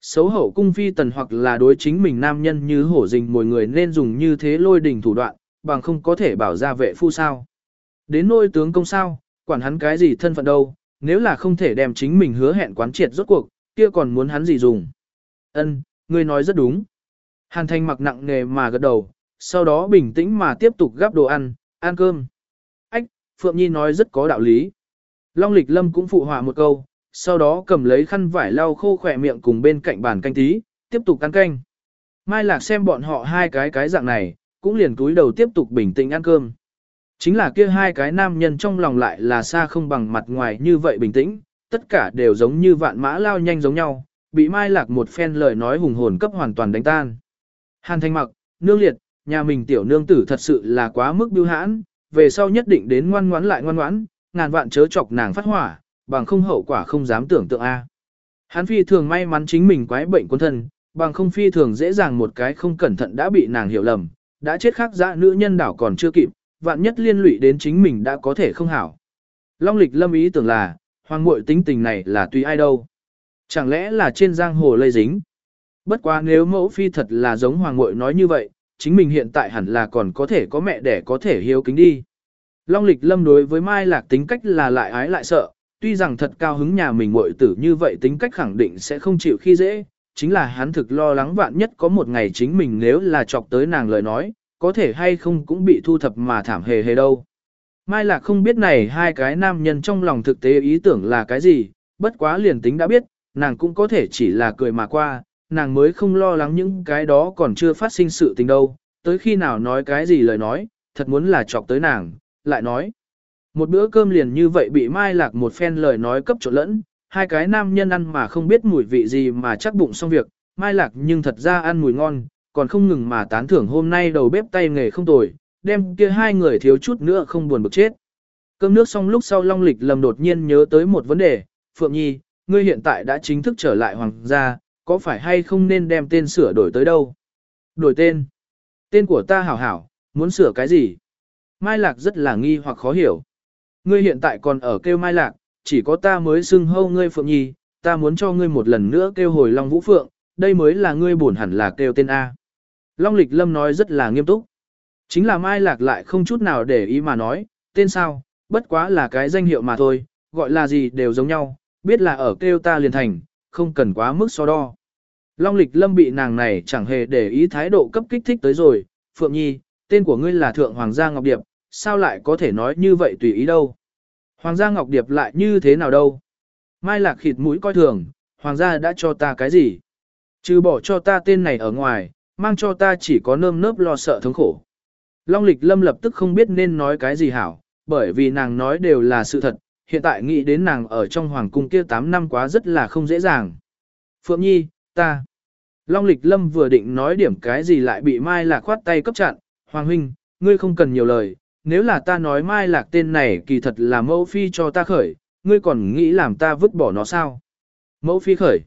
Xấu hổ cung phi tần hoặc là đối chính mình nam nhân như hổ rình mồi người nên dùng như thế lôi đình thủ đoạn, bằng không có thể bảo ra vệ phu sao. Đến nôi tướng công sao, quản hắn cái gì thân phận đâu, nếu là không thể đem chính mình hứa hẹn quán triệt rốt cuộc, kia còn muốn hắn gì dùng. Ân, ngươi nói rất đúng. Hàn Thanh mặc nặng nề mà gật đầu, sau đó bình tĩnh mà tiếp tục gắp đồ ăn, ăn cơm. Ách, Phượng Nhi nói rất có đạo lý. Long Lịch Lâm cũng phụ họa một câu, sau đó cầm lấy khăn vải lau khô khỏe miệng cùng bên cạnh bàn canh tí, tiếp tục ăn canh. Mai Lạc xem bọn họ hai cái cái dạng này, cũng liền túi đầu tiếp tục bình tĩnh ăn cơm. Chính là kia hai cái nam nhân trong lòng lại là xa không bằng mặt ngoài như vậy bình tĩnh, tất cả đều giống như vạn mã lao nhanh giống nhau, bị Mai Lạc một phen lời nói hùng hồn cấp hoàn toàn đánh tan. Hàn Thanh mặc, nương liệt, nhà mình tiểu nương tử thật sự là quá mức biêu hãn, về sau nhất định đến ngoan ngoãn lại ngoan ngoãn, ngàn vạn chớ chọc nàng phát hỏa, bằng không hậu quả không dám tưởng tượng a. Hắn phi thường may mắn chính mình quái bệnh quân thân, bằng không phi thường dễ dàng một cái không cẩn thận đã bị nàng hiểu lầm, đã chết khác dã nữ nhân đảo còn chưa kịp, vạn nhất liên lụy đến chính mình đã có thể không hảo. Long lịch lâm ý tưởng là, hoàng muội tính tình này là tùy ai đâu. Chẳng lẽ là trên giang hồ lây dính. Bất quá nếu mẫu phi thật là giống hoàng muội nói như vậy, chính mình hiện tại hẳn là còn có thể có mẹ để có thể hiếu kính đi. Long lịch lâm đối với Mai Lạc tính cách là lại ái lại sợ, tuy rằng thật cao hứng nhà mình muội tử như vậy tính cách khẳng định sẽ không chịu khi dễ, chính là hắn thực lo lắng vạn nhất có một ngày chính mình nếu là chọc tới nàng lời nói, có thể hay không cũng bị thu thập mà thảm hề hề đâu. Mai Lạc không biết này hai cái nam nhân trong lòng thực tế ý tưởng là cái gì, bất quá liền tính đã biết, nàng cũng có thể chỉ là cười mà qua, nàng mới không lo lắng những cái đó còn chưa phát sinh sự tình đâu, tới khi nào nói cái gì lời nói, thật muốn là chọc tới nàng, lại nói. Một bữa cơm liền như vậy bị Mai Lạc một phen lời nói cấp trộn lẫn, hai cái nam nhân ăn mà không biết mùi vị gì mà chắc bụng xong việc, Mai Lạc nhưng thật ra ăn mùi ngon, còn không ngừng mà tán thưởng hôm nay đầu bếp tay nghề không tồi, đem kia hai người thiếu chút nữa không buồn bực chết. Cơm nước xong lúc sau Long Lịch lầm đột nhiên nhớ tới một vấn đề, Phượng Nhi, ngươi hiện tại đã chính thức trở lại hoàng gia, có phải hay không nên đem tên sửa đổi tới đâu? Đổi tên. Tên của ta hảo hảo, muốn sửa cái gì? Mai Lạc rất là nghi hoặc khó hiểu. Ngươi hiện tại còn ở kêu Mai Lạc, chỉ có ta mới xưng hâu ngươi Phượng Nhi, ta muốn cho ngươi một lần nữa kêu hồi Long Vũ Phượng, đây mới là ngươi bổn hẳn là kêu tên A. Long Lịch Lâm nói rất là nghiêm túc. Chính là Mai Lạc lại không chút nào để ý mà nói, tên sao, bất quá là cái danh hiệu mà thôi, gọi là gì đều giống nhau, biết là ở kêu ta liền thành, không cần quá mức so đo. Long Lịch Lâm bị nàng này chẳng hề để ý thái độ cấp kích thích tới rồi, Phượng Nhi, tên của ngươi là Thượng Hoàng gia Ngọc Điệp, sao lại có thể nói như vậy tùy ý đâu. Hoàng gia Ngọc Điệp lại như thế nào đâu. Mai Lạc khịt mũi coi thường, Hoàng gia đã cho ta cái gì? Trừ bỏ cho ta tên này ở ngoài, mang cho ta chỉ có nơm nớp lo sợ thống khổ. Long lịch lâm lập tức không biết nên nói cái gì hảo, bởi vì nàng nói đều là sự thật, hiện tại nghĩ đến nàng ở trong hoàng cung kia 8 năm quá rất là không dễ dàng. Phượng Nhi, ta. Long lịch lâm vừa định nói điểm cái gì lại bị Mai Lạc khoát tay cấp chặn, Hoàng huynh, ngươi không cần nhiều lời, nếu là ta nói Mai Lạc tên này kỳ thật là mẫu phi cho ta khởi, ngươi còn nghĩ làm ta vứt bỏ nó sao? Mẫu phi khởi.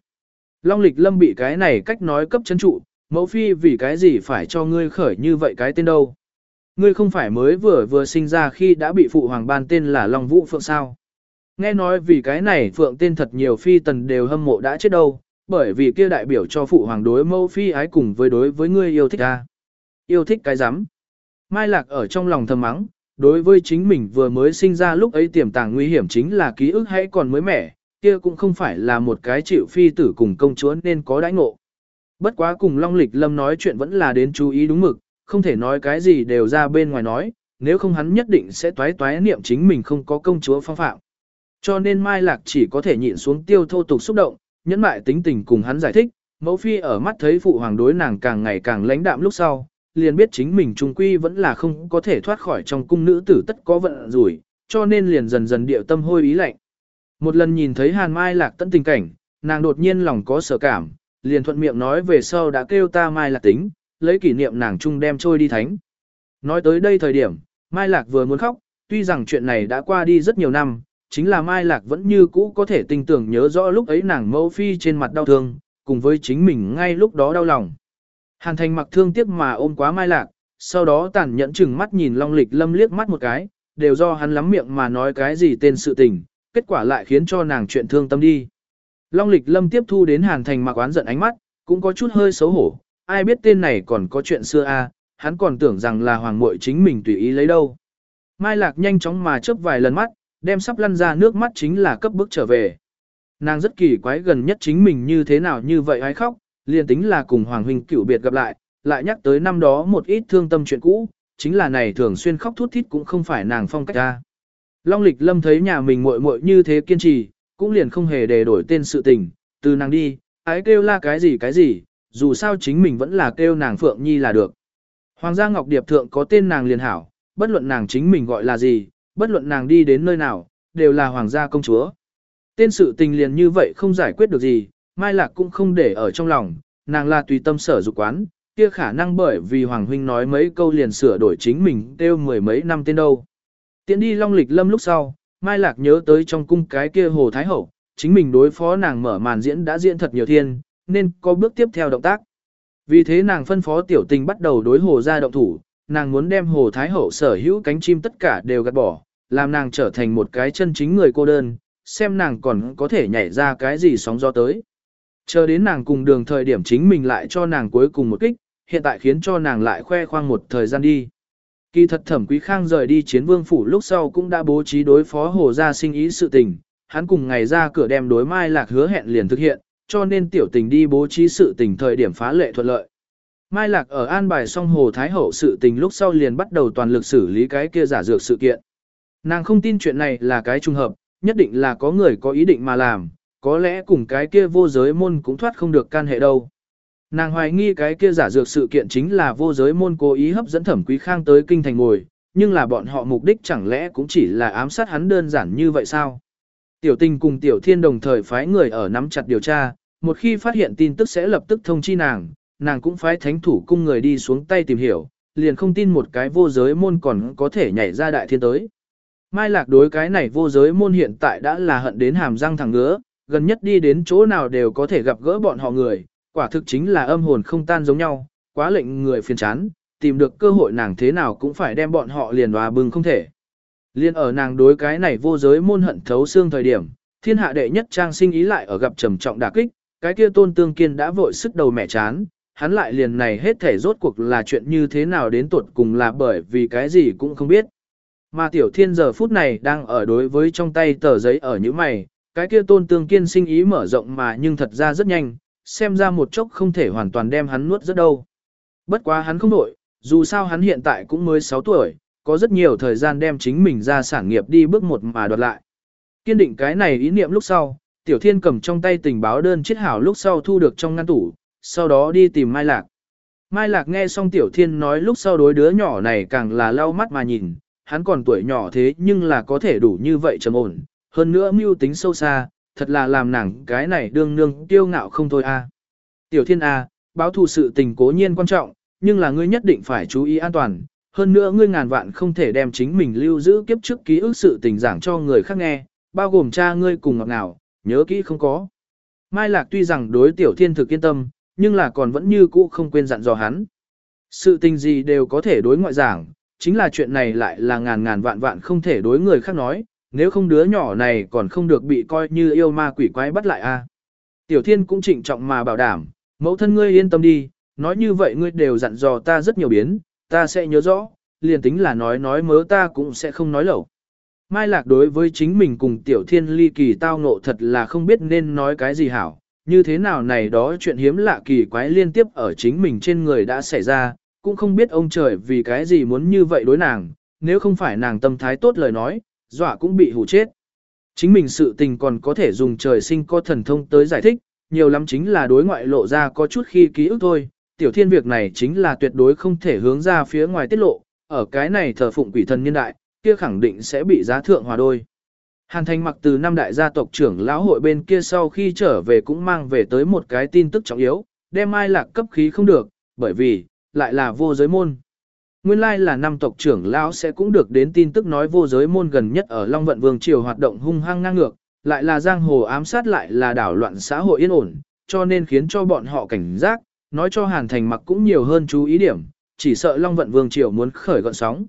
Long lịch lâm bị cái này cách nói cấp chấn trụ, Mẫu phi vì cái gì phải cho ngươi khởi như vậy cái tên đâu? Ngươi không phải mới vừa vừa sinh ra khi đã bị phụ hoàng ban tên là Long Vũ Phượng sao? Nghe nói vì cái này Phượng tên thật nhiều phi tần đều hâm mộ đã chết đâu, bởi vì kia đại biểu cho phụ hoàng đối mẫu phi ái cùng với đối với ngươi yêu thích ta. Yêu thích cái rắm Mai Lạc ở trong lòng thầm mắng, đối với chính mình vừa mới sinh ra lúc ấy tiềm tàng nguy hiểm chính là ký ức hãy còn mới mẻ, kia cũng không phải là một cái chịu phi tử cùng công chúa nên có đãi ngộ. Bất quá cùng Long Lịch Lâm nói chuyện vẫn là đến chú ý đúng mực, không thể nói cái gì đều ra bên ngoài nói, nếu không hắn nhất định sẽ toái toái niệm chính mình không có công chúa phong phạm. Cho nên Mai Lạc chỉ có thể nhịn xuống tiêu thô tục xúc động, nhẫn mại tính tình cùng hắn giải thích, mẫu phi ở mắt thấy phụ hoàng đối nàng càng ngày càng lãnh đạm lúc sau, liền biết chính mình trung quy vẫn là không có thể thoát khỏi trong cung nữ tử tất có vận rủi, cho nên liền dần dần điệu tâm hôi ý lạnh. Một lần nhìn thấy Hàn Mai Lạc tận tình cảnh, nàng đột nhiên lòng có sở cảm, liền thuận miệng nói về sau đã kêu ta Mai Lạc tính, lấy kỷ niệm nàng trung đem trôi đi thánh. Nói tới đây thời điểm, Mai Lạc vừa muốn khóc, tuy rằng chuyện này đã qua đi rất nhiều năm, chính là Mai Lạc vẫn như cũ có thể tinh tưởng nhớ rõ lúc ấy nàng mẫu phi trên mặt đau thương, cùng với chính mình ngay lúc đó đau lòng. Hàn thành mặc thương tiếc mà ôm quá Mai Lạc, sau đó tàn nhẫn chừng mắt nhìn Long Lịch Lâm liếc mắt một cái, đều do hắn lắm miệng mà nói cái gì tên sự tình, kết quả lại khiến cho nàng chuyện thương tâm đi. Long lịch lâm tiếp thu đến hàn thành mặc oán giận ánh mắt, cũng có chút hơi xấu hổ, ai biết tên này còn có chuyện xưa a, à, hắn còn tưởng rằng là hoàng muội chính mình tùy ý lấy đâu. Mai Lạc nhanh chóng mà chớp vài lần mắt, đem sắp lăn ra nước mắt chính là cấp bước trở về. Nàng rất kỳ quái gần nhất chính mình như thế nào như vậy hay khóc, liền tính là cùng Hoàng Huynh cựu biệt gặp lại, lại nhắc tới năm đó một ít thương tâm chuyện cũ, chính là này thường xuyên khóc thút thít cũng không phải nàng phong cách ra. Long lịch lâm thấy nhà mình muội muội như thế kiên trì, cũng liền không hề đề đổi tên sự tình, từ nàng đi, ái kêu la cái gì cái gì, dù sao chính mình vẫn là kêu nàng Phượng Nhi là được. Hoàng gia Ngọc Điệp Thượng có tên nàng liền hảo, bất luận nàng chính mình gọi là gì, bất luận nàng đi đến nơi nào, đều là Hoàng gia công chúa. Tên sự tình liền như vậy không giải quyết được gì, Mai Lạc cũng không để ở trong lòng, nàng là tùy tâm sở dục quán, kia khả năng bởi vì Hoàng Huynh nói mấy câu liền sửa đổi chính mình kêu mười mấy năm tên đâu. Tiến đi long lịch lâm lúc sau, Mai Lạc nhớ tới trong cung cái kia Hồ Thái Hậu, chính mình đối phó nàng mở màn diễn đã diễn thật nhiều thiên, nên có bước tiếp theo động tác. Vì thế nàng phân phó tiểu tình bắt đầu đối Hồ ra động thủ, nàng muốn đem Hồ Thái Hậu sở hữu cánh chim tất cả đều gạt bỏ, làm nàng trở thành một cái chân chính người cô đơn, xem nàng còn có thể nhảy ra cái gì sóng gió tới. Chờ đến nàng cùng đường thời điểm chính mình lại cho nàng cuối cùng một kích, hiện tại khiến cho nàng lại khoe khoang một thời gian đi. Kỳ thật thẩm quý khang rời đi chiến vương phủ lúc sau cũng đã bố trí đối phó hồ gia sinh ý sự tình, hắn cùng ngày ra cửa đem đối mai lạc hứa hẹn liền thực hiện, cho nên tiểu tình đi bố trí sự tình thời điểm phá lệ thuận lợi. Mai lạc ở an bài xong hồ thái hậu sự tình lúc sau liền bắt đầu toàn lực xử lý cái kia giả dược sự kiện. Nàng không tin chuyện này là cái trùng hợp, nhất định là có người có ý định mà làm, có lẽ cùng cái kia vô giới môn cũng thoát không được can hệ đâu. Nàng hoài nghi cái kia giả dược sự kiện chính là vô giới môn cố ý hấp dẫn thẩm quý khang tới kinh thành ngồi, nhưng là bọn họ mục đích chẳng lẽ cũng chỉ là ám sát hắn đơn giản như vậy sao? Tiểu tình cùng tiểu thiên đồng thời phái người ở nắm chặt điều tra, một khi phát hiện tin tức sẽ lập tức thông chi nàng, nàng cũng phái thánh thủ cung người đi xuống tay tìm hiểu, liền không tin một cái vô giới môn còn có thể nhảy ra đại thiên tới. Mai lạc đối cái này vô giới môn hiện tại đã là hận đến hàm răng thẳng ngứa, gần nhất đi đến chỗ nào đều có thể gặp gỡ bọn họ người, quả thực chính là âm hồn không tan giống nhau, quá lệnh người phiền chán, tìm được cơ hội nàng thế nào cũng phải đem bọn họ liền hòa bừng không thể. Liên ở nàng đối cái này vô giới môn hận thấu xương thời điểm, thiên hạ đệ nhất trang sinh ý lại ở gặp trầm trọng đả kích, cái kia tôn tương kiên đã vội sức đầu mẹ chán, hắn lại liền này hết thể rốt cuộc là chuyện như thế nào đến tuột cùng là bởi vì cái gì cũng không biết. Mà tiểu thiên giờ phút này đang ở đối với trong tay tờ giấy ở những mày, cái kia tôn tương kiên sinh ý mở rộng mà nhưng thật ra rất nhanh, xem ra một chốc không thể hoàn toàn đem hắn nuốt rất đâu. Bất quá hắn không đổi, dù sao hắn hiện tại cũng mới 6 tuổi, có rất nhiều thời gian đem chính mình ra sản nghiệp đi bước một mà đoạt lại. Kiên định cái này ý niệm lúc sau, Tiểu Thiên cầm trong tay tình báo đơn chiết hảo lúc sau thu được trong ngăn tủ, sau đó đi tìm Mai Lạc. Mai Lạc nghe xong Tiểu Thiên nói lúc sau đối đứa nhỏ này càng là lau mắt mà nhìn, hắn còn tuổi nhỏ thế nhưng là có thể đủ như vậy trầm ổn, hơn nữa mưu tính sâu xa, thật là làm nàng cái này đương nương tiêu ngạo không thôi a. Tiểu Thiên a, báo thù sự tình cố nhiên quan trọng, nhưng là ngươi nhất định phải chú ý an toàn, hơn nữa ngươi ngàn vạn không thể đem chính mình lưu giữ kiếp trước ký ức sự tình giảng cho người khác nghe, bao gồm cha ngươi cùng ngọc nào, nhớ kỹ không có. Mai Lạc tuy rằng đối Tiểu Thiên thực yên tâm, nhưng là còn vẫn như cũ không quên dặn dò hắn. Sự tình gì đều có thể đối ngoại giảng, chính là chuyện này lại là ngàn ngàn vạn vạn không thể đối người khác nói, nếu không đứa nhỏ này còn không được bị coi như yêu ma quỷ quái bắt lại a. Tiểu Thiên cũng trịnh trọng mà bảo đảm, mẫu thân ngươi yên tâm đi, nói như vậy ngươi đều dặn dò ta rất nhiều biến, ta sẽ nhớ rõ, liền tính là nói nói mớ ta cũng sẽ không nói lẩu. Mai Lạc đối với chính mình cùng Tiểu Thiên ly kỳ tao ngộ thật là không biết nên nói cái gì hảo, như thế nào này đó chuyện hiếm lạ kỳ quái liên tiếp ở chính mình trên người đã xảy ra, cũng không biết ông trời vì cái gì muốn như vậy đối nàng, nếu không phải nàng tâm thái tốt lời nói, dọa cũng bị hù chết. Chính mình sự tình còn có thể dùng trời sinh có thần thông tới giải thích, nhiều lắm chính là đối ngoại lộ ra có chút khi ký ức thôi, tiểu thiên việc này chính là tuyệt đối không thể hướng ra phía ngoài tiết lộ, ở cái này thờ phụng quỷ thần nhân đại, kia khẳng định sẽ bị giá thượng hòa đôi. Hàn Thành mặc từ năm đại gia tộc trưởng lão hội bên kia sau khi trở về cũng mang về tới một cái tin tức trọng yếu, đem ai lạc cấp khí không được, bởi vì, lại là vô giới môn. Nguyên lai là năm tộc trưởng lão sẽ cũng được đến tin tức nói vô giới môn gần nhất ở Long Vận Vương Triều hoạt động hung hăng ngang ngược, lại là giang hồ ám sát lại là đảo loạn xã hội yên ổn, cho nên khiến cho bọn họ cảnh giác, nói cho Hàn Thành mặc cũng nhiều hơn chú ý điểm, chỉ sợ Long Vận Vương Triều muốn khởi gọn sóng.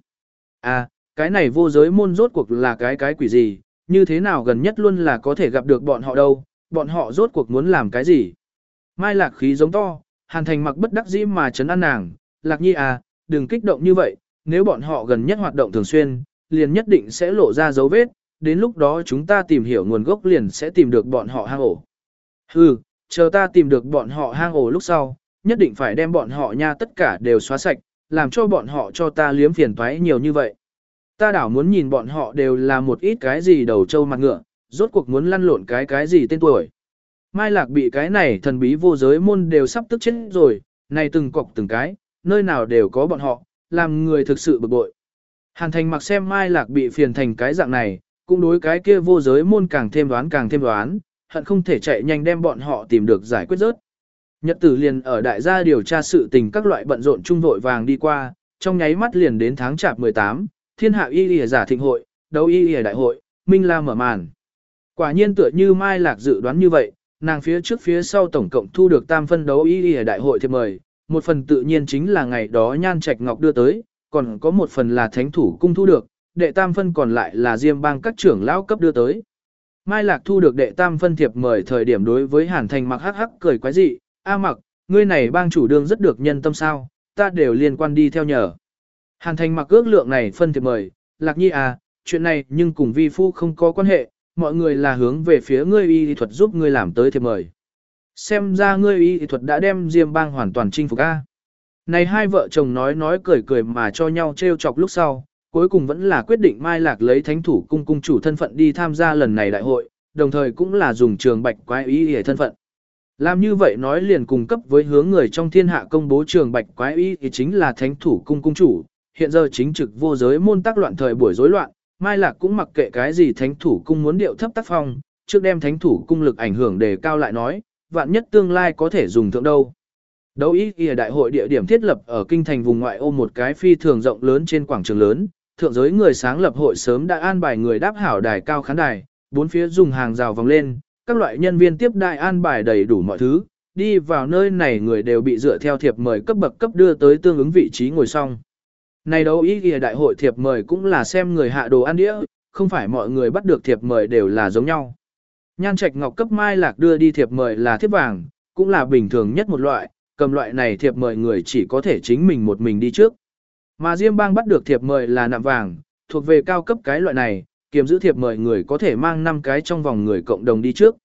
À, cái này vô giới môn rốt cuộc là cái cái quỷ gì, như thế nào gần nhất luôn là có thể gặp được bọn họ đâu, bọn họ rốt cuộc muốn làm cái gì? Mai lạc khí giống to, hàn thành mặc bất đắc dĩ mà chấn an nàng, lạc nhi à, đừng kích động như vậy, nếu bọn họ gần nhất hoạt động thường xuyên, liền nhất định sẽ lộ ra dấu vết, đến lúc đó chúng ta tìm hiểu nguồn gốc liền sẽ tìm được bọn họ hang ổ. Hừ, chờ ta tìm được bọn họ hang ổ lúc sau, nhất định phải đem bọn họ nha tất cả đều xóa sạch, làm cho bọn họ cho ta liếm phiền toái nhiều như vậy. Ta đảo muốn nhìn bọn họ đều là một ít cái gì đầu trâu mặt ngựa, rốt cuộc muốn lăn lộn cái cái gì tên tuổi. Mai Lạc bị cái này thần bí vô giới môn đều sắp tức chết rồi, này từng cọc từng cái, nơi nào đều có bọn họ, làm người thực sự bực bội. Hàn Thành mặc xem Mai Lạc bị phiền thành cái dạng này, cũng đối cái kia vô giới môn càng thêm đoán càng thêm đoán, hận không thể chạy nhanh đem bọn họ tìm được giải quyết rớt. Nhật tử liền ở đại gia điều tra sự tình các loại bận rộn trung vội vàng đi qua, trong nháy mắt liền đến tháng chạp 18, thiên hạ y y giả thịnh hội, đấu y y đại hội, Minh La mở màn. Quả nhiên tựa như Mai Lạc dự đoán như vậy, nàng phía trước phía sau tổng cộng thu được tam phân đấu y y đại hội thiệp mời, một phần tự nhiên chính là ngày đó Nhan Trạch Ngọc đưa tới, còn có một phần là thánh thủ cung thu được, đệ tam phân còn lại là Diêm bang các trưởng lão cấp đưa tới. Mai Lạc thu được đệ tam phân thiệp mời thời điểm đối với Hàn Thành mặc hắc hắc cười quái dị, A mặc, ngươi này bang chủ đương rất được nhân tâm sao, ta đều liên quan đi theo nhờ. Hàn thành mặc ước lượng này phân thiệp mời, lạc nhi à, chuyện này nhưng cùng vi phu không có quan hệ, mọi người là hướng về phía ngươi y thuật giúp ngươi làm tới thiệp mời. Xem ra ngươi y thuật đã đem Diêm bang hoàn toàn chinh phục A. Này hai vợ chồng nói nói cười cười mà cho nhau trêu chọc lúc sau, cuối cùng vẫn là quyết định Mai Lạc lấy thánh thủ cung cung chủ thân phận đi tham gia lần này đại hội, đồng thời cũng là dùng trường bạch quái ý để thân phận. Làm như vậy nói liền cung cấp với hướng người trong thiên hạ công bố trường bạch quái y thì chính là thánh thủ cung cung chủ, hiện giờ chính trực vô giới môn tác loạn thời buổi rối loạn, Mai Lạc cũng mặc kệ cái gì thánh thủ cung muốn điệu thấp tác phong, trước đem thánh thủ cung lực ảnh hưởng đề cao lại nói, vạn nhất tương lai có thể dùng thượng đâu. Đấu ý kìa đại hội địa điểm thiết lập ở kinh thành vùng ngoại ô một cái phi thường rộng lớn trên quảng trường lớn, thượng giới người sáng lập hội sớm đã an bài người đáp hảo đài cao khán đài, bốn phía dùng hàng rào vòng lên, các loại nhân viên tiếp đại an bài đầy đủ mọi thứ, đi vào nơi này người đều bị dựa theo thiệp mời cấp bậc cấp đưa tới tương ứng vị trí ngồi xong. Này đấu ý kìa đại hội thiệp mời cũng là xem người hạ đồ ăn đĩa, không phải mọi người bắt được thiệp mời đều là giống nhau. Nhan trạch ngọc cấp mai lạc đưa đi thiệp mời là thiếp vàng, cũng là bình thường nhất một loại, cầm loại này thiệp mời người chỉ có thể chính mình một mình đi trước. Mà Diêm bang bắt được thiệp mời là nạm vàng, thuộc về cao cấp cái loại này, kiềm giữ thiệp mời người có thể mang 5 cái trong vòng người cộng đồng đi trước.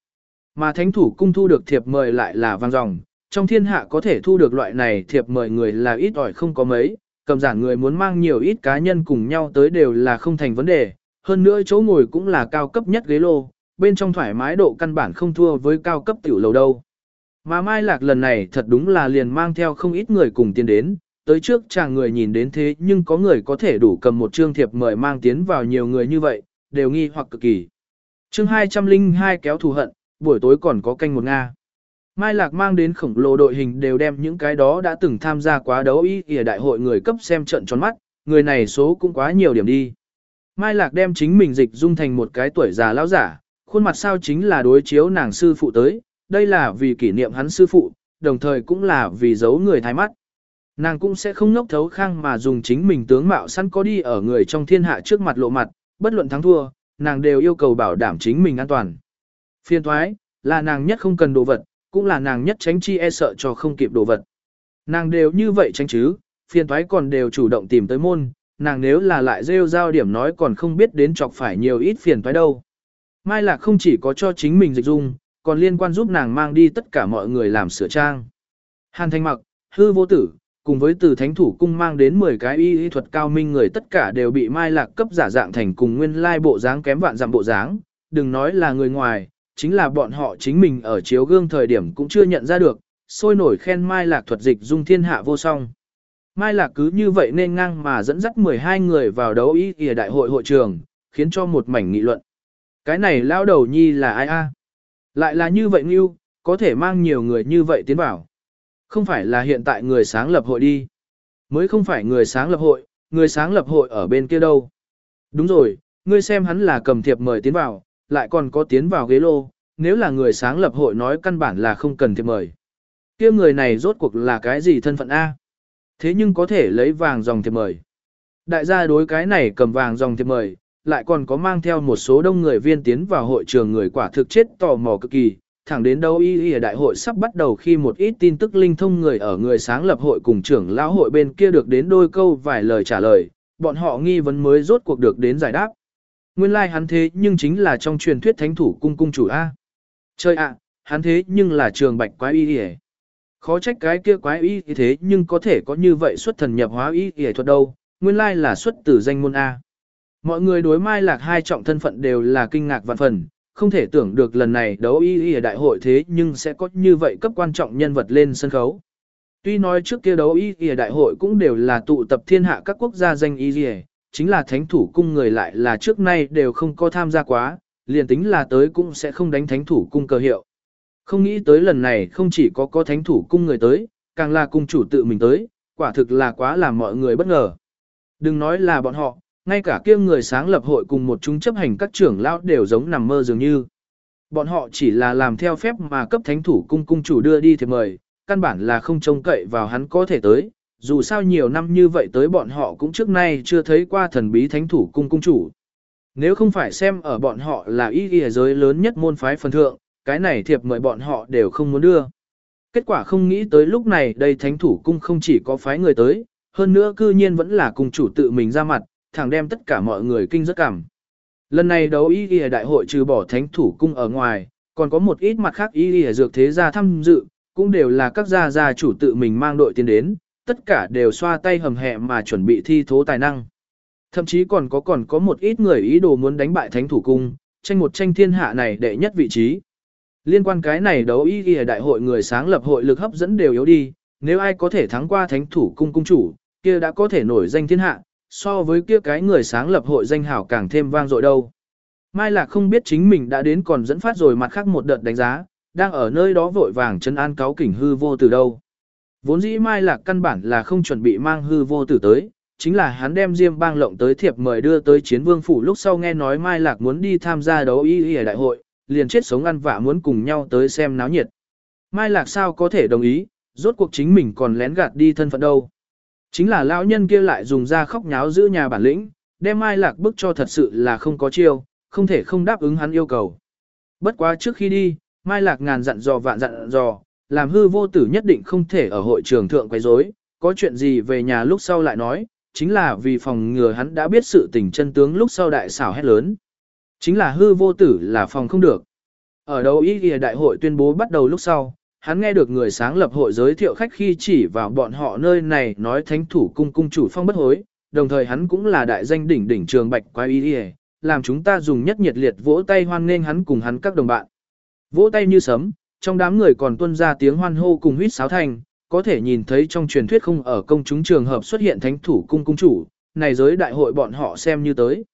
Mà thánh thủ cung thu được thiệp mời lại là vàng dòng, trong thiên hạ có thể thu được loại này thiệp mời người là ít ỏi không có mấy, cầm giản người muốn mang nhiều ít cá nhân cùng nhau tới đều là không thành vấn đề, hơn nữa chỗ ngồi cũng là cao cấp nhất ghế lô, bên trong thoải mái độ căn bản không thua với cao cấp tiểu lầu đâu. Mà Mai Lạc lần này thật đúng là liền mang theo không ít người cùng tiến đến, tới trước chàng người nhìn đến thế nhưng có người có thể đủ cầm một chương thiệp mời mang tiến vào nhiều người như vậy, đều nghi hoặc cực kỳ. Chương 202 kéo thù hận, buổi tối còn có canh một Nga. Mai Lạc mang đến khổng lồ đội hình đều đem những cái đó đã từng tham gia quá đấu ý kìa đại hội người cấp xem trận tròn mắt, người này số cũng quá nhiều điểm đi. Mai Lạc đem chính mình dịch dung thành một cái tuổi già lão giả, khuôn mặt sao chính là đối chiếu nàng sư phụ tới, đây là vì kỷ niệm hắn sư phụ, đồng thời cũng là vì giấu người thái mắt. Nàng cũng sẽ không nốc thấu khang mà dùng chính mình tướng mạo sẵn có đi ở người trong thiên hạ trước mặt lộ mặt, bất luận thắng thua, nàng đều yêu cầu bảo đảm chính mình an toàn. Phiên thoái, là nàng nhất không cần đồ vật, cũng là nàng nhất tránh chi e sợ cho không kịp đồ vật. Nàng đều như vậy tránh chứ, phiên thoái còn đều chủ động tìm tới môn, nàng nếu là lại rêu giao điểm nói còn không biết đến chọc phải nhiều ít phiền thoái đâu. Mai lạc không chỉ có cho chính mình dịch dung, còn liên quan giúp nàng mang đi tất cả mọi người làm sửa trang. Hàn thanh mặc, hư vô tử, cùng với từ thánh thủ cung mang đến 10 cái y y thuật cao minh người tất cả đều bị mai lạc cấp giả dạng thành cùng nguyên lai bộ dáng kém vạn dặm bộ dáng, đừng nói là người ngoài, chính là bọn họ chính mình ở chiếu gương thời điểm cũng chưa nhận ra được, sôi nổi khen mai lạc thuật dịch dung thiên hạ vô song. Mai lạc cứ như vậy nên ngang mà dẫn dắt 12 người vào đấu y y đại hội hội trường, khiến cho một mảnh nghị luận. Cái này lao đầu nhi là ai a? Lại là như vậy như, có thể mang nhiều người như vậy tiến vào. Không phải là hiện tại người sáng lập hội đi. Mới không phải người sáng lập hội, người sáng lập hội ở bên kia đâu. Đúng rồi, ngươi xem hắn là cầm thiệp mời tiến vào, lại còn có tiến vào ghế lô, nếu là người sáng lập hội nói căn bản là không cần thiệp mời. kia người này rốt cuộc là cái gì thân phận A? Thế nhưng có thể lấy vàng dòng thiệp mời. Đại gia đối cái này cầm vàng dòng thiệp mời, lại còn có mang theo một số đông người viên tiến vào hội trường người quả thực chết tò mò cực kỳ, thẳng đến đâu y y đại hội sắp bắt đầu khi một ít tin tức linh thông người ở người sáng lập hội cùng trưởng lão hội bên kia được đến đôi câu vài lời trả lời, bọn họ nghi vấn mới rốt cuộc được đến giải đáp. Nguyên lai like hắn thế nhưng chính là trong truyền thuyết thánh thủ cung cung chủ A. Chơi ạ, hắn thế nhưng là trường bạch quái y y Khó trách cái kia quái y thế nhưng có thể có như vậy xuất thần nhập hóa y y thuật đâu, nguyên lai like là xuất từ danh môn A. Mọi người đối mai lạc hai trọng thân phận đều là kinh ngạc vạn phần, không thể tưởng được lần này đấu y y ở đại hội thế nhưng sẽ có như vậy cấp quan trọng nhân vật lên sân khấu. Tuy nói trước kia đấu y y ở đại hội cũng đều là tụ tập thiên hạ các quốc gia danh y y, chính là thánh thủ cung người lại là trước nay đều không có tham gia quá, liền tính là tới cũng sẽ không đánh thánh thủ cung cơ hiệu. Không nghĩ tới lần này không chỉ có có thánh thủ cung người tới, càng là cung chủ tự mình tới, quả thực là quá làm mọi người bất ngờ. Đừng nói là bọn họ, ngay cả kia người sáng lập hội cùng một chúng chấp hành các trưởng lão đều giống nằm mơ dường như. Bọn họ chỉ là làm theo phép mà cấp thánh thủ cung cung chủ đưa đi thì mời, căn bản là không trông cậy vào hắn có thể tới, dù sao nhiều năm như vậy tới bọn họ cũng trước nay chưa thấy qua thần bí thánh thủ cung cung chủ. Nếu không phải xem ở bọn họ là ý ghi giới lớn nhất môn phái phần thượng, cái này thiệp mời bọn họ đều không muốn đưa. Kết quả không nghĩ tới lúc này đây thánh thủ cung không chỉ có phái người tới, hơn nữa cư nhiên vẫn là cung chủ tự mình ra mặt, thẳng đem tất cả mọi người kinh rất cảm. Lần này đấu y y đại hội trừ bỏ thánh thủ cung ở ngoài, còn có một ít mặt khác y y dược thế gia tham dự, cũng đều là các gia gia chủ tự mình mang đội tiến đến, tất cả đều xoa tay hầm hẹ mà chuẩn bị thi thố tài năng. Thậm chí còn có còn có một ít người ý đồ muốn đánh bại thánh thủ cung, tranh một tranh thiên hạ này đệ nhất vị trí. Liên quan cái này đấu y y đại hội người sáng lập hội lực hấp dẫn đều yếu đi, nếu ai có thể thắng qua thánh thủ cung cung chủ, kia đã có thể nổi danh thiên hạ, so với kia cái người sáng lập hội danh hảo càng thêm vang dội đâu. Mai Lạc không biết chính mình đã đến còn dẫn phát rồi mặt khác một đợt đánh giá, đang ở nơi đó vội vàng chân an cáo kỉnh hư vô từ đâu. Vốn dĩ Mai Lạc căn bản là không chuẩn bị mang hư vô tử tới, chính là hắn đem Diêm bang lộng tới thiệp mời đưa tới chiến vương phủ lúc sau nghe nói Mai Lạc muốn đi tham gia đấu y y ở đại hội, liền chết sống ăn vạ muốn cùng nhau tới xem náo nhiệt. Mai Lạc sao có thể đồng ý, rốt cuộc chính mình còn lén gạt đi thân phận đâu. Chính là lão nhân kia lại dùng ra khóc nháo giữ nhà bản lĩnh, đem Mai Lạc bức cho thật sự là không có chiêu, không thể không đáp ứng hắn yêu cầu. Bất quá trước khi đi, Mai Lạc ngàn dặn dò vạn dặn dò, làm hư vô tử nhất định không thể ở hội trường thượng quấy rối, có chuyện gì về nhà lúc sau lại nói, chính là vì phòng ngừa hắn đã biết sự tình chân tướng lúc sau đại xảo hét lớn. Chính là hư vô tử là phòng không được. Ở đầu ý ghi đại hội tuyên bố bắt đầu lúc sau, hắn nghe được người sáng lập hội giới thiệu khách khi chỉ vào bọn họ nơi này nói thánh thủ cung cung chủ phong bất hối, đồng thời hắn cũng là đại danh đỉnh đỉnh trường bạch quái y đi làm chúng ta dùng nhất nhiệt liệt vỗ tay hoan nghênh hắn cùng hắn các đồng bạn. Vỗ tay như sấm, trong đám người còn tuân ra tiếng hoan hô cùng huýt sáo thành, có thể nhìn thấy trong truyền thuyết không ở công chúng trường hợp xuất hiện thánh thủ cung cung chủ, này giới đại hội bọn họ xem như tới.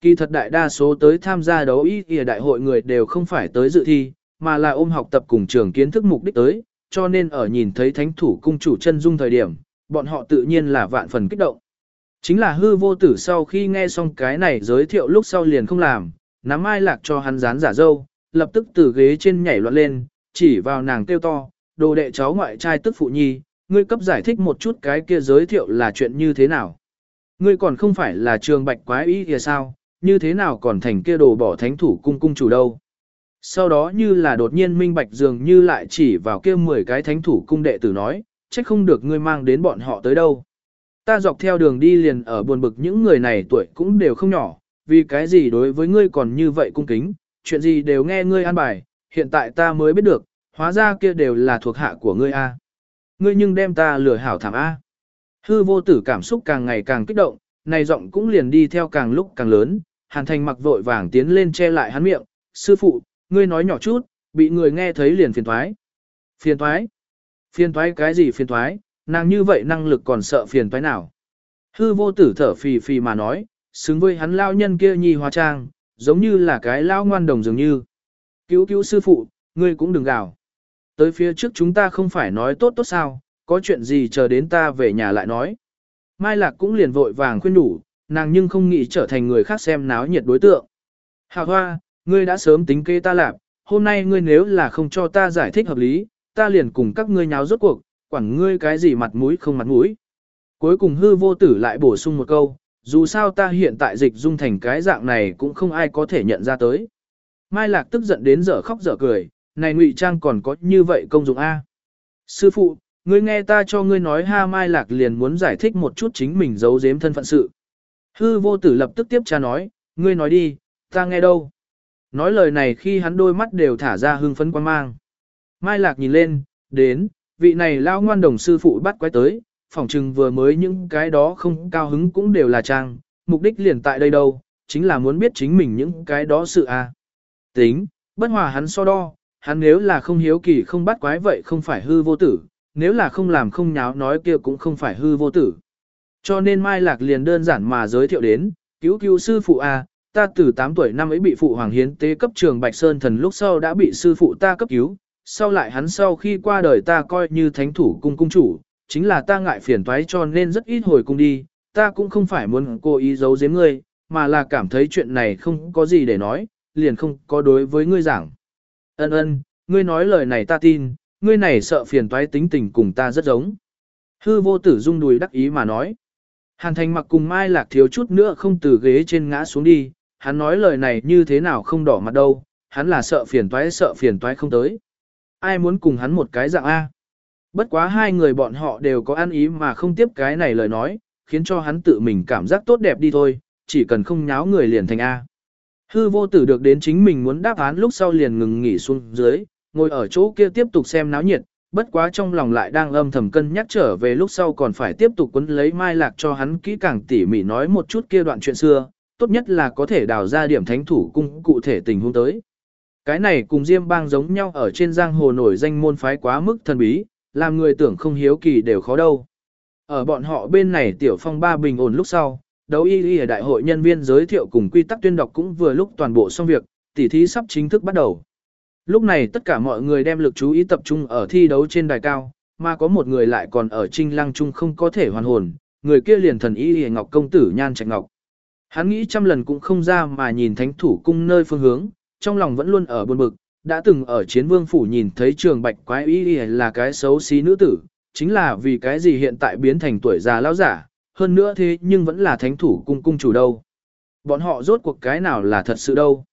Kỳ thật đại đa số tới tham gia đấu ý kìa đại hội người đều không phải tới dự thi, mà là ôm học tập cùng trường kiến thức mục đích tới, cho nên ở nhìn thấy thánh thủ cung chủ chân dung thời điểm, bọn họ tự nhiên là vạn phần kích động. Chính là hư vô tử sau khi nghe xong cái này giới thiệu lúc sau liền không làm, nắm ai lạc cho hắn dán giả dâu, lập tức từ ghế trên nhảy loạn lên, chỉ vào nàng kêu to, đồ đệ cháu ngoại trai tức phụ nhi, ngươi cấp giải thích một chút cái kia giới thiệu là chuyện như thế nào. Ngươi còn không phải là trường bạch quái ý kìa sao, như thế nào còn thành kia đồ bỏ thánh thủ cung cung chủ đâu. Sau đó như là đột nhiên minh bạch dường như lại chỉ vào kia 10 cái thánh thủ cung đệ tử nói, trách không được ngươi mang đến bọn họ tới đâu. Ta dọc theo đường đi liền ở buồn bực những người này tuổi cũng đều không nhỏ, vì cái gì đối với ngươi còn như vậy cung kính, chuyện gì đều nghe ngươi an bài, hiện tại ta mới biết được, hóa ra kia đều là thuộc hạ của ngươi a. Ngươi nhưng đem ta lừa hảo thảm a. Hư vô tử cảm xúc càng ngày càng kích động, này giọng cũng liền đi theo càng lúc càng lớn, hàn thành mặc vội vàng tiến lên che lại hắn miệng, sư phụ, ngươi nói nhỏ chút, bị người nghe thấy liền phiền thoái. Phiền thoái? Phiền thoái cái gì phiền thoái, nàng như vậy năng lực còn sợ phiền thoái nào? Hư vô tử thở phì phì mà nói, xứng với hắn lao nhân kia nhi hóa trang, giống như là cái lao ngoan đồng dường như. Cứu cứu sư phụ, ngươi cũng đừng gào. Tới phía trước chúng ta không phải nói tốt tốt sao, có chuyện gì chờ đến ta về nhà lại nói. Mai Lạc cũng liền vội vàng khuyên đủ, nàng nhưng không nghĩ trở thành người khác xem náo nhiệt đối tượng. Hào hoa, ngươi đã sớm tính kế ta lạp, hôm nay ngươi nếu là không cho ta giải thích hợp lý, ta liền cùng các ngươi nháo rốt cuộc, quản ngươi cái gì mặt mũi không mặt mũi. Cuối cùng hư vô tử lại bổ sung một câu, dù sao ta hiện tại dịch dung thành cái dạng này cũng không ai có thể nhận ra tới. Mai Lạc tức giận đến giờ khóc giờ cười, này ngụy trang còn có như vậy công dụng A. Sư phụ, ngươi nghe ta cho ngươi nói ha mai lạc liền muốn giải thích một chút chính mình giấu giếm thân phận sự. Hư vô tử lập tức tiếp cha nói, ngươi nói đi, ta nghe đâu. Nói lời này khi hắn đôi mắt đều thả ra hưng phấn quan mang. Mai lạc nhìn lên, đến, vị này lao ngoan đồng sư phụ bắt quái tới, phỏng chừng vừa mới những cái đó không cao hứng cũng đều là trang, mục đích liền tại đây đâu, chính là muốn biết chính mình những cái đó sự a. Tính, bất hòa hắn so đo, hắn nếu là không hiếu kỳ không bắt quái vậy không phải hư vô tử, nếu là không làm không nháo nói kia cũng không phải hư vô tử. Cho nên Mai Lạc liền đơn giản mà giới thiệu đến, cứu cứu sư phụ A, ta từ 8 tuổi năm ấy bị phụ hoàng hiến tế cấp trường Bạch Sơn thần lúc sau đã bị sư phụ ta cấp cứu, sau lại hắn sau khi qua đời ta coi như thánh thủ cung cung chủ, chính là ta ngại phiền toái cho nên rất ít hồi cung đi, ta cũng không phải muốn cố ý giấu giếm ngươi, mà là cảm thấy chuyện này không có gì để nói, liền không có đối với ngươi giảng. Ân ân, ngươi nói lời này ta tin, ngươi này sợ phiền toái tính tình cùng ta rất giống. Hư vô tử dung đùi đắc ý mà nói. Hàn thành mặc cùng Mai Lạc thiếu chút nữa không từ ghế trên ngã xuống đi, hắn nói lời này như thế nào không đỏ mặt đâu, hắn là sợ phiền toái sợ phiền toái không tới. Ai muốn cùng hắn một cái dạng A. Bất quá hai người bọn họ đều có ăn ý mà không tiếp cái này lời nói, khiến cho hắn tự mình cảm giác tốt đẹp đi thôi, chỉ cần không nháo người liền thành A. Hư vô tử được đến chính mình muốn đáp án lúc sau liền ngừng nghỉ xuống dưới, ngồi ở chỗ kia tiếp tục xem náo nhiệt, bất quá trong lòng lại đang âm thầm cân nhắc trở về lúc sau còn phải tiếp tục quấn lấy mai lạc cho hắn kỹ càng tỉ mỉ nói một chút kia đoạn chuyện xưa, tốt nhất là có thể đào ra điểm thánh thủ cung cụ thể tình huống tới. Cái này cùng Diêm bang giống nhau ở trên giang hồ nổi danh môn phái quá mức thần bí, làm người tưởng không hiếu kỳ đều khó đâu. Ở bọn họ bên này tiểu phong ba bình ổn lúc sau, đấu y y ở đại hội nhân viên giới thiệu cùng quy tắc tuyên đọc cũng vừa lúc toàn bộ xong việc, tỉ thí sắp chính thức bắt đầu. Lúc này tất cả mọi người đem lực chú ý tập trung ở thi đấu trên đài cao, mà có một người lại còn ở trinh lăng trung không có thể hoàn hồn, người kia liền thần y y ngọc công tử nhan trạch ngọc. Hắn nghĩ trăm lần cũng không ra mà nhìn thánh thủ cung nơi phương hướng, trong lòng vẫn luôn ở buồn bực, đã từng ở chiến vương phủ nhìn thấy trường bạch quái y là cái xấu xí nữ tử, chính là vì cái gì hiện tại biến thành tuổi già lão giả, hơn nữa thế nhưng vẫn là thánh thủ cung cung chủ đâu. Bọn họ rốt cuộc cái nào là thật sự đâu.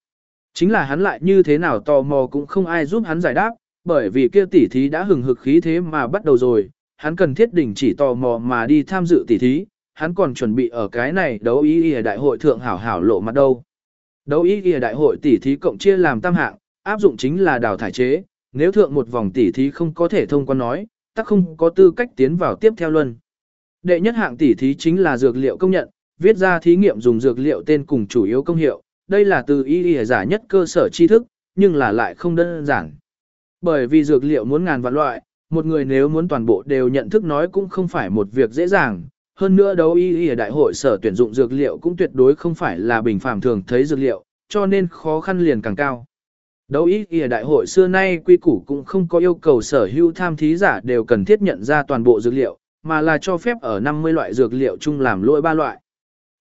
Chính là hắn lại như thế nào tò mò cũng không ai giúp hắn giải đáp, bởi vì kia tỉ thí đã hừng hực khí thế mà bắt đầu rồi, hắn cần thiết đỉnh chỉ tò mò mà đi tham dự tỉ thí, hắn còn chuẩn bị ở cái này đấu ý y đại hội thượng hảo hảo lộ mặt đâu. Đấu ý y đại hội tỉ thí cộng chia làm tam hạng, áp dụng chính là đào thải chế, nếu thượng một vòng tỉ thí không có thể thông qua nói, tắc không có tư cách tiến vào tiếp theo luân. Đệ nhất hạng tỉ thí chính là dược liệu công nhận, viết ra thí nghiệm dùng dược liệu tên cùng chủ yếu công hiệu, đây là từ y y giả nhất cơ sở tri thức, nhưng là lại không đơn giản. Bởi vì dược liệu muốn ngàn vạn loại, một người nếu muốn toàn bộ đều nhận thức nói cũng không phải một việc dễ dàng. Hơn nữa đấu y y đại hội sở tuyển dụng dược liệu cũng tuyệt đối không phải là bình phàm thường thấy dược liệu, cho nên khó khăn liền càng cao. Đấu y ở đại hội xưa nay quy củ cũng không có yêu cầu sở hữu tham thí giả đều cần thiết nhận ra toàn bộ dược liệu, mà là cho phép ở 50 loại dược liệu chung làm lỗi ba loại.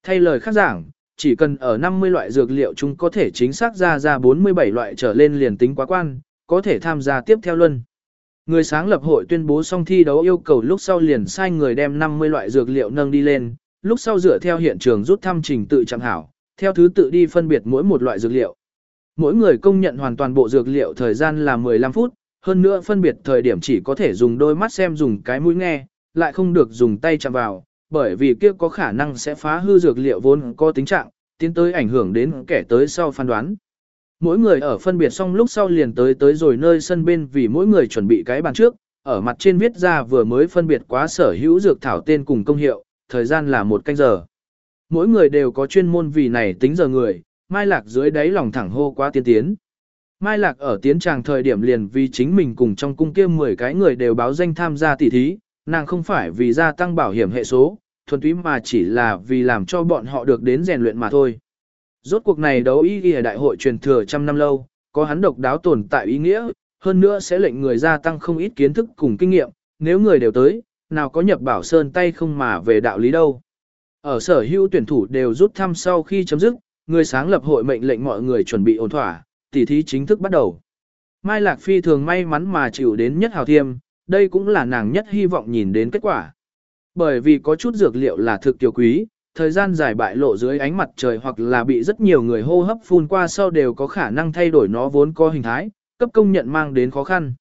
Thay lời khác giảng, chỉ cần ở 50 loại dược liệu chung có thể chính xác ra ra 47 loại trở lên liền tính quá quan, có thể tham gia tiếp theo luân. Người sáng lập hội tuyên bố xong thi đấu yêu cầu lúc sau liền sai người đem 50 loại dược liệu nâng đi lên, lúc sau dựa theo hiện trường rút thăm trình tự chẳng hảo, theo thứ tự đi phân biệt mỗi một loại dược liệu. Mỗi người công nhận hoàn toàn bộ dược liệu thời gian là 15 phút, hơn nữa phân biệt thời điểm chỉ có thể dùng đôi mắt xem dùng cái mũi nghe, lại không được dùng tay chạm vào, bởi vì kia có khả năng sẽ phá hư dược liệu vốn có tính trạng, tiến tới ảnh hưởng đến kẻ tới sau phán đoán. Mỗi người ở phân biệt xong lúc sau liền tới tới rồi nơi sân bên vì mỗi người chuẩn bị cái bàn trước, ở mặt trên viết ra vừa mới phân biệt quá sở hữu dược thảo tên cùng công hiệu, thời gian là một canh giờ. Mỗi người đều có chuyên môn vì này tính giờ người, Mai Lạc dưới đáy lòng thẳng hô quá tiên tiến. Mai Lạc ở tiến tràng thời điểm liền vì chính mình cùng trong cung kia 10 cái người đều báo danh tham gia tỷ thí, nàng không phải vì gia tăng bảo hiểm hệ số, thuần túy mà chỉ là vì làm cho bọn họ được đến rèn luyện mà thôi. Rốt cuộc này đấu ý ghi đại hội truyền thừa trăm năm lâu, có hắn độc đáo tồn tại ý nghĩa, hơn nữa sẽ lệnh người gia tăng không ít kiến thức cùng kinh nghiệm, nếu người đều tới, nào có nhập bảo sơn tay không mà về đạo lý đâu. Ở sở hữu tuyển thủ đều rút thăm sau khi chấm dứt, người sáng lập hội mệnh lệnh mọi người chuẩn bị ổn thỏa, tỉ thí chính thức bắt đầu. Mai Lạc Phi thường may mắn mà chịu đến nhất hào thiêm, đây cũng là nàng nhất hy vọng nhìn đến kết quả. Bởi vì có chút dược liệu là thực tiểu quý, thời gian dài bại lộ dưới ánh mặt trời hoặc là bị rất nhiều người hô hấp phun qua sau đều có khả năng thay đổi nó vốn có hình thái, cấp công nhận mang đến khó khăn.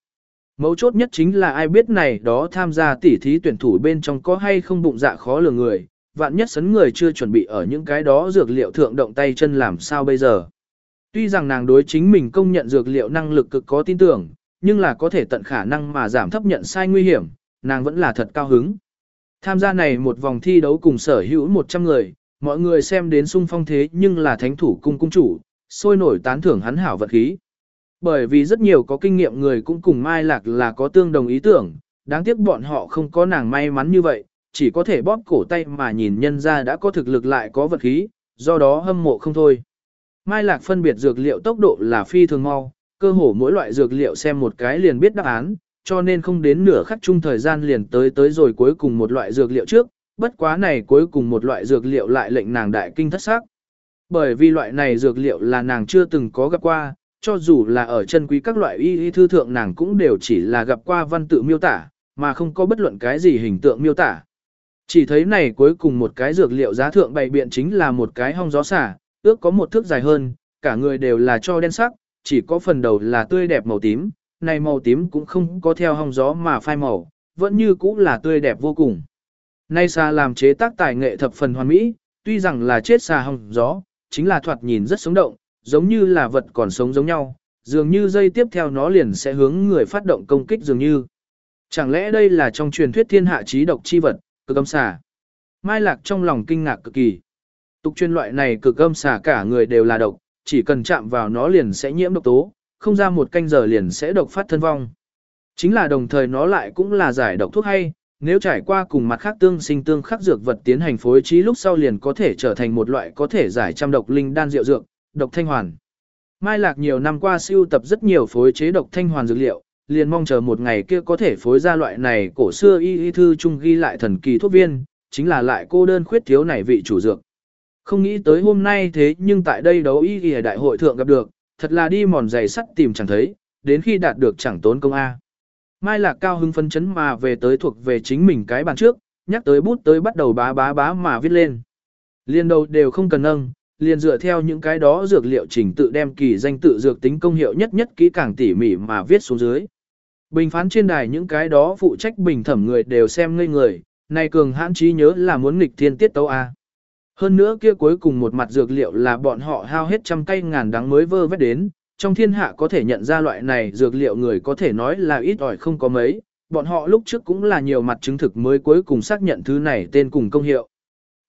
Mấu chốt nhất chính là ai biết này đó tham gia tỉ thí tuyển thủ bên trong có hay không bụng dạ khó lường người, vạn nhất sấn người chưa chuẩn bị ở những cái đó dược liệu thượng động tay chân làm sao bây giờ. Tuy rằng nàng đối chính mình công nhận dược liệu năng lực cực có tin tưởng, nhưng là có thể tận khả năng mà giảm thấp nhận sai nguy hiểm, nàng vẫn là thật cao hứng. Tham gia này một vòng thi đấu cùng sở hữu 100 người, mọi người xem đến sung phong thế nhưng là thánh thủ cung cung chủ, sôi nổi tán thưởng hắn hảo vật khí. Bởi vì rất nhiều có kinh nghiệm người cũng cùng Mai Lạc là có tương đồng ý tưởng, đáng tiếc bọn họ không có nàng may mắn như vậy, chỉ có thể bóp cổ tay mà nhìn nhân ra đã có thực lực lại có vật khí, do đó hâm mộ không thôi. Mai Lạc phân biệt dược liệu tốc độ là phi thường mau, cơ hồ mỗi loại dược liệu xem một cái liền biết đáp án, cho nên không đến nửa khắc chung thời gian liền tới tới rồi cuối cùng một loại dược liệu trước, bất quá này cuối cùng một loại dược liệu lại lệnh nàng đại kinh thất sắc. Bởi vì loại này dược liệu là nàng chưa từng có gặp qua, cho dù là ở chân quý các loại y y thư thượng nàng cũng đều chỉ là gặp qua văn tự miêu tả, mà không có bất luận cái gì hình tượng miêu tả. Chỉ thấy này cuối cùng một cái dược liệu giá thượng bày biện chính là một cái hong gió xả, ước có một thước dài hơn, cả người đều là cho đen sắc, chỉ có phần đầu là tươi đẹp màu tím, này màu tím cũng không có theo hong gió mà phai màu, vẫn như cũ là tươi đẹp vô cùng. Nay xà làm chế tác tài nghệ thập phần hoàn mỹ, tuy rằng là chết xà hong gió, chính là thoạt nhìn rất sống động, giống như là vật còn sống giống nhau, dường như dây tiếp theo nó liền sẽ hướng người phát động công kích dường như. Chẳng lẽ đây là trong truyền thuyết thiên hạ trí độc chi vật, cực âm xà? Mai Lạc trong lòng kinh ngạc cực kỳ. Tục chuyên loại này cực âm xà cả người đều là độc, chỉ cần chạm vào nó liền sẽ nhiễm độc tố, không ra một canh giờ liền sẽ độc phát thân vong. Chính là đồng thời nó lại cũng là giải độc thuốc hay, nếu trải qua cùng mặt khác tương sinh tương khắc dược vật tiến hành phối trí lúc sau liền có thể trở thành một loại có thể giải trăm độc linh đan rượu dược, độc thanh hoàn. Mai Lạc nhiều năm qua siêu tập rất nhiều phối chế độc thanh hoàn dược liệu, liền mong chờ một ngày kia có thể phối ra loại này cổ xưa y y thư chung ghi lại thần kỳ thuốc viên, chính là lại cô đơn khuyết thiếu này vị chủ dược. Không nghĩ tới hôm nay thế nhưng tại đây đấu y y đại hội thượng gặp được, thật là đi mòn giày sắt tìm chẳng thấy, đến khi đạt được chẳng tốn công A. Mai Lạc cao hưng phấn chấn mà về tới thuộc về chính mình cái bàn trước, nhắc tới bút tới bắt đầu bá bá bá mà viết lên. Liên đầu đều không cần nâng, liền dựa theo những cái đó dược liệu trình tự đem kỳ danh tự dược tính công hiệu nhất nhất kỹ càng tỉ mỉ mà viết xuống dưới. Bình phán trên đài những cái đó phụ trách bình thẩm người đều xem ngây người, này cường hãn trí nhớ là muốn nghịch thiên tiết tấu A. Hơn nữa kia cuối cùng một mặt dược liệu là bọn họ hao hết trăm cây ngàn đắng mới vơ vét đến, trong thiên hạ có thể nhận ra loại này dược liệu người có thể nói là ít ỏi không có mấy, bọn họ lúc trước cũng là nhiều mặt chứng thực mới cuối cùng xác nhận thứ này tên cùng công hiệu.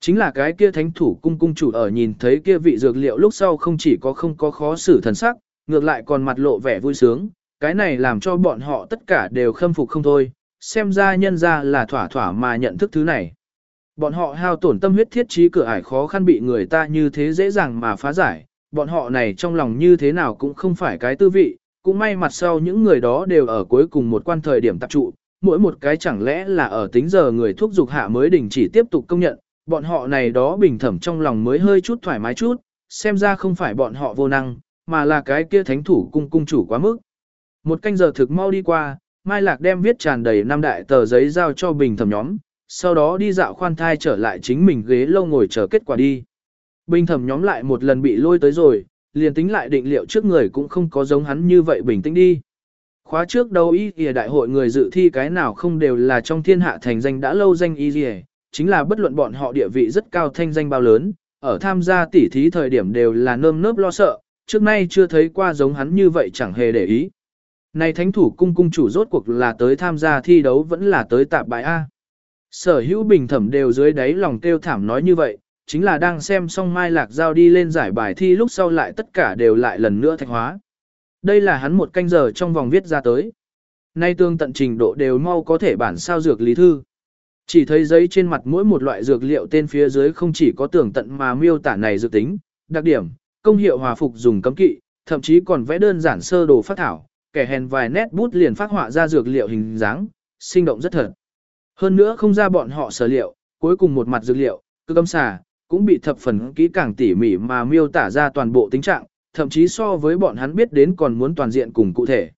Chính là cái kia thánh thủ cung cung chủ ở nhìn thấy kia vị dược liệu lúc sau không chỉ có không có khó xử thần sắc, ngược lại còn mặt lộ vẻ vui sướng, cái này làm cho bọn họ tất cả đều khâm phục không thôi, xem ra nhân ra là thỏa thỏa mà nhận thức thứ này. Bọn họ hao tổn tâm huyết thiết trí cửa ải khó khăn bị người ta như thế dễ dàng mà phá giải, bọn họ này trong lòng như thế nào cũng không phải cái tư vị, cũng may mặt sau những người đó đều ở cuối cùng một quan thời điểm tập trụ, mỗi một cái chẳng lẽ là ở tính giờ người thuốc dục hạ mới đình chỉ tiếp tục công nhận, bọn họ này đó bình thẩm trong lòng mới hơi chút thoải mái chút, xem ra không phải bọn họ vô năng, mà là cái kia thánh thủ cung cung chủ quá mức. Một canh giờ thực mau đi qua, Mai Lạc đem viết tràn đầy năm đại tờ giấy giao cho bình thẩm nhóm, sau đó đi dạo khoan thai trở lại chính mình ghế lâu ngồi chờ kết quả đi. Bình thẩm nhóm lại một lần bị lôi tới rồi, liền tính lại định liệu trước người cũng không có giống hắn như vậy bình tĩnh đi. Khóa trước đâu ý kìa đại hội người dự thi cái nào không đều là trong thiên hạ thành danh đã lâu danh y kìa, chính là bất luận bọn họ địa vị rất cao thanh danh bao lớn, ở tham gia tỉ thí thời điểm đều là nơm nớp lo sợ, trước nay chưa thấy qua giống hắn như vậy chẳng hề để ý. Này thánh thủ cung cung chủ rốt cuộc là tới tham gia thi đấu vẫn là tới tạp bài A. Sở hữu bình thẩm đều dưới đáy lòng kêu thảm nói như vậy, chính là đang xem xong Mai Lạc Giao đi lên giải bài thi lúc sau lại tất cả đều lại lần nữa thạch hóa. Đây là hắn một canh giờ trong vòng viết ra tới. Nay tương tận trình độ đều mau có thể bản sao dược lý thư. Chỉ thấy giấy trên mặt mỗi một loại dược liệu tên phía dưới không chỉ có tưởng tận mà miêu tả này dược tính, đặc điểm, công hiệu hòa phục dùng cấm kỵ, thậm chí còn vẽ đơn giản sơ đồ phát thảo, kẻ hèn vài nét bút liền phát họa ra dược liệu hình dáng, sinh động rất thật. Hơn nữa không ra bọn họ sở liệu, cuối cùng một mặt dược liệu, cứ cấm xà, cũng bị thập phần kỹ càng tỉ mỉ mà miêu tả ra toàn bộ tính trạng, thậm chí so với bọn hắn biết đến còn muốn toàn diện cùng cụ thể.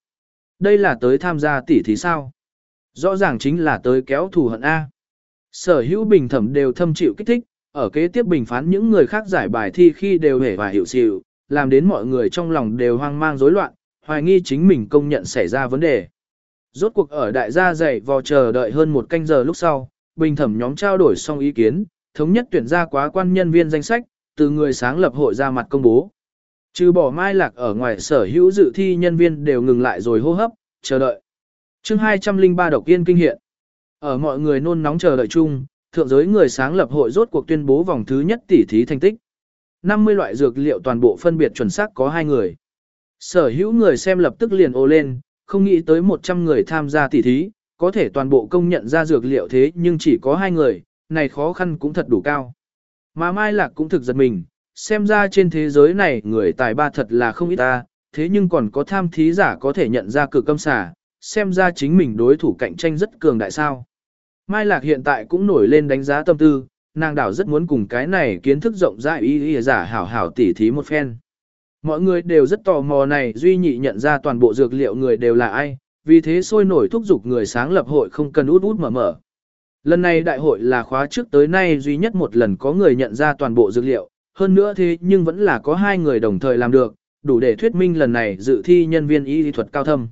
Đây là tới tham gia tỉ thí sao? Rõ ràng chính là tới kéo thù hận A. Sở hữu bình thẩm đều thâm chịu kích thích, ở kế tiếp bình phán những người khác giải bài thi khi đều hể và hiểu xịu, làm đến mọi người trong lòng đều hoang mang rối loạn, hoài nghi chính mình công nhận xảy ra vấn đề. Rốt cuộc ở đại gia dạy vò chờ đợi hơn một canh giờ lúc sau, bình thẩm nhóm trao đổi xong ý kiến, thống nhất tuyển ra quá quan nhân viên danh sách, từ người sáng lập hội ra mặt công bố. Trừ bỏ mai lạc ở ngoài sở hữu dự thi nhân viên đều ngừng lại rồi hô hấp, chờ đợi. chương 203 độc yên kinh hiện. Ở mọi người nôn nóng chờ đợi chung, thượng giới người sáng lập hội rốt cuộc tuyên bố vòng thứ nhất tỷ thí thành tích. 50 loại dược liệu toàn bộ phân biệt chuẩn xác có hai người. Sở hữu người xem lập tức liền ô lên, không nghĩ tới 100 người tham gia tỷ thí, có thể toàn bộ công nhận ra dược liệu thế nhưng chỉ có hai người, này khó khăn cũng thật đủ cao. Mà Mai Lạc cũng thực giật mình, xem ra trên thế giới này người tài ba thật là không ít ta, thế nhưng còn có tham thí giả có thể nhận ra cực âm xả, xem ra chính mình đối thủ cạnh tranh rất cường đại sao. Mai Lạc hiện tại cũng nổi lên đánh giá tâm tư, nàng đảo rất muốn cùng cái này kiến thức rộng rãi y ý giả hảo hảo tỉ thí một phen. Mọi người đều rất tò mò này duy nhị nhận ra toàn bộ dược liệu người đều là ai, vì thế sôi nổi thúc giục người sáng lập hội không cần út út mở mở. Lần này đại hội là khóa trước tới nay duy nhất một lần có người nhận ra toàn bộ dược liệu, hơn nữa thế nhưng vẫn là có hai người đồng thời làm được, đủ để thuyết minh lần này dự thi nhân viên y y thuật cao thâm.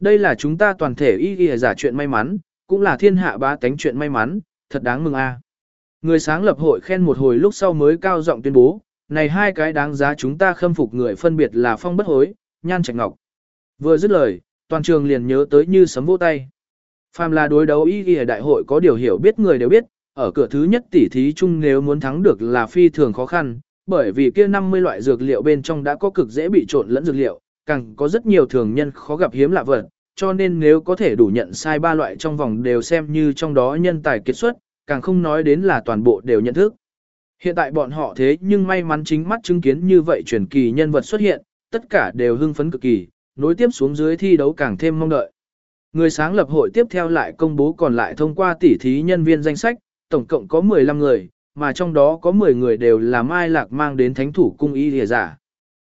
Đây là chúng ta toàn thể y y giả chuyện may mắn, cũng là thiên hạ bá tánh chuyện may mắn, thật đáng mừng a. Người sáng lập hội khen một hồi lúc sau mới cao giọng tuyên bố, này hai cái đáng giá chúng ta khâm phục người phân biệt là phong bất hối, nhan trạch ngọc. Vừa dứt lời, toàn trường liền nhớ tới như sấm vỗ tay. Phàm là đối đấu ý nghĩa đại hội có điều hiểu biết người đều biết, ở cửa thứ nhất tỷ thí chung nếu muốn thắng được là phi thường khó khăn, bởi vì kia 50 loại dược liệu bên trong đã có cực dễ bị trộn lẫn dược liệu, càng có rất nhiều thường nhân khó gặp hiếm lạ vật, cho nên nếu có thể đủ nhận sai ba loại trong vòng đều xem như trong đó nhân tài kết xuất, càng không nói đến là toàn bộ đều nhận thức. Hiện tại bọn họ thế nhưng may mắn chính mắt chứng kiến như vậy truyền kỳ nhân vật xuất hiện, tất cả đều hưng phấn cực kỳ, nối tiếp xuống dưới thi đấu càng thêm mong đợi. Người sáng lập hội tiếp theo lại công bố còn lại thông qua tỉ thí nhân viên danh sách, tổng cộng có 15 người, mà trong đó có 10 người đều là Mai Lạc mang đến thánh thủ cung y lìa giả.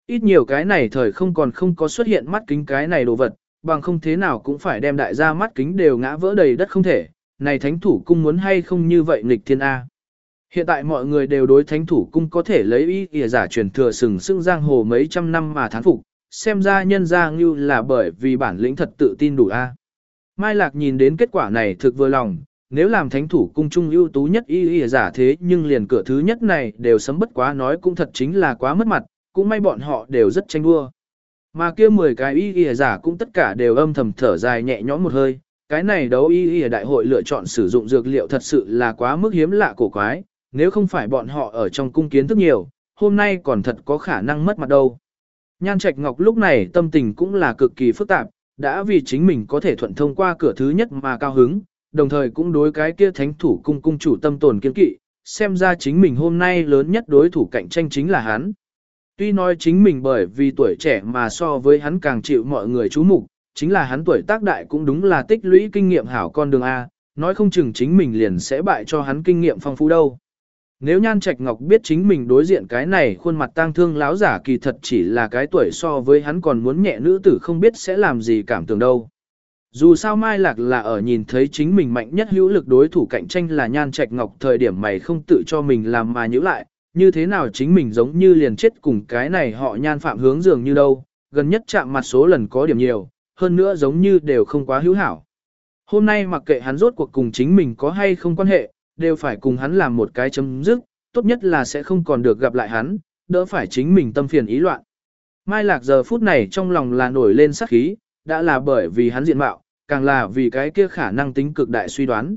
Ít nhiều cái này thời không còn không có xuất hiện mắt kính cái này đồ vật, bằng không thế nào cũng phải đem đại gia mắt kính đều ngã vỡ đầy đất không thể, này thánh thủ cung muốn hay không như vậy nghịch thiên A. Hiện tại mọi người đều đối thánh thủ cung có thể lấy ý kìa giả truyền thừa sừng sững giang hồ mấy trăm năm mà thán phục, xem ra nhân ra như là bởi vì bản lĩnh thật tự tin đủ A. Mai Lạc nhìn đến kết quả này thực vừa lòng, nếu làm thánh thủ cung trung ưu tú nhất y y giả thế nhưng liền cửa thứ nhất này đều sấm bất quá nói cũng thật chính là quá mất mặt, cũng may bọn họ đều rất tranh đua. Mà kia 10 cái y y giả cũng tất cả đều âm thầm thở dài nhẹ nhõm một hơi, cái này đấu y y đại hội lựa chọn sử dụng dược liệu thật sự là quá mức hiếm lạ cổ quái, nếu không phải bọn họ ở trong cung kiến thức nhiều, hôm nay còn thật có khả năng mất mặt đâu. Nhan Trạch Ngọc lúc này tâm tình cũng là cực kỳ phức tạp, đã vì chính mình có thể thuận thông qua cửa thứ nhất mà cao hứng, đồng thời cũng đối cái kia thánh thủ cung cung chủ tâm tồn kiên kỵ, xem ra chính mình hôm nay lớn nhất đối thủ cạnh tranh chính là hắn. Tuy nói chính mình bởi vì tuổi trẻ mà so với hắn càng chịu mọi người chú mục, chính là hắn tuổi tác đại cũng đúng là tích lũy kinh nghiệm hảo con đường A, nói không chừng chính mình liền sẽ bại cho hắn kinh nghiệm phong phú đâu. Nếu Nhan Trạch Ngọc biết chính mình đối diện cái này khuôn mặt tang thương láo giả kỳ thật chỉ là cái tuổi so với hắn còn muốn nhẹ nữ tử không biết sẽ làm gì cảm tưởng đâu. Dù sao Mai Lạc là ở nhìn thấy chính mình mạnh nhất hữu lực đối thủ cạnh tranh là Nhan Trạch Ngọc thời điểm mày không tự cho mình làm mà nhữ lại, như thế nào chính mình giống như liền chết cùng cái này họ Nhan Phạm hướng dường như đâu, gần nhất chạm mặt số lần có điểm nhiều, hơn nữa giống như đều không quá hữu hảo. Hôm nay mặc kệ hắn rốt cuộc cùng chính mình có hay không quan hệ, đều phải cùng hắn làm một cái chấm dứt, tốt nhất là sẽ không còn được gặp lại hắn, đỡ phải chính mình tâm phiền ý loạn. Mai Lạc giờ phút này trong lòng là nổi lên sắc khí, đã là bởi vì hắn diện mạo, càng là vì cái kia khả năng tính cực đại suy đoán.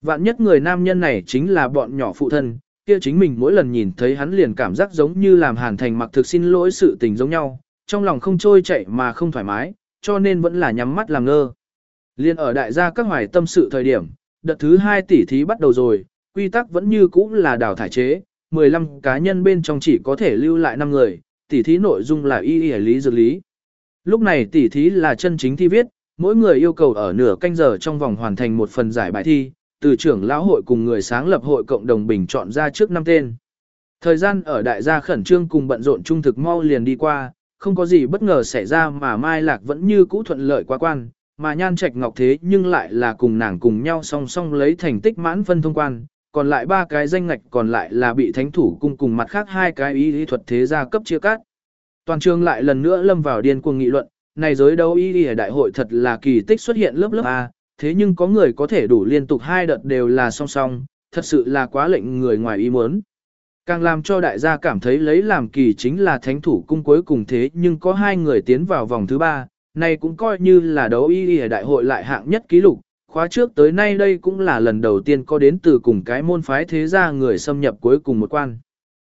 Vạn nhất người nam nhân này chính là bọn nhỏ phụ thân, kia chính mình mỗi lần nhìn thấy hắn liền cảm giác giống như làm hàn thành mặc thực xin lỗi sự tình giống nhau, trong lòng không trôi chạy mà không thoải mái, cho nên vẫn là nhắm mắt làm ngơ. Liên ở đại gia các hoài tâm sự thời điểm, đợt thứ 2 tỷ thí bắt đầu rồi, quy tắc vẫn như cũ là đào thải chế, 15 cá nhân bên trong chỉ có thể lưu lại 5 người, tỷ thí nội dung là y y lý dược lý. Lúc này tỷ thí là chân chính thi viết, mỗi người yêu cầu ở nửa canh giờ trong vòng hoàn thành một phần giải bài thi, từ trưởng lão hội cùng người sáng lập hội cộng đồng bình chọn ra trước năm tên. Thời gian ở đại gia khẩn trương cùng bận rộn trung thực mau liền đi qua, không có gì bất ngờ xảy ra mà Mai Lạc vẫn như cũ thuận lợi quá quan, mà nhan trạch ngọc thế nhưng lại là cùng nàng cùng nhau song song lấy thành tích mãn phân thông quan, còn lại ba cái danh ngạch còn lại là bị thánh thủ cung cùng mặt khác hai cái y lý thuật thế gia cấp chia cắt. Toàn trường lại lần nữa lâm vào điên cuồng nghị luận, này giới đấu y y đại hội thật là kỳ tích xuất hiện lớp lớp A, thế nhưng có người có thể đủ liên tục hai đợt đều là song song, thật sự là quá lệnh người ngoài ý muốn. Càng làm cho đại gia cảm thấy lấy làm kỳ chính là thánh thủ cung cuối cùng thế nhưng có hai người tiến vào vòng thứ ba, này cũng coi như là đấu y y đại hội lại hạng nhất ký lục, khóa trước tới nay đây cũng là lần đầu tiên có đến từ cùng cái môn phái thế gia người xâm nhập cuối cùng một quan.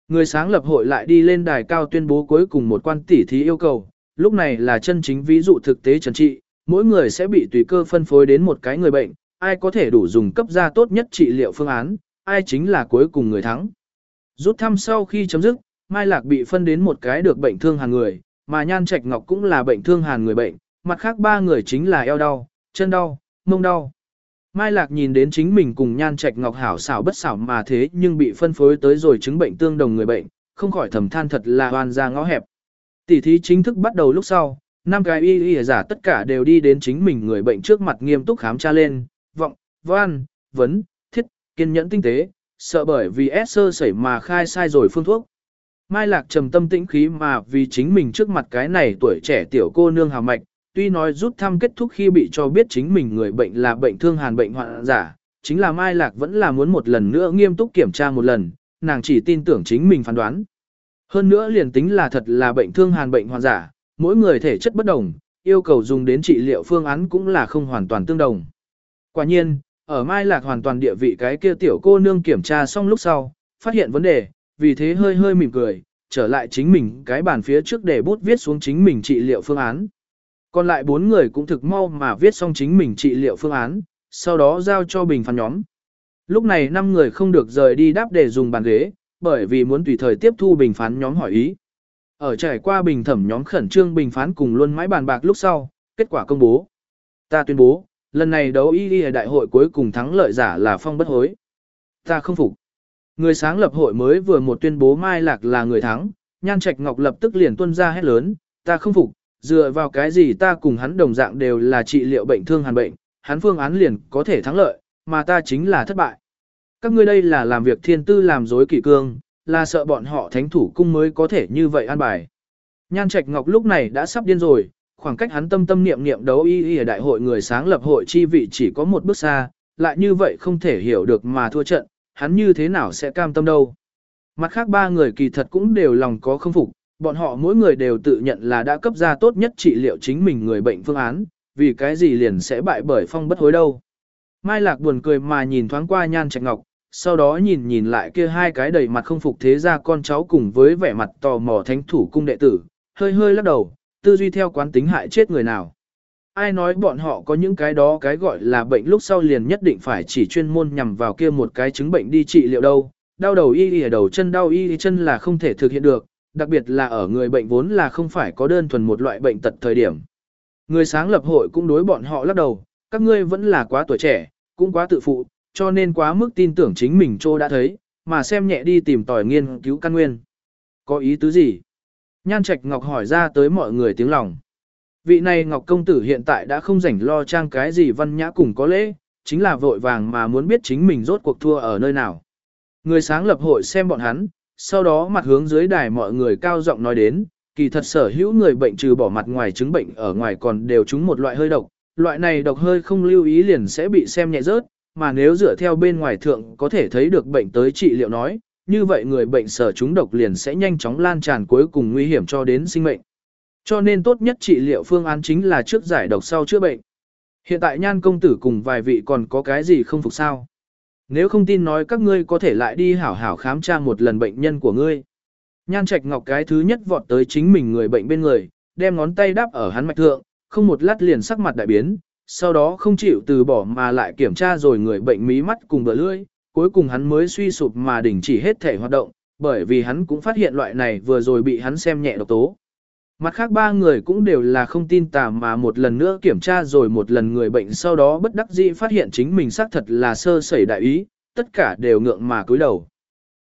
Người sáng lập hội lại đi lên đài cao tuyên bố cuối cùng một quan tỷ thí yêu cầu, lúc này là chân chính ví dụ thực tế trần trị, mỗi người sẽ bị tùy cơ phân phối đến một cái người bệnh, ai có thể đủ dùng cấp ra tốt nhất trị liệu phương án, ai chính là cuối cùng người thắng. Rút thăm sau khi chấm dứt, Mai Lạc bị phân đến một cái được bệnh thương hàng người, mà Nhan Trạch Ngọc cũng là bệnh thương hàn người bệnh, mặt khác ba người chính là eo đau, chân đau, mông đau. Mai Lạc nhìn đến chính mình cùng Nhan Trạch Ngọc hảo xảo bất xảo mà thế nhưng bị phân phối tới rồi chứng bệnh tương đồng người bệnh, không khỏi thầm than thật là hoàn ra ngõ hẹp. Tỷ thí chính thức bắt đầu lúc sau, năm cái y y giả tất cả đều đi đến chính mình người bệnh trước mặt nghiêm túc khám tra lên, vọng, văn, vấn, thiết, kiên nhẫn tinh tế, sợ bởi vì sơ sẩy mà khai sai rồi phương thuốc. Mai Lạc trầm tâm tĩnh khí mà vì chính mình trước mặt cái này tuổi trẻ tiểu cô nương hào mạch, tuy nói rút thăm kết thúc khi bị cho biết chính mình người bệnh là bệnh thương hàn bệnh hoạn giả, chính là Mai Lạc vẫn là muốn một lần nữa nghiêm túc kiểm tra một lần, nàng chỉ tin tưởng chính mình phán đoán. Hơn nữa liền tính là thật là bệnh thương hàn bệnh hoạn giả, mỗi người thể chất bất đồng, yêu cầu dùng đến trị liệu phương án cũng là không hoàn toàn tương đồng. Quả nhiên, ở Mai Lạc hoàn toàn địa vị cái kia tiểu cô nương kiểm tra xong lúc sau, phát hiện vấn đề, vì thế hơi hơi mỉm cười, trở lại chính mình cái bàn phía trước để bút viết xuống chính mình trị liệu phương án. Còn lại bốn người cũng thực mau mà viết xong chính mình trị liệu phương án, sau đó giao cho bình phán nhóm. Lúc này năm người không được rời đi đáp để dùng bàn ghế, bởi vì muốn tùy thời tiếp thu bình phán nhóm hỏi ý. Ở trải qua bình thẩm nhóm khẩn trương bình phán cùng luôn mãi bàn bạc lúc sau, kết quả công bố. Ta tuyên bố, lần này đấu y y đại hội cuối cùng thắng lợi giả là phong bất hối. Ta không phục. Người sáng lập hội mới vừa một tuyên bố Mai Lạc là người thắng, Nhan Trạch Ngọc lập tức liền tuân ra hét lớn, ta không phục, dựa vào cái gì ta cùng hắn đồng dạng đều là trị liệu bệnh thương hàn bệnh, hắn phương án liền có thể thắng lợi, mà ta chính là thất bại. Các ngươi đây là làm việc thiên tư làm dối kỷ cương, là sợ bọn họ thánh thủ cung mới có thể như vậy an bài. Nhan Trạch Ngọc lúc này đã sắp điên rồi, khoảng cách hắn tâm tâm niệm niệm đấu y y ở đại hội người sáng lập hội chi vị chỉ có một bước xa, lại như vậy không thể hiểu được mà thua trận, hắn như thế nào sẽ cam tâm đâu. Mặt khác ba người kỳ thật cũng đều lòng có không phục, bọn họ mỗi người đều tự nhận là đã cấp ra tốt nhất trị liệu chính mình người bệnh phương án, vì cái gì liền sẽ bại bởi phong bất hối đâu. Mai Lạc buồn cười mà nhìn thoáng qua nhan trạch ngọc, sau đó nhìn nhìn lại kia hai cái đầy mặt không phục thế ra con cháu cùng với vẻ mặt tò mò thánh thủ cung đệ tử, hơi hơi lắc đầu, tư duy theo quán tính hại chết người nào. Ai nói bọn họ có những cái đó cái gọi là bệnh lúc sau liền nhất định phải chỉ chuyên môn nhằm vào kia một cái chứng bệnh đi trị liệu đâu, đau đầu y y ở đầu chân đau y y chân là không thể thực hiện được, đặc biệt là ở người bệnh vốn là không phải có đơn thuần một loại bệnh tật thời điểm. Người sáng lập hội cũng đối bọn họ lắc đầu, các ngươi vẫn là quá tuổi trẻ, cũng quá tự phụ, cho nên quá mức tin tưởng chính mình trô đã thấy, mà xem nhẹ đi tìm tòi nghiên cứu căn nguyên. Có ý tứ gì? Nhan Trạch Ngọc hỏi ra tới mọi người tiếng lòng. Vị này Ngọc Công Tử hiện tại đã không rảnh lo trang cái gì văn nhã cùng có lễ, chính là vội vàng mà muốn biết chính mình rốt cuộc thua ở nơi nào. Người sáng lập hội xem bọn hắn, sau đó mặt hướng dưới đài mọi người cao giọng nói đến, kỳ thật sở hữu người bệnh trừ bỏ mặt ngoài chứng bệnh ở ngoài còn đều trúng một loại hơi độc, loại này độc hơi không lưu ý liền sẽ bị xem nhẹ rớt, mà nếu dựa theo bên ngoài thượng có thể thấy được bệnh tới trị liệu nói, như vậy người bệnh sở trúng độc liền sẽ nhanh chóng lan tràn cuối cùng nguy hiểm cho đến sinh mệnh. Cho nên tốt nhất trị liệu phương án chính là trước giải độc sau chữa bệnh. Hiện tại nhan công tử cùng vài vị còn có cái gì không phục sao? Nếu không tin nói các ngươi có thể lại đi hảo hảo khám tra một lần bệnh nhân của ngươi. Nhan Trạch Ngọc cái thứ nhất vọt tới chính mình người bệnh bên người, đem ngón tay đáp ở hắn mạch thượng, không một lát liền sắc mặt đại biến, sau đó không chịu từ bỏ mà lại kiểm tra rồi người bệnh mí mắt cùng bờ lưỡi, cuối cùng hắn mới suy sụp mà đình chỉ hết thể hoạt động, bởi vì hắn cũng phát hiện loại này vừa rồi bị hắn xem nhẹ độc tố. Mặt khác ba người cũng đều là không tin tà mà một lần nữa kiểm tra rồi một lần người bệnh sau đó bất đắc dĩ phát hiện chính mình xác thật là sơ sẩy đại ý, tất cả đều ngượng mà cúi đầu.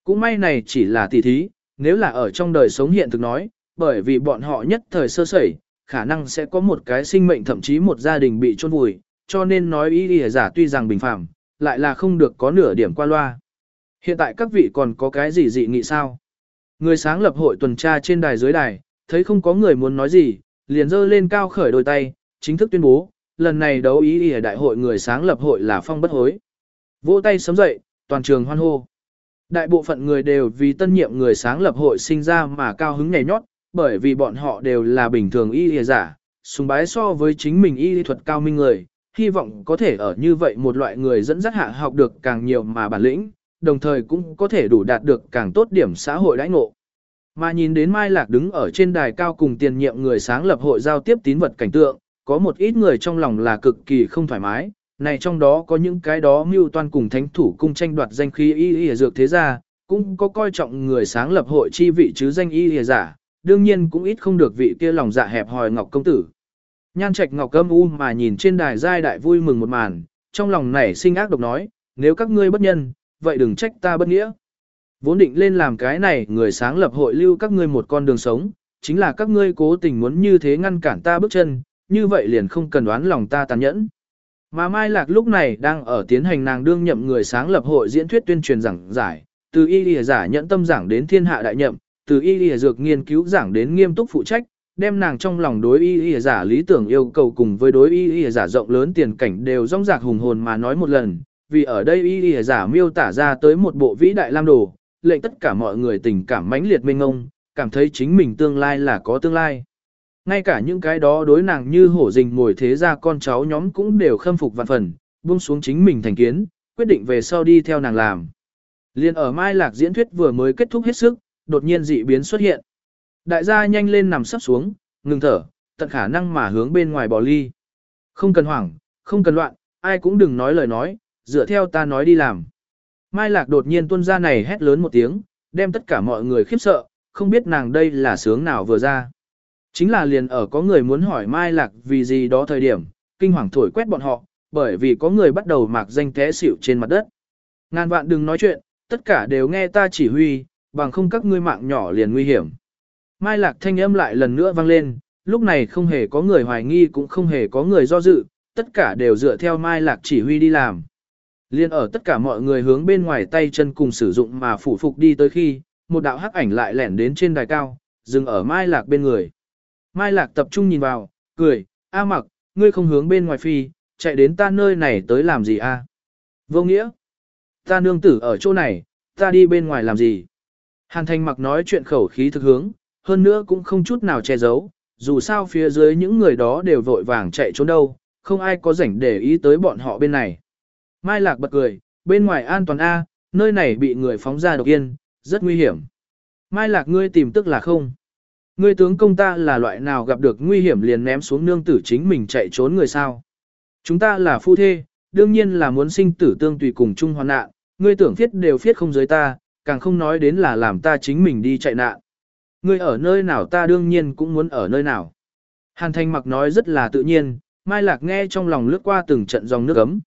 Cũng may này chỉ là tỉ thí, nếu là ở trong đời sống hiện thực nói, bởi vì bọn họ nhất thời sơ sẩy, khả năng sẽ có một cái sinh mệnh thậm chí một gia đình bị chôn vùi, cho nên nói ý ý giả tuy rằng bình phạm, lại là không được có nửa điểm qua loa. Hiện tại các vị còn có cái gì dị nghị sao? Người sáng lập hội tuần tra trên đài dưới đài, thấy không có người muốn nói gì, liền dơ lên cao khởi đôi tay, chính thức tuyên bố, lần này đấu ý ở đại hội người sáng lập hội là phong bất hối. Vỗ tay sớm dậy, toàn trường hoan hô. Đại bộ phận người đều vì tân nhiệm người sáng lập hội sinh ra mà cao hứng nhảy nhót, bởi vì bọn họ đều là bình thường y y giả, sùng bái so với chính mình y lý thuật cao minh người, hy vọng có thể ở như vậy một loại người dẫn dắt hạ học được càng nhiều mà bản lĩnh, đồng thời cũng có thể đủ đạt được càng tốt điểm xã hội đãi ngộ. Mà nhìn đến Mai Lạc đứng ở trên đài cao cùng tiền nhiệm người sáng lập hội giao tiếp tín vật cảnh tượng, có một ít người trong lòng là cực kỳ không thoải mái, này trong đó có những cái đó mưu toan cùng thánh thủ cung tranh đoạt danh khí y y dược thế gia, cũng có coi trọng người sáng lập hội chi vị chứ danh y y giả, đương nhiên cũng ít không được vị kia lòng dạ hẹp hòi ngọc công tử. Nhan trạch ngọc âm u mà nhìn trên đài giai đại vui mừng một màn, trong lòng nảy sinh ác độc nói, nếu các ngươi bất nhân, vậy đừng trách ta bất nghĩa. Vốn định lên làm cái này người sáng lập hội lưu các ngươi một con đường sống, chính là các ngươi cố tình muốn như thế ngăn cản ta bước chân, như vậy liền không cần đoán lòng ta tàn nhẫn. Mà Mai Lạc lúc này đang ở tiến hành nàng đương nhậm người sáng lập hội diễn thuyết tuyên truyền giảng giải, từ y lìa giả nhẫn tâm giảng đến thiên hạ đại nhậm, từ y lìa dược nghiên cứu giảng đến nghiêm túc phụ trách, đem nàng trong lòng đối y lìa giả lý tưởng yêu cầu cùng với đối y lìa giả rộng lớn tiền cảnh đều rong rạc hùng hồn mà nói một lần, vì ở đây y lìa giả miêu tả ra tới một bộ vĩ đại lam đồ, lệnh tất cả mọi người tình cảm mãnh liệt mênh ngông, cảm thấy chính mình tương lai là có tương lai. Ngay cả những cái đó đối nàng như hổ rình ngồi thế ra con cháu nhóm cũng đều khâm phục vạn phần, buông xuống chính mình thành kiến, quyết định về sau đi theo nàng làm. Liên ở Mai Lạc diễn thuyết vừa mới kết thúc hết sức, đột nhiên dị biến xuất hiện. Đại gia nhanh lên nằm sắp xuống, ngừng thở, tận khả năng mà hướng bên ngoài bỏ ly. Không cần hoảng, không cần loạn, ai cũng đừng nói lời nói, dựa theo ta nói đi làm. Mai Lạc đột nhiên tuôn ra này hét lớn một tiếng, đem tất cả mọi người khiếp sợ, không biết nàng đây là sướng nào vừa ra. Chính là liền ở có người muốn hỏi Mai Lạc vì gì đó thời điểm, kinh hoàng thổi quét bọn họ, bởi vì có người bắt đầu mạc danh té xỉu trên mặt đất. Ngàn vạn đừng nói chuyện, tất cả đều nghe ta chỉ huy, bằng không các ngươi mạng nhỏ liền nguy hiểm. Mai Lạc thanh âm lại lần nữa vang lên, lúc này không hề có người hoài nghi cũng không hề có người do dự, tất cả đều dựa theo Mai Lạc chỉ huy đi làm. Liên ở tất cả mọi người hướng bên ngoài tay chân cùng sử dụng mà phủ phục đi tới khi, một đạo hắc ảnh lại lẻn đến trên đài cao, dừng ở Mai Lạc bên người. Mai Lạc tập trung nhìn vào, cười, A mặc, ngươi không hướng bên ngoài phi, chạy đến ta nơi này tới làm gì a? Vô nghĩa, ta nương tử ở chỗ này, ta đi bên ngoài làm gì? Hàn thành mặc nói chuyện khẩu khí thực hướng, hơn nữa cũng không chút nào che giấu, dù sao phía dưới những người đó đều vội vàng chạy trốn đâu, không ai có rảnh để ý tới bọn họ bên này. Mai Lạc bật cười, bên ngoài an toàn A, nơi này bị người phóng ra độc yên, rất nguy hiểm. Mai Lạc ngươi tìm tức là không. Ngươi tướng công ta là loại nào gặp được nguy hiểm liền ném xuống nương tử chính mình chạy trốn người sao. Chúng ta là phu thê, đương nhiên là muốn sinh tử tương tùy cùng chung hoàn nạn, ngươi tưởng phiết đều phiết không giới ta, càng không nói đến là làm ta chính mình đi chạy nạn. Ngươi ở nơi nào ta đương nhiên cũng muốn ở nơi nào. Hàn Thanh mặc nói rất là tự nhiên, Mai Lạc nghe trong lòng lướt qua từng trận dòng nước ấm.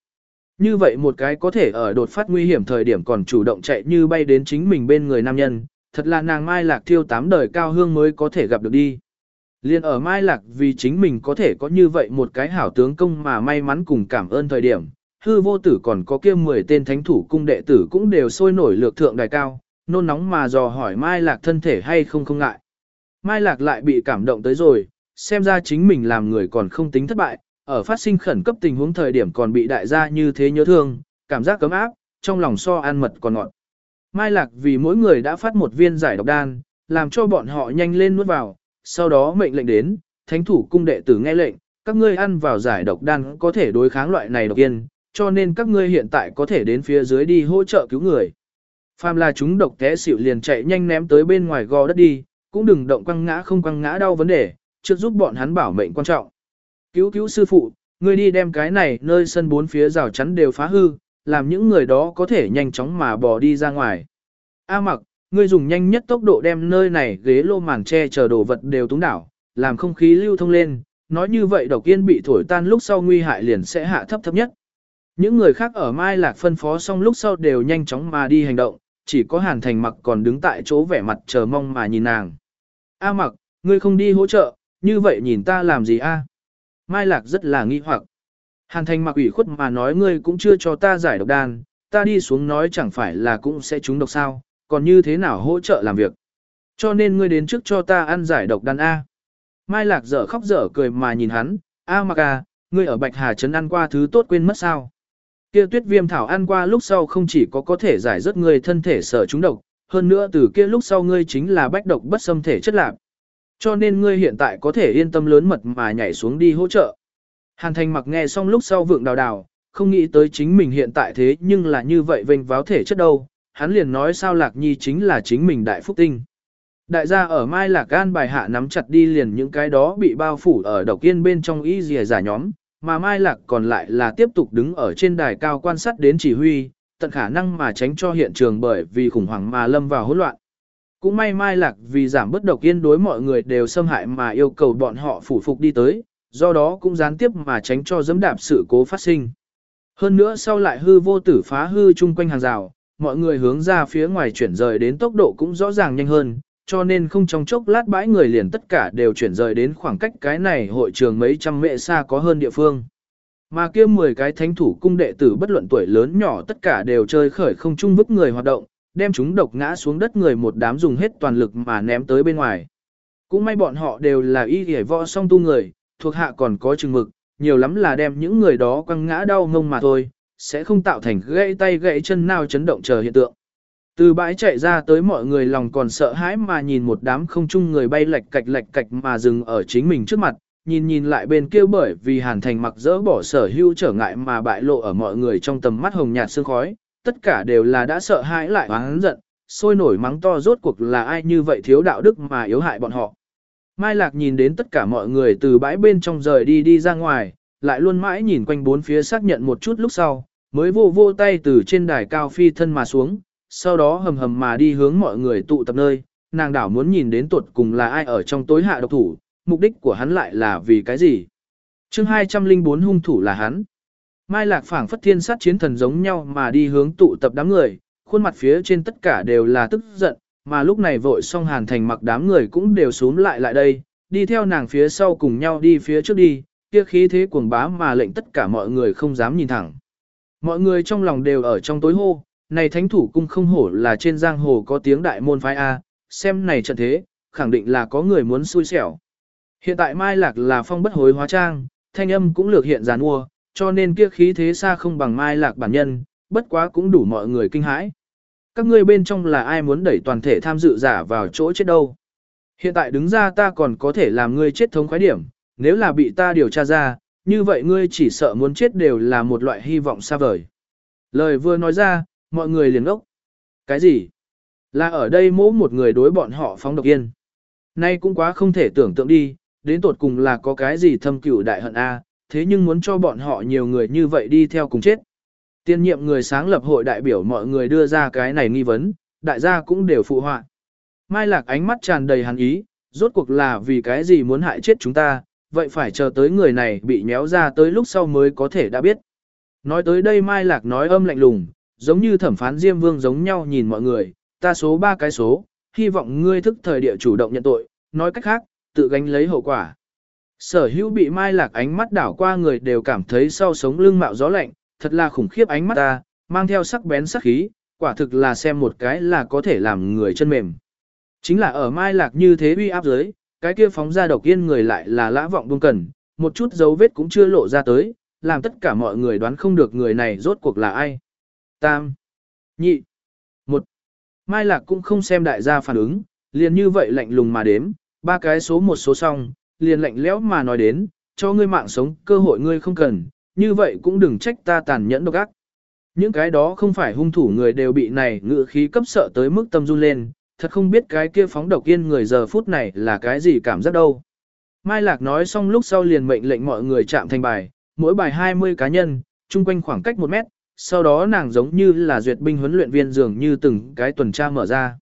Như vậy một cái có thể ở đột phát nguy hiểm thời điểm còn chủ động chạy như bay đến chính mình bên người nam nhân, thật là nàng Mai Lạc thiêu tám đời cao hương mới có thể gặp được đi. Liên ở Mai Lạc vì chính mình có thể có như vậy một cái hảo tướng công mà may mắn cùng cảm ơn thời điểm, hư vô tử còn có kia 10 tên thánh thủ cung đệ tử cũng đều sôi nổi lược thượng đài cao, nôn nóng mà dò hỏi Mai Lạc thân thể hay không không ngại. Mai Lạc lại bị cảm động tới rồi, xem ra chính mình làm người còn không tính thất bại, ở phát sinh khẩn cấp tình huống thời điểm còn bị đại gia như thế nhớ thương, cảm giác cấm áp, trong lòng so an mật còn ngọt. Mai Lạc vì mỗi người đã phát một viên giải độc đan, làm cho bọn họ nhanh lên nuốt vào, sau đó mệnh lệnh đến, thánh thủ cung đệ tử nghe lệnh, các ngươi ăn vào giải độc đan có thể đối kháng loại này độc yên, cho nên các ngươi hiện tại có thể đến phía dưới đi hỗ trợ cứu người. Phàm là chúng độc té xỉu liền chạy nhanh ném tới bên ngoài gò đất đi, cũng đừng động quăng ngã không quăng ngã đau vấn đề, trước giúp bọn hắn bảo mệnh quan trọng. Cứu cứu sư phụ, ngươi đi đem cái này nơi sân bốn phía rào chắn đều phá hư, làm những người đó có thể nhanh chóng mà bỏ đi ra ngoài. A mặc, ngươi dùng nhanh nhất tốc độ đem nơi này ghế lô màn che chờ đồ vật đều túng đảo, làm không khí lưu thông lên, nói như vậy độc yên bị thổi tan lúc sau nguy hại liền sẽ hạ thấp thấp nhất. Những người khác ở Mai Lạc phân phó xong lúc sau đều nhanh chóng mà đi hành động, chỉ có Hàn Thành mặc còn đứng tại chỗ vẻ mặt chờ mong mà nhìn nàng. A mặc, ngươi không đi hỗ trợ, như vậy nhìn ta làm gì a? Mai Lạc rất là nghi hoặc. Hàn Thành mặc ủy khuất mà nói ngươi cũng chưa cho ta giải độc đan, ta đi xuống nói chẳng phải là cũng sẽ trúng độc sao, còn như thế nào hỗ trợ làm việc. Cho nên ngươi đến trước cho ta ăn giải độc đan A. Mai Lạc dở khóc dở cười mà nhìn hắn, A Mặc à, ngươi ở Bạch Hà Trấn ăn qua thứ tốt quên mất sao. Kia tuyết viêm thảo ăn qua lúc sau không chỉ có có thể giải rất người thân thể sở trúng độc, hơn nữa từ kia lúc sau ngươi chính là bách độc bất xâm thể chất lạc. Cho nên ngươi hiện tại có thể yên tâm lớn mật mà nhảy xuống đi hỗ trợ. Hàn thành mặc nghe xong lúc sau vượng đào đào, không nghĩ tới chính mình hiện tại thế nhưng là như vậy vênh váo thể chất đâu, hắn liền nói sao lạc nhi chính là chính mình đại phúc tinh. Đại gia ở Mai Lạc Gan bài hạ nắm chặt đi liền những cái đó bị bao phủ ở độc yên bên trong y dìa giả nhóm, mà Mai Lạc còn lại là tiếp tục đứng ở trên đài cao quan sát đến chỉ huy, tận khả năng mà tránh cho hiện trường bởi vì khủng hoảng mà lâm vào hỗn loạn. Cũng may Mai Lạc vì giảm bất độc yên đối mọi người đều xâm hại mà yêu cầu bọn họ phủ phục đi tới, do đó cũng gián tiếp mà tránh cho dẫm đạp sự cố phát sinh. Hơn nữa sau lại hư vô tử phá hư chung quanh hàng rào, mọi người hướng ra phía ngoài chuyển rời đến tốc độ cũng rõ ràng nhanh hơn, cho nên không trong chốc lát bãi người liền tất cả đều chuyển rời đến khoảng cách cái này hội trường mấy trăm mệ xa có hơn địa phương. Mà kia 10 cái thánh thủ cung đệ tử bất luận tuổi lớn nhỏ tất cả đều chơi khởi không chung vứt người hoạt động, đem chúng độc ngã xuống đất người một đám dùng hết toàn lực mà ném tới bên ngoài. Cũng may bọn họ đều là y hề võ song tu người, thuộc hạ còn có chừng mực, nhiều lắm là đem những người đó quăng ngã đau ngông mà thôi, sẽ không tạo thành gãy tay gãy chân nào chấn động chờ hiện tượng. Từ bãi chạy ra tới mọi người lòng còn sợ hãi mà nhìn một đám không chung người bay lệch cạch lệch cạch mà dừng ở chính mình trước mặt, nhìn nhìn lại bên kia bởi vì hàn thành mặc dỡ bỏ sở hưu trở ngại mà bại lộ ở mọi người trong tầm mắt hồng nhạt sương khói, tất cả đều là đã sợ hãi lại oán giận, sôi nổi mắng to rốt cuộc là ai như vậy thiếu đạo đức mà yếu hại bọn họ. Mai Lạc nhìn đến tất cả mọi người từ bãi bên trong rời đi đi ra ngoài, lại luôn mãi nhìn quanh bốn phía xác nhận một chút lúc sau, mới vô vô tay từ trên đài cao phi thân mà xuống, sau đó hầm hầm mà đi hướng mọi người tụ tập nơi, nàng đảo muốn nhìn đến tuột cùng là ai ở trong tối hạ độc thủ, mục đích của hắn lại là vì cái gì. chương 204 hung thủ là hắn. Mai Lạc phảng phất thiên sát chiến thần giống nhau mà đi hướng tụ tập đám người, khuôn mặt phía trên tất cả đều là tức giận, mà lúc này vội xong hàn thành mặc đám người cũng đều xuống lại lại đây, đi theo nàng phía sau cùng nhau đi phía trước đi, kia khí thế cuồng bá mà lệnh tất cả mọi người không dám nhìn thẳng. Mọi người trong lòng đều ở trong tối hô, này thánh thủ cung không hổ là trên giang hồ có tiếng đại môn phái A, xem này trận thế, khẳng định là có người muốn xui xẻo. Hiện tại Mai Lạc là phong bất hối hóa trang, thanh âm cũng lược hiện giàn mua, cho nên kia khí thế xa không bằng Mai Lạc bản nhân, bất quá cũng đủ mọi người kinh hãi. Các ngươi bên trong là ai muốn đẩy toàn thể tham dự giả vào chỗ chết đâu. Hiện tại đứng ra ta còn có thể làm ngươi chết thống khoái điểm, nếu là bị ta điều tra ra, như vậy ngươi chỉ sợ muốn chết đều là một loại hy vọng xa vời. Lời vừa nói ra, mọi người liền ốc. Cái gì? Là ở đây mỗi một người đối bọn họ phóng độc yên. Nay cũng quá không thể tưởng tượng đi, đến tột cùng là có cái gì thâm cửu đại hận A, thế nhưng muốn cho bọn họ nhiều người như vậy đi theo cùng chết. Tiên nhiệm người sáng lập hội đại biểu mọi người đưa ra cái này nghi vấn, đại gia cũng đều phụ họa. Mai Lạc ánh mắt tràn đầy hắn ý, rốt cuộc là vì cái gì muốn hại chết chúng ta, vậy phải chờ tới người này bị nhéo ra tới lúc sau mới có thể đã biết. Nói tới đây Mai Lạc nói âm lạnh lùng, giống như thẩm phán Diêm Vương giống nhau nhìn mọi người, ta số ba cái số, hy vọng ngươi thức thời địa chủ động nhận tội, nói cách khác, tự gánh lấy hậu quả. Sở hữu bị Mai Lạc ánh mắt đảo qua người đều cảm thấy sau sống lưng mạo gió lạnh, thật là khủng khiếp ánh mắt ta, mang theo sắc bén sắc khí, quả thực là xem một cái là có thể làm người chân mềm. Chính là ở Mai Lạc như thế uy áp giới, cái kia phóng ra độc yên người lại là lã vọng buông cần, một chút dấu vết cũng chưa lộ ra tới, làm tất cả mọi người đoán không được người này rốt cuộc là ai. Tam, nhị, một. Mai Lạc cũng không xem đại gia phản ứng, liền như vậy lạnh lùng mà đếm, ba cái số một số xong, liền lạnh lẽo mà nói đến, cho ngươi mạng sống, cơ hội ngươi không cần, như vậy cũng đừng trách ta tàn nhẫn độc ác. Những cái đó không phải hung thủ người đều bị này ngự khí cấp sợ tới mức tâm run lên, thật không biết cái kia phóng độc yên người giờ phút này là cái gì cảm giác đâu. Mai Lạc nói xong lúc sau liền mệnh lệnh mọi người chạm thành bài, mỗi bài 20 cá nhân, chung quanh khoảng cách 1 mét, sau đó nàng giống như là duyệt binh huấn luyện viên dường như từng cái tuần tra mở ra.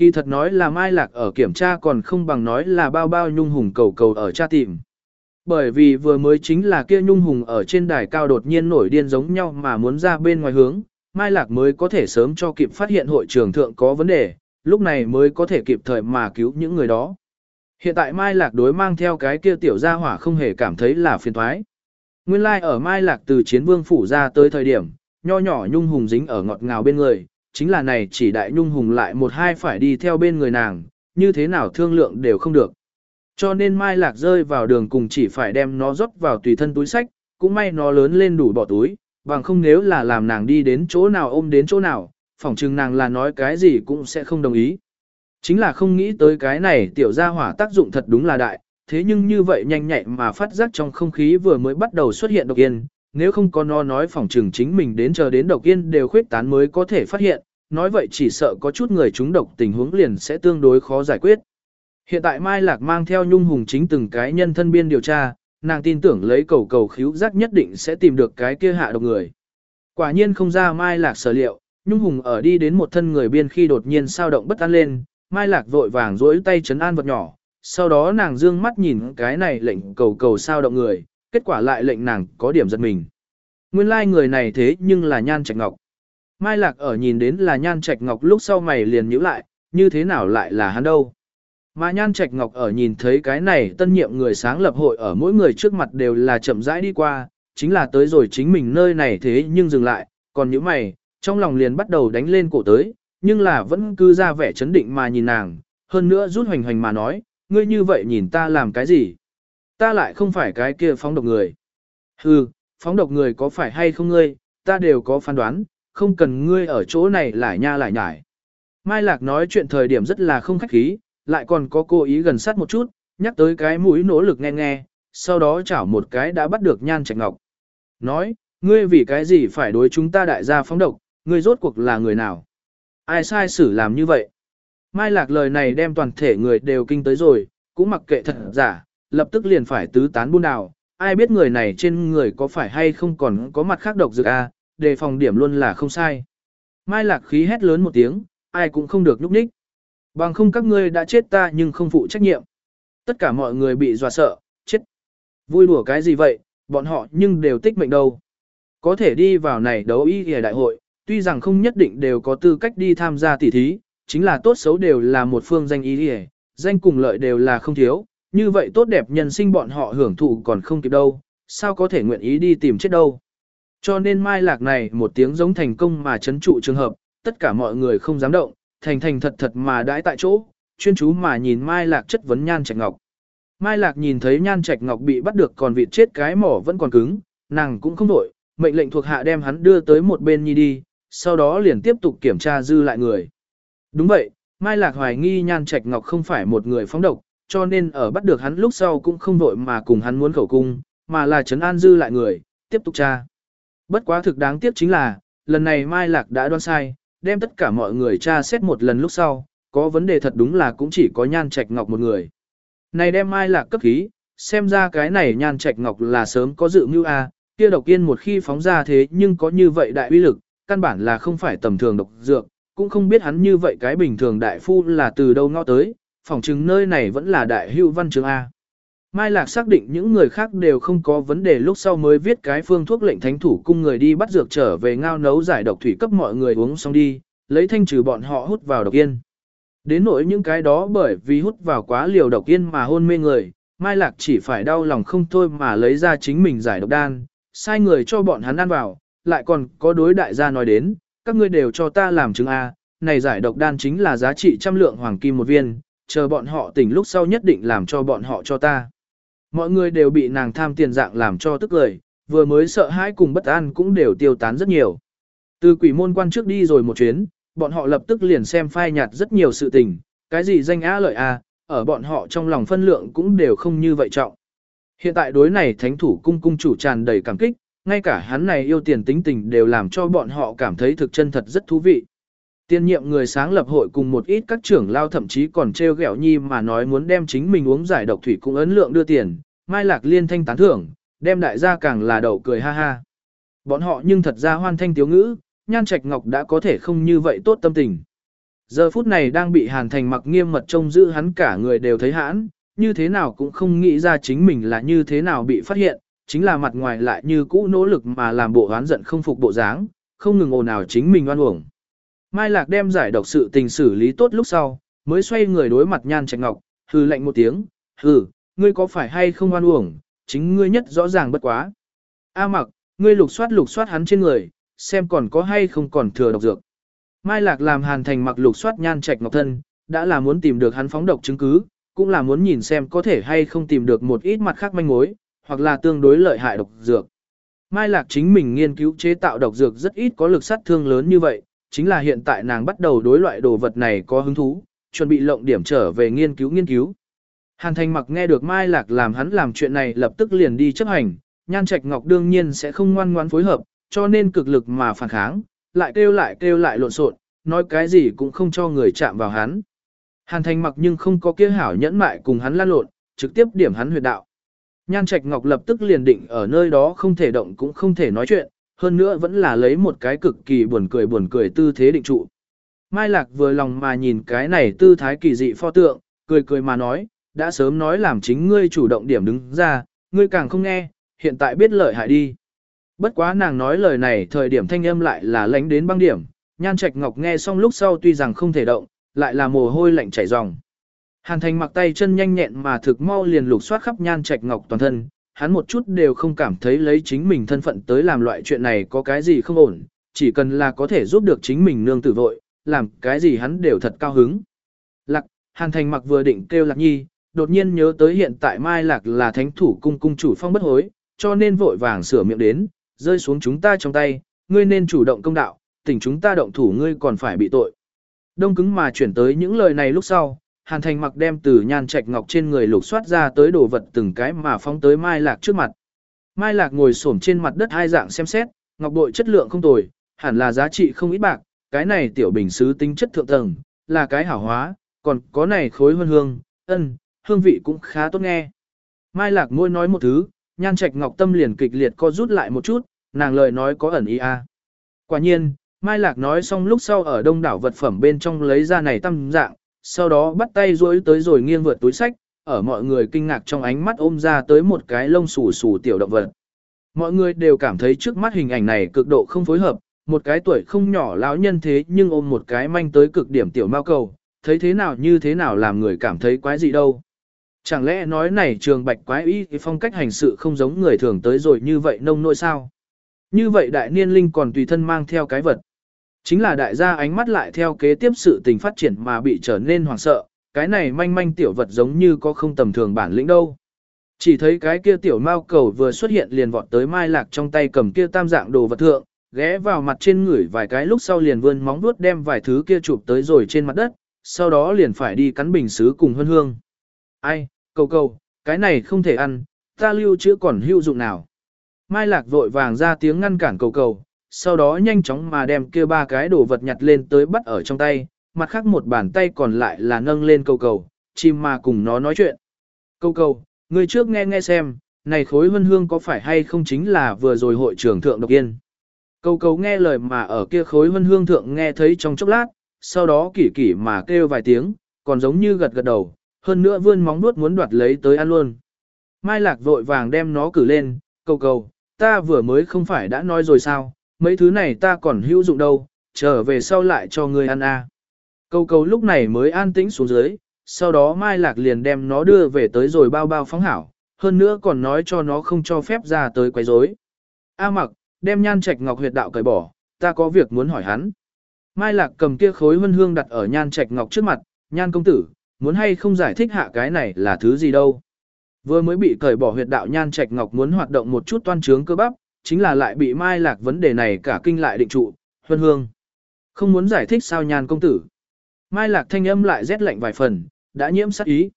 Kỳ thật nói là Mai Lạc ở kiểm tra còn không bằng nói là bao bao nhung hùng cầu cầu ở tra tìm. Bởi vì vừa mới chính là kia nhung hùng ở trên đài cao đột nhiên nổi điên giống nhau mà muốn ra bên ngoài hướng, Mai Lạc mới có thể sớm cho kịp phát hiện hội trường thượng có vấn đề, lúc này mới có thể kịp thời mà cứu những người đó. Hiện tại Mai Lạc đối mang theo cái kia tiểu gia hỏa không hề cảm thấy là phiền thoái. Nguyên lai like ở Mai Lạc từ chiến vương phủ ra tới thời điểm, nho nhỏ nhung hùng dính ở ngọt ngào bên người, chính là này chỉ đại nhung hùng lại một hai phải đi theo bên người nàng, như thế nào thương lượng đều không được. Cho nên Mai Lạc rơi vào đường cùng chỉ phải đem nó rót vào tùy thân túi sách, cũng may nó lớn lên đủ bỏ túi, bằng không nếu là làm nàng đi đến chỗ nào ôm đến chỗ nào, phỏng chừng nàng là nói cái gì cũng sẽ không đồng ý. Chính là không nghĩ tới cái này tiểu gia hỏa tác dụng thật đúng là đại, thế nhưng như vậy nhanh nhạy mà phát giác trong không khí vừa mới bắt đầu xuất hiện độc yên, nếu không có nó nói phỏng trừng chính mình đến chờ đến độc yên đều khuyết tán mới có thể phát hiện, nói vậy chỉ sợ có chút người chúng độc tình huống liền sẽ tương đối khó giải quyết. Hiện tại Mai Lạc mang theo Nhung Hùng chính từng cái nhân thân biên điều tra, nàng tin tưởng lấy cầu cầu khíu giác nhất định sẽ tìm được cái kia hạ độc người. Quả nhiên không ra Mai Lạc sở liệu, Nhung Hùng ở đi đến một thân người biên khi đột nhiên sao động bất an lên, Mai Lạc vội vàng duỗi tay chấn an vật nhỏ, sau đó nàng dương mắt nhìn cái này lệnh cầu cầu sao động người, kết quả lại lệnh nàng có điểm giật mình. Nguyên lai like người này thế nhưng là Nhan Trạch Ngọc. Mai Lạc ở nhìn đến là Nhan Trạch Ngọc lúc sau mày liền nhíu lại, như thế nào lại là hắn đâu. Mà Nhan Trạch Ngọc ở nhìn thấy cái này tân nhiệm người sáng lập hội ở mỗi người trước mặt đều là chậm rãi đi qua, chính là tới rồi chính mình nơi này thế nhưng dừng lại, còn những mày, trong lòng liền bắt đầu đánh lên cổ tới, nhưng là vẫn cứ ra vẻ chấn định mà nhìn nàng, hơn nữa rút hoành hoành mà nói, ngươi như vậy nhìn ta làm cái gì? Ta lại không phải cái kia phóng độc người. Hừ, phóng độc người có phải hay không ngươi, ta đều có phán đoán, không cần ngươi ở chỗ này lại nha lại nhải. Mai Lạc nói chuyện thời điểm rất là không khách khí, lại còn có cố ý gần sát một chút, nhắc tới cái mũi nỗ lực nghe nghe, sau đó chảo một cái đã bắt được nhan trạch ngọc. Nói, ngươi vì cái gì phải đối chúng ta đại gia phóng độc, ngươi rốt cuộc là người nào? Ai sai xử làm như vậy? Mai lạc lời này đem toàn thể người đều kinh tới rồi, cũng mặc kệ thật giả, lập tức liền phải tứ tán buôn đảo, Ai biết người này trên người có phải hay không còn có mặt khác độc dược a, à, đề phòng điểm luôn là không sai. Mai lạc khí hét lớn một tiếng, ai cũng không được núp ních. Bằng không các ngươi đã chết ta nhưng không phụ trách nhiệm. Tất cả mọi người bị dọa sợ, chết. Vui đùa cái gì vậy, bọn họ nhưng đều tích mệnh đâu. Có thể đi vào này đấu ý kìa đại hội, tuy rằng không nhất định đều có tư cách đi tham gia tỷ thí, chính là tốt xấu đều là một phương danh ý kìa, danh cùng lợi đều là không thiếu, như vậy tốt đẹp nhân sinh bọn họ hưởng thụ còn không kịp đâu, sao có thể nguyện ý đi tìm chết đâu. Cho nên mai lạc này một tiếng giống thành công mà chấn trụ trường hợp, tất cả mọi người không dám động, thành thành thật thật mà đãi tại chỗ, chuyên chú mà nhìn Mai Lạc chất vấn Nhan Trạch Ngọc. Mai Lạc nhìn thấy Nhan Trạch Ngọc bị bắt được còn vịt chết cái mỏ vẫn còn cứng, nàng cũng không đổi, mệnh lệnh thuộc hạ đem hắn đưa tới một bên nhi đi, sau đó liền tiếp tục kiểm tra dư lại người. Đúng vậy, Mai Lạc hoài nghi Nhan Trạch Ngọc không phải một người phóng độc, cho nên ở bắt được hắn lúc sau cũng không vội mà cùng hắn muốn khẩu cung, mà là trấn an dư lại người, tiếp tục tra. Bất quá thực đáng tiếc chính là, lần này Mai Lạc đã đoán sai, đem tất cả mọi người tra xét một lần lúc sau, có vấn đề thật đúng là cũng chỉ có nhan trạch ngọc một người. Này đem mai lạc cấp khí, xem ra cái này nhan trạch ngọc là sớm có dự mưu a, kia độc yên một khi phóng ra thế nhưng có như vậy đại uy lực, căn bản là không phải tầm thường độc dược, cũng không biết hắn như vậy cái bình thường đại phu là từ đâu ngó tới, phỏng chứng nơi này vẫn là đại hưu văn trường A. Mai Lạc xác định những người khác đều không có vấn đề lúc sau mới viết cái phương thuốc lệnh thánh thủ cung người đi bắt dược trở về ngao nấu giải độc thủy cấp mọi người uống xong đi, lấy thanh trừ bọn họ hút vào độc yên. Đến nỗi những cái đó bởi vì hút vào quá liều độc yên mà hôn mê người, Mai Lạc chỉ phải đau lòng không thôi mà lấy ra chính mình giải độc đan, sai người cho bọn hắn ăn vào, lại còn có đối đại gia nói đến, các ngươi đều cho ta làm chứng A, này giải độc đan chính là giá trị trăm lượng hoàng kim một viên, chờ bọn họ tỉnh lúc sau nhất định làm cho bọn họ cho ta. Mọi người đều bị nàng tham tiền dạng làm cho tức lời, vừa mới sợ hãi cùng bất an cũng đều tiêu tán rất nhiều. Từ quỷ môn quan trước đi rồi một chuyến, bọn họ lập tức liền xem phai nhạt rất nhiều sự tình, cái gì danh á lợi a, ở bọn họ trong lòng phân lượng cũng đều không như vậy trọng. Hiện tại đối này thánh thủ cung cung chủ tràn đầy cảm kích, ngay cả hắn này yêu tiền tính tình đều làm cho bọn họ cảm thấy thực chân thật rất thú vị. Tiên nhiệm người sáng lập hội cùng một ít các trưởng lao thậm chí còn treo gẹo nhi mà nói muốn đem chính mình uống giải độc thủy cũng ấn lượng đưa tiền, Mai Lạc liên thanh tán thưởng, đem đại gia càng là đậu cười ha ha. Bọn họ nhưng thật ra hoan thanh tiếu ngữ, nhan trạch ngọc đã có thể không như vậy tốt tâm tình. Giờ phút này đang bị hàn thành mặc nghiêm mật trông giữ hắn cả người đều thấy hãn, như thế nào cũng không nghĩ ra chính mình là như thế nào bị phát hiện, chính là mặt ngoài lại như cũ nỗ lực mà làm bộ hoán giận không phục bộ dáng, không ngừng ồn ào chính mình oan uổng. Mai Lạc đem giải độc sự tình xử lý tốt lúc sau, mới xoay người đối mặt Nhan Trạch Ngọc, hừ lạnh một tiếng, hừ, ngươi có phải hay không oan uổng, chính ngươi nhất rõ ràng bất quá. A mặc, ngươi lục soát lục soát hắn trên người, xem còn có hay không còn thừa độc dược. Mai Lạc làm Hàn Thành mặc lục soát Nhan Trạch Ngọc thân, đã là muốn tìm được hắn phóng độc chứng cứ, cũng là muốn nhìn xem có thể hay không tìm được một ít mặt khác manh mối, hoặc là tương đối lợi hại độc dược. Mai Lạc chính mình nghiên cứu chế tạo độc dược rất ít có lực sát thương lớn như vậy, chính là hiện tại nàng bắt đầu đối loại đồ vật này có hứng thú, chuẩn bị lộng điểm trở về nghiên cứu nghiên cứu. Hàn Thành mặc nghe được Mai Lạc làm hắn làm chuyện này lập tức liền đi chấp hành, Nhan Trạch Ngọc đương nhiên sẽ không ngoan ngoãn phối hợp, cho nên cực lực mà phản kháng, lại kêu lại kêu lại lộn xộn, nói cái gì cũng không cho người chạm vào hắn. Hàn Thành mặc nhưng không có kia hảo nhẫn mại cùng hắn lan lộn, trực tiếp điểm hắn huyệt đạo. Nhan Trạch Ngọc lập tức liền định ở nơi đó không thể động cũng không thể nói chuyện, hơn nữa vẫn là lấy một cái cực kỳ buồn cười buồn cười tư thế định trụ. Mai Lạc vừa lòng mà nhìn cái này tư thái kỳ dị pho tượng, cười cười mà nói, đã sớm nói làm chính ngươi chủ động điểm đứng ra, ngươi càng không nghe, hiện tại biết lợi hại đi. Bất quá nàng nói lời này thời điểm thanh âm lại là lánh đến băng điểm, Nhan Trạch Ngọc nghe xong lúc sau tuy rằng không thể động, lại là mồ hôi lạnh chảy ròng. Hàn Thành mặc tay chân nhanh nhẹn mà thực mau liền lục soát khắp Nhan Trạch Ngọc toàn thân, hắn một chút đều không cảm thấy lấy chính mình thân phận tới làm loại chuyện này có cái gì không ổn, chỉ cần là có thể giúp được chính mình nương tử vội, làm cái gì hắn đều thật cao hứng. Lạc, Hàn Thành mặc vừa định kêu Lạc Nhi, đột nhiên nhớ tới hiện tại Mai Lạc là thánh thủ cung cung chủ phong bất hối, cho nên vội vàng sửa miệng đến, rơi xuống chúng ta trong tay, ngươi nên chủ động công đạo, tỉnh chúng ta động thủ ngươi còn phải bị tội. Đông cứng mà chuyển tới những lời này lúc sau, Hàn Thành mặc đem từ nhan trạch ngọc trên người lục soát ra tới đồ vật từng cái mà phóng tới Mai Lạc trước mặt. Mai Lạc ngồi xổm trên mặt đất hai dạng xem xét, ngọc bội chất lượng không tồi, hẳn là giá trị không ít bạc, cái này tiểu bình sứ tính chất thượng tầng, là cái hảo hóa, còn có này khối hương hương, ân, hương vị cũng khá tốt nghe. Mai Lạc môi nói một thứ, nhan trạch ngọc tâm liền kịch liệt co rút lại một chút, nàng lời nói có ẩn ý a. À. Quả nhiên, Mai Lạc nói xong lúc sau ở đông đảo vật phẩm bên trong lấy ra này tâm dạng, sau đó bắt tay duỗi tới rồi nghiêng vượt túi sách, ở mọi người kinh ngạc trong ánh mắt ôm ra tới một cái lông xù xù tiểu động vật. Mọi người đều cảm thấy trước mắt hình ảnh này cực độ không phối hợp, một cái tuổi không nhỏ lão nhân thế nhưng ôm một cái manh tới cực điểm tiểu mao cầu, thấy thế nào như thế nào làm người cảm thấy quái gì đâu. Chẳng lẽ nói này trường bạch quái ý thì phong cách hành sự không giống người thường tới rồi như vậy nông nỗi sao? Như vậy đại niên linh còn tùy thân mang theo cái vật. Chính là đại gia ánh mắt lại theo kế tiếp sự tình phát triển mà bị trở nên hoảng sợ, cái này manh manh tiểu vật giống như có không tầm thường bản lĩnh đâu. Chỉ thấy cái kia tiểu mao cầu vừa xuất hiện liền vọt tới mai lạc trong tay cầm kia tam dạng đồ vật thượng, ghé vào mặt trên người vài cái lúc sau liền vươn móng vuốt đem vài thứ kia chụp tới rồi trên mặt đất, sau đó liền phải đi cắn bình xứ cùng hương hương. Ai, cầu cầu, cái này không thể ăn, ta lưu chữa còn hữu dụng nào. Mai lạc vội vàng ra tiếng ngăn cản cầu cầu, sau đó nhanh chóng mà đem kia ba cái đồ vật nhặt lên tới bắt ở trong tay, mặt khác một bàn tay còn lại là nâng lên cầu cầu, chim mà cùng nó nói chuyện. Cầu cầu, người trước nghe nghe xem, này khối vân hương có phải hay không chính là vừa rồi hội trưởng thượng độc yên. Cầu cầu nghe lời mà ở kia khối vân hương thượng nghe thấy trong chốc lát, sau đó kỷ kỷ mà kêu vài tiếng, còn giống như gật gật đầu, hơn nữa vươn móng nuốt muốn đoạt lấy tới ăn luôn. Mai Lạc vội vàng đem nó cử lên, cầu cầu, ta vừa mới không phải đã nói rồi sao, mấy thứ này ta còn hữu dụng đâu, trở về sau lại cho ngươi ăn a. À. Câu câu lúc này mới an tĩnh xuống dưới, sau đó Mai Lạc liền đem nó đưa về tới rồi bao bao phóng hảo, hơn nữa còn nói cho nó không cho phép ra tới quấy rối. A mặc, đem nhan trạch ngọc huyệt đạo cởi bỏ, ta có việc muốn hỏi hắn. Mai Lạc cầm kia khối vân hương đặt ở nhan trạch ngọc trước mặt, nhan công tử, muốn hay không giải thích hạ cái này là thứ gì đâu. Vừa mới bị cởi bỏ huyệt đạo nhan trạch ngọc muốn hoạt động một chút toan trướng cơ bắp, chính là lại bị mai lạc vấn đề này cả kinh lại định trụ, huân hương. Không muốn giải thích sao nhan công tử. Mai lạc thanh âm lại rét lạnh vài phần, đã nhiễm sát ý.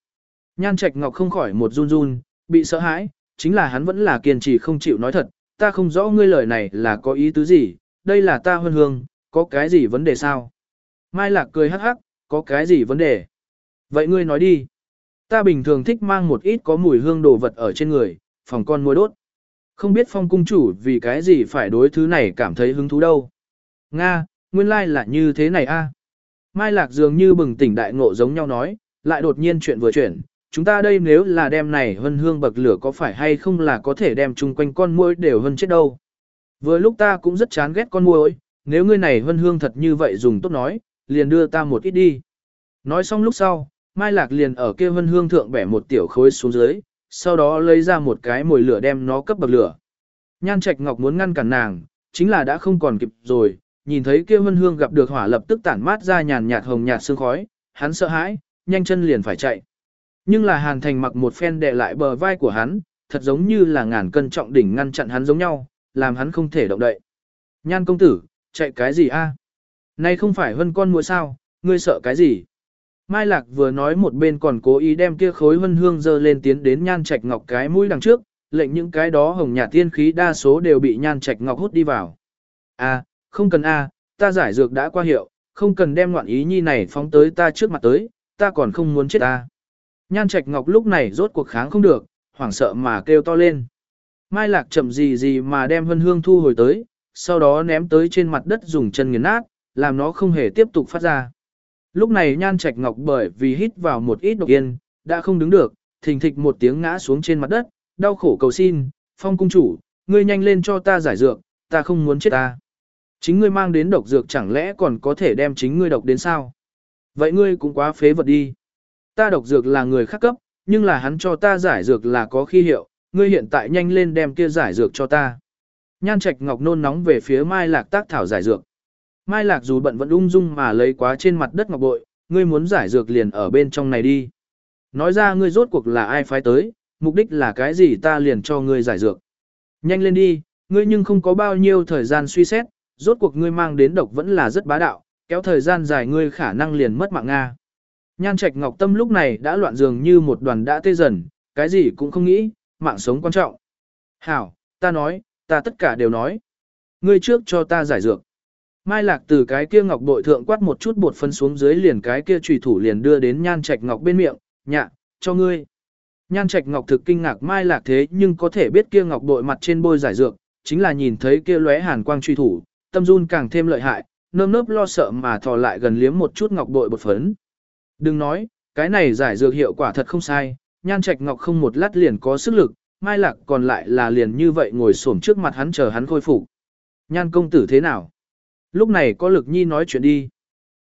Nhan trạch ngọc không khỏi một run run, bị sợ hãi, chính là hắn vẫn là kiên trì không chịu nói thật, ta không rõ ngươi lời này là có ý tứ gì, đây là ta huân hương, có cái gì vấn đề sao? Mai lạc cười hắc hắc, có cái gì vấn đề? Vậy ngươi nói đi. Ta bình thường thích mang một ít có mùi hương đồ vật ở trên người, phòng con môi đốt. Không biết phong cung chủ vì cái gì phải đối thứ này cảm thấy hứng thú đâu. Nga, nguyên lai like là như thế này a. Mai Lạc dường như bừng tỉnh đại ngộ giống nhau nói, lại đột nhiên chuyện vừa chuyển, chúng ta đây nếu là đem này hân hương bậc lửa có phải hay không là có thể đem chung quanh con muỗi đều hơn chết đâu. Vừa lúc ta cũng rất chán ghét con muỗi, nếu ngươi này hân hương thật như vậy dùng tốt nói, liền đưa ta một ít đi. Nói xong lúc sau, Mai Lạc liền ở kia hân hương thượng bẻ một tiểu khối xuống dưới, sau đó lấy ra một cái mồi lửa đem nó cấp bậc lửa. Nhan Trạch Ngọc muốn ngăn cản nàng, chính là đã không còn kịp rồi, nhìn thấy kia vân hương gặp được hỏa lập tức tản mát ra nhàn nhạt hồng nhạt sương khói, hắn sợ hãi, nhanh chân liền phải chạy. Nhưng là Hàn Thành mặc một phen đè lại bờ vai của hắn, thật giống như là ngàn cân trọng đỉnh ngăn chặn hắn giống nhau, làm hắn không thể động đậy. Nhan công tử, chạy cái gì a? Nay không phải hơn con muội sao, ngươi sợ cái gì? Mai Lạc vừa nói một bên còn cố ý đem kia khối hân hương dơ lên tiến đến nhan trạch ngọc cái mũi đằng trước, lệnh những cái đó hồng nhà tiên khí đa số đều bị nhan trạch ngọc hút đi vào. A, không cần a, ta giải dược đã qua hiệu, không cần đem ngoạn ý nhi này phóng tới ta trước mặt tới, ta còn không muốn chết ta. Nhan trạch ngọc lúc này rốt cuộc kháng không được, hoảng sợ mà kêu to lên. Mai Lạc chậm gì gì mà đem hân hương thu hồi tới, sau đó ném tới trên mặt đất dùng chân nghiền nát, làm nó không hề tiếp tục phát ra. Lúc này nhan trạch ngọc bởi vì hít vào một ít độc yên, đã không đứng được, thình thịch một tiếng ngã xuống trên mặt đất, đau khổ cầu xin, phong cung chủ, ngươi nhanh lên cho ta giải dược, ta không muốn chết ta. Chính ngươi mang đến độc dược chẳng lẽ còn có thể đem chính ngươi độc đến sao? Vậy ngươi cũng quá phế vật đi. Ta độc dược là người khác cấp, nhưng là hắn cho ta giải dược là có khi hiệu, ngươi hiện tại nhanh lên đem kia giải dược cho ta. Nhan Trạch Ngọc nôn nóng về phía Mai Lạc tác thảo giải dược. Mai Lạc dù bận vẫn ung dung mà lấy quá trên mặt đất ngọc bội, ngươi muốn giải dược liền ở bên trong này đi. Nói ra ngươi rốt cuộc là ai phái tới, mục đích là cái gì ta liền cho ngươi giải dược. Nhanh lên đi, ngươi nhưng không có bao nhiêu thời gian suy xét, rốt cuộc ngươi mang đến độc vẫn là rất bá đạo, kéo thời gian dài ngươi khả năng liền mất mạng Nga. Nhan Trạch Ngọc Tâm lúc này đã loạn dường như một đoàn đã tê dần, cái gì cũng không nghĩ, mạng sống quan trọng. Hảo, ta nói, ta tất cả đều nói. Ngươi trước cho ta giải dược. Mai Lạc từ cái kia ngọc bội thượng quát một chút bột phân xuống dưới liền cái kia trùy thủ liền đưa đến Nhan Trạch Ngọc bên miệng, nhạ, cho ngươi. Nhan Trạch Ngọc thực kinh ngạc Mai Lạc thế nhưng có thể biết kia ngọc bội mặt trên bôi giải dược, chính là nhìn thấy kia lóe hàn quang truy thủ, tâm run càng thêm lợi hại, nơm nớp lo sợ mà thò lại gần liếm một chút ngọc bội bột phấn. Đừng nói, cái này giải dược hiệu quả thật không sai, Nhan Trạch Ngọc không một lát liền có sức lực, Mai Lạc còn lại là liền như vậy ngồi xổm trước mặt hắn chờ hắn khôi phục. Nhan công tử thế nào? Lúc này có lực nhi nói chuyện đi.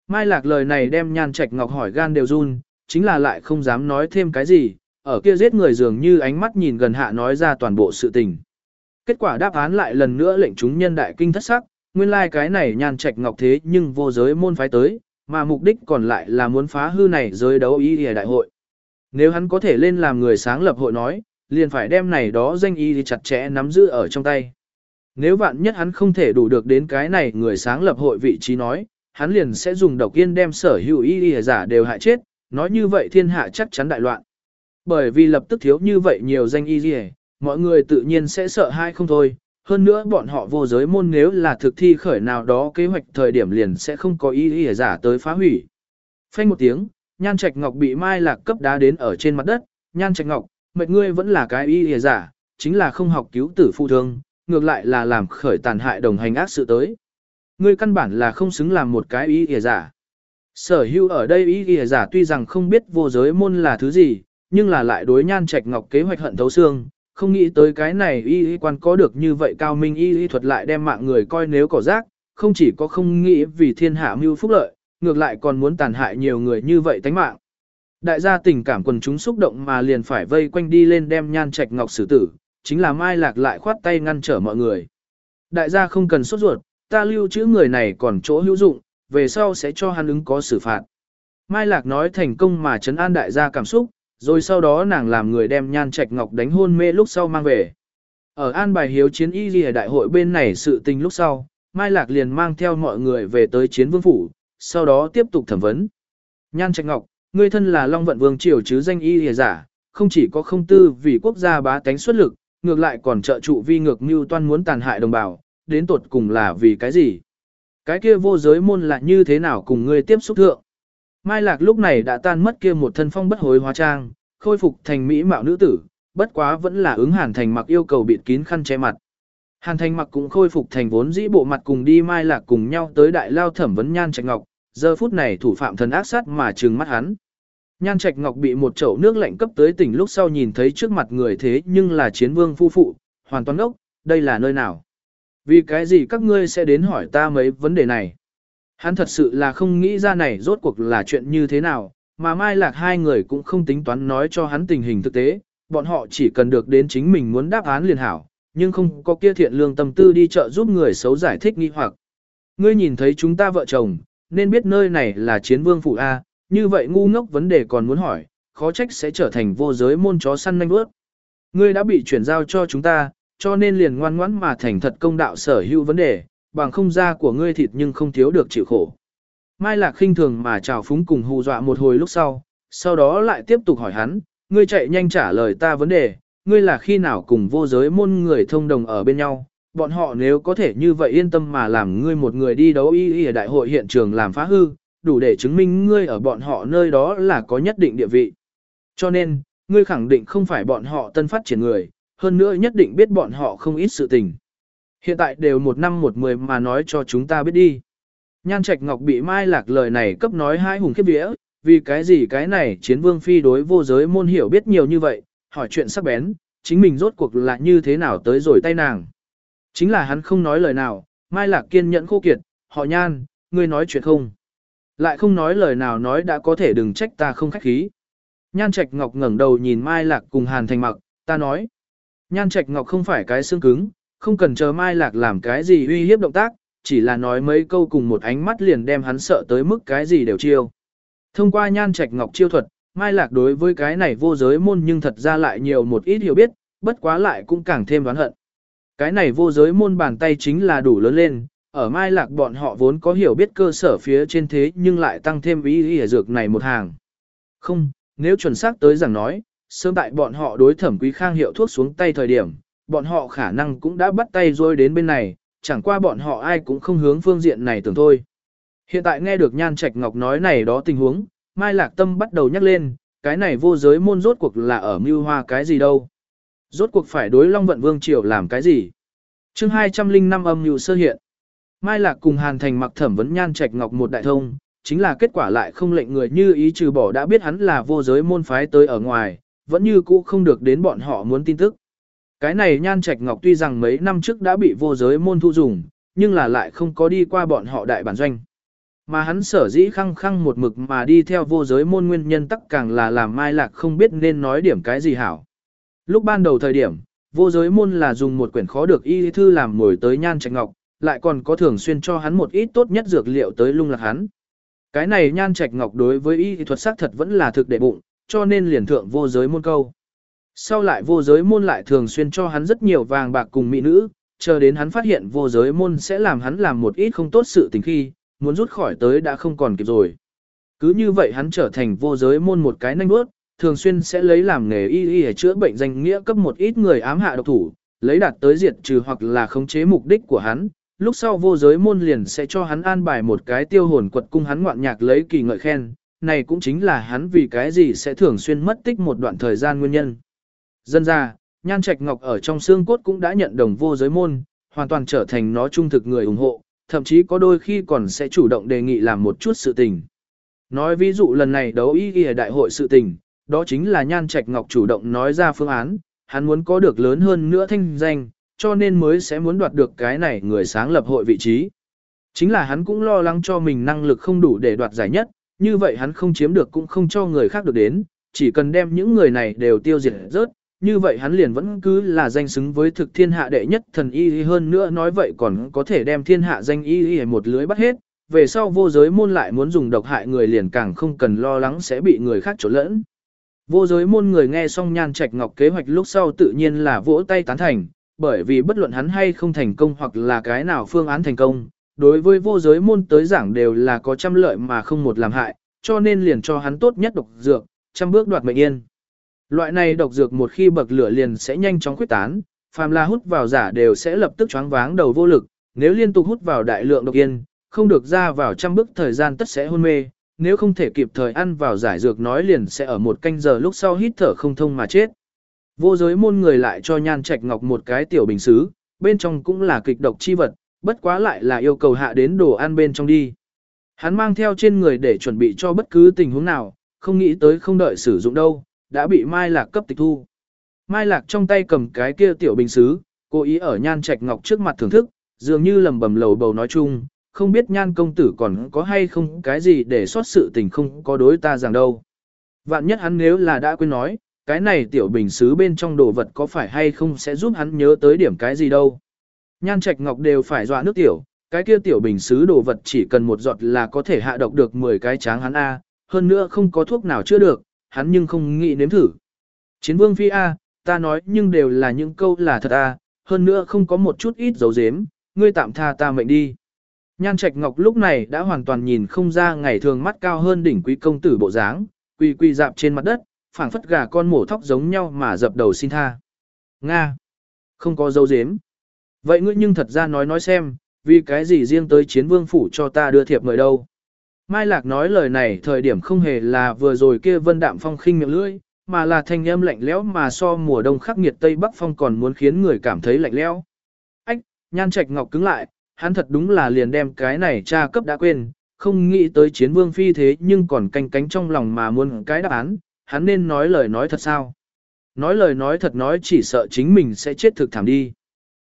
Mai lạc lời này đem nhan trạch ngọc hỏi gan đều run, chính là lại không dám nói thêm cái gì, ở kia giết người dường như ánh mắt nhìn gần hạ nói ra toàn bộ sự tình. Kết quả đáp án lại lần nữa lệnh chúng nhân đại kinh thất sắc, nguyên lai like cái này nhan trạch ngọc thế nhưng vô giới môn phái tới, mà mục đích còn lại là muốn phá hư này giới đấu ý hề đại hội. Nếu hắn có thể lên làm người sáng lập hội nói, liền phải đem này đó danh y thì chặt chẽ nắm giữ ở trong tay. Nếu vạn nhất hắn không thể đủ được đến cái này người sáng lập hội vị trí nói, hắn liền sẽ dùng độc yên đem sở hữu y y giả đều hại chết, nói như vậy thiên hạ chắc chắn đại loạn. Bởi vì lập tức thiếu như vậy nhiều danh y y, mọi người tự nhiên sẽ sợ hai không thôi. Hơn nữa bọn họ vô giới môn nếu là thực thi khởi nào đó kế hoạch thời điểm liền sẽ không có y y giả tới phá hủy. Phanh một tiếng, nhan trạch ngọc bị mai lạc cấp đá đến ở trên mặt đất, nhan trạch ngọc, mệt ngươi vẫn là cái y y giả, chính là không học cứu tử phụ thương, ngược lại là làm khởi tàn hại đồng hành ác sự tới. Ngươi căn bản là không xứng làm một cái ý ỉa giả. Sở hữu ở đây ý ỉa giả tuy rằng không biết vô giới môn là thứ gì, nhưng là lại đối nhan trạch ngọc kế hoạch hận thấu xương, không nghĩ tới cái này y y quan có được như vậy cao minh y y thuật lại đem mạng người coi nếu cỏ rác, không chỉ có không nghĩ vì thiên hạ mưu phúc lợi, ngược lại còn muốn tàn hại nhiều người như vậy tánh mạng. Đại gia tình cảm quần chúng xúc động mà liền phải vây quanh đi lên đem nhan trạch ngọc xử tử, chính là Mai Lạc lại khoát tay ngăn trở mọi người. Đại gia không cần sốt ruột, ta lưu trữ người này còn chỗ hữu dụng, về sau sẽ cho hắn ứng có xử phạt. Mai Lạc nói thành công mà chấn an đại gia cảm xúc, rồi sau đó nàng làm người đem nhan trạch ngọc đánh hôn mê lúc sau mang về. Ở an bài hiếu chiến y ghi đại hội bên này sự tình lúc sau, Mai Lạc liền mang theo mọi người về tới chiến vương phủ, sau đó tiếp tục thẩm vấn. Nhan trạch ngọc, người thân là Long Vận Vương Triều chứ danh y ghi giả, không chỉ có không tư vì quốc gia bá tánh xuất lực, ngược lại còn trợ trụ vi ngược mưu toan muốn tàn hại đồng bào, đến tột cùng là vì cái gì? Cái kia vô giới môn là như thế nào cùng ngươi tiếp xúc thượng? Mai Lạc lúc này đã tan mất kia một thân phong bất hối hóa trang, khôi phục thành mỹ mạo nữ tử, bất quá vẫn là ứng Hàn Thành mặc yêu cầu bịt kín khăn che mặt. Hàn Thành mặc cũng khôi phục thành vốn dĩ bộ mặt cùng đi Mai Lạc cùng nhau tới đại lao thẩm vấn nhan trạch ngọc, giờ phút này thủ phạm thần ác sát mà trừng mắt hắn. Nhan Trạch Ngọc bị một chậu nước lạnh cấp tới tỉnh lúc sau nhìn thấy trước mặt người thế nhưng là chiến vương phu phụ, hoàn toàn ốc, đây là nơi nào? Vì cái gì các ngươi sẽ đến hỏi ta mấy vấn đề này? Hắn thật sự là không nghĩ ra này rốt cuộc là chuyện như thế nào, mà Mai Lạc hai người cũng không tính toán nói cho hắn tình hình thực tế, bọn họ chỉ cần được đến chính mình muốn đáp án liền hảo, nhưng không có kia thiện lương tâm tư đi chợ giúp người xấu giải thích nghi hoặc. Ngươi nhìn thấy chúng ta vợ chồng, nên biết nơi này là chiến vương phủ A, như vậy ngu ngốc vấn đề còn muốn hỏi, khó trách sẽ trở thành vô giới môn chó săn nhanh bước. Ngươi đã bị chuyển giao cho chúng ta, cho nên liền ngoan ngoãn mà thành thật công đạo sở hữu vấn đề, bằng không ra của ngươi thịt nhưng không thiếu được chịu khổ. Mai Lạc khinh thường mà chào phúng cùng hù dọa một hồi lúc sau, sau đó lại tiếp tục hỏi hắn, ngươi chạy nhanh trả lời ta vấn đề, ngươi là khi nào cùng vô giới môn người thông đồng ở bên nhau, bọn họ nếu có thể như vậy yên tâm mà làm ngươi một người đi đấu y y ở đại hội hiện trường làm phá hư, đủ để chứng minh ngươi ở bọn họ nơi đó là có nhất định địa vị. Cho nên, ngươi khẳng định không phải bọn họ tân phát triển người, hơn nữa nhất định biết bọn họ không ít sự tình. Hiện tại đều một năm một mười mà nói cho chúng ta biết đi. Nhan Trạch Ngọc bị Mai Lạc lời này cấp nói hai hùng khiếp vía, vì cái gì cái này chiến vương phi đối vô giới môn hiểu biết nhiều như vậy, hỏi chuyện sắc bén, chính mình rốt cuộc là như thế nào tới rồi tay nàng. Chính là hắn không nói lời nào, Mai Lạc kiên nhẫn khô kiệt, họ nhan, ngươi nói chuyện không. Lại không nói lời nào nói đã có thể đừng trách ta không khách khí. Nhan Trạch Ngọc ngẩng đầu nhìn Mai Lạc cùng Hàn Thành mặc, ta nói. Nhan Trạch Ngọc không phải cái xương cứng, không cần chờ Mai Lạc làm cái gì uy hiếp động tác, chỉ là nói mấy câu cùng một ánh mắt liền đem hắn sợ tới mức cái gì đều chiêu. Thông qua Nhan Trạch Ngọc chiêu thuật, Mai Lạc đối với cái này vô giới môn nhưng thật ra lại nhiều một ít hiểu biết, bất quá lại cũng càng thêm đoán hận. Cái này vô giới môn bàn tay chính là đủ lớn lên, ở Mai Lạc bọn họ vốn có hiểu biết cơ sở phía trên thế nhưng lại tăng thêm ý ý dược này một hàng. Không, nếu chuẩn xác tới rằng nói, sớm tại bọn họ đối thẩm quý khang hiệu thuốc xuống tay thời điểm, bọn họ khả năng cũng đã bắt tay rồi đến bên này, chẳng qua bọn họ ai cũng không hướng phương diện này tưởng thôi. Hiện tại nghe được Nhan Trạch Ngọc nói này đó tình huống, Mai Lạc Tâm bắt đầu nhắc lên, cái này vô giới môn rốt cuộc là ở mưu hoa cái gì đâu. Rốt cuộc phải đối Long Vận Vương Triều làm cái gì. chương 205 âm mưu sơ hiện. Mai Lạc cùng Hàn Thành mặc thẩm vấn Nhan Trạch Ngọc một đại thông, chính là kết quả lại không lệnh người như ý trừ bỏ đã biết hắn là vô giới môn phái tới ở ngoài, vẫn như cũ không được đến bọn họ muốn tin tức. Cái này Nhan Trạch Ngọc tuy rằng mấy năm trước đã bị vô giới môn thu dùng, nhưng là lại không có đi qua bọn họ đại bản doanh. Mà hắn sở dĩ khăng khăng một mực mà đi theo vô giới môn nguyên nhân tắc càng là làm Mai Lạc không biết nên nói điểm cái gì hảo. Lúc ban đầu thời điểm, vô giới môn là dùng một quyển khó được y thư làm mồi tới Nhan Trạch Ngọc, lại còn có thường xuyên cho hắn một ít tốt nhất dược liệu tới lung lạc hắn. Cái này Nhan Trạch Ngọc đối với y thuật sắc thật vẫn là thực đệ bụng, cho nên liền thượng vô giới môn câu. Sau lại vô giới môn lại thường xuyên cho hắn rất nhiều vàng bạc cùng mỹ nữ, chờ đến hắn phát hiện vô giới môn sẽ làm hắn làm một ít không tốt sự tình khi, muốn rút khỏi tới đã không còn kịp rồi. Cứ như vậy hắn trở thành vô giới môn một cái nanh bước, thường xuyên sẽ lấy làm nghề y y để chữa bệnh danh nghĩa cấp một ít người ám hạ độc thủ, lấy đạt tới diệt trừ hoặc là khống chế mục đích của hắn. Lúc sau vô giới môn liền sẽ cho hắn an bài một cái tiêu hồn quật cung hắn ngoạn nhạc lấy kỳ ngợi khen, này cũng chính là hắn vì cái gì sẽ thường xuyên mất tích một đoạn thời gian nguyên nhân. Dân ra, Nhan Trạch Ngọc ở trong xương cốt cũng đã nhận đồng vô giới môn, hoàn toàn trở thành nó trung thực người ủng hộ, thậm chí có đôi khi còn sẽ chủ động đề nghị làm một chút sự tình. Nói ví dụ lần này đấu ý ghi đại hội sự tình, đó chính là Nhan Trạch Ngọc chủ động nói ra phương án, hắn muốn có được lớn hơn nữa thanh danh, cho nên mới sẽ muốn đoạt được cái này người sáng lập hội vị trí. Chính là hắn cũng lo lắng cho mình năng lực không đủ để đoạt giải nhất, như vậy hắn không chiếm được cũng không cho người khác được đến, chỉ cần đem những người này đều tiêu diệt rớt, như vậy hắn liền vẫn cứ là danh xứng với thực thiên hạ đệ nhất thần y hơn nữa nói vậy còn có thể đem thiên hạ danh y một lưới bắt hết, về sau vô giới môn lại muốn dùng độc hại người liền càng không cần lo lắng sẽ bị người khác trộn lẫn. Vô giới môn người nghe xong nhan trạch ngọc kế hoạch lúc sau tự nhiên là vỗ tay tán thành, bởi vì bất luận hắn hay không thành công hoặc là cái nào phương án thành công, đối với vô giới môn tới giảng đều là có trăm lợi mà không một làm hại, cho nên liền cho hắn tốt nhất độc dược, trăm bước đoạt mệnh yên. Loại này độc dược một khi bậc lửa liền sẽ nhanh chóng quyết tán, phàm là hút vào giả đều sẽ lập tức choáng váng đầu vô lực, nếu liên tục hút vào đại lượng độc yên, không được ra vào trăm bước thời gian tất sẽ hôn mê, nếu không thể kịp thời ăn vào giải dược nói liền sẽ ở một canh giờ lúc sau hít thở không thông mà chết. Vô giới môn người lại cho nhan trạch ngọc một cái tiểu bình xứ, bên trong cũng là kịch độc chi vật, bất quá lại là yêu cầu hạ đến đồ ăn bên trong đi. Hắn mang theo trên người để chuẩn bị cho bất cứ tình huống nào, không nghĩ tới không đợi sử dụng đâu, đã bị Mai Lạc cấp tịch thu. Mai Lạc trong tay cầm cái kia tiểu bình xứ, cố ý ở nhan trạch ngọc trước mặt thưởng thức, dường như lầm bầm lầu bầu nói chung, không biết nhan công tử còn có hay không cái gì để xót sự tình không có đối ta rằng đâu. Vạn nhất hắn nếu là đã quên nói, cái này tiểu bình xứ bên trong đồ vật có phải hay không sẽ giúp hắn nhớ tới điểm cái gì đâu. Nhan trạch ngọc đều phải dọa nước tiểu, cái kia tiểu bình xứ đồ vật chỉ cần một giọt là có thể hạ độc được 10 cái tráng hắn A, hơn nữa không có thuốc nào chữa được, hắn nhưng không nghĩ nếm thử. Chiến vương phi A, ta nói nhưng đều là những câu là thật A, hơn nữa không có một chút ít dấu dếm, ngươi tạm tha ta mệnh đi. Nhan Trạch Ngọc lúc này đã hoàn toàn nhìn không ra ngày thường mắt cao hơn đỉnh quý công tử bộ dáng, quỳ quỳ dạp trên mặt đất, phảng phất gà con mổ thóc giống nhau mà dập đầu xin tha. Nga! Không có dấu dếm. Vậy ngươi nhưng thật ra nói nói xem, vì cái gì riêng tới chiến vương phủ cho ta đưa thiệp mời đâu. Mai Lạc nói lời này thời điểm không hề là vừa rồi kia vân đạm phong khinh miệng lưỡi, mà là thanh âm lạnh lẽo mà so mùa đông khắc nghiệt Tây Bắc phong còn muốn khiến người cảm thấy lạnh lẽo. Ách, nhan trạch ngọc cứng lại, hắn thật đúng là liền đem cái này tra cấp đã quên, không nghĩ tới chiến vương phi thế nhưng còn canh cánh trong lòng mà muốn cái đáp án, hắn nên nói lời nói thật sao. Nói lời nói thật nói chỉ sợ chính mình sẽ chết thực thảm đi.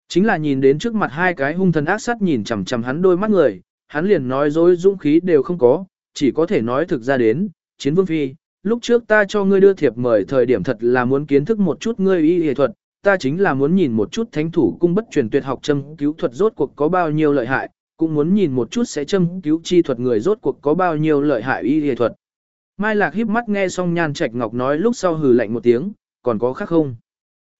Chính là nhìn đến trước mặt hai cái hung thần ác sát nhìn chằm chằm hắn đôi mắt người, hắn liền nói dối dũng khí đều không có, chỉ có thể nói thực ra đến, chiến vương phi, lúc trước ta cho ngươi đưa thiệp mời thời điểm thật là muốn kiến thức một chút ngươi y y thuật, ta chính là muốn nhìn một chút thánh thủ cung bất truyền tuyệt học châm cứu thuật rốt cuộc có bao nhiêu lợi hại, cũng muốn nhìn một chút sẽ châm cứu chi thuật người rốt cuộc có bao nhiêu lợi hại y y thuật. Mai Lạc híp mắt nghe xong Nhan Trạch Ngọc nói lúc sau hừ lạnh một tiếng, còn có khác không?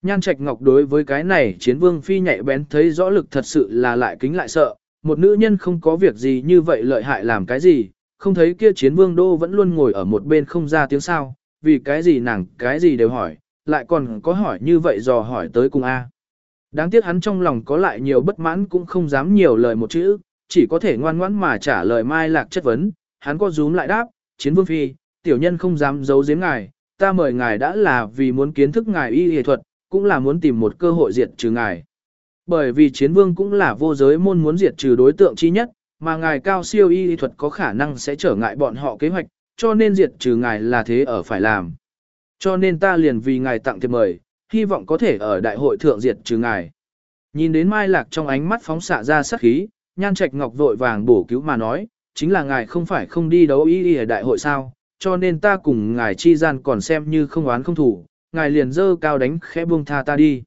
Nhan Trạch Ngọc đối với cái này chiến vương phi nhạy bén thấy rõ lực thật sự là lại kính lại sợ, một nữ nhân không có việc gì như vậy lợi hại làm cái gì, không thấy kia chiến vương đô vẫn luôn ngồi ở một bên không ra tiếng sao, vì cái gì nàng cái gì đều hỏi, lại còn có hỏi như vậy dò hỏi tới cùng A. Đáng tiếc hắn trong lòng có lại nhiều bất mãn cũng không dám nhiều lời một chữ, chỉ có thể ngoan ngoãn mà trả lời Mai Lạc chất vấn, hắn có rúm lại đáp, chiến vương phi, tiểu nhân không dám giấu giếm ngài, ta mời ngài đã là vì muốn kiến thức ngài y y thuật, cũng là muốn tìm một cơ hội diệt trừ ngài. Bởi vì chiến vương cũng là vô giới môn muốn diệt trừ đối tượng chi nhất, mà ngài cao siêu y y thuật có khả năng sẽ trở ngại bọn họ kế hoạch, cho nên diệt trừ ngài là thế ở phải làm. Cho nên ta liền vì ngài tặng thiệp mời, hy vọng có thể ở đại hội thượng diệt trừ ngài. Nhìn đến Mai Lạc trong ánh mắt phóng xạ ra sắc khí, Nhan Trạch Ngọc vội vàng bổ cứu mà nói, chính là ngài không phải không đi đấu y y ở đại hội sao, cho nên ta cùng ngài chi gian còn xem như không oán không thủ, ngài liền dơ cao đánh khẽ buông tha ta đi.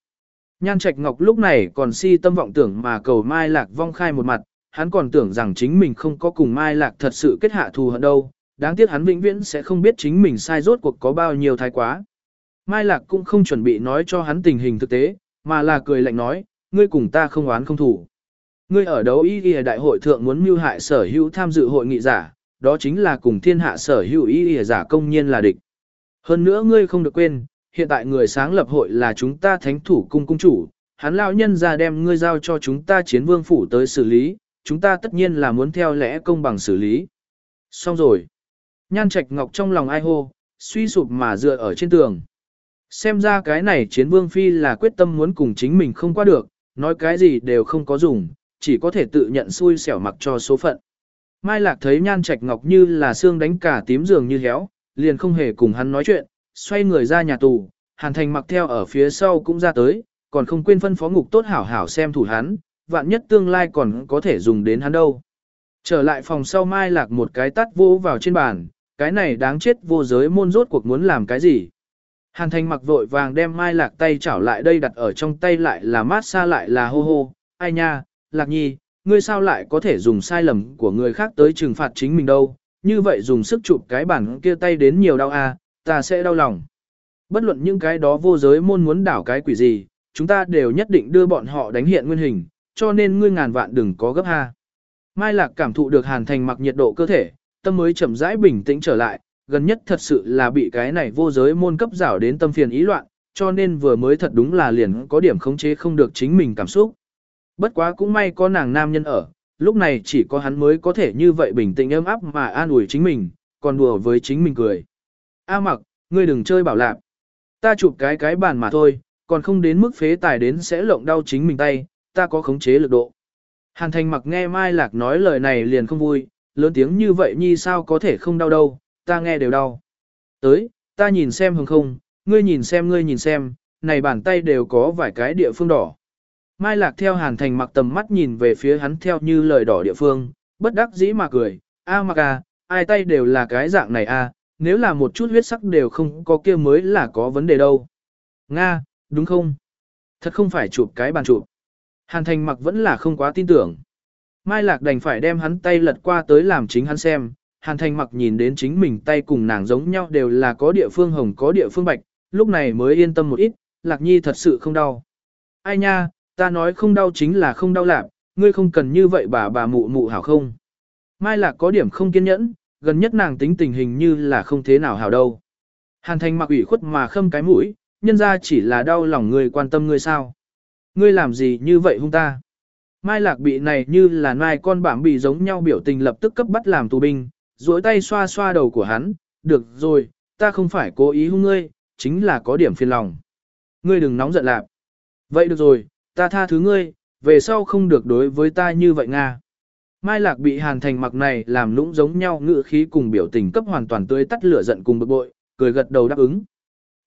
Nhan Trạch Ngọc lúc này còn si tâm vọng tưởng mà cầu Mai Lạc vong khai một mặt, hắn còn tưởng rằng chính mình không có cùng Mai Lạc thật sự kết hạ thù hận đâu, đáng tiếc hắn vĩnh viễn sẽ không biết chính mình sai rốt cuộc có bao nhiêu thái quá. Mai Lạc cũng không chuẩn bị nói cho hắn tình hình thực tế, mà là cười lạnh nói, ngươi cùng ta không oán không thủ. Ngươi ở đấu ý ghi đại hội thượng muốn mưu hại sở hữu tham dự hội nghị giả, đó chính là cùng thiên hạ sở hữu ý ỉa giả công nhiên là địch. Hơn nữa ngươi không được quên, hiện tại người sáng lập hội là chúng ta thánh thủ cung cung chủ, hắn lão nhân ra đem ngươi giao cho chúng ta chiến vương phủ tới xử lý, chúng ta tất nhiên là muốn theo lẽ công bằng xử lý. Xong rồi. Nhan Trạch Ngọc trong lòng ai hô, suy sụp mà dựa ở trên tường. Xem ra cái này chiến vương phi là quyết tâm muốn cùng chính mình không qua được, nói cái gì đều không có dùng, chỉ có thể tự nhận xui xẻo mặc cho số phận. Mai Lạc thấy Nhan Trạch Ngọc như là xương đánh cả tím giường như héo, liền không hề cùng hắn nói chuyện, xoay người ra nhà tù, Hàn Thành mặc theo ở phía sau cũng ra tới, còn không quên phân phó ngục tốt hảo hảo xem thủ hắn, vạn nhất tương lai còn có thể dùng đến hắn đâu. Trở lại phòng sau Mai Lạc một cái tắt vô vào trên bàn, cái này đáng chết vô giới môn rốt cuộc muốn làm cái gì. Hàn Thành mặc vội vàng đem Mai Lạc tay chảo lại đây đặt ở trong tay lại là mát xa lại là hô hô, ai nha, Lạc Nhi, ngươi sao lại có thể dùng sai lầm của người khác tới trừng phạt chính mình đâu, như vậy dùng sức chụp cái bản kia tay đến nhiều đau a, à, ta sẽ đau lòng. Bất luận những cái đó vô giới môn muốn đảo cái quỷ gì, chúng ta đều nhất định đưa bọn họ đánh hiện nguyên hình, cho nên ngươi ngàn vạn đừng có gấp ha. Mai Lạc cảm thụ được Hàn Thành mặc nhiệt độ cơ thể, tâm mới chậm rãi bình tĩnh trở lại, gần nhất thật sự là bị cái này vô giới môn cấp rảo đến tâm phiền ý loạn, cho nên vừa mới thật đúng là liền có điểm khống chế không được chính mình cảm xúc. Bất quá cũng may có nàng nam nhân ở, lúc này chỉ có hắn mới có thể như vậy bình tĩnh ấm áp mà an ủi chính mình, còn đùa với chính mình cười. A mặc, ngươi đừng chơi bảo lạc. Ta chụp cái cái bàn mà thôi, còn không đến mức phế tài đến sẽ lộng đau chính mình tay, ta có khống chế lực độ. Hàn thành mặc nghe Mai Lạc nói lời này liền không vui, lớn tiếng như vậy nhi sao có thể không đau đâu, ta nghe đều đau. Tới, ta nhìn xem hừng không, ngươi nhìn xem ngươi nhìn xem, này bàn tay đều có vài cái địa phương đỏ. Mai Lạc theo Hàn Thành mặc tầm mắt nhìn về phía hắn theo như lời đỏ địa phương, bất đắc dĩ mà cười, a mặc à, ai tay đều là cái dạng này a, à, nếu là một chút huyết sắc đều không có kia mới là có vấn đề đâu. Nga, đúng không? Thật không phải chụp cái bàn chụp. Hàn Thành mặc vẫn là không quá tin tưởng. Mai Lạc đành phải đem hắn tay lật qua tới làm chính hắn xem, Hàn Thành mặc nhìn đến chính mình tay cùng nàng giống nhau đều là có địa phương hồng có địa phương bạch, lúc này mới yên tâm một ít, Lạc Nhi thật sự không đau. Ai nha, ta nói không đau chính là không đau lạc, ngươi không cần như vậy bà bà mụ mụ hảo không. Mai Lạc có điểm không kiên nhẫn, gần nhất nàng tính tình hình như là không thế nào hảo đâu. Hàn Thành mặc ủy khuất mà khâm cái mũi, nhân ra chỉ là đau lòng ngươi quan tâm ngươi sao. Ngươi làm gì như vậy hung ta? Mai Lạc bị này như là nai con bảm bị giống nhau biểu tình lập tức cấp bắt làm tù binh, duỗi tay xoa xoa đầu của hắn, được rồi, ta không phải cố ý hung ngươi, chính là có điểm phiền lòng. Ngươi đừng nóng giận lạc. Vậy được rồi, ta tha thứ ngươi, về sau không được đối với ta như vậy Nga. Mai Lạc bị Hàn Thành mặc này làm lũng giống nhau ngữ khí cùng biểu tình cấp hoàn toàn tươi tắt lửa giận cùng bực bội, cười gật đầu đáp ứng.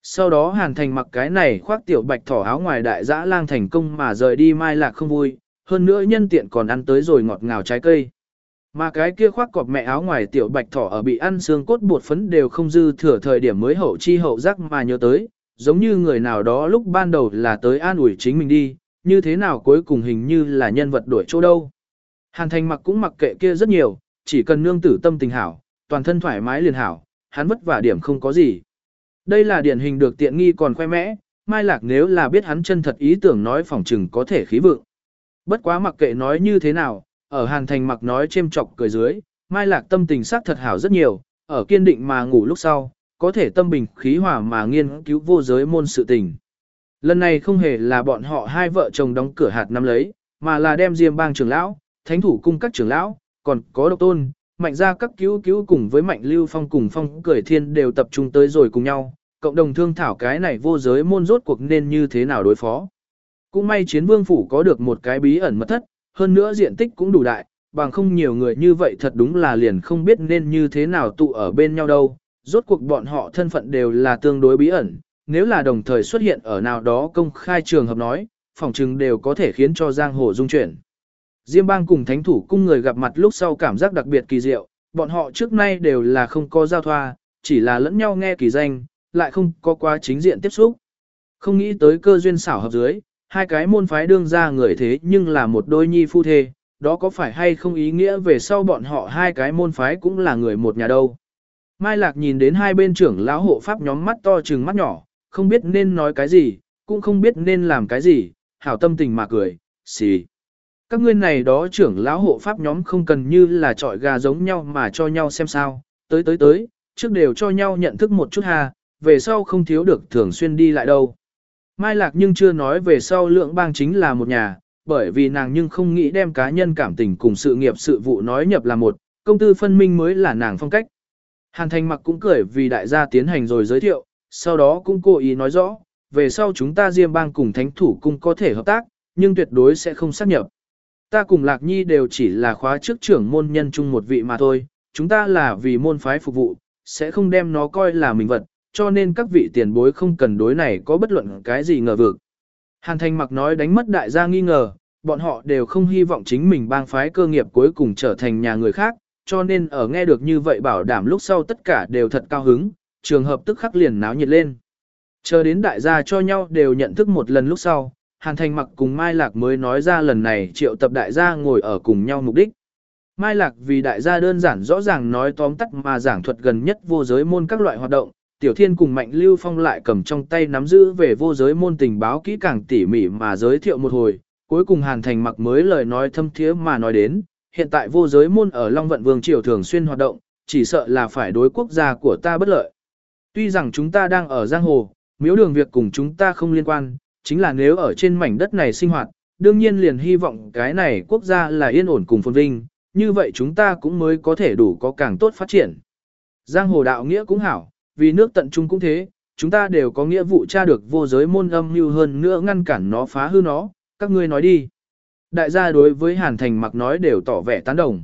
Sau đó Hàn Thành mặc cái này khoác tiểu bạch thỏ áo ngoài đại dã lang thành công mà rời đi Mai Lạc không vui, hơn nữa nhân tiện còn ăn tới rồi ngọt ngào trái cây. Mà cái kia khoác cọp mẹ áo ngoài tiểu bạch thỏ ở bị ăn xương cốt bột phấn đều không dư thừa thời điểm mới hậu chi hậu giác mà nhớ tới, giống như người nào đó lúc ban đầu là tới an ủi chính mình đi, như thế nào cuối cùng hình như là nhân vật đổi chỗ đâu. Hàn thành mặc cũng mặc kệ kia rất nhiều, chỉ cần nương tử tâm tình hảo, toàn thân thoải mái liền hảo, hắn vất vả điểm không có gì. Đây là điển hình được tiện nghi còn khoe mẽ, Mai Lạc nếu là biết hắn chân thật ý tưởng nói phỏng trừng có thể khí vượng. Bất quá mặc kệ nói như thế nào, ở Hàn Thành mặc nói chêm chọc cười dưới, Mai Lạc tâm tình sắc thật hảo rất nhiều, ở kiên định mà ngủ lúc sau, có thể tâm bình khí hòa mà nghiên cứu vô giới môn sự tình. Lần này không hề là bọn họ hai vợ chồng đóng cửa hạt năm lấy, mà là đem Diêm Bang trưởng lão, thánh thủ cung các trưởng lão, còn có độc tôn, mạnh ra các cứu cứu cùng với mạnh lưu phong cùng phong cười thiên đều tập trung tới rồi cùng nhau, cộng đồng thương thảo cái này vô giới môn rốt cuộc nên như thế nào đối phó. Cũng may chiến vương phủ có được một cái bí ẩn mật thất, hơn nữa diện tích cũng đủ đại, bằng không nhiều người như vậy thật đúng là liền không biết nên như thế nào tụ ở bên nhau đâu. Rốt cuộc bọn họ thân phận đều là tương đối bí ẩn, nếu là đồng thời xuất hiện ở nào đó công khai trường hợp nói, phòng trừng đều có thể khiến cho giang hồ dung chuyển. Diêm bang cùng thánh thủ cung người gặp mặt lúc sau cảm giác đặc biệt kỳ diệu, bọn họ trước nay đều là không có giao thoa, chỉ là lẫn nhau nghe kỳ danh, lại không có quá chính diện tiếp xúc. Không nghĩ tới cơ duyên xảo hợp dưới, hai cái môn phái đương ra người thế nhưng là một đôi nhi phu thê, đó có phải hay không ý nghĩa về sau bọn họ hai cái môn phái cũng là người một nhà đâu. Mai Lạc nhìn đến hai bên trưởng lão hộ pháp nhóm mắt to trừng mắt nhỏ, không biết nên nói cái gì, cũng không biết nên làm cái gì, hảo tâm tình mà cười, xì. Các ngươi này đó trưởng lão hộ pháp nhóm không cần như là trọi gà giống nhau mà cho nhau xem sao, tới tới tới, trước đều cho nhau nhận thức một chút ha, về sau không thiếu được thường xuyên đi lại đâu. Mai Lạc nhưng chưa nói về sau lượng bang chính là một nhà, bởi vì nàng nhưng không nghĩ đem cá nhân cảm tình cùng sự nghiệp sự vụ nói nhập là một, công tư phân minh mới là nàng phong cách. Hàn Thành mặc cũng cười vì đại gia tiến hành rồi giới thiệu, sau đó cũng cố ý nói rõ, về sau chúng ta Diêm bang cùng thánh thủ cung có thể hợp tác, nhưng tuyệt đối sẽ không xác nhập. Ta cùng Lạc Nhi đều chỉ là khóa trước trưởng môn nhân chung một vị mà thôi, chúng ta là vì môn phái phục vụ, sẽ không đem nó coi là mình vật, cho nên các vị tiền bối không cần đối này có bất luận cái gì ngờ vực. Hàn Thành mặc nói đánh mất đại gia nghi ngờ, bọn họ đều không hy vọng chính mình bang phái cơ nghiệp cuối cùng trở thành nhà người khác, cho nên ở nghe được như vậy bảo đảm lúc sau tất cả đều thật cao hứng, trường hợp tức khắc liền náo nhiệt lên. Chờ đến đại gia cho nhau đều nhận thức một lần lúc sau, Hàn Thành mặc cùng Mai Lạc mới nói ra lần này triệu tập đại gia ngồi ở cùng nhau mục đích. Mai Lạc vì đại gia đơn giản rõ ràng nói tóm tắt mà giảng thuật gần nhất vô giới môn các loại hoạt động, Tiểu Thiên cùng Mạnh Lưu Phong lại cầm trong tay nắm giữ về vô giới môn tình báo kỹ càng tỉ mỉ mà giới thiệu một hồi, cuối cùng Hàn Thành mặc mới lời nói thâm thiế mà nói đến, hiện tại vô giới môn ở Long Vận Vương Triều thường xuyên hoạt động, chỉ sợ là phải đối quốc gia của ta bất lợi. Tuy rằng chúng ta đang ở giang hồ, miếu đường việc cùng chúng ta không liên quan, chính là nếu ở trên mảnh đất này sinh hoạt, đương nhiên liền hy vọng cái này quốc gia là yên ổn cùng phồn vinh, như vậy chúng ta cũng mới có thể đủ có càng tốt phát triển. Giang hồ đạo nghĩa cũng hảo, vì nước tận trung cũng thế, chúng ta đều có nghĩa vụ tra được vô giới môn âm như hơn nữa ngăn cản nó phá hư nó, các ngươi nói đi. Đại gia đối với Hàn Thành mặc nói đều tỏ vẻ tán đồng.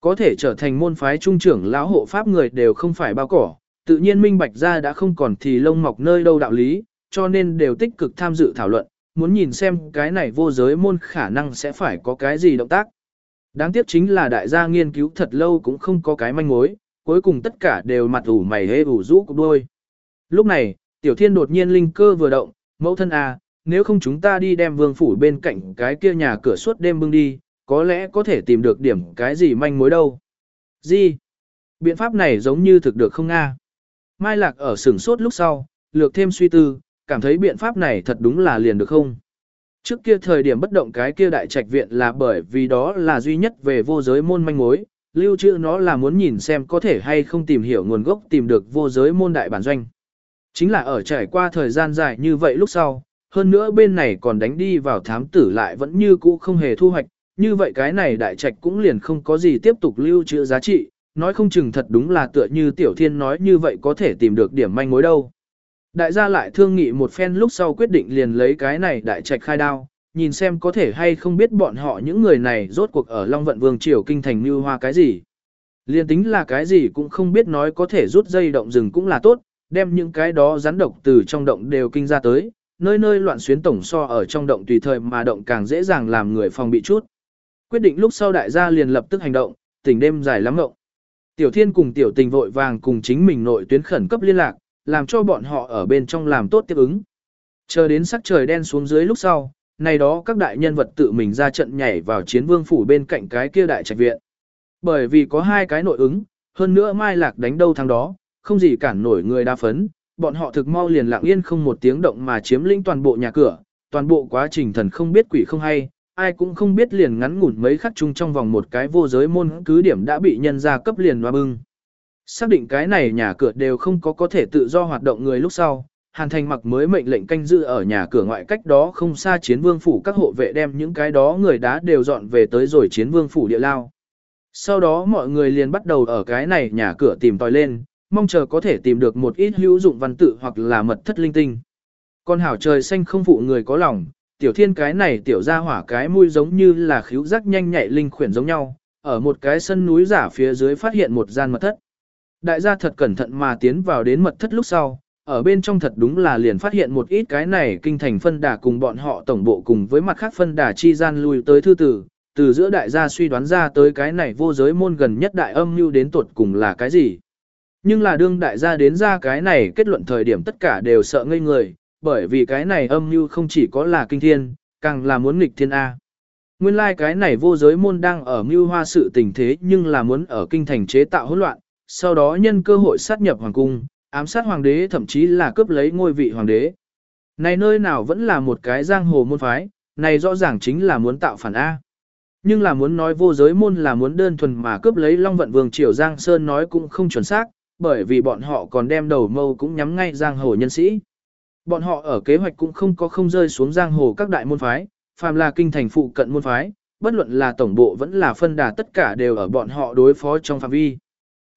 Có thể trở thành môn phái trung trưởng lão hộ pháp người đều không phải bao cỏ, tự nhiên minh bạch ra đã không còn thì lông mọc nơi đâu đạo lý, cho nên đều tích cực tham dự thảo luận, muốn nhìn xem cái này vô giới môn khả năng sẽ phải có cái gì động tác. Đáng tiếc chính là đại gia nghiên cứu thật lâu cũng không có cái manh mối, cuối cùng tất cả đều mặt ủ mày hê ủ rũ cục đôi. Lúc này, tiểu thiên đột nhiên linh cơ vừa động, mẫu thân à, nếu không chúng ta đi đem vương phủ bên cạnh cái kia nhà cửa suốt đêm bưng đi, có lẽ có thể tìm được điểm cái gì manh mối đâu. Gì? Biện pháp này giống như thực được không nga. Mai Lạc ở sửng sốt lúc sau, lược thêm suy tư, cảm thấy biện pháp này thật đúng là liền được không. Trước kia thời điểm bất động cái kia đại trạch viện là bởi vì đó là duy nhất về vô giới môn manh mối, lưu trữ nó là muốn nhìn xem có thể hay không tìm hiểu nguồn gốc tìm được vô giới môn đại bản doanh. Chính là ở trải qua thời gian dài như vậy lúc sau, hơn nữa bên này còn đánh đi vào thám tử lại vẫn như cũ không hề thu hoạch, như vậy cái này đại trạch cũng liền không có gì tiếp tục lưu trữ giá trị, nói không chừng thật đúng là tựa như tiểu thiên nói như vậy có thể tìm được điểm manh mối đâu. Đại gia lại thương nghị một phen lúc sau quyết định liền lấy cái này đại trạch khai đao, nhìn xem có thể hay không biết bọn họ những người này rốt cuộc ở Long Vận Vương Triều kinh thành như hoa cái gì. Liên tính là cái gì cũng không biết nói có thể rút dây động rừng cũng là tốt, đem những cái đó rắn độc từ trong động đều kinh ra tới, nơi nơi loạn xuyến tổng so ở trong động tùy thời mà động càng dễ dàng làm người phòng bị chút. Quyết định lúc sau đại gia liền lập tức hành động, tỉnh đêm dài lắm ngộng. Tiểu Thiên cùng Tiểu Tình vội vàng cùng chính mình nội tuyến khẩn cấp liên lạc, làm cho bọn họ ở bên trong làm tốt tiếp ứng. Chờ đến sắc trời đen xuống dưới lúc sau, này đó các đại nhân vật tự mình ra trận nhảy vào chiến vương phủ bên cạnh cái kia đại trạch viện. Bởi vì có hai cái nội ứng, hơn nữa Mai Lạc đánh đâu thằng đó, không gì cản nổi người đa phấn, bọn họ thực mau liền lặng yên không một tiếng động mà chiếm lĩnh toàn bộ nhà cửa, toàn bộ quá trình thần không biết quỷ không hay, ai cũng không biết liền ngắn ngủn mấy khắc chung trong vòng một cái vô giới môn cứ điểm đã bị nhân ra cấp liền loa bưng. Xác định cái này nhà cửa đều không có có thể tự do hoạt động người lúc sau, Hàn Thành mặc mới mệnh lệnh canh giữ ở nhà cửa ngoại cách đó không xa chiến vương phủ các hộ vệ đem những cái đó người đá đều dọn về tới rồi chiến vương phủ địa lao. Sau đó mọi người liền bắt đầu ở cái này nhà cửa tìm tòi lên, mong chờ có thể tìm được một ít hữu dụng văn tự hoặc là mật thất linh tinh. Con hảo trời xanh không phụ người có lòng, tiểu thiên cái này tiểu ra hỏa cái mũi giống như là khíu giác nhanh nhạy linh khuyển giống nhau, ở một cái sân núi giả phía dưới phát hiện một gian mật thất. Đại gia thật cẩn thận mà tiến vào đến mật thất lúc sau, ở bên trong thật đúng là liền phát hiện một ít cái này kinh thành phân đà cùng bọn họ tổng bộ cùng với mặt khác phân đà chi gian lui tới thư tử, từ giữa đại gia suy đoán ra tới cái này vô giới môn gần nhất đại âm mưu đến tuột cùng là cái gì. Nhưng là đương đại gia đến ra cái này kết luận thời điểm tất cả đều sợ ngây người, bởi vì cái này âm mưu không chỉ có là kinh thiên, càng là muốn nghịch thiên A. Nguyên lai like cái này vô giới môn đang ở mưu hoa sự tình thế nhưng là muốn ở kinh thành chế tạo hỗn loạn, sau đó nhân cơ hội sát nhập hoàng cung, ám sát hoàng đế thậm chí là cướp lấy ngôi vị hoàng đế. Này nơi nào vẫn là một cái giang hồ môn phái, này rõ ràng chính là muốn tạo phản A. Nhưng là muốn nói vô giới môn là muốn đơn thuần mà cướp lấy Long Vận Vương Triều Giang Sơn nói cũng không chuẩn xác, bởi vì bọn họ còn đem đầu mâu cũng nhắm ngay giang hồ nhân sĩ. Bọn họ ở kế hoạch cũng không có không rơi xuống giang hồ các đại môn phái, phàm là kinh thành phụ cận môn phái, bất luận là tổng bộ vẫn là phân đà tất cả đều ở bọn họ đối phó trong phạm vi.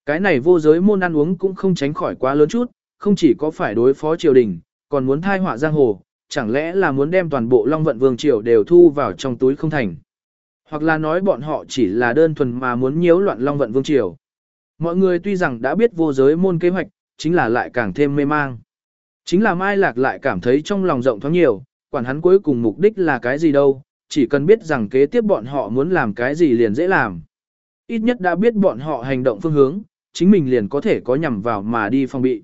Cái này vô giới môn ăn uống cũng không tránh khỏi quá lớn chút, không chỉ có phải đối phó triều đình, còn muốn thai họa giang hồ, chẳng lẽ là muốn đem toàn bộ Long Vận Vương triều đều thu vào trong túi không thành. Hoặc là nói bọn họ chỉ là đơn thuần mà muốn nhiễu loạn Long Vận Vương triều. Mọi người tuy rằng đã biết vô giới môn kế hoạch, chính là lại càng thêm mê mang. Chính là Mai Lạc lại cảm thấy trong lòng rộng thoáng nhiều, quản hắn cuối cùng mục đích là cái gì đâu, chỉ cần biết rằng kế tiếp bọn họ muốn làm cái gì liền dễ làm. Ít nhất đã biết bọn họ hành động phương hướng, chính mình liền có thể có nhằm vào mà đi phòng bị.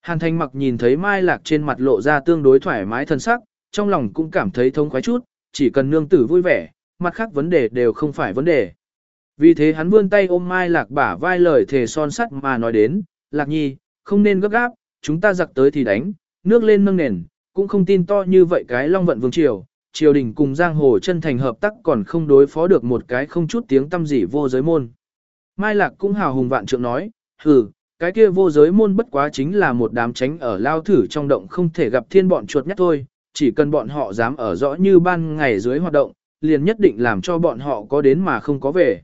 Hàn Thanh mặc nhìn thấy Mai Lạc trên mặt lộ ra tương đối thoải mái thân sắc, trong lòng cũng cảm thấy thông khoái chút, chỉ cần nương tử vui vẻ, mặt khác vấn đề đều không phải vấn đề. Vì thế hắn vươn tay ôm Mai Lạc bả vai lời thề son sắt mà nói đến, Lạc Nhi, không nên gấp gáp, chúng ta giặc tới thì đánh, nước lên nâng nền, cũng không tin to như vậy cái Long Vận Vương Triều, triều đình cùng giang hồ chân thành hợp tác còn không đối phó được một cái không chút tiếng tâm gì vô giới môn. Mai Lạc cũng hào hùng vạn trượng nói, hừ, cái kia vô giới môn bất quá chính là một đám tránh ở lao thử trong động không thể gặp thiên bọn chuột nhất thôi, chỉ cần bọn họ dám ở rõ như ban ngày dưới hoạt động, liền nhất định làm cho bọn họ có đến mà không có về.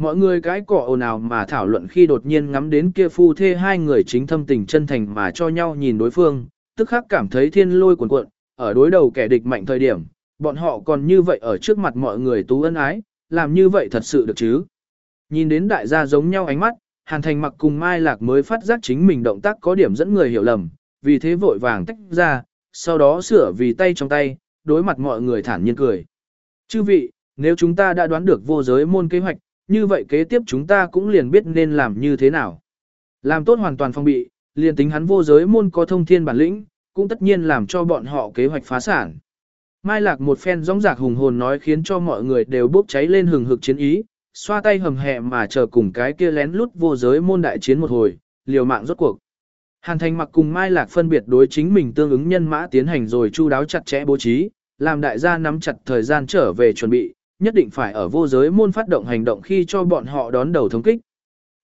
Mọi người cái cỏ ồn ào mà thảo luận khi đột nhiên ngắm đến kia phu thê hai người chính thâm tình chân thành mà cho nhau nhìn đối phương, tức khắc cảm thấy thiên lôi cuồn cuộn, ở đối đầu kẻ địch mạnh thời điểm, bọn họ còn như vậy ở trước mặt mọi người tú ân ái, làm như vậy thật sự được chứ. Nhìn đến đại gia giống nhau ánh mắt, Hàn Thành mặc cùng Mai Lạc mới phát giác chính mình động tác có điểm dẫn người hiểu lầm, vì thế vội vàng tách ra, sau đó sửa vì tay trong tay, đối mặt mọi người thản nhiên cười. Chư vị, nếu chúng ta đã đoán được vô giới môn kế hoạch, như vậy kế tiếp chúng ta cũng liền biết nên làm như thế nào. Làm tốt hoàn toàn phong bị, liền tính hắn vô giới môn có thông thiên bản lĩnh, cũng tất nhiên làm cho bọn họ kế hoạch phá sản. Mai Lạc một phen rõng rạc hùng hồn nói khiến cho mọi người đều bốc cháy lên hừng hực chiến ý, xoa tay hầm hẹ mà chờ cùng cái kia lén lút vô giới môn đại chiến một hồi, liều mạng rốt cuộc. Hàn Thành mặc cùng Mai Lạc phân biệt đối chính mình tương ứng nhân mã tiến hành rồi chu đáo chặt chẽ bố trí, làm đại gia nắm chặt thời gian trở về chuẩn bị, nhất định phải ở vô giới môn phát động hành động khi cho bọn họ đón đầu thống kích.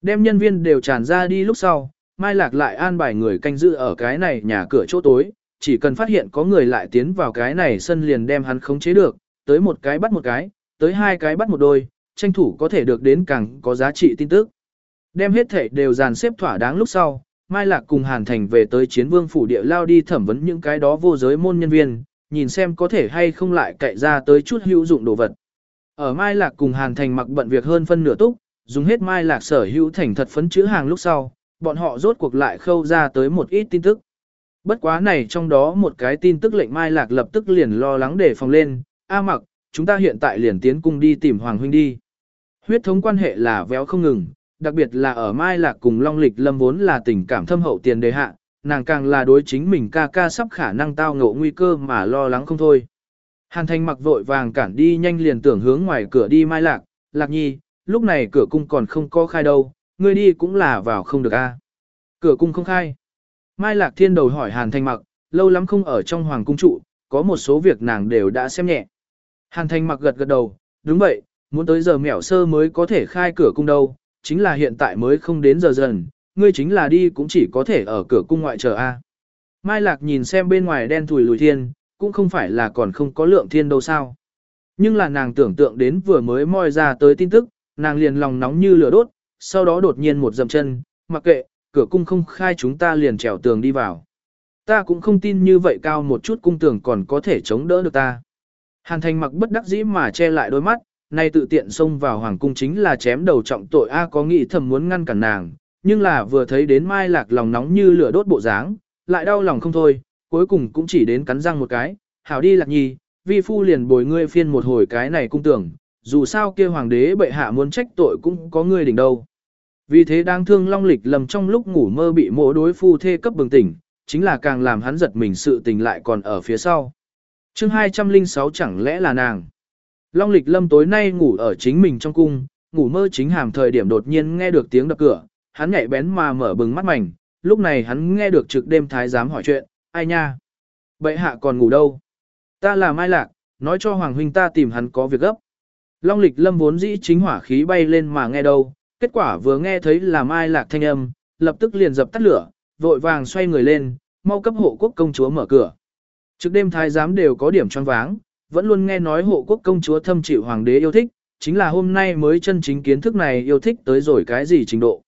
Đem nhân viên đều tràn ra đi lúc sau, Mai Lạc lại an bài người canh giữ ở cái này nhà cửa chỗ tối, chỉ cần phát hiện có người lại tiến vào cái này sân liền đem hắn khống chế được, tới một cái bắt một cái, tới hai cái bắt một đôi, tranh thủ có thể được đến càng có giá trị tin tức. Đem hết thể đều dàn xếp thỏa đáng lúc sau, Mai Lạc cùng Hàn Thành về tới chiến vương phủ địa lao đi thẩm vấn những cái đó vô giới môn nhân viên, nhìn xem có thể hay không lại cậy ra tới chút hữu dụng đồ vật. Ở Mai Lạc cùng Hàn Thành mặc bận việc hơn phân nửa túc, dùng hết Mai Lạc sở hữu thành thật phấn chữ hàng lúc sau, bọn họ rốt cuộc lại khâu ra tới một ít tin tức. Bất quá này trong đó một cái tin tức lệnh Mai Lạc lập tức liền lo lắng để phòng lên, A mặc, chúng ta hiện tại liền tiến cung đi tìm Hoàng Huynh đi. Huyết thống quan hệ là véo không ngừng, đặc biệt là ở Mai Lạc cùng Long Lịch Lâm vốn là tình cảm thâm hậu tiền đề hạ, nàng càng là đối chính mình ca ca sắp khả năng tao ngộ nguy cơ mà lo lắng không thôi. Hàn Thành mặc vội vàng cản đi nhanh liền tưởng hướng ngoài cửa đi Mai Lạc, Lạc Nhi, lúc này cửa cung còn không có khai đâu, ngươi đi cũng là vào không được a. Cửa cung không khai. Mai Lạc Thiên đầu hỏi Hàn Thành mặc, lâu lắm không ở trong hoàng cung trụ, có một số việc nàng đều đã xem nhẹ. Hàn Thành mặc gật gật đầu, đúng vậy, muốn tới giờ mẻo sơ mới có thể khai cửa cung đâu, chính là hiện tại mới không đến giờ dần, ngươi chính là đi cũng chỉ có thể ở cửa cung ngoại chờ a. Mai Lạc nhìn xem bên ngoài đen thùi lùi thiên, cũng không phải là còn không có lượng thiên đâu sao. Nhưng là nàng tưởng tượng đến vừa mới moi ra tới tin tức, nàng liền lòng nóng như lửa đốt, sau đó đột nhiên một dậm chân, mặc kệ, cửa cung không khai chúng ta liền trèo tường đi vào. Ta cũng không tin như vậy cao một chút cung tường còn có thể chống đỡ được ta. Hàn thành mặc bất đắc dĩ mà che lại đôi mắt, nay tự tiện xông vào hoàng cung chính là chém đầu trọng tội A có nghĩ thầm muốn ngăn cản nàng, nhưng là vừa thấy đến mai lạc lòng nóng như lửa đốt bộ dáng, lại đau lòng không thôi, cuối cùng cũng chỉ đến cắn răng một cái, hảo đi lạc nhi, vi phu liền bồi ngươi phiên một hồi cái này cung tưởng, dù sao kia hoàng đế bệ hạ muốn trách tội cũng có ngươi đỉnh đâu. Vì thế đang thương long lịch lầm trong lúc ngủ mơ bị mỗ đối phu thê cấp bừng tỉnh, chính là càng làm hắn giật mình sự tình lại còn ở phía sau. chương 206 chẳng lẽ là nàng. Long lịch lâm tối nay ngủ ở chính mình trong cung, ngủ mơ chính hàm thời điểm đột nhiên nghe được tiếng đập cửa, hắn nhảy bén mà mở bừng mắt mảnh, lúc này hắn nghe được trực đêm thái giám hỏi chuyện, ai nha? Bệ hạ còn ngủ đâu? Ta là Mai Lạc, nói cho Hoàng Huynh ta tìm hắn có việc gấp. Long lịch lâm vốn dĩ chính hỏa khí bay lên mà nghe đâu, kết quả vừa nghe thấy là Mai Lạc thanh âm, lập tức liền dập tắt lửa, vội vàng xoay người lên, mau cấp hộ quốc công chúa mở cửa. Trước đêm thái giám đều có điểm tròn váng, vẫn luôn nghe nói hộ quốc công chúa thâm chịu hoàng đế yêu thích, chính là hôm nay mới chân chính kiến thức này yêu thích tới rồi cái gì trình độ.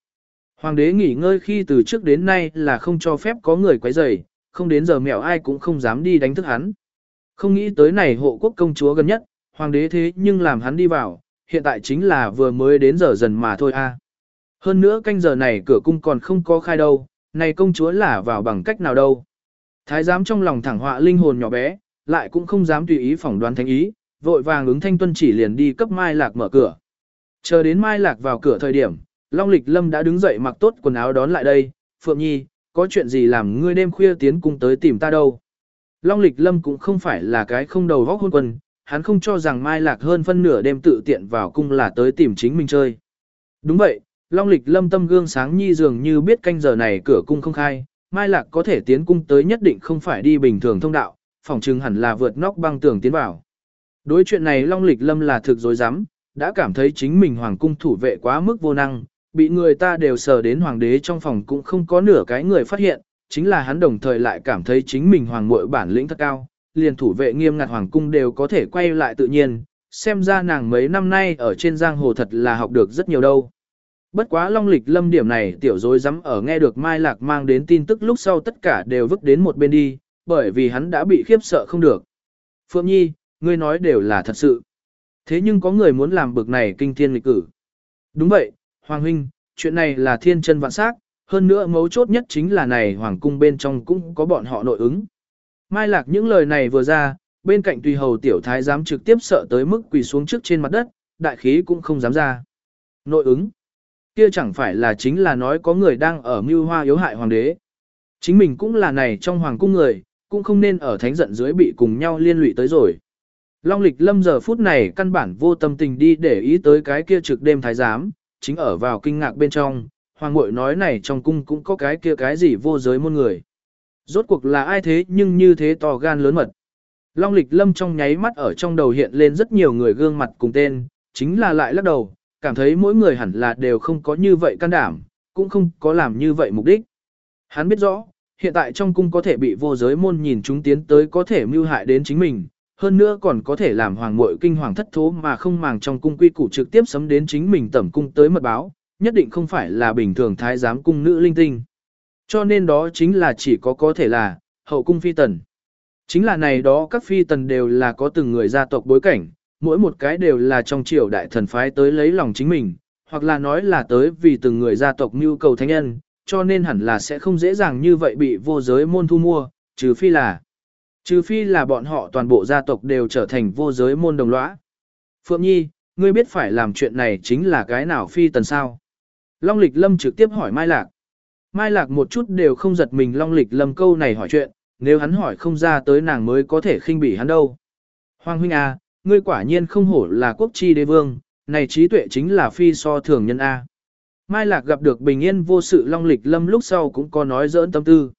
Hoàng đế nghỉ ngơi khi từ trước đến nay là không cho phép có người quấy rầy, không đến giờ mèo ai cũng không dám đi đánh thức hắn. Không nghĩ tới này hộ quốc công chúa gần nhất, hoàng đế thế nhưng làm hắn đi vào, hiện tại chính là vừa mới đến giờ dần mà thôi a. Hơn nữa canh giờ này cửa cung còn không có khai đâu, này công chúa là vào bằng cách nào đâu. Thái giám trong lòng thẳng họa linh hồn nhỏ bé, lại cũng không dám tùy ý phỏng đoán thánh ý, vội vàng ứng thanh tuân chỉ liền đi cấp Mai Lạc mở cửa. Chờ đến Mai Lạc vào cửa thời điểm, Long Lịch Lâm đã đứng dậy mặc tốt quần áo đón lại đây, Phượng Nhi, có chuyện gì làm ngươi đêm khuya tiến cung tới tìm ta đâu. Long Lịch Lâm cũng không phải là cái không đầu góc hôn quân, hắn không cho rằng Mai Lạc hơn phân nửa đêm tự tiện vào cung là tới tìm chính mình chơi. Đúng vậy, Long Lịch Lâm tâm gương sáng nhi dường như biết canh giờ này cửa cung không khai, Mai Lạc có thể tiến cung tới nhất định không phải đi bình thường thông đạo, phòng chừng hẳn là vượt nóc băng tường tiến vào. Đối chuyện này Long Lịch Lâm là thực dối rắm đã cảm thấy chính mình hoàng cung thủ vệ quá mức vô năng, bị người ta đều sờ đến hoàng đế trong phòng cũng không có nửa cái người phát hiện, chính là hắn đồng thời lại cảm thấy chính mình hoàng muội bản lĩnh thật cao, liền thủ vệ nghiêm ngặt hoàng cung đều có thể quay lại tự nhiên, xem ra nàng mấy năm nay ở trên giang hồ thật là học được rất nhiều đâu. Bất quá long lịch lâm điểm này tiểu dối dám ở nghe được Mai Lạc mang đến tin tức lúc sau tất cả đều vứt đến một bên đi, bởi vì hắn đã bị khiếp sợ không được. Phượng Nhi, ngươi nói đều là thật sự. Thế nhưng có người muốn làm bực này kinh thiên lịch cử. Đúng vậy, Hoàng Huynh, chuyện này là thiên chân vạn sắc, hơn nữa mấu chốt nhất chính là này Hoàng Cung bên trong cũng có bọn họ nội ứng. Mai lạc những lời này vừa ra, bên cạnh tùy hầu tiểu thái dám trực tiếp sợ tới mức quỳ xuống trước trên mặt đất, đại khí cũng không dám ra. Nội ứng. Kia chẳng phải là chính là nói có người đang ở mưu hoa yếu hại hoàng đế. Chính mình cũng là này trong hoàng cung người, cũng không nên ở thánh giận dưới bị cùng nhau liên lụy tới rồi. Long lịch lâm giờ phút này căn bản vô tâm tình đi để ý tới cái kia trực đêm thái giám, chính ở vào kinh ngạc bên trong, hoàng muội nói này trong cung cũng có cái kia cái gì vô giới môn người. Rốt cuộc là ai thế nhưng như thế to gan lớn mật. Long lịch lâm trong nháy mắt ở trong đầu hiện lên rất nhiều người gương mặt cùng tên, chính là lại lắc đầu, cảm thấy mỗi người hẳn là đều không có như vậy can đảm, cũng không có làm như vậy mục đích. Hắn biết rõ, hiện tại trong cung có thể bị vô giới môn nhìn chúng tiến tới có thể mưu hại đến chính mình, hơn nữa còn có thể làm hoàng muội kinh hoàng thất thố mà không màng trong cung quy củ trực tiếp sấm đến chính mình tẩm cung tới mật báo, nhất định không phải là bình thường thái giám cung nữ linh tinh. Cho nên đó chính là chỉ có có thể là hậu cung phi tần. Chính là này đó các phi tần đều là có từng người gia tộc bối cảnh, mỗi một cái đều là trong triều đại thần phái tới lấy lòng chính mình, hoặc là nói là tới vì từng người gia tộc nhu cầu thánh nhân, cho nên hẳn là sẽ không dễ dàng như vậy bị vô giới môn thu mua, trừ phi là trừ phi là bọn họ toàn bộ gia tộc đều trở thành vô giới môn đồng lõa. Phượng Nhi, ngươi biết phải làm chuyện này chính là cái nào phi tần sao? Long Lịch Lâm trực tiếp hỏi Mai Lạc. Mai Lạc một chút đều không giật mình Long Lịch Lâm câu này hỏi chuyện, nếu hắn hỏi không ra tới nàng mới có thể khinh bỉ hắn đâu. Hoàng huynh A, ngươi quả nhiên không hổ là quốc chi đế vương, này trí tuệ chính là phi so thường nhân A. Mai Lạc gặp được bình yên vô sự long lịch lâm lúc sau cũng có nói dỡn tâm tư.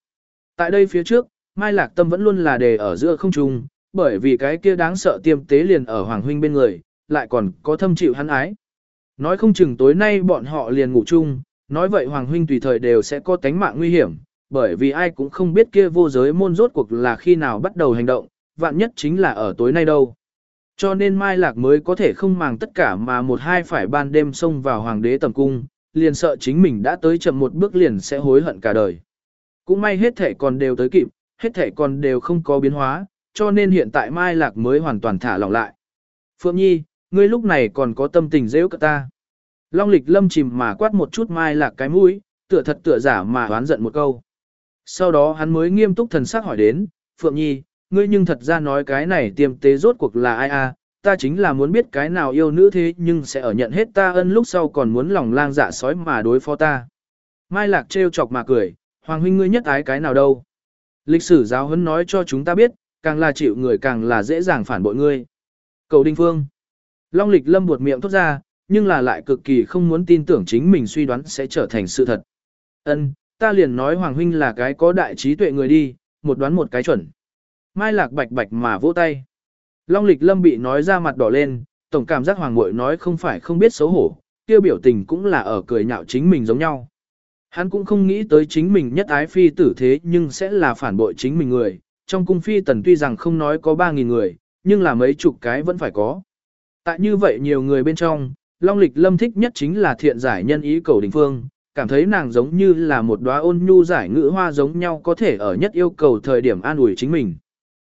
Tại đây phía trước, Mai Lạc tâm vẫn luôn là đề ở giữa không trung, bởi vì cái kia đáng sợ tiêm tế liền ở Hoàng Huynh bên người, lại còn có thâm chịu hắn ái. Nói không chừng tối nay bọn họ liền ngủ chung, nói vậy Hoàng Huynh tùy thời đều sẽ có tánh mạng nguy hiểm, bởi vì ai cũng không biết kia vô giới môn rốt cuộc là khi nào bắt đầu hành động, vạn nhất chính là ở tối nay đâu. Cho nên Mai Lạc mới có thể không màng tất cả mà một hai phải ban đêm xông vào Hoàng đế tầm cung, liền sợ chính mình đã tới chậm một bước liền sẽ hối hận cả đời. Cũng may hết thể còn đều tới kịp, hết thể còn đều không có biến hóa, cho nên hiện tại Mai Lạc mới hoàn toàn thả lỏng lại. Phượng Nhi, ngươi lúc này còn có tâm tình dễ cận ta. Long lịch lâm chìm mà quát một chút Mai Lạc cái mũi, tựa thật tựa giả mà đoán giận một câu. Sau đó hắn mới nghiêm túc thần sắc hỏi đến, Phượng Nhi, ngươi nhưng thật ra nói cái này tiêm tế rốt cuộc là ai a? ta chính là muốn biết cái nào yêu nữ thế nhưng sẽ ở nhận hết ta ân lúc sau còn muốn lòng lang dạ sói mà đối phó ta. Mai Lạc trêu chọc mà cười, Hoàng huynh ngươi nhất ái cái nào đâu. Lịch sử giáo huấn nói cho chúng ta biết, càng là chịu người càng là dễ dàng phản bội ngươi. Cầu Đinh Phương. Long lịch lâm buột miệng thốt ra, nhưng là lại cực kỳ không muốn tin tưởng chính mình suy đoán sẽ trở thành sự thật. Ân, ta liền nói Hoàng huynh là cái có đại trí tuệ người đi, một đoán một cái chuẩn. Mai Lạc bạch bạch mà vỗ tay. Long lịch lâm bị nói ra mặt đỏ lên, tổng cảm giác hoàng Mội nói không phải không biết xấu hổ, tiêu biểu tình cũng là ở cười nhạo chính mình giống nhau. Hắn cũng không nghĩ tới chính mình nhất ái phi tử thế nhưng sẽ là phản bội chính mình người, trong cung phi tần tuy rằng không nói có 3.000 người, nhưng là mấy chục cái vẫn phải có. Tại như vậy nhiều người bên trong, Long Lịch Lâm thích nhất chính là thiện giải nhân ý cầu đình phương, cảm thấy nàng giống như là một đóa ôn nhu giải ngữ hoa giống nhau có thể ở nhất yêu cầu thời điểm an ủi chính mình.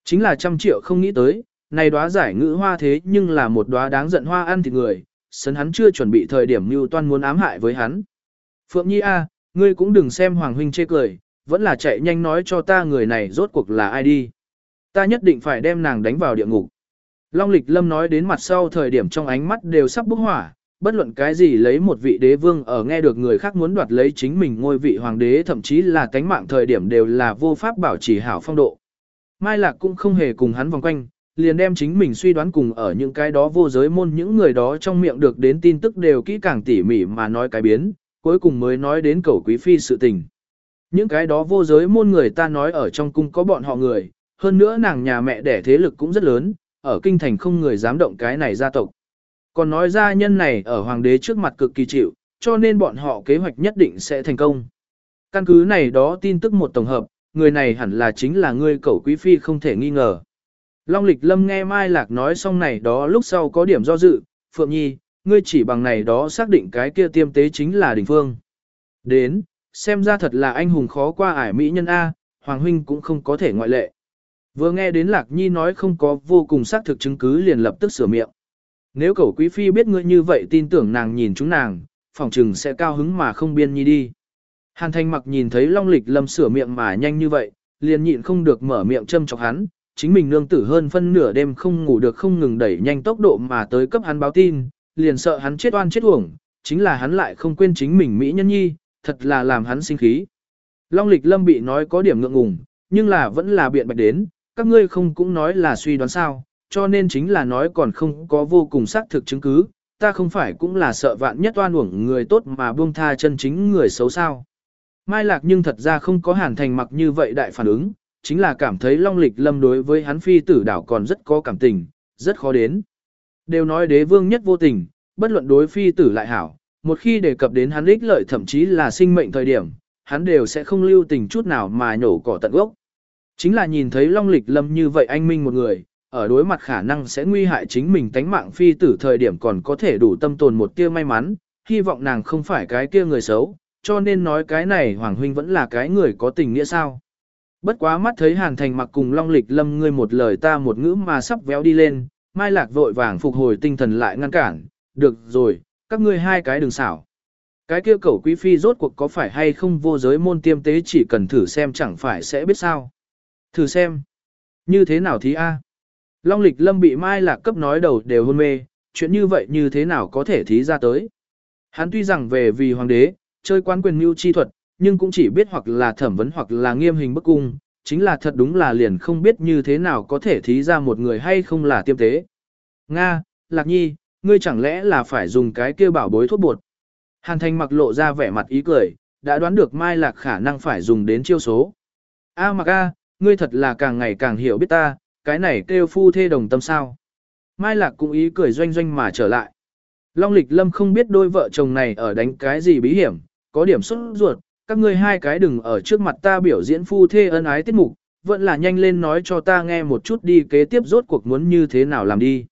Chính là trăm triệu không nghĩ tới, này đóa giải ngữ hoa thế nhưng là một đóa đáng giận hoa ăn thịt người, sấn hắn chưa chuẩn bị thời điểm mưu toan muốn ám hại với hắn. Phượng Nhi A, ngươi cũng đừng xem Hoàng Huynh chê cười, vẫn là chạy nhanh nói cho ta người này rốt cuộc là ai đi. Ta nhất định phải đem nàng đánh vào địa ngục. Long lịch lâm nói đến mặt sau thời điểm trong ánh mắt đều sắp bốc hỏa, bất luận cái gì lấy một vị đế vương ở nghe được người khác muốn đoạt lấy chính mình ngôi vị hoàng đế thậm chí là cánh mạng thời điểm đều là vô pháp bảo trì hảo phong độ. Mai Lạc cũng không hề cùng hắn vòng quanh, liền đem chính mình suy đoán cùng ở những cái đó vô giới môn những người đó trong miệng được đến tin tức đều kỹ càng tỉ mỉ mà nói cái biến, cuối cùng mới nói đến cầu quý phi sự tình. Những cái đó vô giới môn người ta nói ở trong cung có bọn họ người, hơn nữa nàng nhà mẹ đẻ thế lực cũng rất lớn, ở kinh thành không người dám động cái này gia tộc. Còn nói ra nhân này ở hoàng đế trước mặt cực kỳ chịu, cho nên bọn họ kế hoạch nhất định sẽ thành công. Căn cứ này đó tin tức một tổng hợp, người này hẳn là chính là ngươi cẩu quý phi không thể nghi ngờ. Long lịch lâm nghe Mai Lạc nói xong này đó lúc sau có điểm do dự, Phượng Nhi, ngươi chỉ bằng này đó xác định cái kia tiêm tế chính là đình phương. Đến, xem ra thật là anh hùng khó qua ải mỹ nhân A, Hoàng Huynh cũng không có thể ngoại lệ. Vừa nghe đến Lạc Nhi nói không có vô cùng xác thực chứng cứ liền lập tức sửa miệng. Nếu cậu quý phi biết ngươi như vậy tin tưởng nàng nhìn chúng nàng, phòng trừng sẽ cao hứng mà không biên nhi đi. Hàn thanh mặc nhìn thấy Long lịch lâm sửa miệng mà nhanh như vậy, liền nhịn không được mở miệng châm chọc hắn, chính mình nương tử hơn phân nửa đêm không ngủ được không ngừng đẩy nhanh tốc độ mà tới cấp hắn báo tin, liền sợ hắn chết oan chết uổng, chính là hắn lại không quên chính mình Mỹ nhân nhi, thật là làm hắn sinh khí. Long lịch lâm bị nói có điểm ngượng ngùng, nhưng là vẫn là biện bạch đến, các ngươi không cũng nói là suy đoán sao, cho nên chính là nói còn không có vô cùng xác thực chứng cứ, ta không phải cũng là sợ vạn nhất oan uổng người tốt mà buông tha chân chính người xấu sao. Mai Lạc nhưng thật ra không có hàn thành mặc như vậy đại phản ứng, chính là cảm thấy Long Lịch Lâm đối với hắn phi tử đảo còn rất có cảm tình, rất khó đến. Đều nói đế vương nhất vô tình, bất luận đối phi tử lại hảo, một khi đề cập đến hắn ích lợi thậm chí là sinh mệnh thời điểm, hắn đều sẽ không lưu tình chút nào mà nhổ cỏ tận gốc. Chính là nhìn thấy Long Lịch Lâm như vậy anh minh một người, ở đối mặt khả năng sẽ nguy hại chính mình tánh mạng phi tử thời điểm còn có thể đủ tâm tồn một tia may mắn, hy vọng nàng không phải cái kia người xấu, cho nên nói cái này Hoàng Huynh vẫn là cái người có tình nghĩa sao. Bất quá mắt thấy Hàn Thành mặc cùng Long Lịch Lâm ngươi một lời ta một ngữ mà sắp véo đi lên, Mai Lạc vội vàng phục hồi tinh thần lại ngăn cản, được rồi, các ngươi hai cái đừng xảo. Cái kia cẩu quý phi rốt cuộc có phải hay không vô giới môn tiêm tế chỉ cần thử xem chẳng phải sẽ biết sao. Thử xem. Như thế nào thí a? Long lịch lâm bị mai lạc cấp nói đầu đều hôn mê, chuyện như vậy như thế nào có thể thí ra tới. Hắn tuy rằng về vì hoàng đế, chơi quan quyền mưu chi thuật, nhưng cũng chỉ biết hoặc là thẩm vấn hoặc là nghiêm hình bức cung, chính là thật đúng là liền không biết như thế nào có thể thí ra một người hay không là tiêm tế. Nga, Lạc Nhi, ngươi chẳng lẽ là phải dùng cái kia bảo bối thuốc bột. Hàn Thành mặc lộ ra vẻ mặt ý cười, đã đoán được Mai Lạc khả năng phải dùng đến chiêu số. A mặc a, ngươi thật là càng ngày càng hiểu biết ta, cái này kêu phu thê đồng tâm sao. Mai Lạc cũng ý cười doanh doanh mà trở lại. Long lịch lâm không biết đôi vợ chồng này ở đánh cái gì bí hiểm, có điểm xuất ruột, các ngươi hai cái đừng ở trước mặt ta biểu diễn phu thê ân ái tiết mục, vẫn là nhanh lên nói cho ta nghe một chút đi kế tiếp rốt cuộc muốn như thế nào làm đi.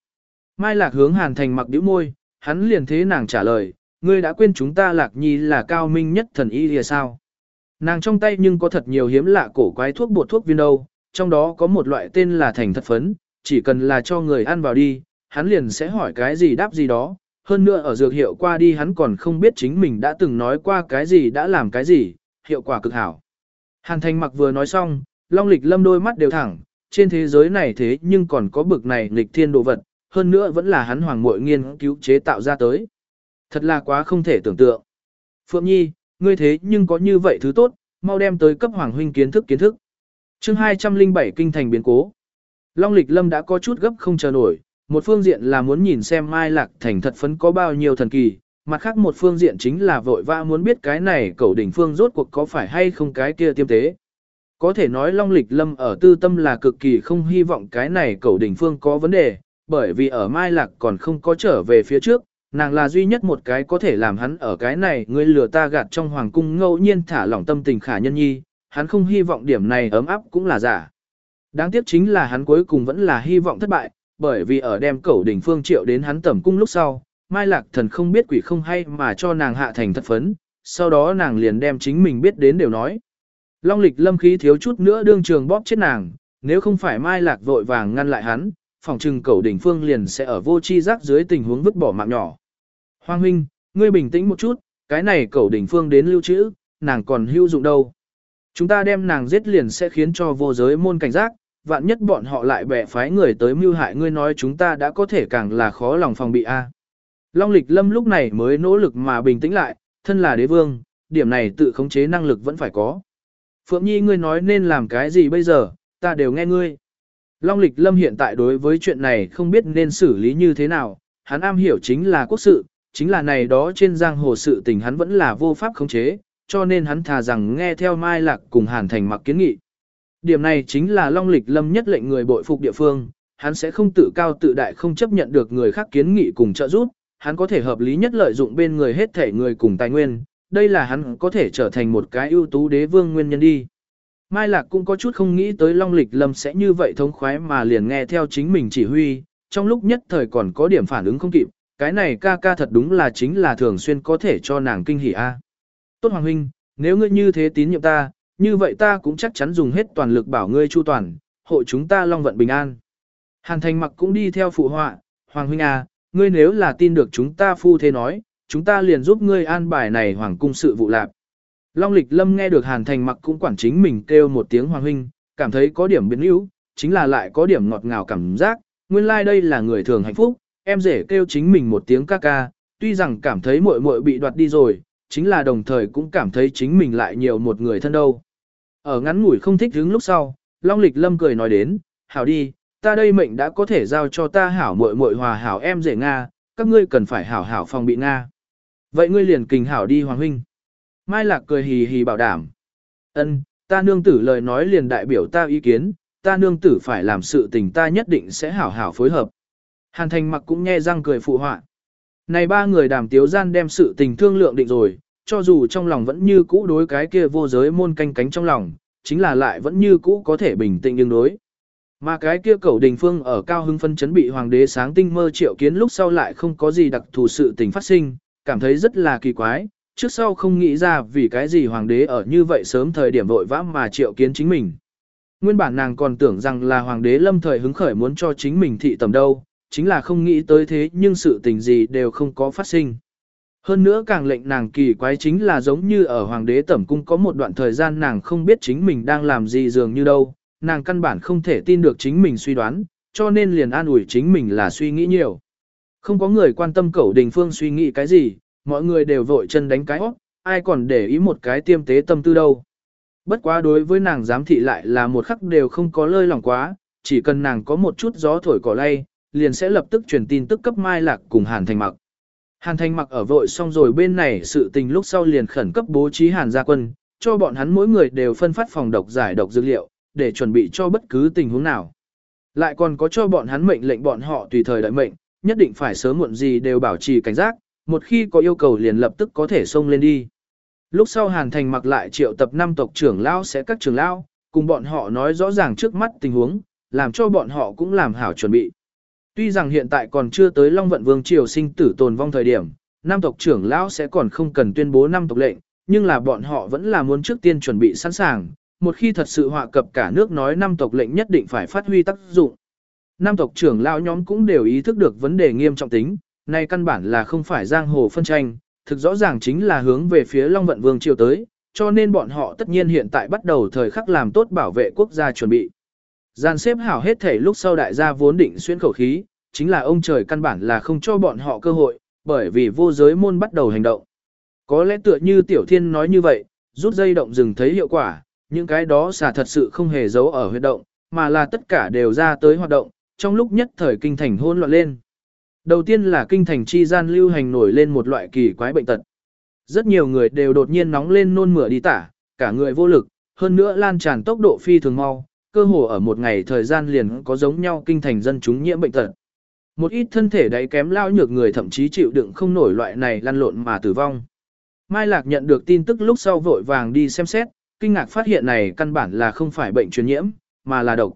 Mai Lạc hướng Hàn Thành mặc điếu môi, hắn liền thế nàng trả lời, ngươi đã quên chúng ta Lạc Nhi là cao minh nhất thần y thì sao. Nàng trong tay nhưng có thật nhiều hiếm lạ cổ quái thuốc bột thuốc viên đâu, trong đó có một loại tên là thành thật phấn, chỉ cần là cho người ăn vào đi, hắn liền sẽ hỏi cái gì đáp gì đó. Hơn nữa ở dược hiệu qua đi hắn còn không biết chính mình đã từng nói qua cái gì đã làm cái gì, hiệu quả cực hảo. Hàn thành mặc vừa nói xong, long lịch lâm đôi mắt đều thẳng, trên thế giới này thế nhưng còn có bực này nghịch thiên đồ vật, hơn nữa vẫn là hắn hoàng muội nghiên cứu chế tạo ra tới. Thật là quá không thể tưởng tượng. Phượng Nhi, ngươi thế nhưng có như vậy thứ tốt, mau đem tới cấp hoàng huynh kiến thức kiến thức. chương 207 kinh thành biến cố. Long lịch lâm đã có chút gấp không chờ nổi, một phương diện là muốn nhìn xem Mai Lạc Thành thật phấn có bao nhiêu thần kỳ, mặt khác một phương diện chính là vội vã muốn biết cái này cậu đỉnh phương rốt cuộc có phải hay không cái kia tiêm tế. Có thể nói Long Lịch Lâm ở tư tâm là cực kỳ không hy vọng cái này cậu đỉnh phương có vấn đề, bởi vì ở Mai Lạc còn không có trở về phía trước, nàng là duy nhất một cái có thể làm hắn ở cái này ngươi lừa ta gạt trong hoàng cung ngẫu nhiên thả lỏng tâm tình khả nhân nhi, hắn không hy vọng điểm này ấm áp cũng là giả. Đáng tiếc chính là hắn cuối cùng vẫn là hy vọng thất bại, bởi vì ở đem cẩu đỉnh phương triệu đến hắn tẩm cung lúc sau, Mai Lạc thần không biết quỷ không hay mà cho nàng hạ thành thật phấn, sau đó nàng liền đem chính mình biết đến đều nói. Long lịch lâm khí thiếu chút nữa đương trường bóp chết nàng, nếu không phải Mai Lạc vội vàng ngăn lại hắn, phòng trừng cẩu đỉnh phương liền sẽ ở vô chi giác dưới tình huống vứt bỏ mạng nhỏ. Hoàng huynh, ngươi bình tĩnh một chút, cái này cẩu đỉnh phương đến lưu trữ, nàng còn hữu dụng đâu. Chúng ta đem nàng giết liền sẽ khiến cho vô giới môn cảnh giác, vạn nhất bọn họ lại bẻ phái người tới mưu hại ngươi nói chúng ta đã có thể càng là khó lòng phòng bị a. Long lịch lâm lúc này mới nỗ lực mà bình tĩnh lại, thân là đế vương, điểm này tự khống chế năng lực vẫn phải có. Phượng Nhi ngươi nói nên làm cái gì bây giờ, ta đều nghe ngươi. Long lịch lâm hiện tại đối với chuyện này không biết nên xử lý như thế nào, hắn am hiểu chính là quốc sự, chính là này đó trên giang hồ sự tình hắn vẫn là vô pháp khống chế, cho nên hắn thà rằng nghe theo Mai Lạc cùng Hàn Thành mặc kiến nghị. Điểm này chính là Long lịch lâm nhất lệnh người bội phục địa phương, hắn sẽ không tự cao tự đại không chấp nhận được người khác kiến nghị cùng trợ giúp, hắn có thể hợp lý nhất lợi dụng bên người hết thể người cùng tài nguyên, đây là hắn có thể trở thành một cái ưu tú đế vương nguyên nhân đi. Mai Lạc cũng có chút không nghĩ tới Long Lịch Lâm sẽ như vậy thống khoái mà liền nghe theo chính mình chỉ huy, trong lúc nhất thời còn có điểm phản ứng không kịp, cái này ca ca thật đúng là chính là thường xuyên có thể cho nàng kinh hỉ a. Tốt Hoàng Huynh, nếu ngươi như thế tín nhiệm ta, như vậy ta cũng chắc chắn dùng hết toàn lực bảo ngươi chu toàn, hộ chúng ta Long vận bình an. Hàn Thành mặc cũng đi theo phụ họa, Hoàng Huynh à, ngươi nếu là tin được chúng ta phu thế nói, chúng ta liền giúp ngươi an bài này Hoàng cung sự vụ lạc. Long lịch lâm nghe được hàn thành mặc cũng quản chính mình kêu một tiếng hoàng huynh, cảm thấy có điểm biến yếu, chính là lại có điểm ngọt ngào cảm giác, nguyên lai like đây là người thường hạnh phúc, em rể kêu chính mình một tiếng ca ca, tuy rằng cảm thấy muội muội bị đoạt đi rồi, chính là đồng thời cũng cảm thấy chính mình lại nhiều một người thân đâu. Ở ngắn ngủi không thích đứng lúc sau, Long lịch lâm cười nói đến, hảo đi, ta đây mệnh đã có thể giao cho ta hảo muội muội hòa hảo em rể Nga, các ngươi cần phải hảo hảo phòng bị Nga. Vậy ngươi liền kình hảo đi Hoàng Huynh. Mai Lạc cười hì hì bảo đảm. ân ta nương tử lời nói liền đại biểu ta ý kiến, ta nương tử phải làm sự tình ta nhất định sẽ hảo hảo phối hợp. Hàn thành mặc cũng nghe răng cười phụ họa. Này ba người đàm tiếu gian đem sự tình thương lượng định rồi, cho dù trong lòng vẫn như cũ đối cái kia vô giới môn canh cánh trong lòng, chính là lại vẫn như cũ có thể bình tĩnh đương đối. Mà cái kia cầu đình phương ở cao hưng phân chấn bị hoàng đế sáng tinh mơ triệu kiến lúc sau lại không có gì đặc thù sự tình phát sinh, cảm thấy rất là kỳ quái, trước sau không nghĩ ra vì cái gì hoàng đế ở như vậy sớm thời điểm vội vã mà triệu kiến chính mình. Nguyên bản nàng còn tưởng rằng là hoàng đế lâm thời hứng khởi muốn cho chính mình thị tầm đâu, chính là không nghĩ tới thế nhưng sự tình gì đều không có phát sinh. Hơn nữa càng lệnh nàng kỳ quái chính là giống như ở hoàng đế tẩm cung có một đoạn thời gian nàng không biết chính mình đang làm gì dường như đâu, nàng căn bản không thể tin được chính mình suy đoán, cho nên liền an ủi chính mình là suy nghĩ nhiều. Không có người quan tâm cẩu đình phương suy nghĩ cái gì, mọi người đều vội chân đánh cái óc, ai còn để ý một cái tiêm tế tâm tư đâu. Bất quá đối với nàng giám thị lại là một khắc đều không có lơi lòng quá, chỉ cần nàng có một chút gió thổi cỏ lay, liền sẽ lập tức truyền tin tức cấp Mai Lạc cùng Hàn Thành Mặc. Hàn Thành Mặc ở vội xong rồi bên này sự tình lúc sau liền khẩn cấp bố trí Hàn gia quân, cho bọn hắn mỗi người đều phân phát phòng độc giải độc dược liệu, để chuẩn bị cho bất cứ tình huống nào. Lại còn có cho bọn hắn mệnh lệnh bọn họ tùy thời đợi mệnh, nhất định phải sớm muộn gì đều bảo trì cảnh giác, một khi có yêu cầu liền lập tức có thể xông lên đi. Lúc sau Hàn Thành mặc lại triệu tập năm tộc trưởng lao sẽ các trưởng lao, cùng bọn họ nói rõ ràng trước mắt tình huống, làm cho bọn họ cũng làm hảo chuẩn bị. Tuy rằng hiện tại còn chưa tới Long Vận Vương triều sinh tử tồn vong thời điểm, Nam tộc trưởng lão sẽ còn không cần tuyên bố năm tộc lệnh, nhưng là bọn họ vẫn là muốn trước tiên chuẩn bị sẵn sàng, một khi thật sự họa cập cả nước nói năm tộc lệnh nhất định phải phát huy tác dụng. Nam tộc trưởng lão nhóm cũng đều ý thức được vấn đề nghiêm trọng tính, Nay căn bản là không phải giang hồ phân tranh, thực rõ ràng chính là hướng về phía Long Vận Vương triều tới, cho nên bọn họ tất nhiên hiện tại bắt đầu thời khắc làm tốt bảo vệ quốc gia chuẩn bị. Gian xếp hảo hết thể lúc sau đại gia vốn định xuyên khẩu khí, chính là ông trời căn bản là không cho bọn họ cơ hội, bởi vì vô giới môn bắt đầu hành động. Có lẽ tựa như Tiểu Thiên nói như vậy, rút dây động rừng thấy hiệu quả, những cái đó xà thật sự không hề giấu ở huyệt động, mà là tất cả đều ra tới hoạt động, trong lúc nhất thời kinh thành hôn loạn lên. Đầu tiên là kinh thành chi gian lưu hành nổi lên một loại kỳ quái bệnh tật. Rất nhiều người đều đột nhiên nóng lên nôn mửa đi tả, cả người vô lực, hơn nữa lan tràn tốc độ phi thường mau, cơ hồ ở một ngày thời gian liền có giống nhau kinh thành dân chúng nhiễm bệnh tật. Một ít thân thể đáy kém lao nhược người thậm chí chịu đựng không nổi loại này lăn lộn mà tử vong. Mai Lạc nhận được tin tức lúc sau vội vàng đi xem xét, kinh ngạc phát hiện này căn bản là không phải bệnh truyền nhiễm, mà là độc.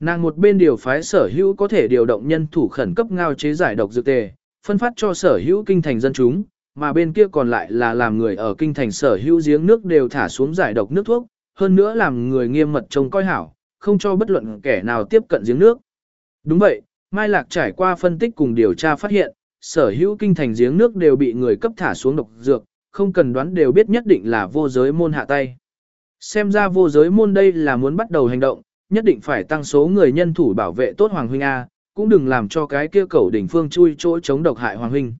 Nàng một bên điều phái sở hữu có thể điều động nhân thủ khẩn cấp ngao chế giải độc dược tề, phân phát cho sở hữu kinh thành dân chúng, mà bên kia còn lại là làm người ở kinh thành sở hữu giếng nước đều thả xuống giải độc nước thuốc, hơn nữa làm người nghiêm mật trông coi hảo, không cho bất luận kẻ nào tiếp cận giếng nước. Đúng vậy, Mai Lạc trải qua phân tích cùng điều tra phát hiện, sở hữu kinh thành giếng nước đều bị người cấp thả xuống độc dược, không cần đoán đều biết nhất định là vô giới môn hạ tay. Xem ra vô giới môn đây là muốn bắt đầu hành động, nhất định phải tăng số người nhân thủ bảo vệ tốt Hoàng Huynh A, cũng đừng làm cho cái kia cầu đỉnh phương chui chỗ chống độc hại Hoàng Huynh.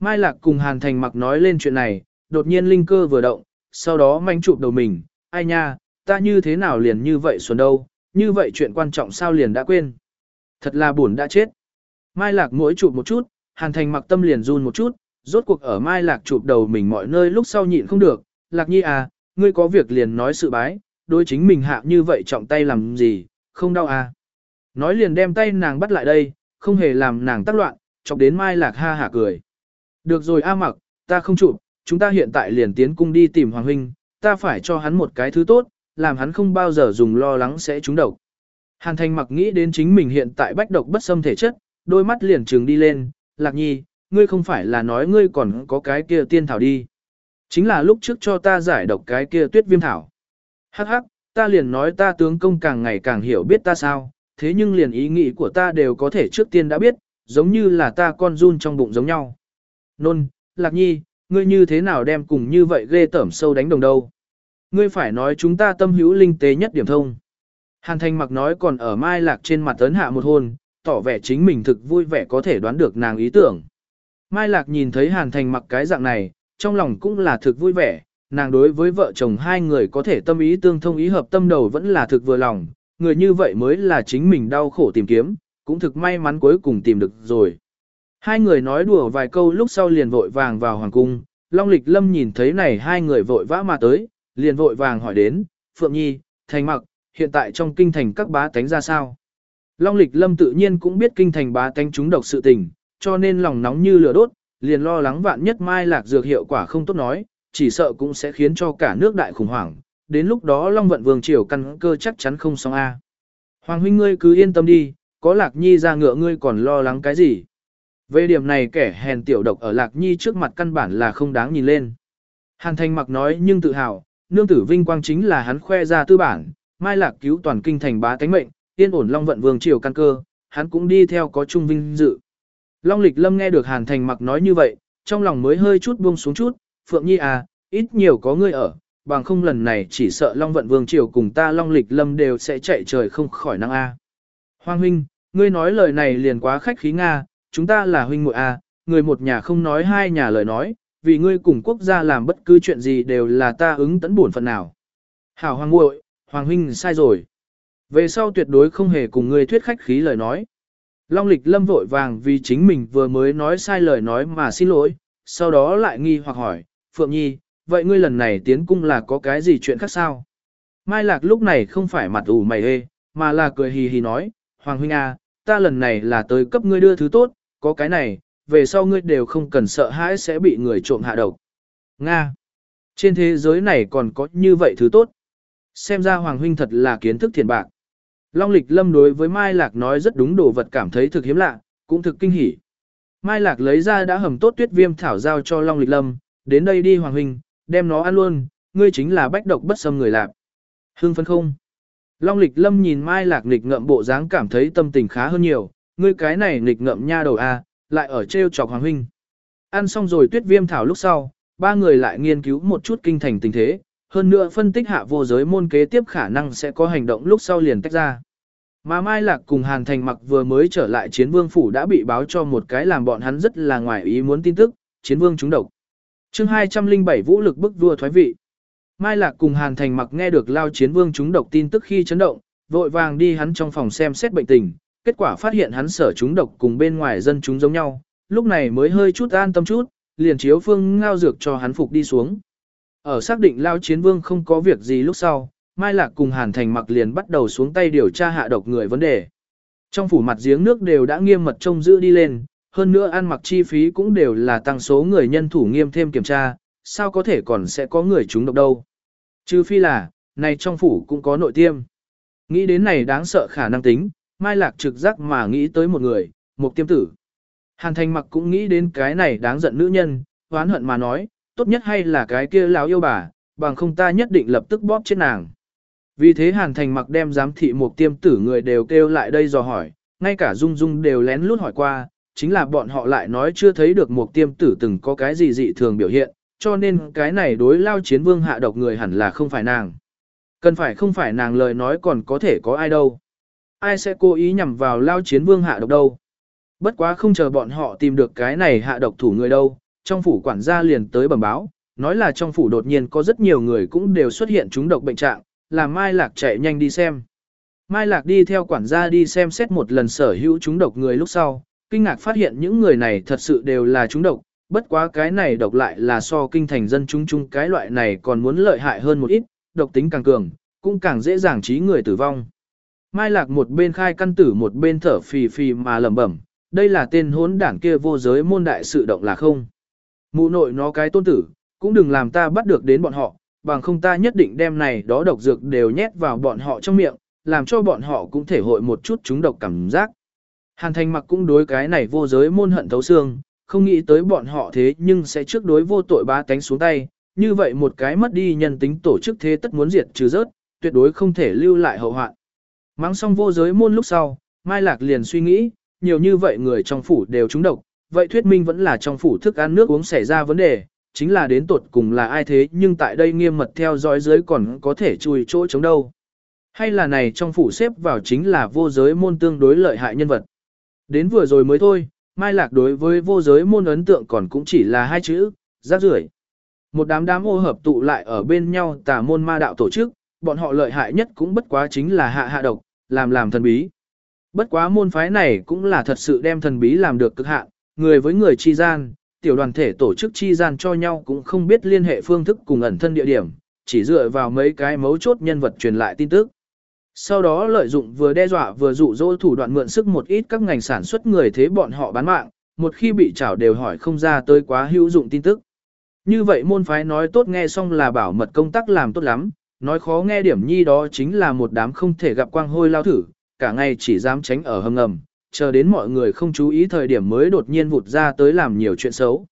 Mai Lạc cùng Hàn Thành mặc nói lên chuyện này, đột nhiên linh cơ vừa động, sau đó manh chụp đầu mình, ai nha, ta như thế nào liền như vậy xuân đâu, như vậy chuyện quan trọng sao liền đã quên. Thật là buồn đã chết. Mai Lạc mỗi chụp một chút, Hàn Thành mặc tâm liền run một chút, rốt cuộc ở Mai Lạc chụp đầu mình mọi nơi lúc sau nhịn không được. Lạc nhi à, ngươi có việc liền nói sự bái, đối chính mình hạ như vậy trọng tay làm gì, không đau à. Nói liền đem tay nàng bắt lại đây, không hề làm nàng tác loạn, chọc đến Mai Lạc ha hả cười. Được rồi A mặc, ta không chụp, chúng ta hiện tại liền tiến cung đi tìm Hoàng Huynh, ta phải cho hắn một cái thứ tốt, làm hắn không bao giờ dùng lo lắng sẽ trúng độc. Hàn Thành mặc nghĩ đến chính mình hiện tại bách độc bất xâm thể chất, đôi mắt liền trừng đi lên, lạc nhi, ngươi không phải là nói ngươi còn có cái kia tiên thảo đi. Chính là lúc trước cho ta giải độc cái kia tuyết viêm thảo. Hắc hắc, ta liền nói ta tướng công càng ngày càng hiểu biết ta sao, thế nhưng liền ý nghĩ của ta đều có thể trước tiên đã biết, giống như là ta con run trong bụng giống nhau. Nôn, lạc nhi, ngươi như thế nào đem cùng như vậy ghê tởm sâu đánh đồng đâu. Ngươi phải nói chúng ta tâm hữu linh tế nhất điểm thông. Hàn Thành mặc nói còn ở Mai Lạc trên mặt tấn hạ một hôn, tỏ vẻ chính mình thực vui vẻ có thể đoán được nàng ý tưởng. Mai Lạc nhìn thấy Hàn Thành mặc cái dạng này, trong lòng cũng là thực vui vẻ, nàng đối với vợ chồng hai người có thể tâm ý tương thông ý hợp tâm đầu vẫn là thực vừa lòng, người như vậy mới là chính mình đau khổ tìm kiếm, cũng thực may mắn cuối cùng tìm được rồi. Hai người nói đùa vài câu lúc sau liền vội vàng vào hoàng cung, Long Lịch Lâm nhìn thấy này hai người vội vã mà tới, liền vội vàng hỏi đến, Phượng Nhi, Thành Mặc, hiện tại trong kinh thành các bá tánh ra sao? Long Lịch Lâm tự nhiên cũng biết kinh thành bá tánh chúng độc sự tình, cho nên lòng nóng như lửa đốt, liền lo lắng vạn nhất mai lạc dược hiệu quả không tốt nói, chỉ sợ cũng sẽ khiến cho cả nước đại khủng hoảng, đến lúc đó Long Vận Vương Triều căn cơ chắc chắn không xong a. Hoàng huynh ngươi cứ yên tâm đi, có Lạc Nhi ra ngựa ngươi còn lo lắng cái gì? Về điểm này kẻ hèn tiểu độc ở Lạc Nhi trước mặt căn bản là không đáng nhìn lên. Hàn Thành mặc nói nhưng tự hào, nương tử vinh quang chính là hắn khoe ra tư bản, mai lạc cứu toàn kinh thành bá tánh mệnh, yên ổn Long Vận Vương Triều căn cơ, hắn cũng đi theo có chung vinh dự. Long Lịch Lâm nghe được Hàn Thành mặc nói như vậy, trong lòng mới hơi chút buông xuống chút, Phượng Nhi à, ít nhiều có ngươi ở, bằng không lần này chỉ sợ Long Vận Vương Triều cùng ta Long Lịch Lâm đều sẽ chạy trời không khỏi năng A. Hoàng huynh, ngươi nói lời này liền quá khách khí Nga, chúng ta là huynh muội A, người một nhà không nói hai nhà lời nói, vì ngươi cùng quốc gia làm bất cứ chuyện gì đều là ta ứng tấn buồn phận nào. Hảo Hoàng muội, Hoàng huynh sai rồi. Về sau tuyệt đối không hề cùng ngươi thuyết khách khí lời nói. Long Lịch Lâm vội vàng vì chính mình vừa mới nói sai lời nói mà xin lỗi, sau đó lại nghi hoặc hỏi, Phượng Nhi, vậy ngươi lần này tiến cung là có cái gì chuyện khác sao? Mai Lạc lúc này không phải mặt ủ mày hê, mà là cười hì hì nói, Hoàng huynh à, ta lần này là tới cấp ngươi đưa thứ tốt, có cái này, về sau ngươi đều không cần sợ hãi sẽ bị người trộm hạ độc. Nga! Trên thế giới này còn có như vậy thứ tốt. Xem ra Hoàng huynh thật là kiến thức thiền bạc. Long lịch lâm đối với Mai Lạc nói rất đúng đồ vật cảm thấy thực hiếm lạ, cũng thực kinh hỉ. Mai Lạc lấy ra đã hầm tốt tuyết viêm thảo giao cho Long lịch lâm, đến đây đi Hoàng huynh, đem nó ăn luôn, ngươi chính là bách độc bất xâm người lạc. Hương phân không. Long lịch lâm nhìn Mai Lạc nghịch ngậm bộ dáng cảm thấy tâm tình khá hơn nhiều, ngươi cái này nghịch ngậm nha đầu a, lại ở treo chọc Hoàng huynh. Ăn xong rồi tuyết viêm thảo lúc sau, ba người lại nghiên cứu một chút kinh thành tình thế, hơn nữa phân tích hạ vô giới môn kế tiếp khả năng sẽ có hành động lúc sau liền tách ra. Mà Mai Lạc cùng Hàn Thành mặc vừa mới trở lại chiến vương phủ đã bị báo cho một cái làm bọn hắn rất là ngoài ý muốn tin tức, chiến vương trúng độc. chương 207 vũ lực bức vua thoái vị. Mai Lạc cùng Hàn Thành mặc nghe được lao chiến vương trúng độc tin tức khi chấn động, vội vàng đi hắn trong phòng xem xét bệnh tình, kết quả phát hiện hắn sở trúng độc cùng bên ngoài dân chúng giống nhau, lúc này mới hơi chút an tâm chút, liền chiếu phương ngao dược cho hắn phục đi xuống. Ở xác định lao chiến vương không có việc gì lúc sau, Mai Lạc cùng Hàn Thành mặc liền bắt đầu xuống tay điều tra hạ độc người vấn đề. Trong phủ mặt giếng nước đều đã nghiêm mật trông giữ đi lên, hơn nữa ăn mặc chi phí cũng đều là tăng số người nhân thủ nghiêm thêm kiểm tra, sao có thể còn sẽ có người trúng độc đâu. Trừ phi là, này trong phủ cũng có nội tiêm. Nghĩ đến này đáng sợ khả năng tính, Mai Lạc trực giác mà nghĩ tới một người, một tiêm tử. Hàn Thành mặc cũng nghĩ đến cái này đáng giận nữ nhân, hoán hận mà nói, tốt nhất hay là cái kia lão yêu bà, bằng không ta nhất định lập tức bóp chết nàng. Vì thế Hàn Thành mặc đem giám thị một tiêm tử người đều kêu lại đây dò hỏi, ngay cả Dung Dung đều lén lút hỏi qua, chính là bọn họ lại nói chưa thấy được một tiêm tử từng có cái gì dị thường biểu hiện, cho nên cái này đối lao chiến vương hạ độc người hẳn là không phải nàng. Cần phải không phải nàng lời nói còn có thể có ai đâu. Ai sẽ cố ý nhằm vào lao chiến vương hạ độc đâu. Bất quá không chờ bọn họ tìm được cái này hạ độc thủ người đâu, trong phủ quản gia liền tới bẩm báo, nói là trong phủ đột nhiên có rất nhiều người cũng đều xuất hiện chúng độc bệnh trạng, làm Mai Lạc chạy nhanh đi xem. Mai Lạc đi theo quản gia đi xem xét một lần sở hữu chúng độc người lúc sau, kinh ngạc phát hiện những người này thật sự đều là chúng độc, bất quá cái này độc lại là so kinh thành dân chúng chung cái loại này còn muốn lợi hại hơn một ít, độc tính càng cường, cũng càng dễ dàng trí người tử vong. Mai Lạc một bên khai căn tử một bên thở phì phì mà lẩm bẩm, đây là tên hốn đảng kia vô giới môn đại sự động là không. Mụ nội nó cái tôn tử, cũng đừng làm ta bắt được đến bọn họ, bằng không ta nhất định đem này đó độc dược đều nhét vào bọn họ trong miệng, làm cho bọn họ cũng thể hội một chút chúng độc cảm giác. Hàn thành mặc cũng đối cái này vô giới môn hận thấu xương, không nghĩ tới bọn họ thế nhưng sẽ trước đối vô tội bá tánh xuống tay, như vậy một cái mất đi nhân tính tổ chức thế tất muốn diệt trừ rớt, tuyệt đối không thể lưu lại hậu hoạn. Mắng xong vô giới môn lúc sau, Mai Lạc liền suy nghĩ, nhiều như vậy người trong phủ đều trúng độc, vậy thuyết minh vẫn là trong phủ thức ăn nước uống xảy ra vấn đề, chính là đến tột cùng là ai thế nhưng tại đây nghiêm mật theo dõi dưới còn có thể chui chỗ chống đâu. Hay là này trong phủ xếp vào chính là vô giới môn tương đối lợi hại nhân vật. Đến vừa rồi mới thôi, Mai Lạc đối với vô giới môn ấn tượng còn cũng chỉ là hai chữ, rác rưởi. Một đám đám ô hợp tụ lại ở bên nhau tà môn ma đạo tổ chức, bọn họ lợi hại nhất cũng bất quá chính là hạ hạ độc, làm làm thần bí. Bất quá môn phái này cũng là thật sự đem thần bí làm được cực hạn, người với người chi gian, tiểu đoàn thể tổ chức chi gian cho nhau cũng không biết liên hệ phương thức cùng ẩn thân địa điểm, chỉ dựa vào mấy cái mấu chốt nhân vật truyền lại tin tức. Sau đó lợi dụng vừa đe dọa vừa dụ dỗ thủ đoạn mượn sức một ít các ngành sản xuất người thế bọn họ bán mạng, một khi bị trảo đều hỏi không ra tới quá hữu dụng tin tức. Như vậy môn phái nói tốt nghe xong là bảo mật công tác làm tốt lắm, nói khó nghe điểm nhi đó chính là một đám không thể gặp quang hôi lao thử, cả ngày chỉ dám tránh ở hầm ngầm, chờ đến mọi người không chú ý thời điểm mới đột nhiên vụt ra tới làm nhiều chuyện xấu.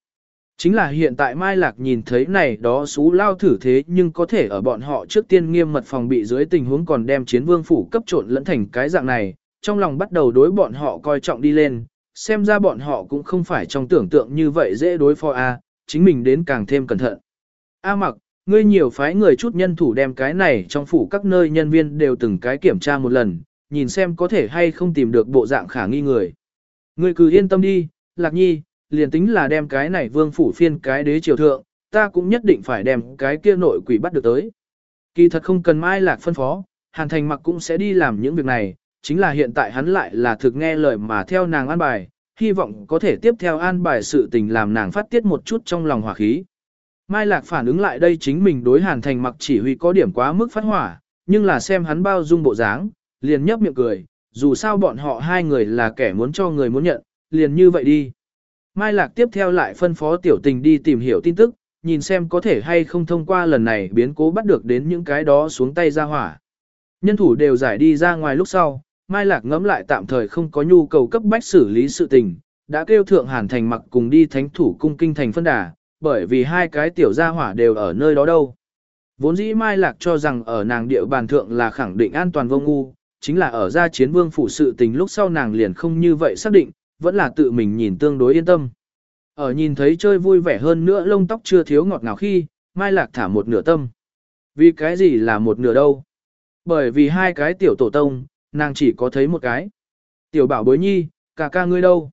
Chính là hiện tại Mai Lạc nhìn thấy này đó xú lao thử thế nhưng có thể ở bọn họ trước tiên nghiêm mật phòng bị dưới tình huống còn đem chiến vương phủ cấp trộn lẫn thành cái dạng này, trong lòng bắt đầu đối bọn họ coi trọng đi lên, xem ra bọn họ cũng không phải trong tưởng tượng như vậy dễ đối phó A, chính mình đến càng thêm cẩn thận. A mặc, ngươi nhiều phái người chút nhân thủ đem cái này trong phủ các nơi nhân viên đều từng cái kiểm tra một lần, nhìn xem có thể hay không tìm được bộ dạng khả nghi người. Ngươi cứ yên tâm đi, Lạc Nhi, liền tính là đem cái này vương phủ phiên cái đế triều thượng, ta cũng nhất định phải đem cái kia nội quỷ bắt được tới. Kỳ thật không cần Mai Lạc phân phó, Hàn Thành mặc cũng sẽ đi làm những việc này, chính là hiện tại hắn lại là thực nghe lời mà theo nàng an bài, hy vọng có thể tiếp theo an bài sự tình làm nàng phát tiết một chút trong lòng hỏa khí. Mai Lạc phản ứng lại đây chính mình đối Hàn Thành mặc chỉ huy có điểm quá mức phát hỏa, nhưng là xem hắn bao dung bộ dáng, liền nhấp miệng cười, dù sao bọn họ hai người là kẻ muốn cho người muốn nhận, liền như vậy đi. Mai Lạc tiếp theo lại phân phó tiểu tình đi tìm hiểu tin tức, nhìn xem có thể hay không thông qua lần này biến cố bắt được đến những cái đó xuống tay ra hỏa. Nhân thủ đều giải đi ra ngoài lúc sau, Mai Lạc ngẫm lại tạm thời không có nhu cầu cấp bách xử lý sự tình, đã kêu thượng Hàn Thành mặc cùng đi thánh thủ cung kinh thành phân đà, bởi vì hai cái tiểu gia hỏa đều ở nơi đó đâu. Vốn dĩ Mai Lạc cho rằng ở nàng địa bàn thượng là khẳng định an toàn vô ngu, chính là ở gia chiến vương phủ sự tình lúc sau nàng liền không như vậy xác định, vẫn là tự mình nhìn tương đối yên tâm. Ở nhìn thấy chơi vui vẻ hơn nữa lông tóc chưa thiếu ngọt ngào khi, Mai Lạc thả một nửa tâm. Vì cái gì là một nửa đâu? Bởi vì hai cái tiểu tổ tông, nàng chỉ có thấy một cái. Tiểu bảo bối nhi, cả ca ngươi đâu?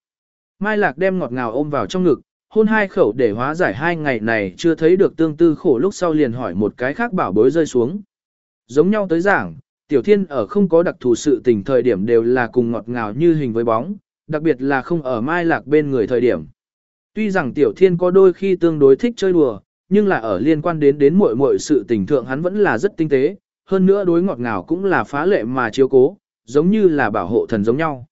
Mai Lạc đem ngọt ngào ôm vào trong ngực, hôn hai khẩu để hóa giải hai ngày này chưa thấy được tương tư khổ lúc sau liền hỏi một cái khác bảo bối rơi xuống. Giống nhau tới giảng, Tiểu Thiên ở không có đặc thù sự tình thời điểm đều là cùng ngọt ngào như hình với bóng, đặc biệt là không ở Mai Lạc bên người thời điểm. Tuy rằng Tiểu Thiên có đôi khi tương đối thích chơi đùa, nhưng là ở liên quan đến đến muội muội sự tình thượng hắn vẫn là rất tinh tế, hơn nữa đối ngọt ngào cũng là phá lệ mà chiếu cố, giống như là bảo hộ thần giống nhau.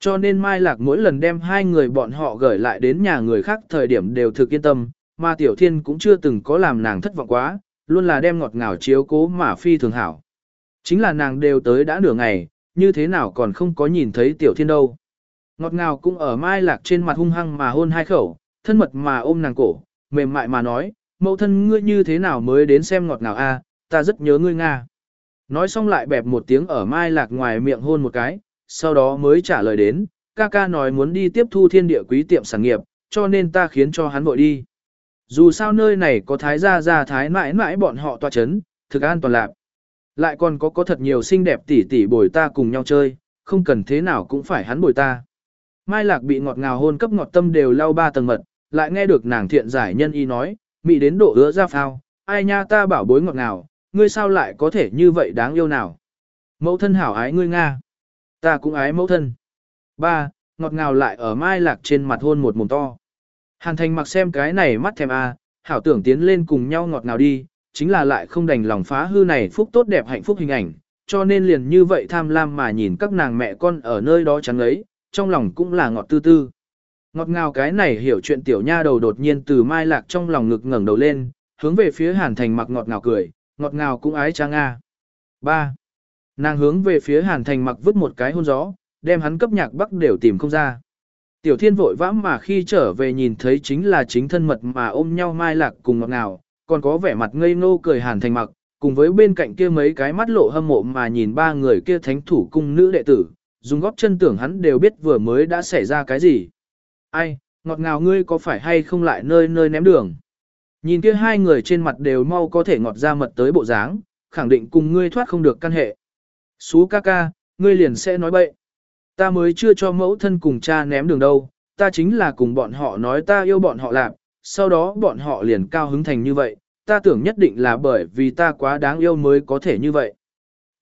Cho nên Mai Lạc mỗi lần đem hai người bọn họ gửi lại đến nhà người khác thời điểm đều thực yên tâm, mà Tiểu Thiên cũng chưa từng có làm nàng thất vọng quá, luôn là đem ngọt ngào chiếu cố mà phi thường hảo. Chính là nàng đều tới đã nửa ngày, như thế nào còn không có nhìn thấy Tiểu Thiên đâu. Ngọt ngào cũng ở Mai Lạc trên mặt hung hăng mà hôn hai khẩu, thân mật mà ôm nàng cổ, mềm mại mà nói, mẫu thân ngươi như thế nào mới đến xem ngọt ngào a, ta rất nhớ ngươi Nga. Nói xong lại bẹp một tiếng ở Mai Lạc ngoài miệng hôn một cái, sau đó mới trả lời đến, ca ca nói muốn đi tiếp thu thiên địa quý tiệm sản nghiệp, cho nên ta khiến cho hắn vội đi. Dù sao nơi này có thái gia gia thái mãi mãi bọn họ tòa chấn, thực an toàn lạc. Lại còn có có thật nhiều xinh đẹp tỷ tỷ bồi ta cùng nhau chơi, không cần thế nào cũng phải hắn bồi ta. Mai Lạc bị ngọt ngào hôn cấp ngọt tâm đều lau ba tầng mật, lại nghe được nàng thiện giải nhân y nói, mị đến độ ứa ra phao, ai nha ta bảo bối ngọt ngào, ngươi sao lại có thể như vậy đáng yêu nào. Mẫu thân hảo ái ngươi Nga. Ta cũng ái mẫu thân. Ba, ngọt ngào lại ở Mai Lạc trên mặt hôn một mồm to. Hàn thành mặc xem cái này mắt thèm a, à, hảo tưởng tiến lên cùng nhau ngọt ngào đi, chính là lại không đành lòng phá hư này phúc tốt đẹp hạnh phúc hình ảnh, cho nên liền như vậy tham lam mà nhìn các nàng mẹ con ở nơi đó trắng ấy, trong lòng cũng là ngọt tư tư. Ngọt ngào cái này hiểu chuyện tiểu nha đầu đột nhiên từ mai lạc trong lòng ngực ngẩng đầu lên, hướng về phía hàn thành mặc ngọt ngào cười, ngọt ngào cũng ái cha Nga. 3. Nàng hướng về phía hàn thành mặc vứt một cái hôn gió, đem hắn cấp nhạc bắc đều tìm không ra. Tiểu thiên vội vã mà khi trở về nhìn thấy chính là chính thân mật mà ôm nhau mai lạc cùng ngọt ngào, còn có vẻ mặt ngây ngô cười hàn thành mặc, cùng với bên cạnh kia mấy cái mắt lộ hâm mộ mà nhìn ba người kia thánh thủ cung nữ đệ tử, dùng góp chân tưởng hắn đều biết vừa mới đã xảy ra cái gì. Ai, ngọt ngào ngươi có phải hay không lại nơi nơi ném đường. Nhìn kia hai người trên mặt đều mau có thể ngọt ra mật tới bộ dáng, khẳng định cùng ngươi thoát không được căn hệ. Xú ca ca, ngươi liền sẽ nói bậy. Ta mới chưa cho mẫu thân cùng cha ném đường đâu, ta chính là cùng bọn họ nói ta yêu bọn họ làm, sau đó bọn họ liền cao hứng thành như vậy, ta tưởng nhất định là bởi vì ta quá đáng yêu mới có thể như vậy.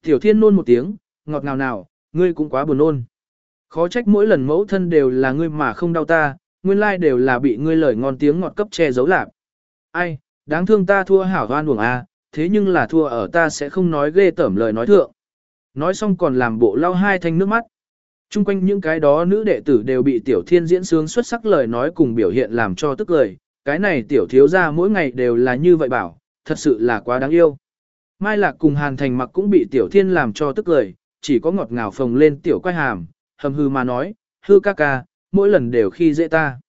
Tiểu thiên nôn một tiếng, ngọt ngào nào, ngươi cũng quá buồn nôn. Khó trách mỗi lần mẫu thân đều là ngươi mà không đau ta, nguyên lai đều là bị ngươi lời ngon tiếng ngọt cấp che giấu lạc. Ai, đáng thương ta thua hảo hoan buồng a, à, thế nhưng là thua ở ta sẽ không nói ghê tởm lời nói thượng. Nói xong còn làm bộ lau hai thanh nước mắt. Trung quanh những cái đó nữ đệ tử đều bị tiểu thiên diễn sướng xuất sắc lời nói cùng biểu hiện làm cho tức lời, cái này tiểu thiếu ra mỗi ngày đều là như vậy bảo, thật sự là quá đáng yêu. Mai Lạc cùng Hàn Thành mặc cũng bị tiểu thiên làm cho tức lời, chỉ có ngọt ngào phồng lên tiểu quay hàm, hầm hư mà nói, hư ca ca, mỗi lần đều khi dễ ta.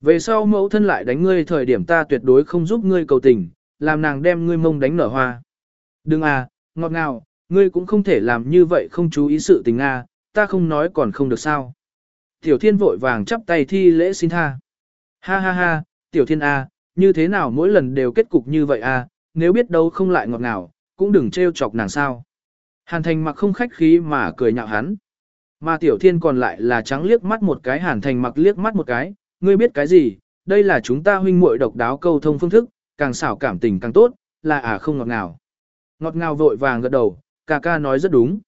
Về sau mẫu thân lại đánh ngươi thời điểm ta tuyệt đối không giúp ngươi cầu tình, làm nàng đem ngươi mông đánh nở hoa. Đừng à, ngọt ngào, ngươi cũng không thể làm như vậy không chú ý sự tình a, ta không nói còn không được sao. Tiểu thiên vội vàng chắp tay thi lễ xin tha. Ha ha ha, tiểu thiên a, như thế nào mỗi lần đều kết cục như vậy a, nếu biết đâu không lại ngọt ngào, cũng đừng trêu chọc nàng sao. Hàn thành mặc không khách khí mà cười nhạo hắn. Mà tiểu thiên còn lại là trắng liếc mắt một cái hàn thành mặc liếc mắt một cái, ngươi biết cái gì, đây là chúng ta huynh muội độc đáo câu thông phương thức, càng xảo cảm tình càng tốt, là à không ngọt ngào. Ngọt ngào vội vàng gật đầu, ca ca nói rất đúng.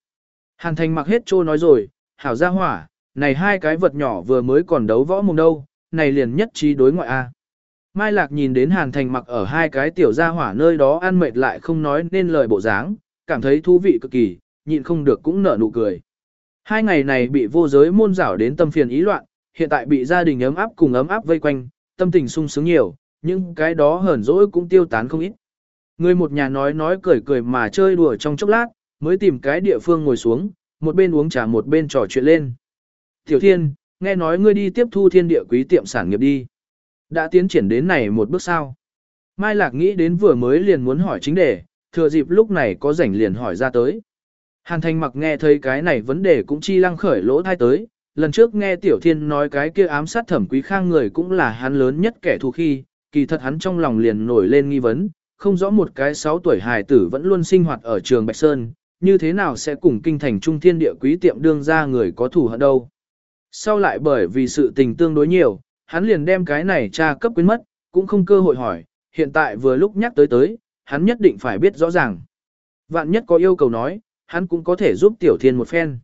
Hàn thành mặc hết trô nói rồi, hảo ra hỏa, này hai cái vật nhỏ vừa mới còn đấu võ mồm đâu, này liền nhất trí đối ngoại a. Mai Lạc nhìn đến Hàn Thành mặc ở hai cái tiểu gia hỏa nơi đó ăn mệt lại không nói nên lời bộ dáng, cảm thấy thú vị cực kỳ, nhịn không được cũng nở nụ cười. Hai ngày này bị vô giới môn rảo đến tâm phiền ý loạn, hiện tại bị gia đình ấm áp cùng ấm áp vây quanh, tâm tình sung sướng nhiều, nhưng cái đó hờn dỗi cũng tiêu tán không ít. Người một nhà nói nói cười cười mà chơi đùa trong chốc lát, mới tìm cái địa phương ngồi xuống, một bên uống trà một bên trò chuyện lên. Tiểu Thiên, nghe nói ngươi đi tiếp thu thiên địa quý tiệm sản nghiệp đi. Đã tiến triển đến này một bước sao? Mai Lạc nghĩ đến vừa mới liền muốn hỏi chính đề, thừa dịp lúc này có rảnh liền hỏi ra tới. Hàn Thành mặc nghe thấy cái này vấn đề cũng chi lăng khởi lỗ thai tới, lần trước nghe Tiểu Thiên nói cái kia ám sát thẩm quý khang người cũng là hắn lớn nhất kẻ thù khi, kỳ thật hắn trong lòng liền nổi lên nghi vấn, không rõ một cái 6 tuổi hài tử vẫn luôn sinh hoạt ở trường Bạch Sơn, như thế nào sẽ cùng kinh thành trung thiên địa quý tiệm đương ra người có thù hận đâu. Sau lại bởi vì sự tình tương đối nhiều, hắn liền đem cái này tra cấp quyến mất, cũng không cơ hội hỏi, hiện tại vừa lúc nhắc tới tới, hắn nhất định phải biết rõ ràng. Vạn nhất có yêu cầu nói, hắn cũng có thể giúp Tiểu Thiên một phen.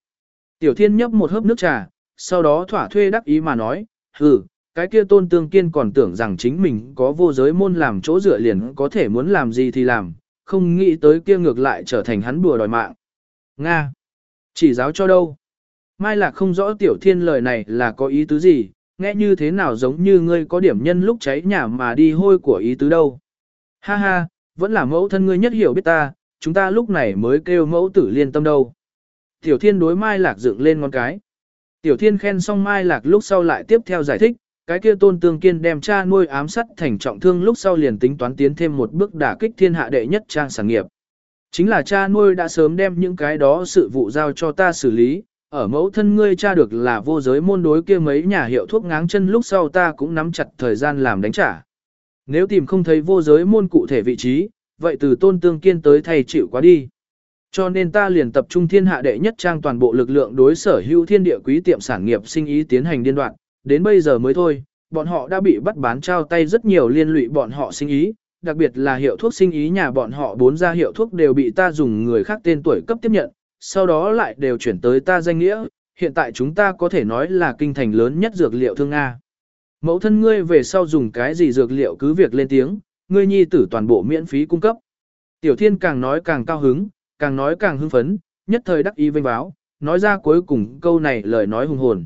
Tiểu Thiên nhấp một hớp nước trà, sau đó thỏa thuê đắc ý mà nói, hừ, cái kia tôn tương kiên còn tưởng rằng chính mình có vô giới môn làm chỗ dựa liền có thể muốn làm gì thì làm, không nghĩ tới kia ngược lại trở thành hắn bùa đòi mạng. Nga! Chỉ giáo cho đâu? Mai Lạc không rõ Tiểu Thiên lời này là có ý tứ gì, nghe như thế nào giống như ngươi có điểm nhân lúc cháy nhà mà đi hôi của ý tứ đâu. Ha ha, vẫn là mẫu thân ngươi nhất hiểu biết ta, chúng ta lúc này mới kêu mẫu tử liên tâm đâu. Tiểu Thiên đối Mai Lạc dựng lên ngón cái. Tiểu Thiên khen xong Mai Lạc lúc sau lại tiếp theo giải thích, cái kia tôn tương kiên đem cha nuôi ám sát thành trọng thương lúc sau liền tính toán tiến thêm một bước đả kích thiên hạ đệ nhất trang sản nghiệp. Chính là cha nuôi đã sớm đem những cái đó sự vụ giao cho ta xử lý, ở mẫu thân ngươi tra được là vô giới môn đối kia mấy nhà hiệu thuốc ngáng chân lúc sau ta cũng nắm chặt thời gian làm đánh trả. Nếu tìm không thấy vô giới môn cụ thể vị trí, vậy từ tôn tương kiên tới thầy chịu quá đi. Cho nên ta liền tập trung thiên hạ đệ nhất trang toàn bộ lực lượng đối sở hữu thiên địa quý tiệm sản nghiệp sinh ý tiến hành điên đoạn, đến bây giờ mới thôi, bọn họ đã bị bắt bán trao tay rất nhiều liên lụy bọn họ sinh ý, đặc biệt là hiệu thuốc sinh ý nhà bọn họ bốn gia hiệu thuốc đều bị ta dùng người khác tên tuổi cấp tiếp nhận, sau đó lại đều chuyển tới ta danh nghĩa, hiện tại chúng ta có thể nói là kinh thành lớn nhất dược liệu thương Nga. Mẫu thân ngươi về sau dùng cái gì dược liệu cứ việc lên tiếng, ngươi nhi tử toàn bộ miễn phí cung cấp. Tiểu thiên càng nói càng cao hứng, càng nói càng hưng phấn, nhất thời đắc ý vinh báo, nói ra cuối cùng câu này lời nói hùng hồn.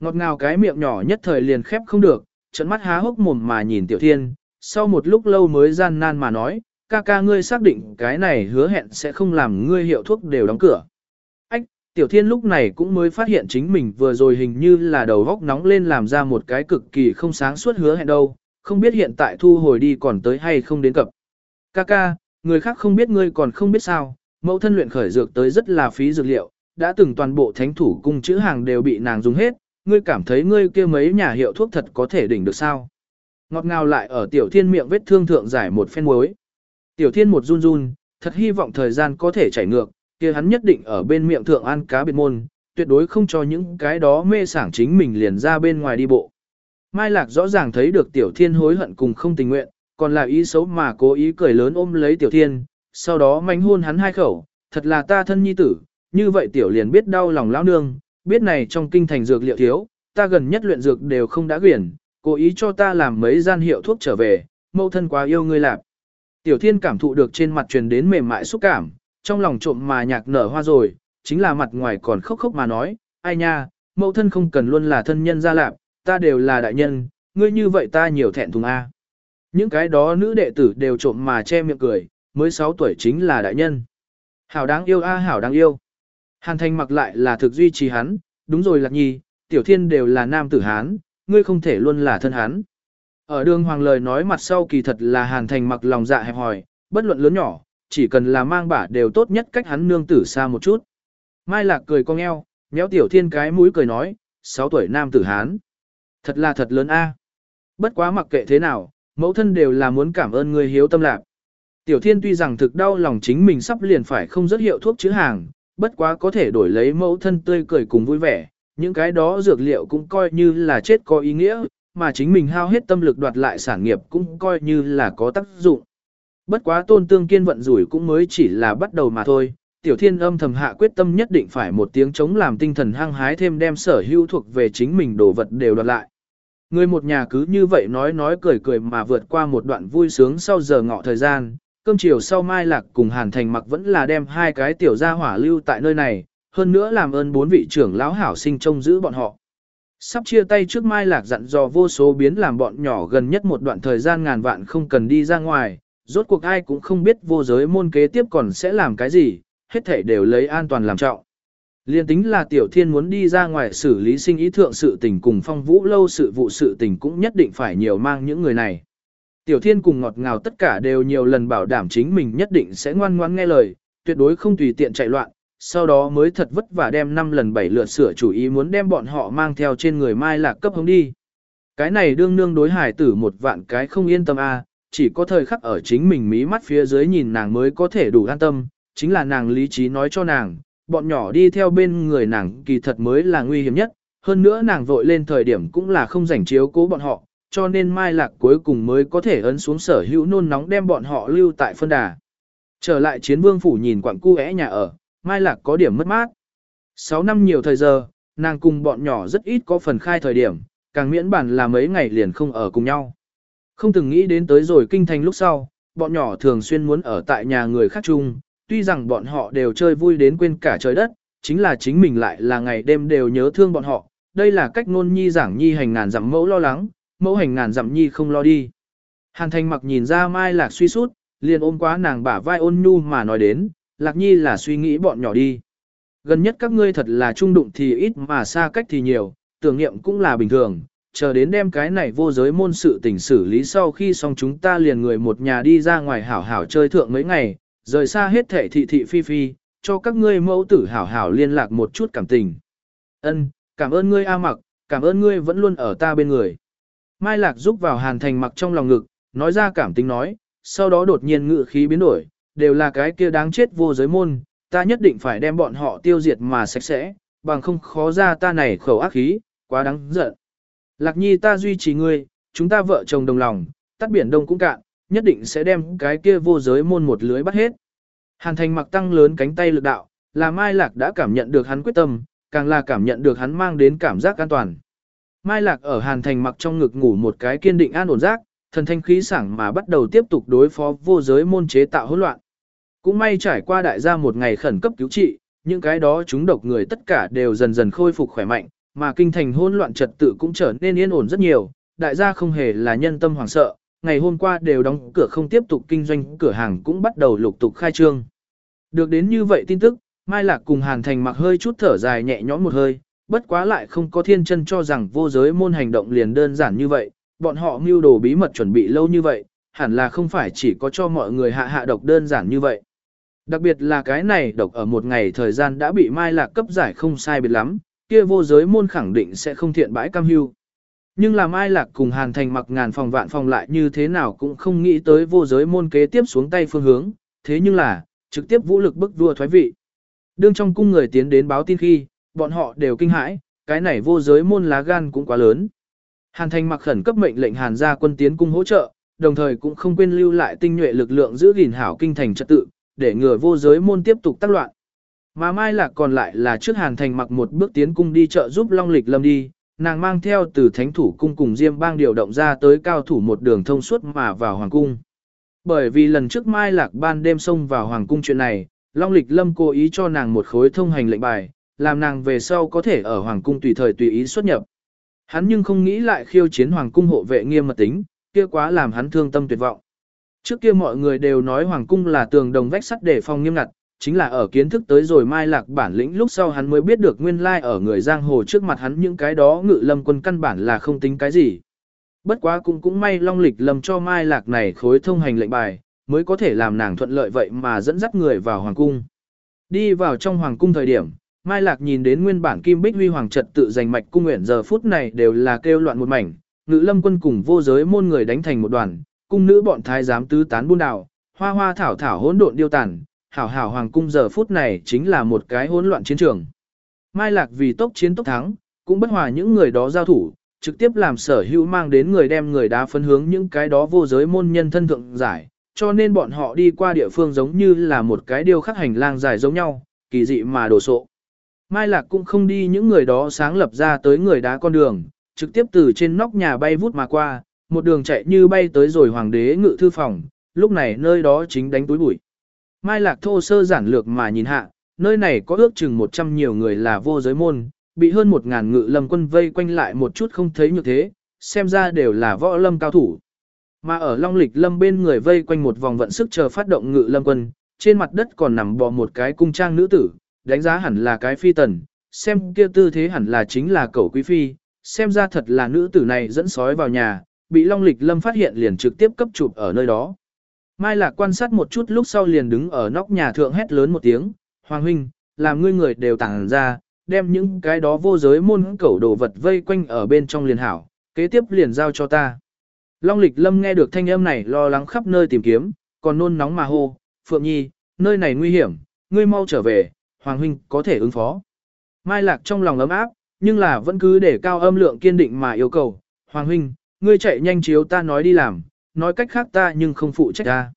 Ngọt ngào cái miệng nhỏ nhất thời liền khép không được, trận mắt há hốc mồm mà nhìn tiểu thiên, sau một lúc lâu mới gian nan mà nói, ca ca ngươi xác định cái này hứa hẹn sẽ không làm ngươi hiệu thuốc đều đóng cửa. Ách, tiểu thiên lúc này cũng mới phát hiện chính mình vừa rồi hình như là đầu góc nóng lên làm ra một cái cực kỳ không sáng suốt hứa hẹn đâu, không biết hiện tại thu hồi đi còn tới hay không đến cập. Ca ca, người khác không biết ngươi còn không biết sao, mẫu thân luyện khởi dược tới rất là phí dược liệu, đã từng toàn bộ thánh thủ cung chữ hàng đều bị nàng dùng hết, ngươi cảm thấy ngươi kia mấy nhà hiệu thuốc thật có thể đỉnh được sao? Ngọt ngào lại ở tiểu thiên miệng vết thương thượng giải một phen muối. Tiểu thiên một run run, thật hy vọng thời gian có thể chảy ngược, kia hắn nhất định ở bên miệng thượng ăn cá biệt môn, tuyệt đối không cho những cái đó mê sảng chính mình liền ra bên ngoài đi bộ. Mai Lạc rõ ràng thấy được tiểu thiên hối hận cùng không tình nguyện, còn là ý xấu mà cố ý cười lớn ôm lấy tiểu thiên, sau đó manh hôn hắn hai khẩu, thật là ta thân nhi tử, như vậy tiểu liền biết đau lòng lão nương, biết này trong kinh thành dược liệu thiếu, ta gần nhất luyện dược đều không đã quyển, cố ý cho ta làm mấy gian hiệu thuốc trở về, mẫu thân quá yêu ngươi lạp. Tiểu thiên cảm thụ được trên mặt truyền đến mềm mại xúc cảm, trong lòng trộm mà nhạc nở hoa rồi, chính là mặt ngoài còn khóc khóc mà nói, ai nha, mẫu thân không cần luôn là thân nhân gia lạp, ta đều là đại nhân, ngươi như vậy ta nhiều thẹn thùng a. Những cái đó nữ đệ tử đều trộm mà che miệng cười, mới 6 tuổi chính là đại nhân. Hảo đáng yêu a hảo đáng yêu. Hàn thành mặc lại là thực duy trì hắn, đúng rồi lạc nhi, tiểu thiên đều là nam tử hán, ngươi không thể luôn là thân hán. Ở đường hoàng lời nói mặt sau kỳ thật là hàn thành mặc lòng dạ hẹp hòi, bất luận lớn nhỏ, chỉ cần là mang bả đều tốt nhất cách hắn nương tử xa một chút. Mai lạc cười cong eo, nhéo tiểu thiên cái mũi cười nói, 6 tuổi nam tử hán. Thật là thật lớn a. Bất quá mặc kệ thế nào, mẫu thân đều là muốn cảm ơn người hiếu tâm lạc. Tiểu thiên tuy rằng thực đau lòng chính mình sắp liền phải không rất hiệu thuốc chữ hàng, bất quá có thể đổi lấy mẫu thân tươi cười cùng vui vẻ, những cái đó dược liệu cũng coi như là chết có ý nghĩa, mà chính mình hao hết tâm lực đoạt lại sản nghiệp cũng coi như là có tác dụng. Bất quá tôn tương kiên vận rủi cũng mới chỉ là bắt đầu mà thôi, tiểu thiên âm thầm hạ quyết tâm nhất định phải một tiếng chống làm tinh thần hăng hái thêm đem sở hữu thuộc về chính mình đồ vật đều đoạt lại. Người một nhà cứ như vậy nói nói cười cười mà vượt qua một đoạn vui sướng sau giờ ngọ thời gian, cơm chiều sau mai lạc cùng hàn thành mặc vẫn là đem hai cái tiểu gia hỏa lưu tại nơi này, hơn nữa làm ơn bốn vị trưởng lão hảo sinh trông giữ bọn họ. Sắp chia tay trước mai lạc dặn dò vô số biến làm bọn nhỏ gần nhất một đoạn thời gian ngàn vạn không cần đi ra ngoài, rốt cuộc ai cũng không biết vô giới môn kế tiếp còn sẽ làm cái gì, hết thể đều lấy an toàn làm trọng. Liên tính là tiểu thiên muốn đi ra ngoài xử lý sinh ý thượng sự tình cùng phong vũ lâu sự vụ sự tình cũng nhất định phải nhiều mang những người này. Tiểu thiên cùng ngọt ngào tất cả đều nhiều lần bảo đảm chính mình nhất định sẽ ngoan ngoãn nghe lời, tuyệt đối không tùy tiện chạy loạn, sau đó mới thật vất vả đem 5 lần 7 lượt sửa chủ ý muốn đem bọn họ mang theo trên người mai lạc cấp hống đi. Cái này đương nương đối hải tử một vạn cái không yên tâm a chỉ có thời khắc ở chính mình mí mắt phía dưới nhìn nàng mới có thể đủ an tâm, chính là nàng lý trí nói cho nàng, bọn nhỏ đi theo bên người nàng kỳ thật mới là nguy hiểm nhất, hơn nữa nàng vội lên thời điểm cũng là không rảnh chiếu cố bọn họ, cho nên Mai Lạc cuối cùng mới có thể ấn xuống sở hữu nôn nóng đem bọn họ lưu tại phân đà. Trở lại chiến vương phủ nhìn quảng cu é nhà ở, Mai Lạc có điểm mất mát. 6 năm nhiều thời giờ, nàng cùng bọn nhỏ rất ít có phần khai thời điểm, càng miễn bản là mấy ngày liền không ở cùng nhau. Không từng nghĩ đến tới rồi kinh thành lúc sau, bọn nhỏ thường xuyên muốn ở tại nhà người khác chung, tuy rằng bọn họ đều chơi vui đến quên cả trời đất, chính là chính mình lại là ngày đêm đều nhớ thương bọn họ, đây là cách nôn nhi giảng nhi hành ngàn dặm mẫu lo lắng, mẫu hành ngàn dặm nhi không lo đi. Hàn thành mặc nhìn ra mai lạc suy sút, liền ôm quá nàng bả vai ôn nhu mà nói đến, lạc nhi là suy nghĩ bọn nhỏ đi. Gần nhất các ngươi thật là trung đụng thì ít mà xa cách thì nhiều, tưởng niệm cũng là bình thường, chờ đến đem cái này vô giới môn sự tình xử lý sau khi xong chúng ta liền người một nhà đi ra ngoài hảo hảo chơi thượng mấy ngày, rời xa hết thể thị thị phi phi, cho các ngươi mẫu tử hảo hảo liên lạc một chút cảm tình. Ân, cảm ơn ngươi A mặc, cảm ơn ngươi vẫn luôn ở ta bên người. Mai Lạc giúp vào Hàn Thành mặc trong lòng ngực, nói ra cảm tình nói, sau đó đột nhiên ngự khí biến đổi, đều là cái kia đáng chết vô giới môn, ta nhất định phải đem bọn họ tiêu diệt mà sạch sẽ, bằng không khó ra ta này khẩu ác khí, quá đáng giận. Lạc nhi ta duy trì ngươi, chúng ta vợ chồng đồng lòng, tắt biển đông cũng cạn, nhất định sẽ đem cái kia vô giới môn một lưới bắt hết. Hàn thành mặc tăng lớn cánh tay lực đạo, là Mai Lạc đã cảm nhận được hắn quyết tâm, càng là cảm nhận được hắn mang đến cảm giác an toàn. Mai Lạc ở Hàn thành mặc trong ngực ngủ một cái kiên định an ổn giác, thần thanh khí sảng mà bắt đầu tiếp tục đối phó vô giới môn chế tạo hỗn loạn. Cũng may trải qua đại gia một ngày khẩn cấp cứu trị, những cái đó chúng độc người tất cả đều dần dần khôi phục khỏe mạnh, mà kinh thành hỗn loạn trật tự cũng trở nên yên ổn rất nhiều, đại gia không hề là nhân tâm hoảng sợ, ngày hôm qua đều đóng cửa không tiếp tục kinh doanh, cửa hàng cũng bắt đầu lục tục khai trương. Được đến như vậy tin tức, Mai Lạc cùng Hàn Thành mặc hơi chút thở dài nhẹ nhõm một hơi, bất quá lại không có thiên chân cho rằng vô giới môn hành động liền đơn giản như vậy, bọn họ mưu đồ bí mật chuẩn bị lâu như vậy, hẳn là không phải chỉ có cho mọi người hạ hạ độc đơn giản như vậy. Đặc biệt là cái này độc ở một ngày thời gian đã bị Mai Lạc cấp giải không sai biệt lắm, kia vô giới môn khẳng định sẽ không thiện bãi cam hưu. Nhưng là Mai lạc cùng hàn thành mặc ngàn phòng vạn phòng lại như thế nào cũng không nghĩ tới vô giới môn kế tiếp xuống tay phương hướng, thế nhưng là, trực tiếp vũ lực bức vua thoái vị. Đương trong cung người tiến đến báo tin khi, bọn họ đều kinh hãi, cái này vô giới môn lá gan cũng quá lớn. Hàn thành mặc khẩn cấp mệnh lệnh hàn gia quân tiến cung hỗ trợ, đồng thời cũng không quên lưu lại tinh nhuệ lực lượng giữ gìn hảo kinh thành trật tự, để ngừa vô giới môn tiếp tục tác loạn. Mà Mai Lạc còn lại là trước Hàn Thành mặc một bước tiến cung đi chợ giúp Long Lịch Lâm đi, nàng mang theo từ thánh thủ cung cùng Diêm bang điều động ra tới cao thủ một đường thông suốt mà vào Hoàng cung. Bởi vì lần trước Mai Lạc ban đêm xông vào Hoàng cung chuyện này, Long Lịch Lâm cố ý cho nàng một khối thông hành lệnh bài, làm nàng về sau có thể ở Hoàng cung tùy thời tùy ý xuất nhập. Hắn nhưng không nghĩ lại khiêu chiến Hoàng cung hộ vệ nghiêm mật tính, kia quá làm hắn thương tâm tuyệt vọng. Trước kia mọi người đều nói Hoàng cung là tường đồng vách sắt để phòng nghiêm ngặt, chính là ở kiến thức tới rồi mai lạc bản lĩnh lúc sau hắn mới biết được nguyên lai ở người giang hồ trước mặt hắn những cái đó ngự lâm quân căn bản là không tính cái gì. Bất quá cũng cũng may long lịch lâm cho mai lạc này khối thông hành lệnh bài, mới có thể làm nàng thuận lợi vậy mà dẫn dắt người vào hoàng cung. Đi vào trong hoàng cung thời điểm, mai lạc nhìn đến nguyên bản kim bích huy hoàng trật tự giành mạch cung nguyện giờ phút này đều là kêu loạn một mảnh, ngự lâm quân cùng vô giới môn người đánh thành một đoàn, cung nữ bọn thái giám tứ tán buôn đảo, hoa hoa thảo thảo hỗn độn điêu tàn, hảo hảo hoàng cung giờ phút này chính là một cái hỗn loạn chiến trường. Mai Lạc vì tốc chiến tốc thắng, cũng bất hòa những người đó giao thủ, trực tiếp làm sở hữu mang đến người đem người đá phân hướng những cái đó vô giới môn nhân thân thượng giải, cho nên bọn họ đi qua địa phương giống như là một cái điều khắc hành lang dài giống nhau, kỳ dị mà đồ sộ. Mai Lạc cũng không đi những người đó sáng lập ra tới người đá con đường, trực tiếp từ trên nóc nhà bay vút mà qua, một đường chạy như bay tới rồi hoàng đế ngự thư phòng, lúc này nơi đó chính đánh túi bụi. Mai Lạc thô sơ giản lược mà nhìn hạ, nơi này có ước chừng 100 nhiều người là vô giới môn, bị hơn 1.000 ngự lâm quân vây quanh lại một chút không thấy như thế, xem ra đều là võ lâm cao thủ. Mà ở Long Lịch Lâm bên người vây quanh một vòng vận sức chờ phát động ngự lâm quân, trên mặt đất còn nằm bò một cái cung trang nữ tử, đánh giá hẳn là cái phi tần, xem kia tư thế hẳn là chính là cẩu quý phi, xem ra thật là nữ tử này dẫn sói vào nhà, bị Long Lịch Lâm phát hiện liền trực tiếp cấp chụp ở nơi đó. Mai Lạc quan sát một chút lúc sau liền đứng ở nóc nhà thượng hét lớn một tiếng, Hoàng huynh, làm ngươi người đều tàng ra, đem những cái đó vô giới môn cẩu đồ vật vây quanh ở bên trong liền hảo, kế tiếp liền giao cho ta. Long lịch lâm nghe được thanh âm này lo lắng khắp nơi tìm kiếm, còn nôn nóng mà hô, Phượng Nhi, nơi này nguy hiểm, ngươi mau trở về, Hoàng huynh có thể ứng phó. Mai Lạc trong lòng ấm áp, nhưng là vẫn cứ để cao âm lượng kiên định mà yêu cầu, Hoàng huynh, ngươi chạy nhanh chiếu ta nói đi làm, nói cách khác ta nhưng không phụ trách ta.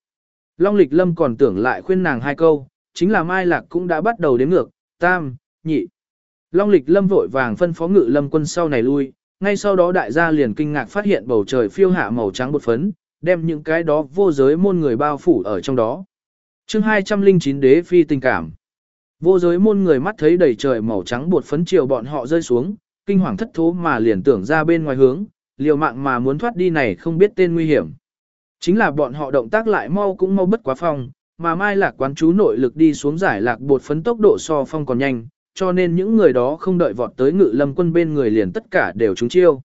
Long lịch lâm còn tưởng lại khuyên nàng hai câu, chính là Mai Lạc cũng đã bắt đầu đếm ngược, tam, nhị. Long lịch lâm vội vàng phân phó ngự lâm quân sau này lui, ngay sau đó đại gia liền kinh ngạc phát hiện bầu trời phiêu hạ màu trắng bột phấn, đem những cái đó vô giới môn người bao phủ ở trong đó. chương 209 đế phi tình cảm. Vô giới môn người mắt thấy đầy trời màu trắng bột phấn chiều bọn họ rơi xuống, kinh hoàng thất thố mà liền tưởng ra bên ngoài hướng, liều mạng mà muốn thoát đi này không biết tên nguy hiểm. Chính là bọn họ động tác lại mau cũng mau bất quá phong, mà mai lạc quán chú nội lực đi xuống giải lạc bột phấn tốc độ so phong còn nhanh, cho nên những người đó không đợi vọt tới ngự lâm quân bên người liền tất cả đều trúng chiêu.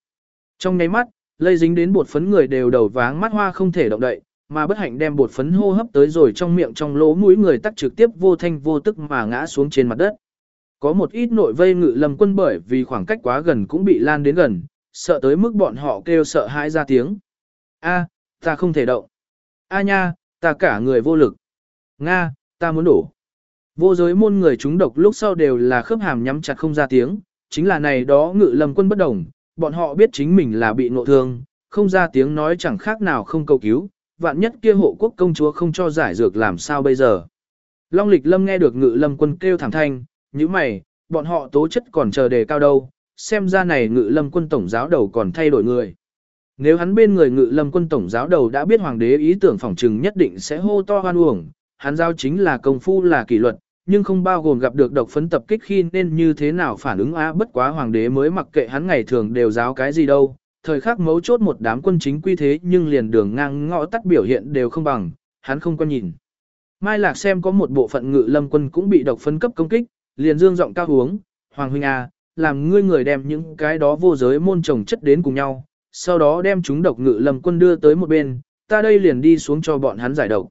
Trong nháy mắt, lây dính đến bột phấn người đều đầu váng mắt hoa không thể động đậy, mà bất hạnh đem bột phấn hô hấp tới rồi trong miệng trong lỗ mũi người tắt trực tiếp vô thanh vô tức mà ngã xuống trên mặt đất. Có một ít nội vây ngự lâm quân bởi vì khoảng cách quá gần cũng bị lan đến gần, sợ tới mức bọn họ kêu sợ hãi ra tiếng. A, ta không thể động. A nha, ta cả người vô lực. Nga, ta muốn đổ. Vô giới môn người chúng độc lúc sau đều là khớp hàm nhắm chặt không ra tiếng, chính là này đó ngự lâm quân bất đồng, bọn họ biết chính mình là bị ngộ thương, không ra tiếng nói chẳng khác nào không cầu cứu, vạn nhất kia hộ quốc công chúa không cho giải dược làm sao bây giờ. Long lịch lâm nghe được ngự lâm quân kêu thẳng thanh, như mày, bọn họ tố chất còn chờ đề cao đâu, xem ra này ngự lâm quân tổng giáo đầu còn thay đổi người. Nếu hắn bên người ngự lâm quân tổng giáo đầu đã biết hoàng đế ý tưởng phòng trừng nhất định sẽ hô to hoan uổng, hắn giao chính là công phu là kỷ luật, nhưng không bao gồm gặp được độc phấn tập kích khi nên như thế nào phản ứng á bất quá hoàng đế mới mặc kệ hắn ngày thường đều giáo cái gì đâu. Thời khắc mấu chốt một đám quân chính quy thế nhưng liền đường ngang ngõ tắt biểu hiện đều không bằng, hắn không quan nhìn. Mai Lạc xem có một bộ phận ngự lâm quân cũng bị độc phân cấp công kích, liền dương giọng cao uống, Hoàng huynh à, làm ngươi người đem những cái đó vô giới môn trồng chất đến cùng nhau, sau đó đem chúng độc ngự lâm quân đưa tới một bên, ta đây liền đi xuống cho bọn hắn giải độc.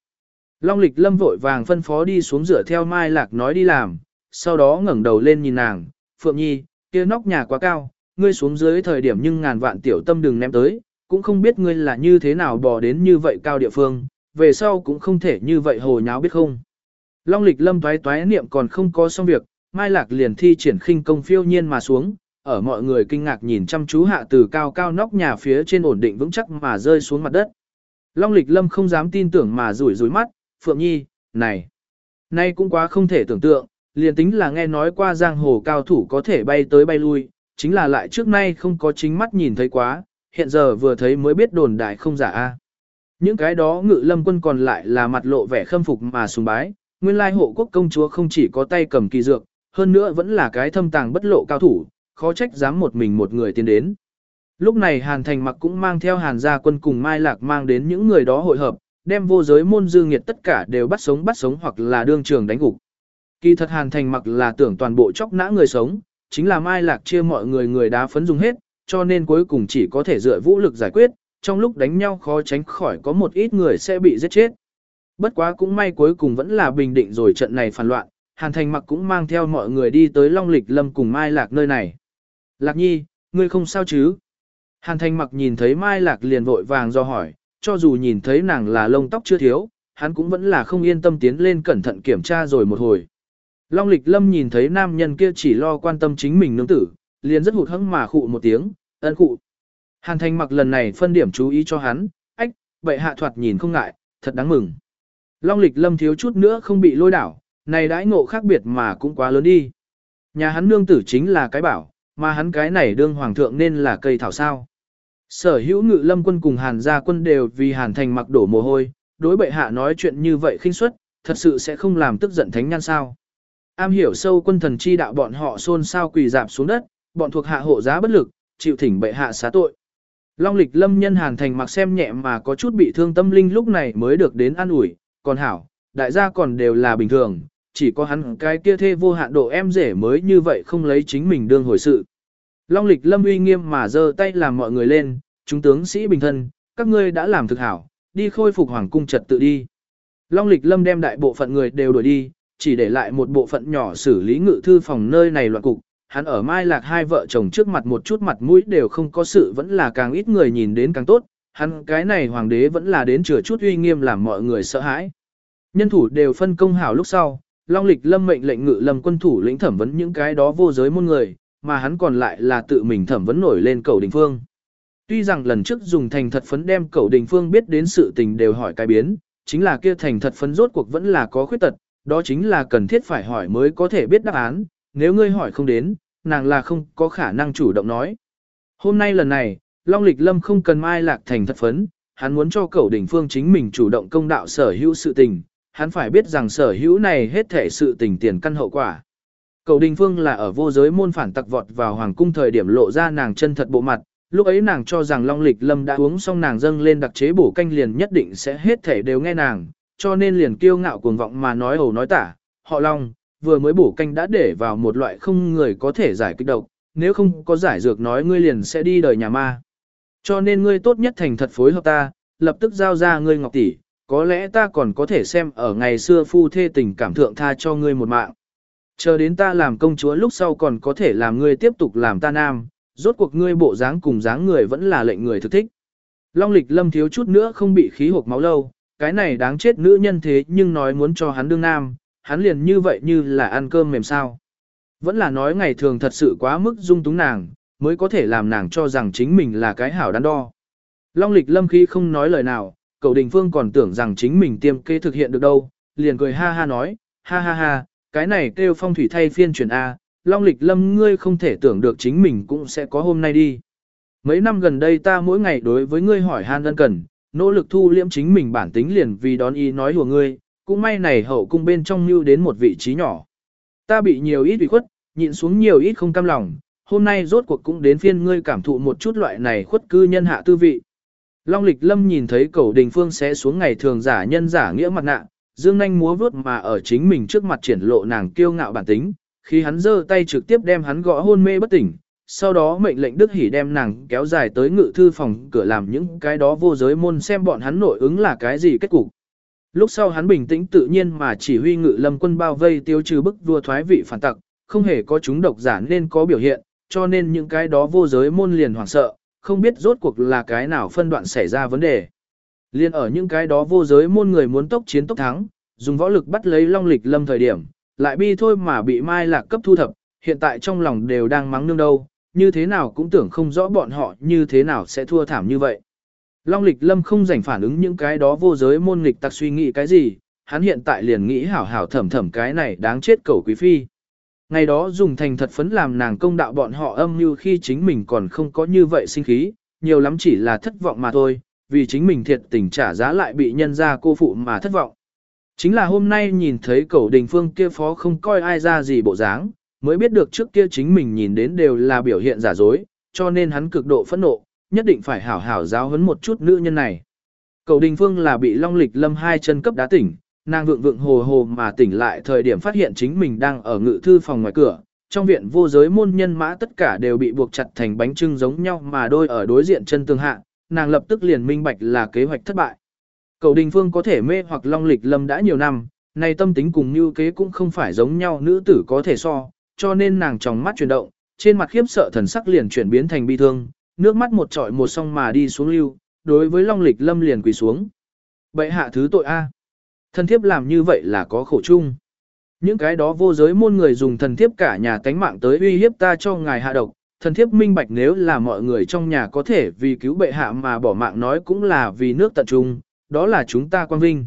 Long lịch lâm vội vàng phân phó đi xuống rửa theo Mai Lạc nói đi làm, sau đó ngẩng đầu lên nhìn nàng, Phượng Nhi, kia nóc nhà quá cao, ngươi xuống dưới thời điểm nhưng ngàn vạn tiểu tâm đừng ném tới, cũng không biết ngươi là như thế nào bò đến như vậy cao địa phương, về sau cũng không thể như vậy hồ nháo biết không. Long lịch lâm toái toái niệm còn không có xong việc, Mai Lạc liền thi triển khinh công phiêu nhiên mà xuống, ở mọi người kinh ngạc nhìn chăm chú hạ từ cao cao nóc nhà phía trên ổn định vững chắc mà rơi xuống mặt đất. Long lịch lâm không dám tin tưởng mà rủi rủi mắt, Phượng Nhi, này, nay cũng quá không thể tưởng tượng, liền tính là nghe nói qua giang hồ cao thủ có thể bay tới bay lui, chính là lại trước nay không có chính mắt nhìn thấy quá, hiện giờ vừa thấy mới biết đồn đại không giả a. Những cái đó ngự lâm quân còn lại là mặt lộ vẻ khâm phục mà sùng bái, nguyên lai hộ quốc công chúa không chỉ có tay cầm kỳ dược, hơn nữa vẫn là cái thâm tàng bất lộ cao thủ, khó trách dám một mình một người tiến đến. Lúc này Hàn Thành mặc cũng mang theo Hàn gia quân cùng Mai Lạc mang đến những người đó hội hợp, đem vô giới môn dư nghiệt tất cả đều bắt sống bắt sống hoặc là đương trường đánh gục. Kỳ thật Hàn Thành mặc là tưởng toàn bộ chóc nã người sống, chính là Mai Lạc chia mọi người người đá phấn dùng hết, cho nên cuối cùng chỉ có thể dựa vũ lực giải quyết, trong lúc đánh nhau khó tránh khỏi có một ít người sẽ bị giết chết. Bất quá cũng may cuối cùng vẫn là bình định rồi trận này phản loạn, Hàn Thành mặc cũng mang theo mọi người đi tới Long Lịch Lâm cùng Mai Lạc nơi này. Lạc nhi, ngươi không sao chứ? Hàn Thành mặc nhìn thấy Mai Lạc liền vội vàng do hỏi, cho dù nhìn thấy nàng là lông tóc chưa thiếu, hắn cũng vẫn là không yên tâm tiến lên cẩn thận kiểm tra rồi một hồi. Long Lịch Lâm nhìn thấy nam nhân kia chỉ lo quan tâm chính mình nương tử, liền rất hụt hẫng mà khụ một tiếng, ân khụ. Hàn Thành mặc lần này phân điểm chú ý cho hắn, ách, vậy hạ thoạt nhìn không ngại, thật đáng mừng. Long Lịch Lâm thiếu chút nữa không bị lôi đảo, này đãi ngộ khác biệt mà cũng quá lớn đi. Nhà hắn nương tử chính là cái bảo, mà hắn cái này đương hoàng thượng nên là cây thảo sao. Sở hữu ngự lâm quân cùng hàn gia quân đều vì hàn thành mặc đổ mồ hôi, đối bệ hạ nói chuyện như vậy khinh suất, thật sự sẽ không làm tức giận thánh nhân sao. Am hiểu sâu quân thần chi đạo bọn họ xôn xao quỳ dạp xuống đất, bọn thuộc hạ hộ giá bất lực, chịu thỉnh bệ hạ xá tội. Long lịch lâm nhân hàn thành mặc xem nhẹ mà có chút bị thương tâm linh lúc này mới được đến an ủi, còn hảo, đại gia còn đều là bình thường, chỉ có hắn cái kia thê vô hạn độ em rể mới như vậy không lấy chính mình đương hồi sự. Long lịch lâm uy nghiêm mà giơ tay làm mọi người lên, chúng tướng sĩ bình thân, các ngươi đã làm thực hảo, đi khôi phục hoàng cung trật tự đi. Long lịch lâm đem đại bộ phận người đều đuổi đi, chỉ để lại một bộ phận nhỏ xử lý ngự thư phòng nơi này loạn cục. Hắn ở Mai Lạc hai vợ chồng trước mặt một chút mặt mũi đều không có sự vẫn là càng ít người nhìn đến càng tốt, hắn cái này hoàng đế vẫn là đến chừa chút uy nghiêm làm mọi người sợ hãi. Nhân thủ đều phân công hảo lúc sau, Long Lịch Lâm mệnh lệnh ngự lâm quân thủ lĩnh thẩm vấn những cái đó vô giới môn người, mà hắn còn lại là tự mình thẩm vấn nổi lên cầu đình phương. Tuy rằng lần trước dùng thành thật phấn đem cầu đình phương biết đến sự tình đều hỏi cái biến, chính là kia thành thật phấn rốt cuộc vẫn là có khuyết tật, đó chính là cần thiết phải hỏi mới có thể biết đáp án, nếu ngươi hỏi không đến, nàng là không có khả năng chủ động nói. Hôm nay lần này, Long Lịch Lâm không cần mai lạc thành thật phấn, hắn muốn cho cầu đỉnh phương chính mình chủ động công đạo sở hữu sự tình, hắn phải biết rằng sở hữu này hết thể sự tình tiền căn hậu quả. Cầu Đình Phương là ở vô giới môn phản tặc vọt vào hoàng cung thời điểm lộ ra nàng chân thật bộ mặt, lúc ấy nàng cho rằng Long Lịch Lâm đã uống xong nàng dâng lên đặc chế bổ canh liền nhất định sẽ hết thể đều nghe nàng, cho nên liền kiêu ngạo cuồng vọng mà nói ẩu nói tả, họ Long, vừa mới bổ canh đã để vào một loại không người có thể giải kích độc, nếu không có giải dược nói ngươi liền sẽ đi đời nhà ma. Cho nên ngươi tốt nhất thành thật phối hợp ta, lập tức giao ra ngươi ngọc tỷ, có lẽ ta còn có thể xem ở ngày xưa phu thê tình cảm thượng tha cho ngươi một mạng. Chờ đến ta làm công chúa lúc sau còn có thể làm ngươi tiếp tục làm ta nam, rốt cuộc ngươi bộ dáng cùng dáng người vẫn là lệnh người thực thích. Long lịch lâm thiếu chút nữa không bị khí hộp máu lâu, cái này đáng chết nữ nhân thế nhưng nói muốn cho hắn đương nam, hắn liền như vậy như là ăn cơm mềm sao. Vẫn là nói ngày thường thật sự quá mức dung túng nàng, mới có thể làm nàng cho rằng chính mình là cái hảo đắn đo. Long lịch lâm khi không nói lời nào, cầu đình phương còn tưởng rằng chính mình tiêm kê thực hiện được đâu, liền cười ha ha nói, ha ha ha, cái này kêu phong thủy thay phiên truyền A, long lịch lâm ngươi không thể tưởng được chính mình cũng sẽ có hôm nay đi. Mấy năm gần đây ta mỗi ngày đối với ngươi hỏi han ân cần, nỗ lực thu liễm chính mình bản tính liền vì đón ý nói hùa ngươi, cũng may này hậu cung bên trong mưu đến một vị trí nhỏ. Ta bị nhiều ít bị khuất, nhịn xuống nhiều ít không cam lòng, hôm nay rốt cuộc cũng đến phiên ngươi cảm thụ một chút loại này khuất cư nhân hạ tư vị. Long lịch lâm nhìn thấy cầu đình phương sẽ xuống ngày thường giả nhân giả nghĩa mặt nạ, dương nanh múa vướt mà ở chính mình trước mặt triển lộ nàng kiêu ngạo bản tính, khi hắn giơ tay trực tiếp đem hắn gõ hôn mê bất tỉnh, sau đó mệnh lệnh Đức Hỷ đem nàng kéo dài tới ngự thư phòng cửa làm những cái đó vô giới môn xem bọn hắn nội ứng là cái gì kết cục. Lúc sau hắn bình tĩnh tự nhiên mà chỉ huy ngự lâm quân bao vây tiêu trừ bức vua thoái vị phản tặc, không hề có chúng độc giả nên có biểu hiện, cho nên những cái đó vô giới môn liền hoảng sợ, không biết rốt cuộc là cái nào phân đoạn xảy ra vấn đề. Liên ở những cái đó vô giới môn người muốn tốc chiến tốc thắng, dùng võ lực bắt lấy long lịch lâm thời điểm, lại bi thôi mà bị mai lạc cấp thu thập, hiện tại trong lòng đều đang mắng nương đâu, như thế nào cũng tưởng không rõ bọn họ như thế nào sẽ thua thảm như vậy. Long lịch lâm không rảnh phản ứng những cái đó vô giới môn nghịch tặc suy nghĩ cái gì, hắn hiện tại liền nghĩ hảo hảo thẩm thẩm cái này đáng chết cầu quý phi. Ngày đó dùng thành thật phấn làm nàng công đạo bọn họ âm như khi chính mình còn không có như vậy sinh khí, nhiều lắm chỉ là thất vọng mà thôi, vì chính mình thiệt tình trả giá lại bị nhân ra cô phụ mà thất vọng. Chính là hôm nay nhìn thấy cầu đình phương kia phó không coi ai ra gì bộ dáng, mới biết được trước kia chính mình nhìn đến đều là biểu hiện giả dối, cho nên hắn cực độ phẫn nộ, nhất định phải hảo hảo giáo huấn một chút nữ nhân này. Cầu đình phương là bị long lịch lâm hai chân cấp đá tỉnh, nàng vượng vượng hồ hồ mà tỉnh lại thời điểm phát hiện chính mình đang ở ngự thư phòng ngoài cửa, trong viện vô giới môn nhân mã tất cả đều bị buộc chặt thành bánh trưng giống nhau mà đôi ở đối diện chân tương hạ, nàng lập tức liền minh bạch là kế hoạch thất bại. Cầu đình phương có thể mê hoặc long lịch lâm đã nhiều năm, nay tâm tính cùng như kế cũng không phải giống nhau nữ tử có thể so, cho nên nàng tròng mắt chuyển động, trên mặt khiếp sợ thần sắc liền chuyển biến thành bi thương, nước mắt một trọi một song mà đi xuống lưu, đối với long lịch lâm liền quỳ xuống. Bệ hạ thứ tội A. Thần thiếp làm như vậy là có khổ chung. Những cái đó vô giới môn người dùng thần thiếp cả nhà tánh mạng tới uy hiếp ta cho ngài hạ độc. Thần thiếp minh bạch nếu là mọi người trong nhà có thể vì cứu bệ hạ mà bỏ mạng nói cũng là vì nước tận trung, đó là chúng ta quan vinh.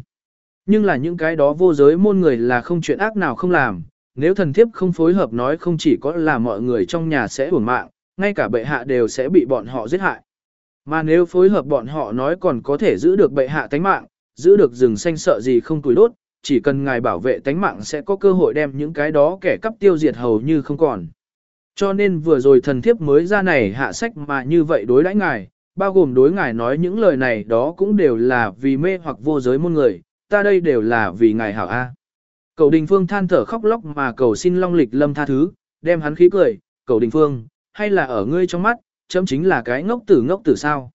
Nhưng là những cái đó vô giới môn người là không chuyện ác nào không làm, nếu thần thiếp không phối hợp nói không chỉ có là mọi người trong nhà sẽ uổng mạng, ngay cả bệ hạ đều sẽ bị bọn họ giết hại. Mà nếu phối hợp bọn họ nói còn có thể giữ được bệ hạ tánh mạng, giữ được rừng xanh sợ gì không tuổi đốt, chỉ cần ngài bảo vệ tánh mạng sẽ có cơ hội đem những cái đó kẻ cắp tiêu diệt hầu như không còn. Cho nên vừa rồi thần thiếp mới ra này hạ sách mà như vậy đối đãi ngài, bao gồm đối ngài nói những lời này đó cũng đều là vì mê hoặc vô giới môn người, ta đây đều là vì ngài hảo A. Cầu Đình Phương than thở khóc lóc mà cầu xin Long Lịch Lâm tha thứ, đem hắn khí cười, cầu Đình Phương, hay là ở ngươi trong mắt, chấm chính là cái ngốc tử ngốc tử sao.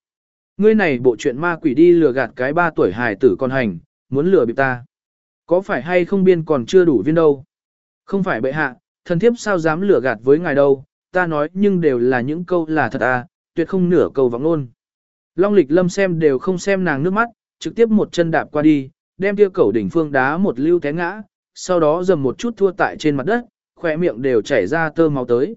Ngươi này bộ chuyện ma quỷ đi lừa gạt cái ba tuổi hài tử con hành, muốn lừa bịp ta. Có phải hay không biên còn chưa đủ viên đâu? Không phải bệ hạ, thần thiếp sao dám lừa gạt với ngài đâu, ta nói nhưng đều là những câu là thật à, tuyệt không nửa câu vọng luôn. Long lịch lâm xem đều không xem nàng nước mắt, trực tiếp một chân đạp qua đi, đem kia cẩu đỉnh phương đá một lưu té ngã, sau đó dầm một chút thua tại trên mặt đất, khỏe miệng đều chảy ra tơ máu tới.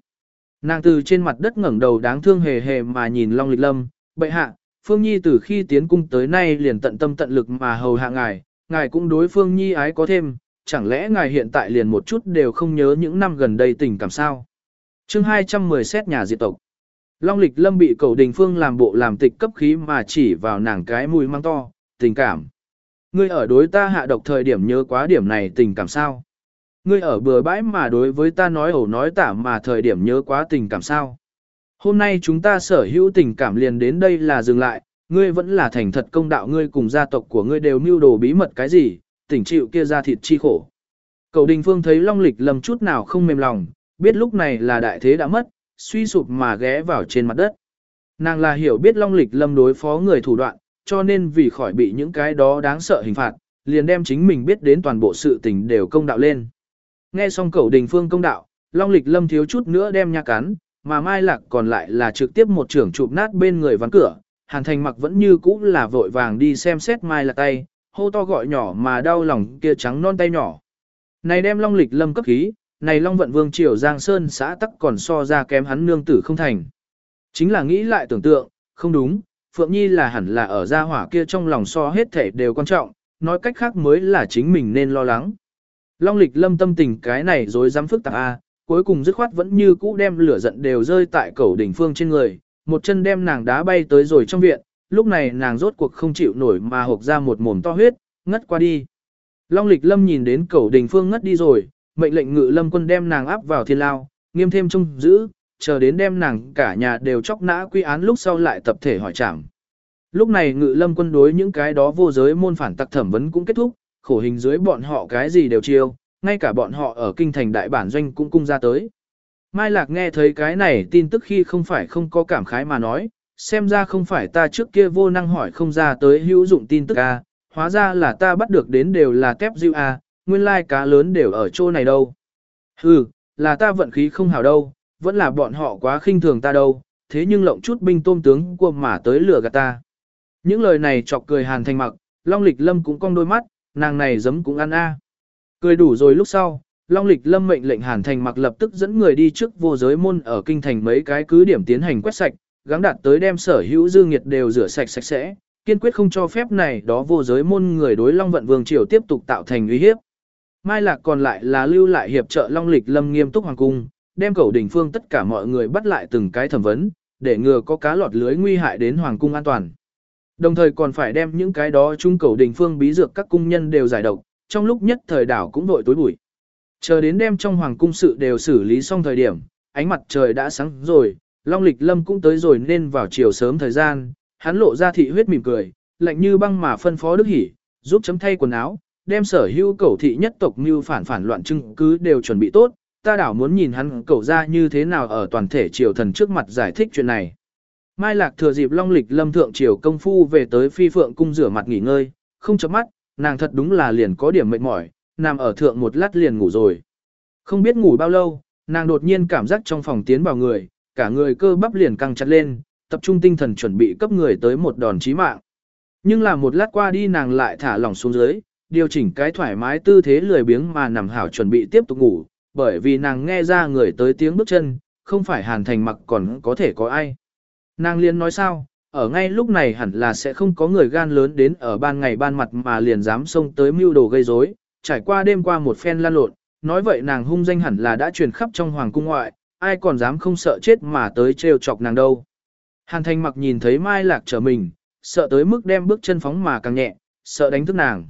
Nàng từ trên mặt đất ngẩng đầu đáng thương hề hề mà nhìn Long lịch lâm, bệ hạ, Phương Nhi từ khi tiến cung tới nay liền tận tâm tận lực mà hầu hạ ngài, ngài cũng đối Phương Nhi ái có thêm, chẳng lẽ ngài hiện tại liền một chút đều không nhớ những năm gần đây tình cảm sao? chương 210 xét nhà diệt tộc. Long lịch lâm bị cầu đình phương làm bộ làm tịch cấp khí mà chỉ vào nàng cái mùi mang to, tình cảm. Ngươi ở đối ta hạ độc thời điểm nhớ quá điểm này tình cảm sao? Ngươi ở bừa bãi mà đối với ta nói ẩu nói tả mà thời điểm nhớ quá tình cảm sao? Hôm nay chúng ta sở hữu tình cảm liền đến đây là dừng lại, ngươi vẫn là thành thật công đạo ngươi cùng gia tộc của ngươi đều mưu đồ bí mật cái gì, tỉnh chịu kia ra thịt chi khổ. Cầu đình phương thấy long lịch lầm chút nào không mềm lòng, biết lúc này là đại thế đã mất, suy sụp mà ghé vào trên mặt đất. Nàng là hiểu biết long lịch lâm đối phó người thủ đoạn, cho nên vì khỏi bị những cái đó đáng sợ hình phạt, liền đem chính mình biết đến toàn bộ sự tình đều công đạo lên. Nghe xong cầu đình phương công đạo, long lịch lâm thiếu chút nữa đem nha cắn, mà Mai Lạc còn lại là trực tiếp một trưởng chụp nát bên người ván cửa, Hàn Thành mặc vẫn như cũ là vội vàng đi xem xét Mai Lạc tay, hô to gọi nhỏ mà đau lòng kia trắng non tay nhỏ. Này đem Long Lịch Lâm cấp khí, này Long Vận Vương triều Giang Sơn xã tắc còn so ra kém hắn nương tử không thành. Chính là nghĩ lại tưởng tượng, không đúng, Phượng Nhi là hẳn là ở gia hỏa kia trong lòng so hết thể đều quan trọng, nói cách khác mới là chính mình nên lo lắng. Long Lịch Lâm tâm tình cái này rồi dám phức tạp a, cuối cùng dứt khoát vẫn như cũ đem lửa giận đều rơi tại Cầu đỉnh phương trên người, một chân đem nàng đá bay tới rồi trong viện, lúc này nàng rốt cuộc không chịu nổi mà hộc ra một mồm to huyết, ngất qua đi. Long lịch lâm nhìn đến Cầu đỉnh phương ngất đi rồi, mệnh lệnh ngự lâm quân đem nàng áp vào thiên lao, nghiêm thêm trông giữ, chờ đến đem nàng cả nhà đều chóc nã quy án lúc sau lại tập thể hỏi trảm. Lúc này ngự lâm quân đối những cái đó vô giới môn phản tặc thẩm vấn cũng kết thúc, khổ hình dưới bọn họ cái gì đều chiêu, ngay cả bọn họ ở kinh thành đại bản doanh cũng cung ra tới. Mai Lạc nghe thấy cái này tin tức khi không phải không có cảm khái mà nói, xem ra không phải ta trước kia vô năng hỏi không ra tới hữu dụng tin tức a, hóa ra là ta bắt được đến đều là tép dịu a, nguyên lai cá lớn đều ở chỗ này đâu. Hừ, là ta vận khí không hảo đâu, vẫn là bọn họ quá khinh thường ta đâu, thế nhưng lộng chút binh tôm tướng của mà tới lửa gạt ta. Những lời này chọc cười hàn thành mặc, Long Lịch Lâm cũng cong đôi mắt, nàng này giấm cũng ăn a. Cười đủ rồi lúc sau, Long Lịch Lâm mệnh lệnh Hàn Thành mặc lập tức dẫn người đi trước vô giới môn ở kinh thành mấy cái cứ điểm tiến hành quét sạch, gắng đạt tới đem sở hữu dư nghiệt đều rửa sạch sạch sẽ, kiên quyết không cho phép này đó vô giới môn người đối Long Vận Vương Triều tiếp tục tạo thành uy hiếp. Mai Lạc còn lại là lưu lại hiệp trợ Long Lịch Lâm nghiêm túc hoàng cung, đem cầu đỉnh phương tất cả mọi người bắt lại từng cái thẩm vấn, để ngừa có cá lọt lưới nguy hại đến hoàng cung an toàn. Đồng thời còn phải đem những cái đó trung cầu đỉnh phương bí dược các cung nhân đều giải độc, trong lúc nhất thời đảo cũng vội tối bụi. Chờ đến đêm trong hoàng cung sự đều xử lý xong thời điểm, ánh mặt trời đã sáng rồi, Long Lịch Lâm cũng tới rồi nên vào chiều sớm thời gian, hắn lộ ra thị huyết mỉm cười, lạnh như băng mà phân phó Đức Hỷ, giúp chấm thay quần áo, đem sở hữu cầu thị nhất tộc như phản phản loạn chứng cứ đều chuẩn bị tốt, ta đảo muốn nhìn hắn cẩu ra như thế nào ở toàn thể triều thần trước mặt giải thích chuyện này. Mai Lạc thừa dịp Long Lịch Lâm thượng triều công phu về tới Phi Phượng cung rửa mặt nghỉ ngơi, không chớp mắt, nàng thật đúng là liền có điểm mệt mỏi, nằm ở thượng một lát liền ngủ rồi. Không biết ngủ bao lâu, nàng đột nhiên cảm giác trong phòng tiến vào người, cả người cơ bắp liền căng chặt lên, tập trung tinh thần chuẩn bị cấp người tới một đòn chí mạng. Nhưng là một lát qua đi nàng lại thả lỏng xuống dưới, điều chỉnh cái thoải mái tư thế lười biếng mà nằm hảo chuẩn bị tiếp tục ngủ, bởi vì nàng nghe ra người tới tiếng bước chân, không phải hàn thành mặc còn có thể có ai. Nàng liền nói sao, ở ngay lúc này hẳn là sẽ không có người gan lớn đến ở ban ngày ban mặt mà liền dám xông tới mưu đồ gây rối, trải qua đêm qua một phen lan lộn, nói vậy nàng hung danh hẳn là đã truyền khắp trong hoàng cung ngoại, ai còn dám không sợ chết mà tới trêu chọc nàng đâu. Hàn thành mặc nhìn thấy Mai Lạc trở mình, sợ tới mức đem bước chân phóng mà càng nhẹ, sợ đánh thức nàng.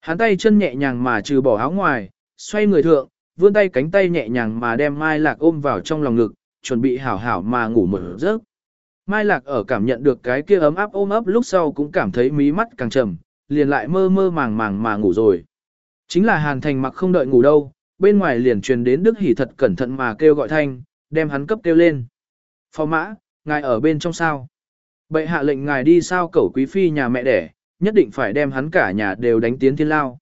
Hắn tay chân nhẹ nhàng mà trừ bỏ áo ngoài, xoay người thượng, vươn tay cánh tay nhẹ nhàng mà đem Mai Lạc ôm vào trong lòng ngực, chuẩn bị hảo hảo mà ngủ một giấc. Mai Lạc ở cảm nhận được cái kia ấm áp ôm ấp lúc sau cũng cảm thấy mí mắt càng trầm, liền lại mơ mơ màng màng mà ngủ rồi. Chính là Hàn Thành mặc không đợi ngủ đâu, bên ngoài liền truyền đến Đức Hỷ thật cẩn thận mà kêu gọi thanh, đem hắn cấp kêu lên. Phó mã, ngài ở bên trong sao? Bệ hạ lệnh ngài đi sao cẩu quý phi nhà mẹ đẻ, nhất định phải đem hắn cả nhà đều đánh tiến thiên lao.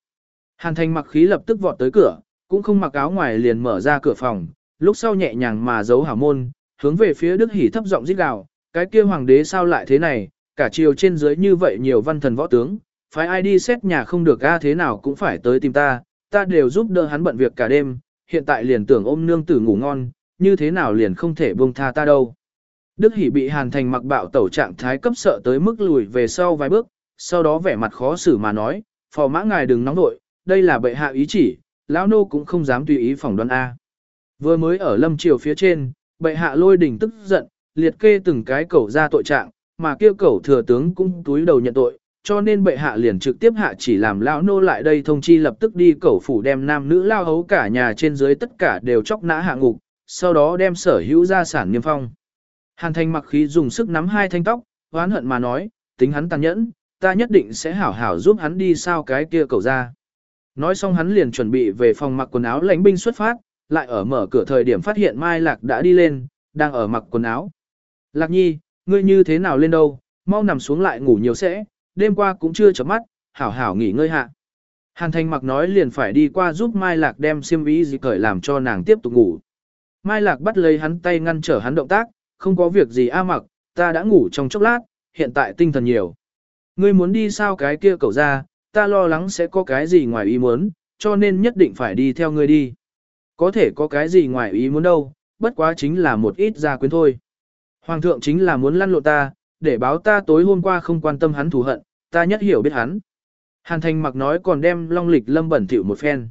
Hàn thành mặc khí lập tức vọt tới cửa, cũng không mặc áo ngoài liền mở ra cửa phòng, lúc sau nhẹ nhàng mà giấu hảo môn, hướng về phía Đức Hỷ thấp giọng rít gào, cái kia hoàng đế sao lại thế này, cả triều trên dưới như vậy nhiều văn thần võ tướng, phải ai đi xét nhà không được ga thế nào cũng phải tới tìm ta, ta đều giúp đỡ hắn bận việc cả đêm, hiện tại liền tưởng ôm nương tử ngủ ngon, như thế nào liền không thể buông tha ta đâu. Đức Hỷ bị Hàn Thành mặc bạo tẩu trạng thái cấp sợ tới mức lùi về sau vài bước, sau đó vẻ mặt khó xử mà nói, phò mã ngài đừng nóng nội, đây là bệ hạ ý chỉ, lão nô cũng không dám tùy ý phỏng đoán A. Vừa mới ở lâm triều phía trên, bệ hạ lôi đỉnh tức giận, liệt kê từng cái cẩu ra tội trạng, mà kêu cẩu thừa tướng cũng túi đầu nhận tội, cho nên bệ hạ liền trực tiếp hạ chỉ làm lão nô lại đây thông chi lập tức đi cẩu phủ đem nam nữ lao hấu cả nhà trên dưới tất cả đều chóc nã hạ ngục, sau đó đem sở hữu gia sản niêm phong. Hàn thành mặc khí dùng sức nắm hai thanh tóc, oán hận mà nói, tính hắn tàn nhẫn, ta nhất định sẽ hảo hảo giúp hắn đi sao cái kia cẩu ra. Nói xong hắn liền chuẩn bị về phòng mặc quần áo lãnh binh xuất phát, lại ở mở cửa thời điểm phát hiện Mai Lạc đã đi lên, đang ở mặc quần áo. Lạc nhi, ngươi như thế nào lên đâu, mau nằm xuống lại ngủ nhiều sẽ, đêm qua cũng chưa chấm mắt, hảo hảo nghỉ ngơi hạ. Hàn thành mặc nói liền phải đi qua giúp Mai Lạc đem xiêm y gì cởi làm cho nàng tiếp tục ngủ. Mai Lạc bắt lấy hắn tay ngăn trở hắn động tác, không có việc gì a mặc, ta đã ngủ trong chốc lát, hiện tại tinh thần nhiều. Ngươi muốn đi sao cái kia cậu ra, ta lo lắng sẽ có cái gì ngoài ý muốn, cho nên nhất định phải đi theo ngươi đi. Có thể có cái gì ngoài ý muốn đâu, bất quá chính là một ít gia quyến thôi. Hoàng thượng chính là muốn lăn lộ ta, để báo ta tối hôm qua không quan tâm hắn thù hận, ta nhất hiểu biết hắn. Hàn thành mặc nói còn đem long lịch lâm bẩn thỉu một phen.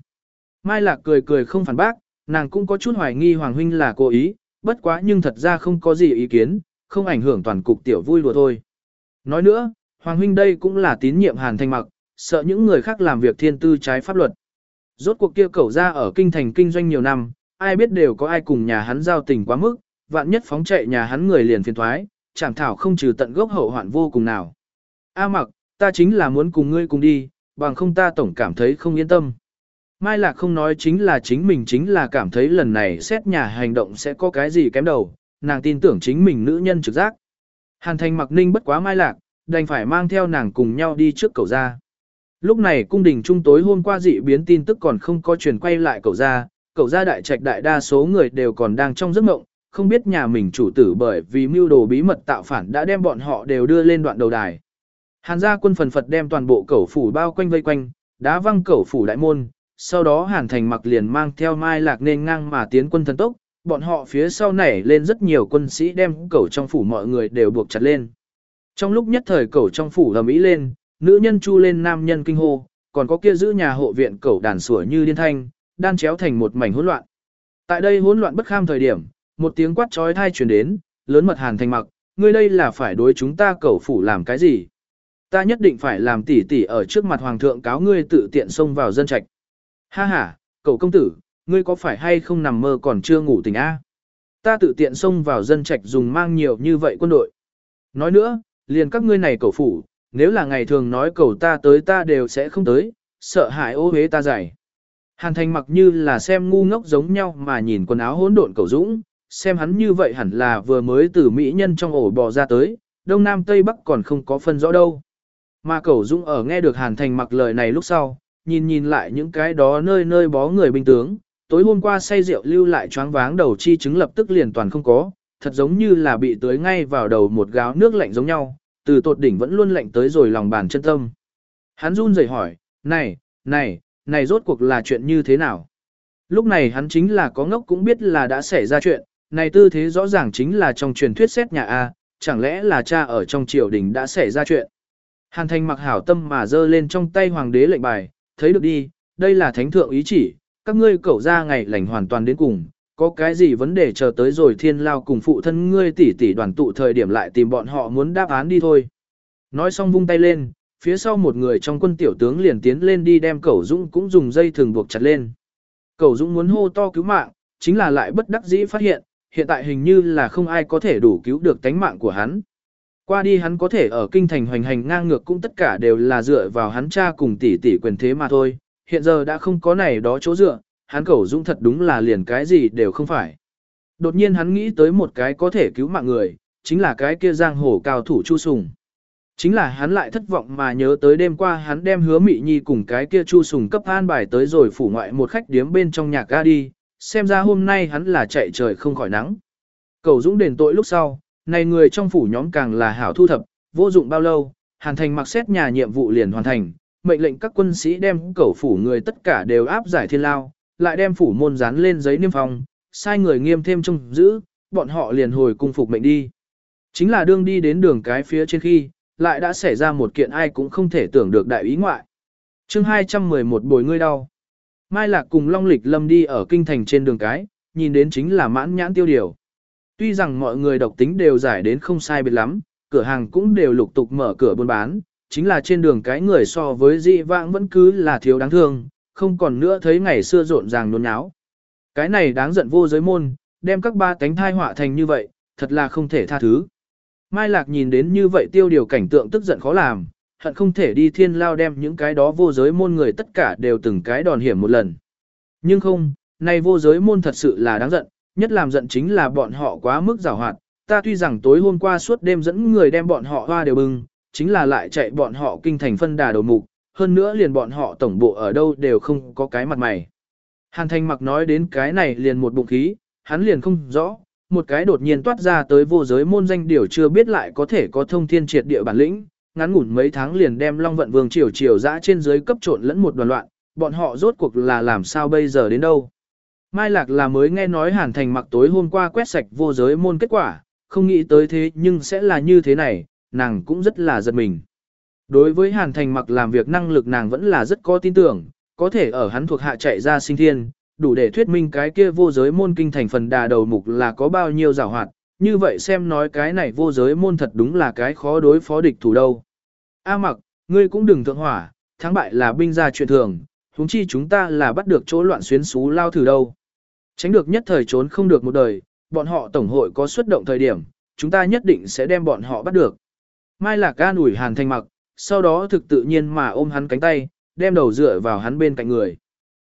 Mai lạc cười cười không phản bác, nàng cũng có chút hoài nghi Hoàng huynh là cố ý, bất quá nhưng thật ra không có gì ý kiến, không ảnh hưởng toàn cục tiểu vui đùa thôi. Nói nữa, Hoàng huynh đây cũng là tín nhiệm Hàn Thanh Mặc, sợ những người khác làm việc thiên tư trái pháp luật. Rốt cuộc kia cẩu ra ở kinh thành kinh doanh nhiều năm, ai biết đều có ai cùng nhà hắn giao tình quá mức, vạn nhất phóng chạy nhà hắn người liền phiền thoái, chẳng thảo không trừ tận gốc hậu hoạn vô cùng nào. A mặc, ta chính là muốn cùng ngươi cùng đi, bằng không ta tổng cảm thấy không yên tâm. Mai Lạc không nói chính là chính mình chính là cảm thấy lần này xét nhà hành động sẽ có cái gì kém đầu, nàng tin tưởng chính mình nữ nhân trực giác. Hàn thành mặc ninh bất quá Mai Lạc, đành phải mang theo nàng cùng nhau đi trước cầu ra. Lúc này cung đình trung tối hôm qua dị biến tin tức còn không có truyền quay lại cầu ra, cầu ra đại trạch đại đa số người đều còn đang trong giấc mộng, không biết nhà mình chủ tử bởi vì mưu đồ bí mật tạo phản đã đem bọn họ đều đưa lên đoạn đầu đài. Hàn gia quân phần phật đem toàn bộ cẩu phủ bao quanh vây quanh, đá văng cẩu phủ đại môn, sau đó Hàn Thành mặc liền mang theo Mai Lạc nên ngang mà tiến quân thần tốc, bọn họ phía sau nảy lên rất nhiều quân sĩ đem cẩu trong phủ mọi người đều buộc chặt lên. Trong lúc nhất thời cẩu trong phủ ầm ĩ lên, nữ nhân chu lên nam nhân kinh hô, còn có kia giữ nhà hộ viện cẩu đàn sủa như điên thanh, đan chéo thành một mảnh hỗn loạn. Tại đây hỗn loạn bất kham thời điểm, một tiếng quát chói tai truyền đến, lớn mật Hàn Thành mặc, ngươi đây là phải đối chúng ta cẩu phủ làm cái gì? Ta nhất định phải làm tỉ tỉ ở trước mặt hoàng thượng cáo ngươi tự tiện xông vào dân trạch. Ha ha, cậu công tử, ngươi có phải hay không nằm mơ còn chưa ngủ tỉnh a? Ta tự tiện xông vào dân trạch dùng mang nhiều như vậy quân đội. Nói nữa, liền các ngươi này cậu phủ, nếu là ngày thường nói cầu ta tới ta đều sẽ không tới, sợ hại ô hế ta dày. Hàn thành mặc như là xem ngu ngốc giống nhau mà nhìn quần áo hỗn độn cầu dũng, xem hắn như vậy hẳn là vừa mới từ mỹ nhân trong ổ bò ra tới, đông nam tây bắc còn không có phân rõ đâu. Mà cầu dũng ở nghe được hàn thành mặc lời này lúc sau, nhìn nhìn lại những cái đó nơi nơi bó người binh tướng, tối hôm qua say rượu lưu lại choáng váng đầu chi chứng lập tức liền toàn không có, thật giống như là bị tưới ngay vào đầu một gáo nước lạnh giống nhau, từ tột đỉnh vẫn luôn lạnh tới rồi lòng bàn chân tâm. Hắn run rẩy hỏi, này, này, này rốt cuộc là chuyện như thế nào? Lúc này hắn chính là có ngốc cũng biết là đã xảy ra chuyện, này tư thế rõ ràng chính là trong truyền thuyết xét nhà A, chẳng lẽ là cha ở trong triều đình đã xảy ra chuyện. Hàn thành mặc hảo tâm mà giơ lên trong tay hoàng đế lệnh bài, thấy được đi, đây là thánh thượng ý chỉ, các ngươi cẩu ra ngày lành hoàn toàn đến cùng, có cái gì vấn đề chờ tới rồi thiên lao cùng phụ thân ngươi tỷ tỷ đoàn tụ thời điểm lại tìm bọn họ muốn đáp án đi thôi. Nói xong vung tay lên, phía sau một người trong quân tiểu tướng liền tiến lên đi đem cẩu dũng cũng dùng dây thường buộc chặt lên. Cẩu dũng muốn hô to cứu mạng, chính là lại bất đắc dĩ phát hiện, hiện tại hình như là không ai có thể đủ cứu được tánh mạng của hắn. Qua đi hắn có thể ở kinh thành hoành hành ngang ngược cũng tất cả đều là dựa vào hắn cha cùng tỷ tỷ quyền thế mà thôi, hiện giờ đã không có này đó chỗ dựa, hắn cẩu dũng thật đúng là liền cái gì đều không phải. Đột nhiên hắn nghĩ tới một cái có thể cứu mạng người, chính là cái kia giang hồ cao thủ Chu Sùng. Chính là hắn lại thất vọng mà nhớ tới đêm qua hắn đem hứa mị nhi cùng cái kia Chu Sùng cấp an bài tới rồi phủ ngoại một khách điếm bên trong nhà ga đi, xem ra hôm nay hắn là chạy trời không khỏi nắng. Cầu dũng đền tội lúc sau, này người trong phủ nhóm càng là hảo thu thập, vô dụng bao lâu, hàn thành mặc xét nhà nhiệm vụ liền hoàn thành, mệnh lệnh các quân sĩ đem cầu phủ người tất cả đều áp giải thiên lao, lại đem phủ môn dán lên giấy niêm phong, sai người nghiêm thêm trông giữ, bọn họ liền hồi cung phục mệnh đi. Chính là đương đi đến đường cái phía trên khi, lại đã xảy ra một kiện ai cũng không thể tưởng được đại ý ngoại. chương 211 bồi ngươi đau. Mai Lạc cùng Long Lịch Lâm đi ở kinh thành trên đường cái, nhìn đến chính là mãn nhãn tiêu điều. Tuy rằng mọi người độc tính đều giải đến không sai biệt lắm, cửa hàng cũng đều lục tục mở cửa buôn bán, chính là trên đường cái người so với dị vãng vẫn cứ là thiếu đáng thương, không còn nữa thấy ngày xưa rộn ràng nôn nháo. Cái này đáng giận vô giới môn, đem các ba cánh thai họa thành như vậy, thật là không thể tha thứ. Mai Lạc nhìn đến như vậy tiêu điều cảnh tượng tức giận khó làm, hận không thể đi thiên lao đem những cái đó vô giới môn người tất cả đều từng cái đòn hiểm một lần. Nhưng không, nay vô giới môn thật sự là đáng giận, nhất làm giận chính là bọn họ quá mức rào hoạt, ta tuy rằng tối hôm qua suốt đêm dẫn người đem bọn họ hoa đều bưng, chính là lại chạy bọn họ kinh thành phân đà đầu mục, hơn nữa liền bọn họ tổng bộ ở đâu đều không có cái mặt mày. Hàn Thanh mặc nói đến cái này liền một bụng khí, hắn liền không rõ, một cái đột nhiên toát ra tới vô giới môn danh điều chưa biết lại có thể có thông thiên triệt địa bản lĩnh, ngắn ngủn mấy tháng liền đem Long Vận Vương triều triều dã trên dưới cấp trộn lẫn một đoàn loạn, bọn họ rốt cuộc là làm sao bây giờ đến đâu. Mai Lạc là mới nghe nói Hàn Thành mặc tối hôm qua quét sạch vô giới môn kết quả, không nghĩ tới thế nhưng sẽ là như thế này, nàng cũng rất là giật mình. Đối với Hàn Thành mặc làm việc năng lực nàng vẫn là rất có tin tưởng, có thể ở hắn thuộc hạ chạy ra sinh thiên, đủ để thuyết minh cái kia vô giới môn kinh thành phần đà đầu mục là có bao nhiêu rào hoạt, như vậy xem nói cái này vô giới môn thật đúng là cái khó đối phó địch thủ đâu. A mặc, ngươi cũng đừng thượng hỏa, thắng bại là binh ra chuyện thường, huống chi chúng ta là bắt được chỗ loạn xuyến xú lao thử đâu. Tránh được nhất thời trốn không được một đời, bọn họ tổng hội có xuất động thời điểm, chúng ta nhất định sẽ đem bọn họ bắt được. Mai Lạc ca ủi Hàn Thanh mặc, sau đó thực tự nhiên mà ôm hắn cánh tay, đem đầu dựa vào hắn bên cạnh người.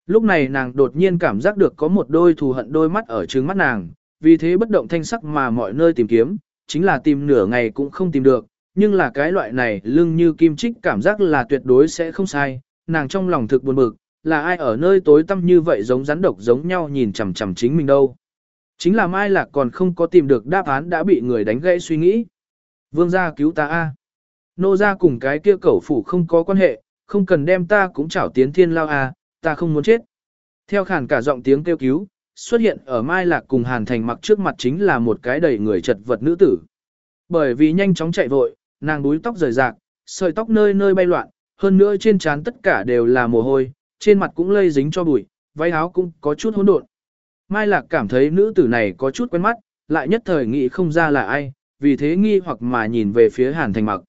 Lúc này nàng đột nhiên cảm giác được có một đôi thù hận đôi mắt ở trước mắt nàng, vì thế bất động thanh sắc mà mọi nơi tìm kiếm, chính là tìm nửa ngày cũng không tìm được, nhưng là cái loại này lưng như kim chích cảm giác là tuyệt đối sẽ không sai, nàng trong lòng thực buồn bực, là ai ở nơi tối tăm như vậy giống rắn độc giống nhau nhìn chằm chằm chính mình đâu. Chính là Mai Lạc còn không có tìm được đáp án đã bị người đánh gãy suy nghĩ. Vương gia cứu ta a. Nô ra cùng cái kia cẩu phủ không có quan hệ, không cần đem ta cũng chảo tiến thiên lao à? ta không muốn chết. Theo khản cả giọng tiếng kêu cứu, xuất hiện ở Mai Lạc cùng Hàn Thành mặc trước mặt chính là một cái đầy người chật vật nữ tử. Bởi vì nhanh chóng chạy vội, nàng đuối tóc rời rạc, sợi tóc nơi nơi bay loạn, hơn nữa trên trán tất cả đều là mồ hôi, trên mặt cũng lây dính cho bụi, váy áo cũng có chút hỗn độn. Mai Lạc cảm thấy nữ tử này có chút quen mắt, lại nhất thời nghĩ không ra là ai, vì thế nghi hoặc mà nhìn về phía Hàn Thành Mặc.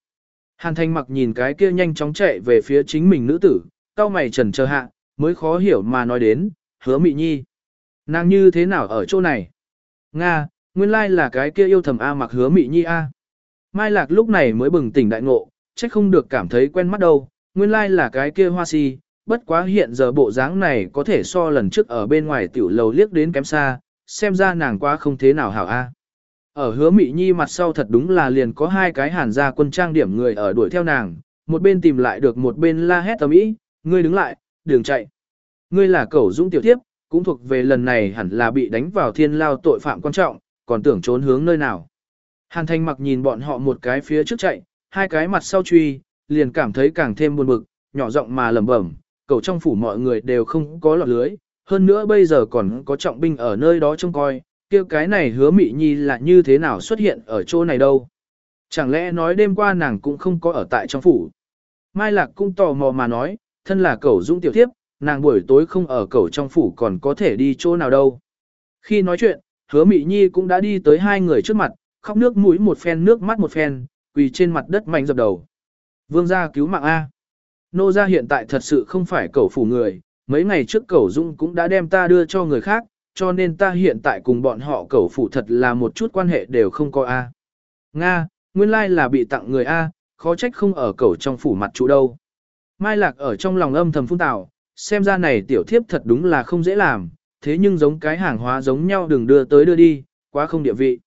Hàn Thanh Mặc nhìn cái kia nhanh chóng chạy về phía chính mình nữ tử, cao mày trần chờ hạ, mới khó hiểu mà nói đến, hứa mị nhi. Nàng như thế nào ở chỗ này? Nga, nguyên lai là cái kia yêu thầm A mặc hứa mị nhi A. Mai Lạc lúc này mới bừng tỉnh đại ngộ, chắc không được cảm thấy quen mắt đâu, nguyên lai là cái kia hoa si, bất quá hiện giờ bộ dáng này có thể so lần trước ở bên ngoài tiểu lầu liếc đến kém xa, xem ra nàng quá không thế nào hảo A. Ở hứa mị nhi mặt sau thật đúng là liền có hai cái hàn gia quân trang điểm người ở đuổi theo nàng, một bên tìm lại được một bên la hét tầm ý, ngươi đứng lại, đường chạy. Ngươi là cẩu dũng tiểu thiếp, cũng thuộc về lần này hẳn là bị đánh vào thiên lao tội phạm quan trọng, còn tưởng trốn hướng nơi nào. Hàn thanh mặc nhìn bọn họ một cái phía trước chạy, hai cái mặt sau truy, liền cảm thấy càng thêm buồn bực, nhỏ giọng mà lẩm bẩm, cẩu trong phủ mọi người đều không có lọt lưới, hơn nữa bây giờ còn có trọng binh ở nơi đó trông coi, kia cái này hứa mị nhi là như thế nào xuất hiện ở chỗ này đâu. Chẳng lẽ nói đêm qua nàng cũng không có ở tại trong phủ. Mai Lạc cũng tò mò mà nói, thân là cẩu dũng tiểu thiếp, nàng buổi tối không ở cẩu trong phủ còn có thể đi chỗ nào đâu. Khi nói chuyện, hứa mị nhi cũng đã đi tới hai người trước mặt, khóc nước mũi một phen nước mắt một phen, quỳ trên mặt đất mạnh dập đầu. Vương gia cứu mạng A. Nô gia hiện tại thật sự không phải cẩu phủ người, mấy ngày trước cẩu dũng cũng đã đem ta đưa cho người khác, cho nên ta hiện tại cùng bọn họ cẩu phủ thật là một chút quan hệ đều không có A. Nga, nguyên lai là bị tặng người A, khó trách không ở cẩu trong phủ mặt chủ đâu. Mai Lạc ở trong lòng âm thầm phun tạo xem ra này tiểu thiếp thật đúng là không dễ làm, thế nhưng giống cái hàng hóa giống nhau đừng đưa tới đưa đi, quá không địa vị.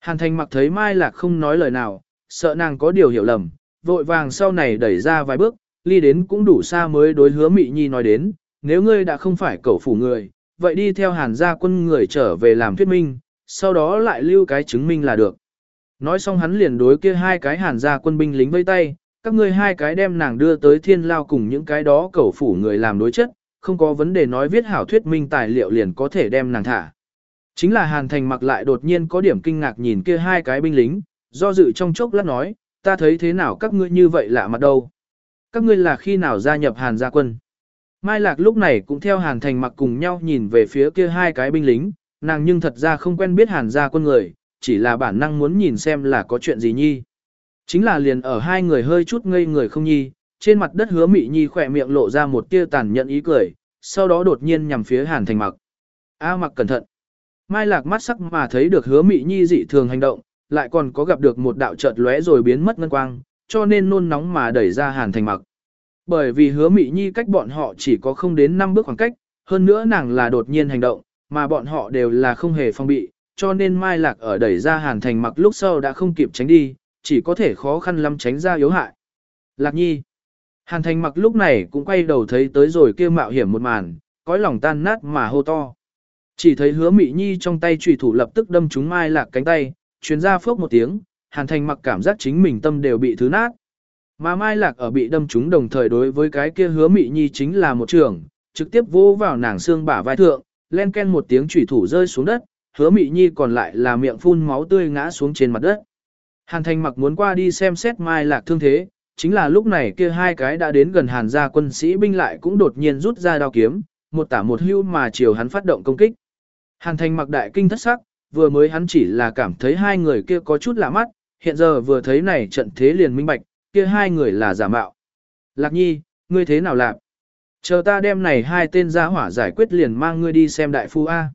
Hàn Thành mặc thấy Mai Lạc không nói lời nào, sợ nàng có điều hiểu lầm, vội vàng sau này đẩy ra vài bước, ly đến cũng đủ xa mới đối hứa Mị Nhi nói đến, nếu ngươi đã không phải cẩu phủ người, vậy đi theo hàn gia quân người trở về làm thuyết minh, sau đó lại lưu cái chứng minh là được. Nói xong hắn liền đối kia hai cái hàn gia quân binh lính vây tay, các ngươi hai cái đem nàng đưa tới thiên lao cùng những cái đó cẩu phủ người làm đối chất, không có vấn đề nói viết hảo thuyết minh tài liệu liền có thể đem nàng thả. Chính là Hàn Thành mặc lại đột nhiên có điểm kinh ngạc nhìn kia hai cái binh lính, do dự trong chốc lát nói, ta thấy thế nào các ngươi như vậy lạ mặt đâu. Các ngươi là khi nào gia nhập Hàn gia quân. Mai Lạc lúc này cũng theo Hàn Thành mặc cùng nhau nhìn về phía kia hai cái binh lính, nàng nhưng thật ra không quen biết Hàn gia quân người, chỉ là bản năng muốn nhìn xem là có chuyện gì nhi. Chính là liền ở hai người hơi chút ngây người không nhi, trên mặt đất hứa mị nhi khỏe miệng lộ ra một tia tàn nhẫn ý cười, sau đó đột nhiên nhằm phía hàn thành mặc. A mặc cẩn thận. Mai lạc mắt sắc mà thấy được hứa mị nhi dị thường hành động, lại còn có gặp được một đạo chợt lóe rồi biến mất ngân quang, cho nên nôn nóng mà đẩy ra hàn thành mặc. Bởi vì hứa mị nhi cách bọn họ chỉ có không đến 5 bước khoảng cách, hơn nữa nàng là đột nhiên hành động, mà bọn họ đều là không hề phong bị, cho nên Mai Lạc ở đẩy ra hàn thành mặc lúc sau đã không kịp tránh đi, chỉ có thể khó khăn lắm tránh ra yếu hại. Lạc nhi. Hàn thành mặc lúc này cũng quay đầu thấy tới rồi kia mạo hiểm một màn, cõi lòng tan nát mà hô to. Chỉ thấy hứa mị nhi trong tay trùy thủ lập tức đâm trúng mai lạc cánh tay, chuyến ra phốc một tiếng, hàn thành mặc cảm giác chính mình tâm đều bị thứ nát. Mà mai lạc ở bị đâm trúng đồng thời đối với cái kia hứa mị nhi chính là một trường, trực tiếp vô vào nàng xương bả vai thượng, len ken một tiếng chủy thủ rơi xuống đất, hứa mị nhi còn lại là miệng phun máu tươi ngã xuống trên mặt đất. Hàn Thành mặc muốn qua đi xem xét Mai Lạc thương thế, chính là lúc này kia hai cái đã đến gần Hàn gia quân sĩ binh lại cũng đột nhiên rút ra đao kiếm, một tả một hưu mà chiều hắn phát động công kích. Hàn Thành mặc đại kinh thất sắc, vừa mới hắn chỉ là cảm thấy hai người kia có chút lạ mắt, hiện giờ vừa thấy này trận thế liền minh bạch, kia hai người là giả mạo. Lạc nhi, ngươi thế nào làm? Chờ ta đem này hai tên gia hỏa giải quyết liền mang ngươi đi xem đại phu A.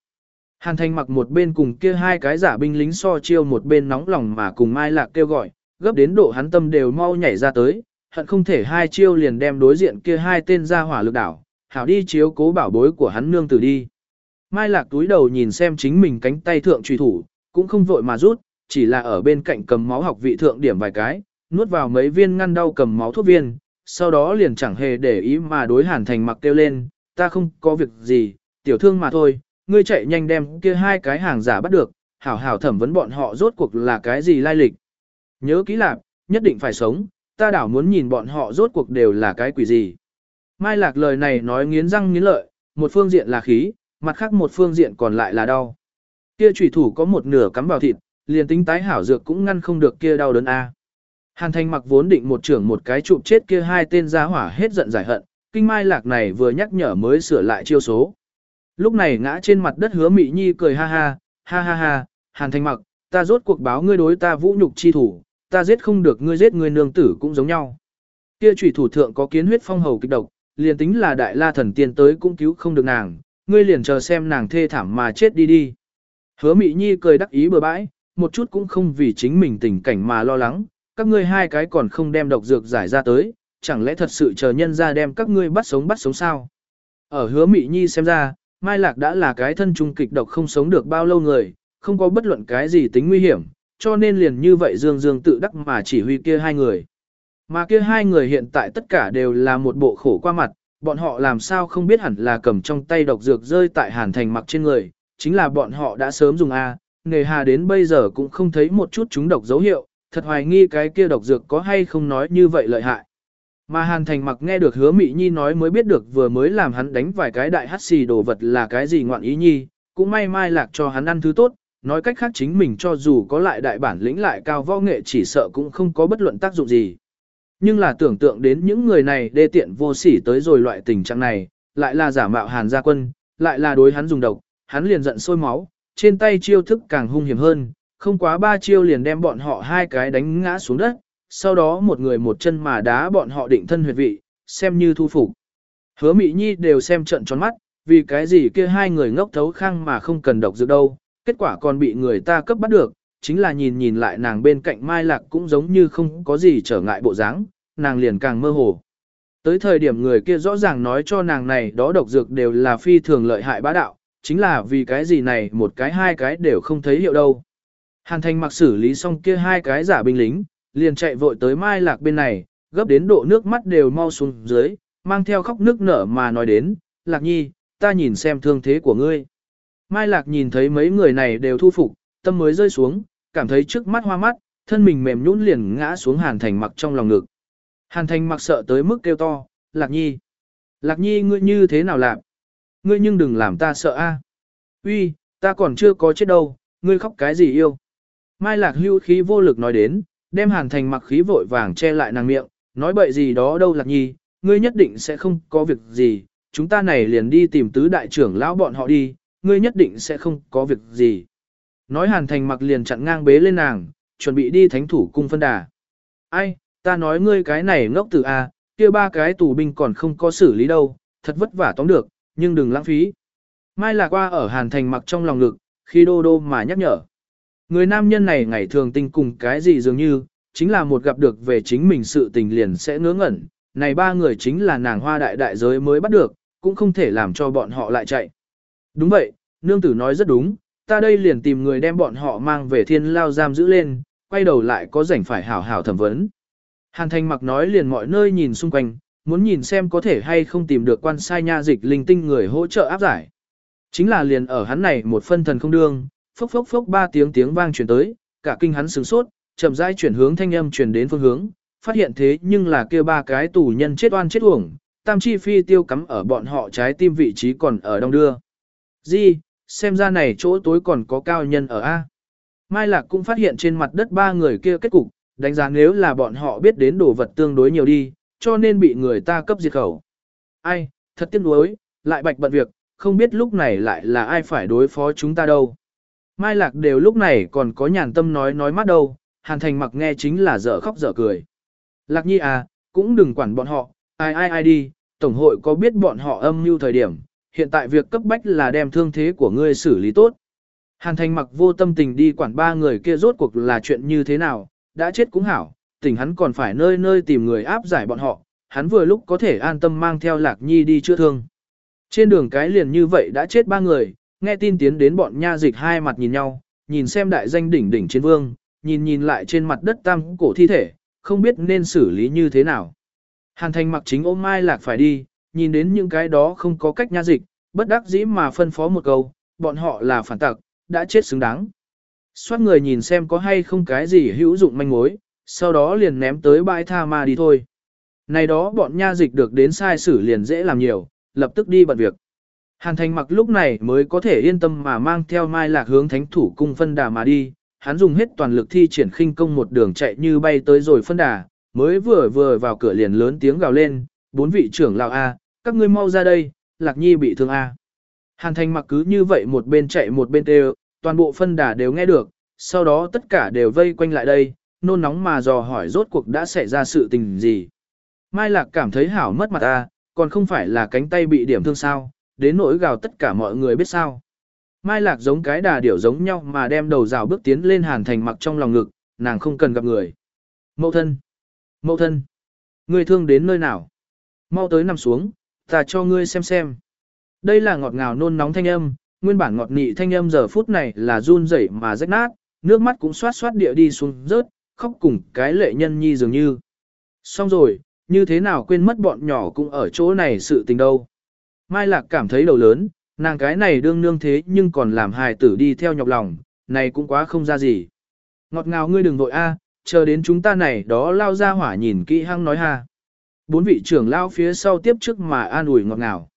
Hàn Thành mặc một bên cùng kia hai cái giả binh lính so chiêu một bên nóng lòng mà cùng Mai Lạc kêu gọi, gấp đến độ hắn tâm đều mau nhảy ra tới, hận không thể hai chiêu liền đem đối diện kia hai tên gia hỏa lực đảo, hảo đi chiếu cố bảo bối của hắn nương tử đi. Mai Lạc túi đầu nhìn xem chính mình cánh tay thượng truy thủ, cũng không vội mà rút, chỉ là ở bên cạnh cầm máu học vị thượng điểm vài cái, nuốt vào mấy viên ngăn đau cầm máu thuốc viên, sau đó liền chẳng hề để ý mà đối Hàn Thành mặc kêu lên, ta không có việc gì, tiểu thương mà thôi, ngươi chạy nhanh đem kia hai cái hàng giả bắt được, hảo hảo thẩm vấn bọn họ rốt cuộc là cái gì lai lịch. Nhớ kỹ lạc, nhất định phải sống, ta đảo muốn nhìn bọn họ rốt cuộc đều là cái quỷ gì. Mai lạc lời này nói nghiến răng nghiến lợi, một phương diện là khí, mặt khác một phương diện còn lại là đau. Kia chủy thủ có một nửa cắm vào thịt, liền tính tái hảo dược cũng ngăn không được kia đau đớn a. Hàn Thành mặc vốn định một trưởng một cái chụp chết kia hai tên gia hỏa hết giận giải hận, kinh mai lạc này vừa nhắc nhở mới sửa lại chiêu số. Lúc này ngã trên mặt đất hứa mị nhi cười ha ha, ha ha ha, Hàn Thành mặc, ta rốt cuộc báo ngươi đối ta vũ nhục chi thủ, ta giết không được ngươi giết ngươi nương tử cũng giống nhau. Kia chủy thủ thượng có kiến huyết phong hầu kịch độc, liền tính là đại la thần tiên tới cũng cứu không được nàng, ngươi liền chờ xem nàng thê thảm mà chết đi đi. Hứa Mị Nhi cười đắc ý bừa bãi, một chút cũng không vì chính mình tình cảnh mà lo lắng, các ngươi hai cái còn không đem độc dược giải ra tới, chẳng lẽ thật sự chờ nhân ra đem các ngươi bắt sống bắt sống sao? Ở hứa Mị Nhi xem ra, Mai Lạc đã là cái thân trung kịch độc không sống được bao lâu người, không có bất luận cái gì tính nguy hiểm, cho nên liền như vậy Dương Dương tự đắc mà chỉ huy kia hai người. Mà kia hai người hiện tại tất cả đều là một bộ khổ qua mặt, bọn họ làm sao không biết hẳn là cầm trong tay độc dược rơi tại hàn thành mặc trên người, chính là bọn họ đã sớm dùng A, nghề hà đến bây giờ cũng không thấy một chút chúng độc dấu hiệu, thật hoài nghi cái kia độc dược có hay không nói như vậy lợi hại. Mà hàn thành mặc nghe được hứa mị nhi nói mới biết được vừa mới làm hắn đánh vài cái đại hát xì đồ vật là cái gì ngoạn ý nhi, cũng may mai lạc cho hắn ăn thứ tốt, nói cách khác chính mình cho dù có lại đại bản lĩnh lại cao võ nghệ chỉ sợ cũng không có bất luận tác dụng gì. Nhưng là tưởng tượng đến những người này đê tiện vô sỉ tới rồi loại tình trạng này, lại là giả mạo hàn gia quân, lại là đối hắn dùng độc, hắn liền giận sôi máu, trên tay chiêu thức càng hung hiểm hơn, không quá ba chiêu liền đem bọn họ hai cái đánh ngã xuống đất, sau đó một người một chân mà đá bọn họ định thân huyệt vị, xem như thu phục. Hứa Mỹ Nhi đều xem trận tròn mắt, vì cái gì kia hai người ngốc thấu khang mà không cần độc dược đâu, kết quả còn bị người ta cấp bắt được, chính là nhìn nhìn lại nàng bên cạnh Mai Lạc cũng giống như không có gì trở ngại bộ dáng, nàng liền càng mơ hồ. Tới thời điểm người kia rõ ràng nói cho nàng này đó độc dược đều là phi thường lợi hại bá đạo, chính là vì cái gì này một cái hai cái đều không thấy hiệu đâu. Hàn thành mặc xử lý xong kia hai cái giả binh lính, liền chạy vội tới Mai Lạc bên này, gấp đến độ nước mắt đều mau xuống dưới, mang theo khóc nước nở mà nói đến, Lạc Nhi, ta nhìn xem thương thế của ngươi. Mai Lạc nhìn thấy mấy người này đều thu phục, tâm mới rơi xuống, cảm thấy trước mắt hoa mắt, thân mình mềm nhũn liền ngã xuống Hàn Thành mặc trong lòng ngực. Hàn Thành mặc sợ tới mức kêu to, Lạc Nhi. Lạc Nhi ngươi như thế nào làm? Ngươi nhưng đừng làm ta sợ a. Uy, ta còn chưa có chết đâu, ngươi khóc cái gì yêu? Mai Lạc hưu khí vô lực nói đến, đem Hàn Thành mặc khí vội vàng che lại nàng miệng, nói bậy gì đó đâu Lạc Nhi, ngươi nhất định sẽ không có việc gì, chúng ta này liền đi tìm tứ đại trưởng lão bọn họ đi, ngươi nhất định sẽ không có việc gì. Nói Hàn Thành mặc liền chặn ngang bế lên nàng, chuẩn bị đi thánh thủ cung phân đà. Ai, ta nói ngươi cái này ngốc tử A, kia ba cái tù binh còn không có xử lý đâu, thật vất vả tóm được, nhưng đừng lãng phí. Mai là qua ở Hàn Thành mặc trong lòng ngực, khi đô đô mà nhắc nhở. Người nam nhân này ngày thường tinh cùng cái gì dường như, chính là một gặp được về chính mình sự tình liền sẽ ngớ ngẩn. Này ba người chính là nàng hoa đại đại giới mới bắt được, cũng không thể làm cho bọn họ lại chạy. Đúng vậy, nương tử nói rất đúng, ta đây liền tìm người đem bọn họ mang về thiên lao giam giữ lên, quay đầu lại có rảnh phải hảo hảo thẩm vấn. Hàn thành mặc nói liền mọi nơi nhìn xung quanh, muốn nhìn xem có thể hay không tìm được quan sai nha dịch linh tinh người hỗ trợ áp giải. Chính là liền ở hắn này một phân thần không đương, phốc phốc phốc ba tiếng tiếng vang truyền tới, cả kinh hắn sửng sốt, chậm rãi chuyển hướng thanh âm truyền đến phương hướng, phát hiện thế nhưng là kia ba cái tù nhân chết oan chết uổng, tam chi phi tiêu cắm ở bọn họ trái tim vị trí còn ở đông đưa. Di, xem ra này chỗ tối còn có cao nhân ở A. Mai Lạc cũng phát hiện trên mặt đất ba người kia kết cục, đánh giá nếu là bọn họ biết đến đồ vật tương đối nhiều đi, cho nên bị người ta cấp diệt khẩu. Ai, thật tiếc nuối, lại bạch bận việc, không biết lúc này lại là ai phải đối phó chúng ta đâu. Mai Lạc đều lúc này còn có nhàn tâm nói nói mắt đâu, Hàn Thành mặc nghe chính là dở khóc dở cười. Lạc Nhi à, cũng đừng quản bọn họ, ai ai ai đi, Tổng hội có biết bọn họ âm mưu thời điểm, hiện tại việc cấp bách là đem thương thế của ngươi xử lý tốt. Hàn thành mặc vô tâm tình đi quản ba người kia rốt cuộc là chuyện như thế nào, đã chết cũng hảo, tình hắn còn phải nơi nơi tìm người áp giải bọn họ, hắn vừa lúc có thể an tâm mang theo lạc nhi đi chữa thương. Trên đường cái liền như vậy đã chết ba người, nghe tin tiến đến bọn nha dịch hai mặt nhìn nhau, nhìn xem đại danh đỉnh đỉnh chiến vương, nhìn nhìn lại trên mặt đất tam cổ thi thể, không biết nên xử lý như thế nào. Hàn thành mặc chính ôm mai lạc phải đi, nhìn đến những cái đó không có cách nha dịch, bất đắc dĩ mà phân phó một câu, bọn họ là phản tặc, đã chết xứng đáng. Xoát người nhìn xem có hay không cái gì hữu dụng manh mối, sau đó liền ném tới bãi tha ma đi thôi. Này đó bọn nha dịch được đến sai xử liền dễ làm nhiều, lập tức đi bận việc. Hàn thành mặc lúc này mới có thể yên tâm mà mang theo mai lạc hướng thánh thủ cung phân đà mà đi, hắn dùng hết toàn lực thi triển khinh công một đường chạy như bay tới rồi phân đà, mới vừa vừa vào cửa liền lớn tiếng gào lên, bốn vị trưởng lão A, các ngươi mau ra đây, Lạc Nhi bị thương A. Hàn thành mặc cứ như vậy một bên chạy một bên kêu, toàn bộ phân đà đều nghe được, sau đó tất cả đều vây quanh lại đây, nôn nóng mà dò hỏi rốt cuộc đã xảy ra sự tình gì. Mai Lạc cảm thấy hảo mất mặt A, còn không phải là cánh tay bị điểm thương sao, đến nỗi gào tất cả mọi người biết sao. Mai Lạc giống cái đà điểu giống nhau mà đem đầu rào bước tiến lên hàn thành mặc trong lòng ngực, nàng không cần gặp người. Mậu thân! Mậu thân! Ngươi thương đến nơi nào? Mau tới nằm xuống, ta cho ngươi xem xem. Đây là ngọt ngào nôn nóng thanh âm, nguyên bản ngọt nị thanh âm giờ phút này là run rẩy mà rách nát, nước mắt cũng xoát xoát địa đi xuống rớt, khóc cùng cái lệ nhân nhi dường như. Xong rồi, như thế nào quên mất bọn nhỏ cũng ở chỗ này sự tình đâu. Mai Lạc cảm thấy đầu lớn, nàng cái này đương nương thế nhưng còn làm hài tử đi theo nhọc lòng, này cũng quá không ra gì. Ngọt ngào ngươi đừng vội a, chờ đến chúng ta này đó lao ra hỏa nhìn kỹ hăng nói ha. Bốn vị trưởng lao phía sau tiếp trước mà an ủi ngọt ngào.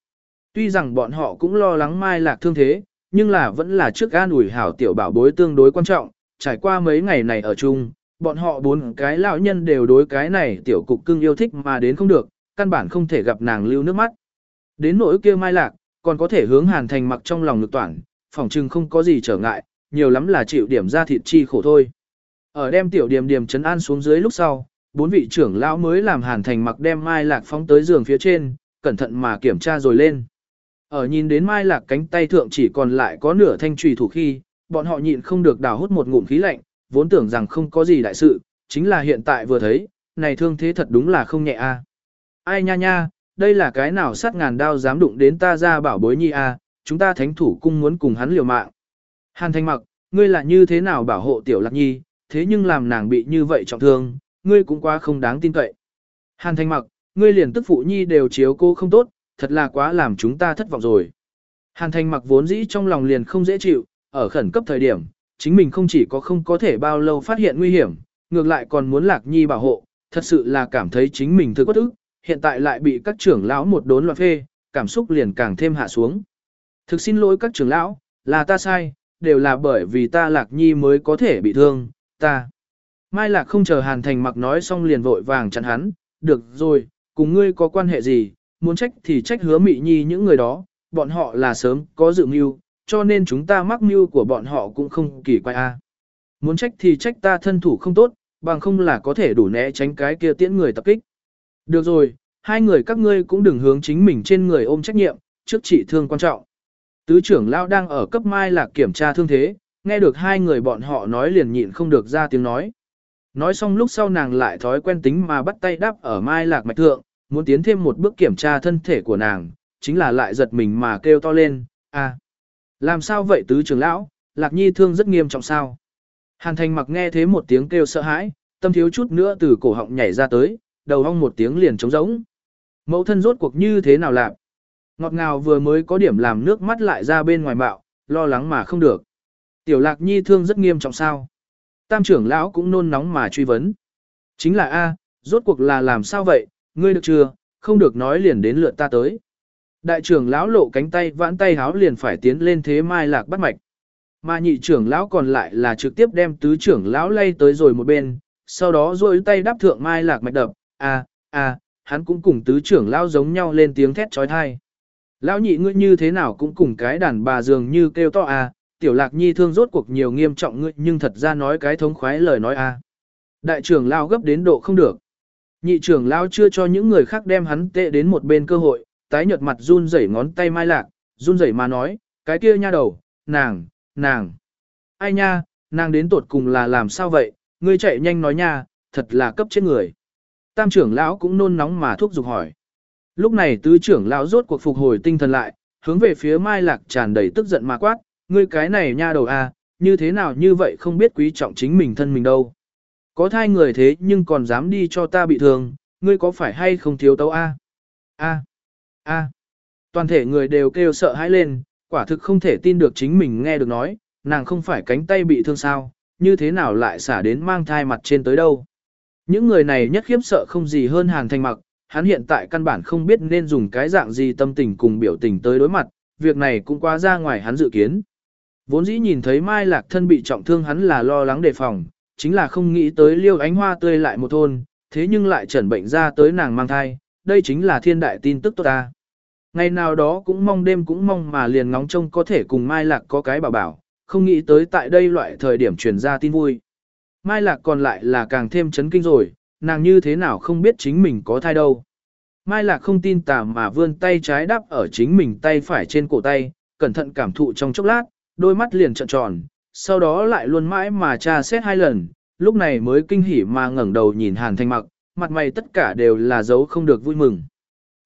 Tuy rằng bọn họ cũng lo lắng Mai Lạc thương thế, nhưng là vẫn là trước an ủi hảo tiểu bảo bối tương đối quan trọng, trải qua mấy ngày này ở chung, bọn họ bốn cái lão nhân đều đối cái này tiểu cục cưng yêu thích mà đến không được, căn bản không thể gặp nàng lưu nước mắt. Đến nỗi kia Mai Lạc, còn có thể hướng Hàn Thành mặc trong lòng lực toản, phòng trưng không có gì trở ngại, nhiều lắm là chịu điểm ra thịt chi khổ thôi. Ở đem tiểu điểm điểm chấn an xuống dưới lúc sau, bốn vị trưởng lão mới làm Hàn Thành mặc đem Mai Lạc phóng tới giường phía trên, cẩn thận mà kiểm tra rồi lên. Ở nhìn đến Mai Lạc cánh tay thượng chỉ còn lại có nửa thanh trùy thủ khi, bọn họ nhịn không được đào hút một ngụm khí lạnh, vốn tưởng rằng không có gì đại sự, chính là hiện tại vừa thấy, này thương thế thật đúng là không nhẹ a. Ai nha nha, đây là cái nào sát ngàn đao dám đụng đến ta ra bảo bối nhi a, chúng ta thánh thủ cung muốn cùng hắn liều mạng. Hàn Thanh Mặc, ngươi là như thế nào bảo hộ tiểu lạc nhi, thế nhưng làm nàng bị như vậy trọng thương, ngươi cũng quá không đáng tin cậy. Hàn Thanh Mặc, ngươi liền tức phụ nhi đều chiếu cô không tốt, thật là quá làm chúng ta thất vọng rồi. Hàn Thanh Mặc vốn dĩ trong lòng liền không dễ chịu, ở khẩn cấp thời điểm, chính mình không chỉ có không có thể bao lâu phát hiện nguy hiểm, ngược lại còn muốn Lạc Nhi bảo hộ, thật sự là cảm thấy chính mình thực bất ức, hiện tại lại bị các trưởng lão một đốn loạn phê, cảm xúc liền càng thêm hạ xuống. Thực xin lỗi các trưởng lão, là ta sai, đều là bởi vì ta Lạc Nhi mới có thể bị thương, ta. Mai Lạc không chờ Hàn Thành mặc nói xong liền vội vàng chặn hắn, được rồi, cùng ngươi có quan hệ gì, muốn trách thì trách hứa mị nhi những người đó, bọn họ là sớm có dự mưu, cho nên chúng ta mắc mưu của bọn họ cũng không kỳ quái a. Muốn trách thì trách ta thân thủ không tốt, bằng không là có thể đủ né tránh cái kia tiễn người tập kích. Được rồi, hai người các ngươi cũng đừng hướng chính mình trên người ôm trách nhiệm, trước trị thương quan trọng. Tứ trưởng lão đang ở cấp mai lạc kiểm tra thương thế, nghe được hai người bọn họ nói liền nhịn không được ra tiếng nói. Nói xong lúc sau nàng lại thói quen tính mà bắt tay đáp ở mai lạc mạch thượng, muốn tiến thêm một bước kiểm tra thân thể của nàng, chính là lại giật mình mà kêu to lên, à. Làm sao vậy tứ trưởng lão, lạc nhi thương rất nghiêm trọng sao. Hàn thành mặc nghe thế một tiếng kêu sợ hãi, tâm thiếu chút nữa từ cổ họng nhảy ra tới, đầu hong một tiếng liền trống rỗng. Mẫu thân rốt cuộc như thế nào làm? Ngọt ngào vừa mới có điểm làm nước mắt lại ra bên ngoài bạo, lo lắng mà không được. Tiểu lạc nhi thương rất nghiêm trọng sao? Tam trưởng lão cũng nôn nóng mà truy vấn. Chính là A, rốt cuộc là làm sao vậy, ngươi được chưa, không được nói liền đến lượt ta tới. Đại trưởng lão lộ cánh tay vãn tay háo liền phải tiến lên thế mai lạc bắt mạch. Mà nhị trưởng lão còn lại là trực tiếp đem tứ trưởng lão lay tới rồi một bên, sau đó rôi tay đáp thượng mai lạc mạch đập, a a hắn cũng cùng tứ trưởng lão giống nhau lên tiếng thét trói thai. Lão nhị ngươi như thế nào cũng cùng cái đàn bà dường như kêu to a tiểu lạc nhi thương rốt cuộc nhiều nghiêm trọng ngươi nhưng thật ra nói cái thống khoái lời nói a Đại trưởng lão gấp đến độ không được. Nhị trưởng lão chưa cho những người khác đem hắn tệ đến một bên cơ hội, tái nhợt mặt run rẩy ngón tay mai lạc, run rẩy mà nói, cái kia nha đầu, nàng, nàng. Ai nha, nàng đến tột cùng là làm sao vậy, ngươi chạy nhanh nói nha, thật là cấp chết người. Tam trưởng lão cũng nôn nóng mà thúc giục hỏi. Lúc này tứ trưởng lão rốt cuộc phục hồi tinh thần lại, hướng về phía mai lạc tràn đầy tức giận mà quát, ngươi cái này nha đầu a, à, như thế nào như vậy không biết quý trọng chính mình thân mình đâu. Có thai người thế nhưng còn dám đi cho ta bị thương, ngươi có phải hay không thiếu tấu a? A. A. Toàn thể người đều kêu sợ hãi lên, quả thực không thể tin được chính mình nghe được nói, nàng không phải cánh tay bị thương sao, như thế nào lại xả đến mang thai mặt trên tới đâu. Những người này nhất khiếp sợ không gì hơn hàng thành mặc, hắn hiện tại căn bản không biết nên dùng cái dạng gì tâm tình cùng biểu tình tới đối mặt, việc này cũng qua ra ngoài hắn dự kiến. Vốn dĩ nhìn thấy Mai Lạc thân bị trọng thương hắn là lo lắng đề phòng, chính là không nghĩ tới liêu ánh hoa tươi lại một thôn, thế nhưng lại trần bệnh ra tới nàng mang thai, đây chính là thiên đại tin tức tốt ta. Ngày nào đó cũng mong đêm cũng mong mà liền ngóng trông có thể cùng Mai Lạc có cái bảo bảo, không nghĩ tới tại đây loại thời điểm truyền ra tin vui. Mai Lạc còn lại là càng thêm chấn kinh rồi, nàng như thế nào không biết chính mình có thai đâu. Mai Lạc không tin tà mà vươn tay trái đắp ở chính mình tay phải trên cổ tay, cẩn thận cảm thụ trong chốc lát, đôi mắt liền trợn tròn, sau đó lại luôn mãi mà tra xét hai lần, lúc này mới kinh hỉ mà ngẩng đầu nhìn Hàn Thanh Mặc, mặt mày tất cả đều là dấu không được vui mừng.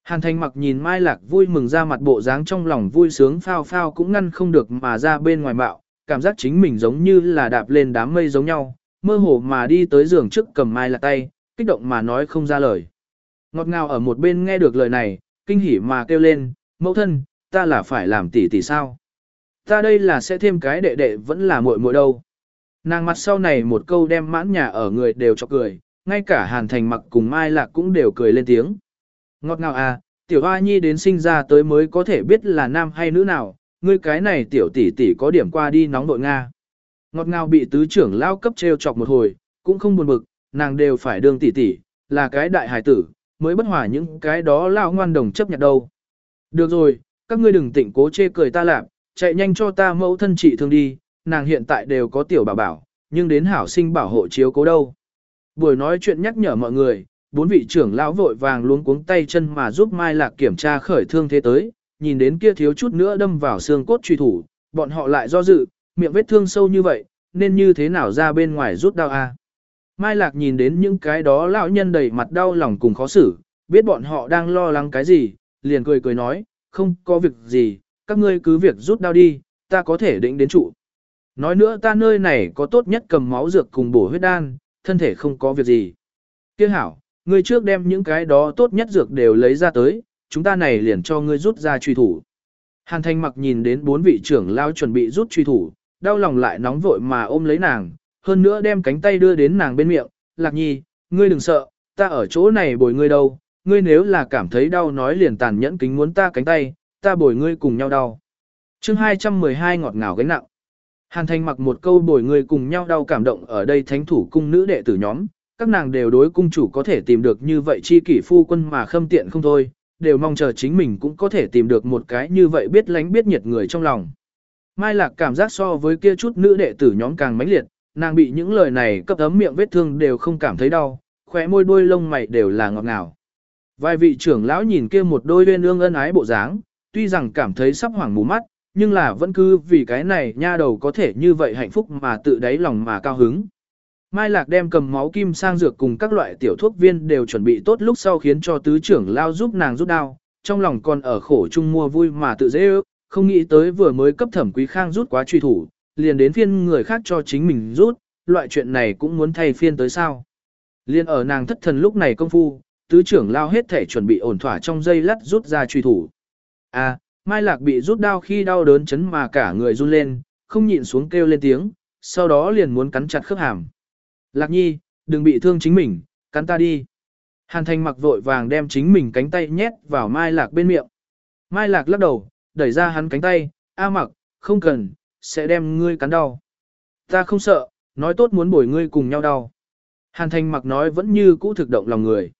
Hàn Thanh Mặc nhìn Mai Lạc vui mừng ra mặt bộ dáng trong lòng vui sướng phao phao cũng ngăn không được mà ra bên ngoài bạo, cảm giác chính mình giống như là đạp lên đám mây giống nhau, mơ hồ mà đi tới giường trước cầm Mai Lạc tay, kích động mà nói không ra lời. Ngọt ngào ở một bên nghe được lời này, kinh hỉ mà kêu lên, mẫu thân, ta là phải làm tỷ tỷ sao? Ta đây là sẽ thêm cái đệ đệ vẫn là muội muội đâu. Nàng mặt sau này một câu đem mãn nhà ở người đều cho cười, ngay cả Hàn Thành mặc cùng Mai Lạc cũng đều cười lên tiếng. Ngọt ngào à, tiểu hoa nhi đến sinh ra tới mới có thể biết là nam hay nữ nào, ngươi cái này tiểu tỷ tỷ có điểm qua đi nóng nội Nga. Ngọt ngào bị tứ trưởng lao cấp treo chọc một hồi, cũng không buồn bực, nàng đều phải đương tỷ tỷ, là cái đại hài tử, mới bất hòa những cái đó lao ngoan đồng chấp nhận đâu. Được rồi, các ngươi đừng tịnh cố chê cười ta làm, chạy nhanh cho ta mẫu thân trị thương đi, nàng hiện tại đều có tiểu bảo bảo, nhưng đến hảo sinh bảo hộ chiếu cố đâu. Buổi nói chuyện nhắc nhở mọi người, bốn vị trưởng lão vội vàng luống cuống tay chân mà giúp Mai Lạc kiểm tra khởi thương thế tới, nhìn đến kia thiếu chút nữa đâm vào xương cốt truy thủ, bọn họ lại do dự, miệng vết thương sâu như vậy, nên như thế nào ra bên ngoài rút đau a? Mai Lạc nhìn đến những cái đó lão nhân đầy mặt đau lòng cùng khó xử, biết bọn họ đang lo lắng cái gì, liền cười cười nói, không có việc gì, các ngươi cứ việc rút đau đi, ta có thể định đến trụ. Nói nữa ta nơi này có tốt nhất cầm máu dược cùng bổ huyết đan, thân thể không có việc gì. Kia hảo, ngươi trước đem những cái đó tốt nhất dược đều lấy ra tới, chúng ta này liền cho ngươi rút ra truy thủ. Hàn Thanh mặc nhìn đến bốn vị trưởng lao chuẩn bị rút truy thủ, đau lòng lại nóng vội mà ôm lấy nàng, hơn nữa đem cánh tay đưa đến nàng bên miệng, lạc nhi, ngươi đừng sợ, ta ở chỗ này bồi ngươi đâu, ngươi nếu là cảm thấy đau nói liền tàn nhẫn kính muốn ta cánh tay, ta bồi ngươi cùng nhau đau. chương 212 ngọt ngào gánh nặng. Hàn Thanh mặc một câu bồi ngươi cùng nhau đau cảm động ở đây thánh thủ cung nữ đệ tử nhóm, các nàng đều đối cung chủ có thể tìm được như vậy chi kỷ phu quân mà khâm tiện không thôi, đều mong chờ chính mình cũng có thể tìm được một cái như vậy biết lánh biết nhiệt người trong lòng. Mai Lạc cảm giác so với kia chút nữ đệ tử nhóm càng mãnh liệt, nàng bị những lời này cấp ấm miệng vết thương đều không cảm thấy đau, khóe môi đuôi lông mày đều là ngọt ngào. Vài vị trưởng lão nhìn kia một đôi uyên ương ân ái bộ dáng, tuy rằng cảm thấy sắp hoảng mù mắt, nhưng là vẫn cứ vì cái này nha đầu có thể như vậy hạnh phúc mà tự đáy lòng mà cao hứng. Mai Lạc đem cầm máu kim sang dược cùng các loại tiểu thuốc viên đều chuẩn bị tốt lúc sau khiến cho tứ trưởng lao giúp nàng rút đao, trong lòng còn ở khổ chung mua vui mà tự dễ ước, không nghĩ tới vừa mới cấp thẩm quý khang rút quá truy thủ, liền đến phiên người khác cho chính mình rút, loại chuyện này cũng muốn thay phiên tới sao. Liên ở nàng thất thần lúc này công phu, tứ trưởng lao hết thể chuẩn bị ổn thỏa trong dây lắt rút ra truy thủ. À, Mai Lạc bị rút đau khi đau đớn chấn mà cả người run lên, không nhịn xuống kêu lên tiếng, sau đó liền muốn cắn chặt khớp hàm. Lạc nhi, đừng bị thương chính mình, cắn ta đi. Hàn thành mặc vội vàng đem chính mình cánh tay nhét vào Mai Lạc bên miệng. Mai Lạc lắc đầu, đẩy ra hắn cánh tay, A mặc, không cần, sẽ đem ngươi cắn đau. Ta không sợ, nói tốt muốn bồi ngươi cùng nhau đau. Hàn thành mặc nói vẫn như cũ thực động lòng người.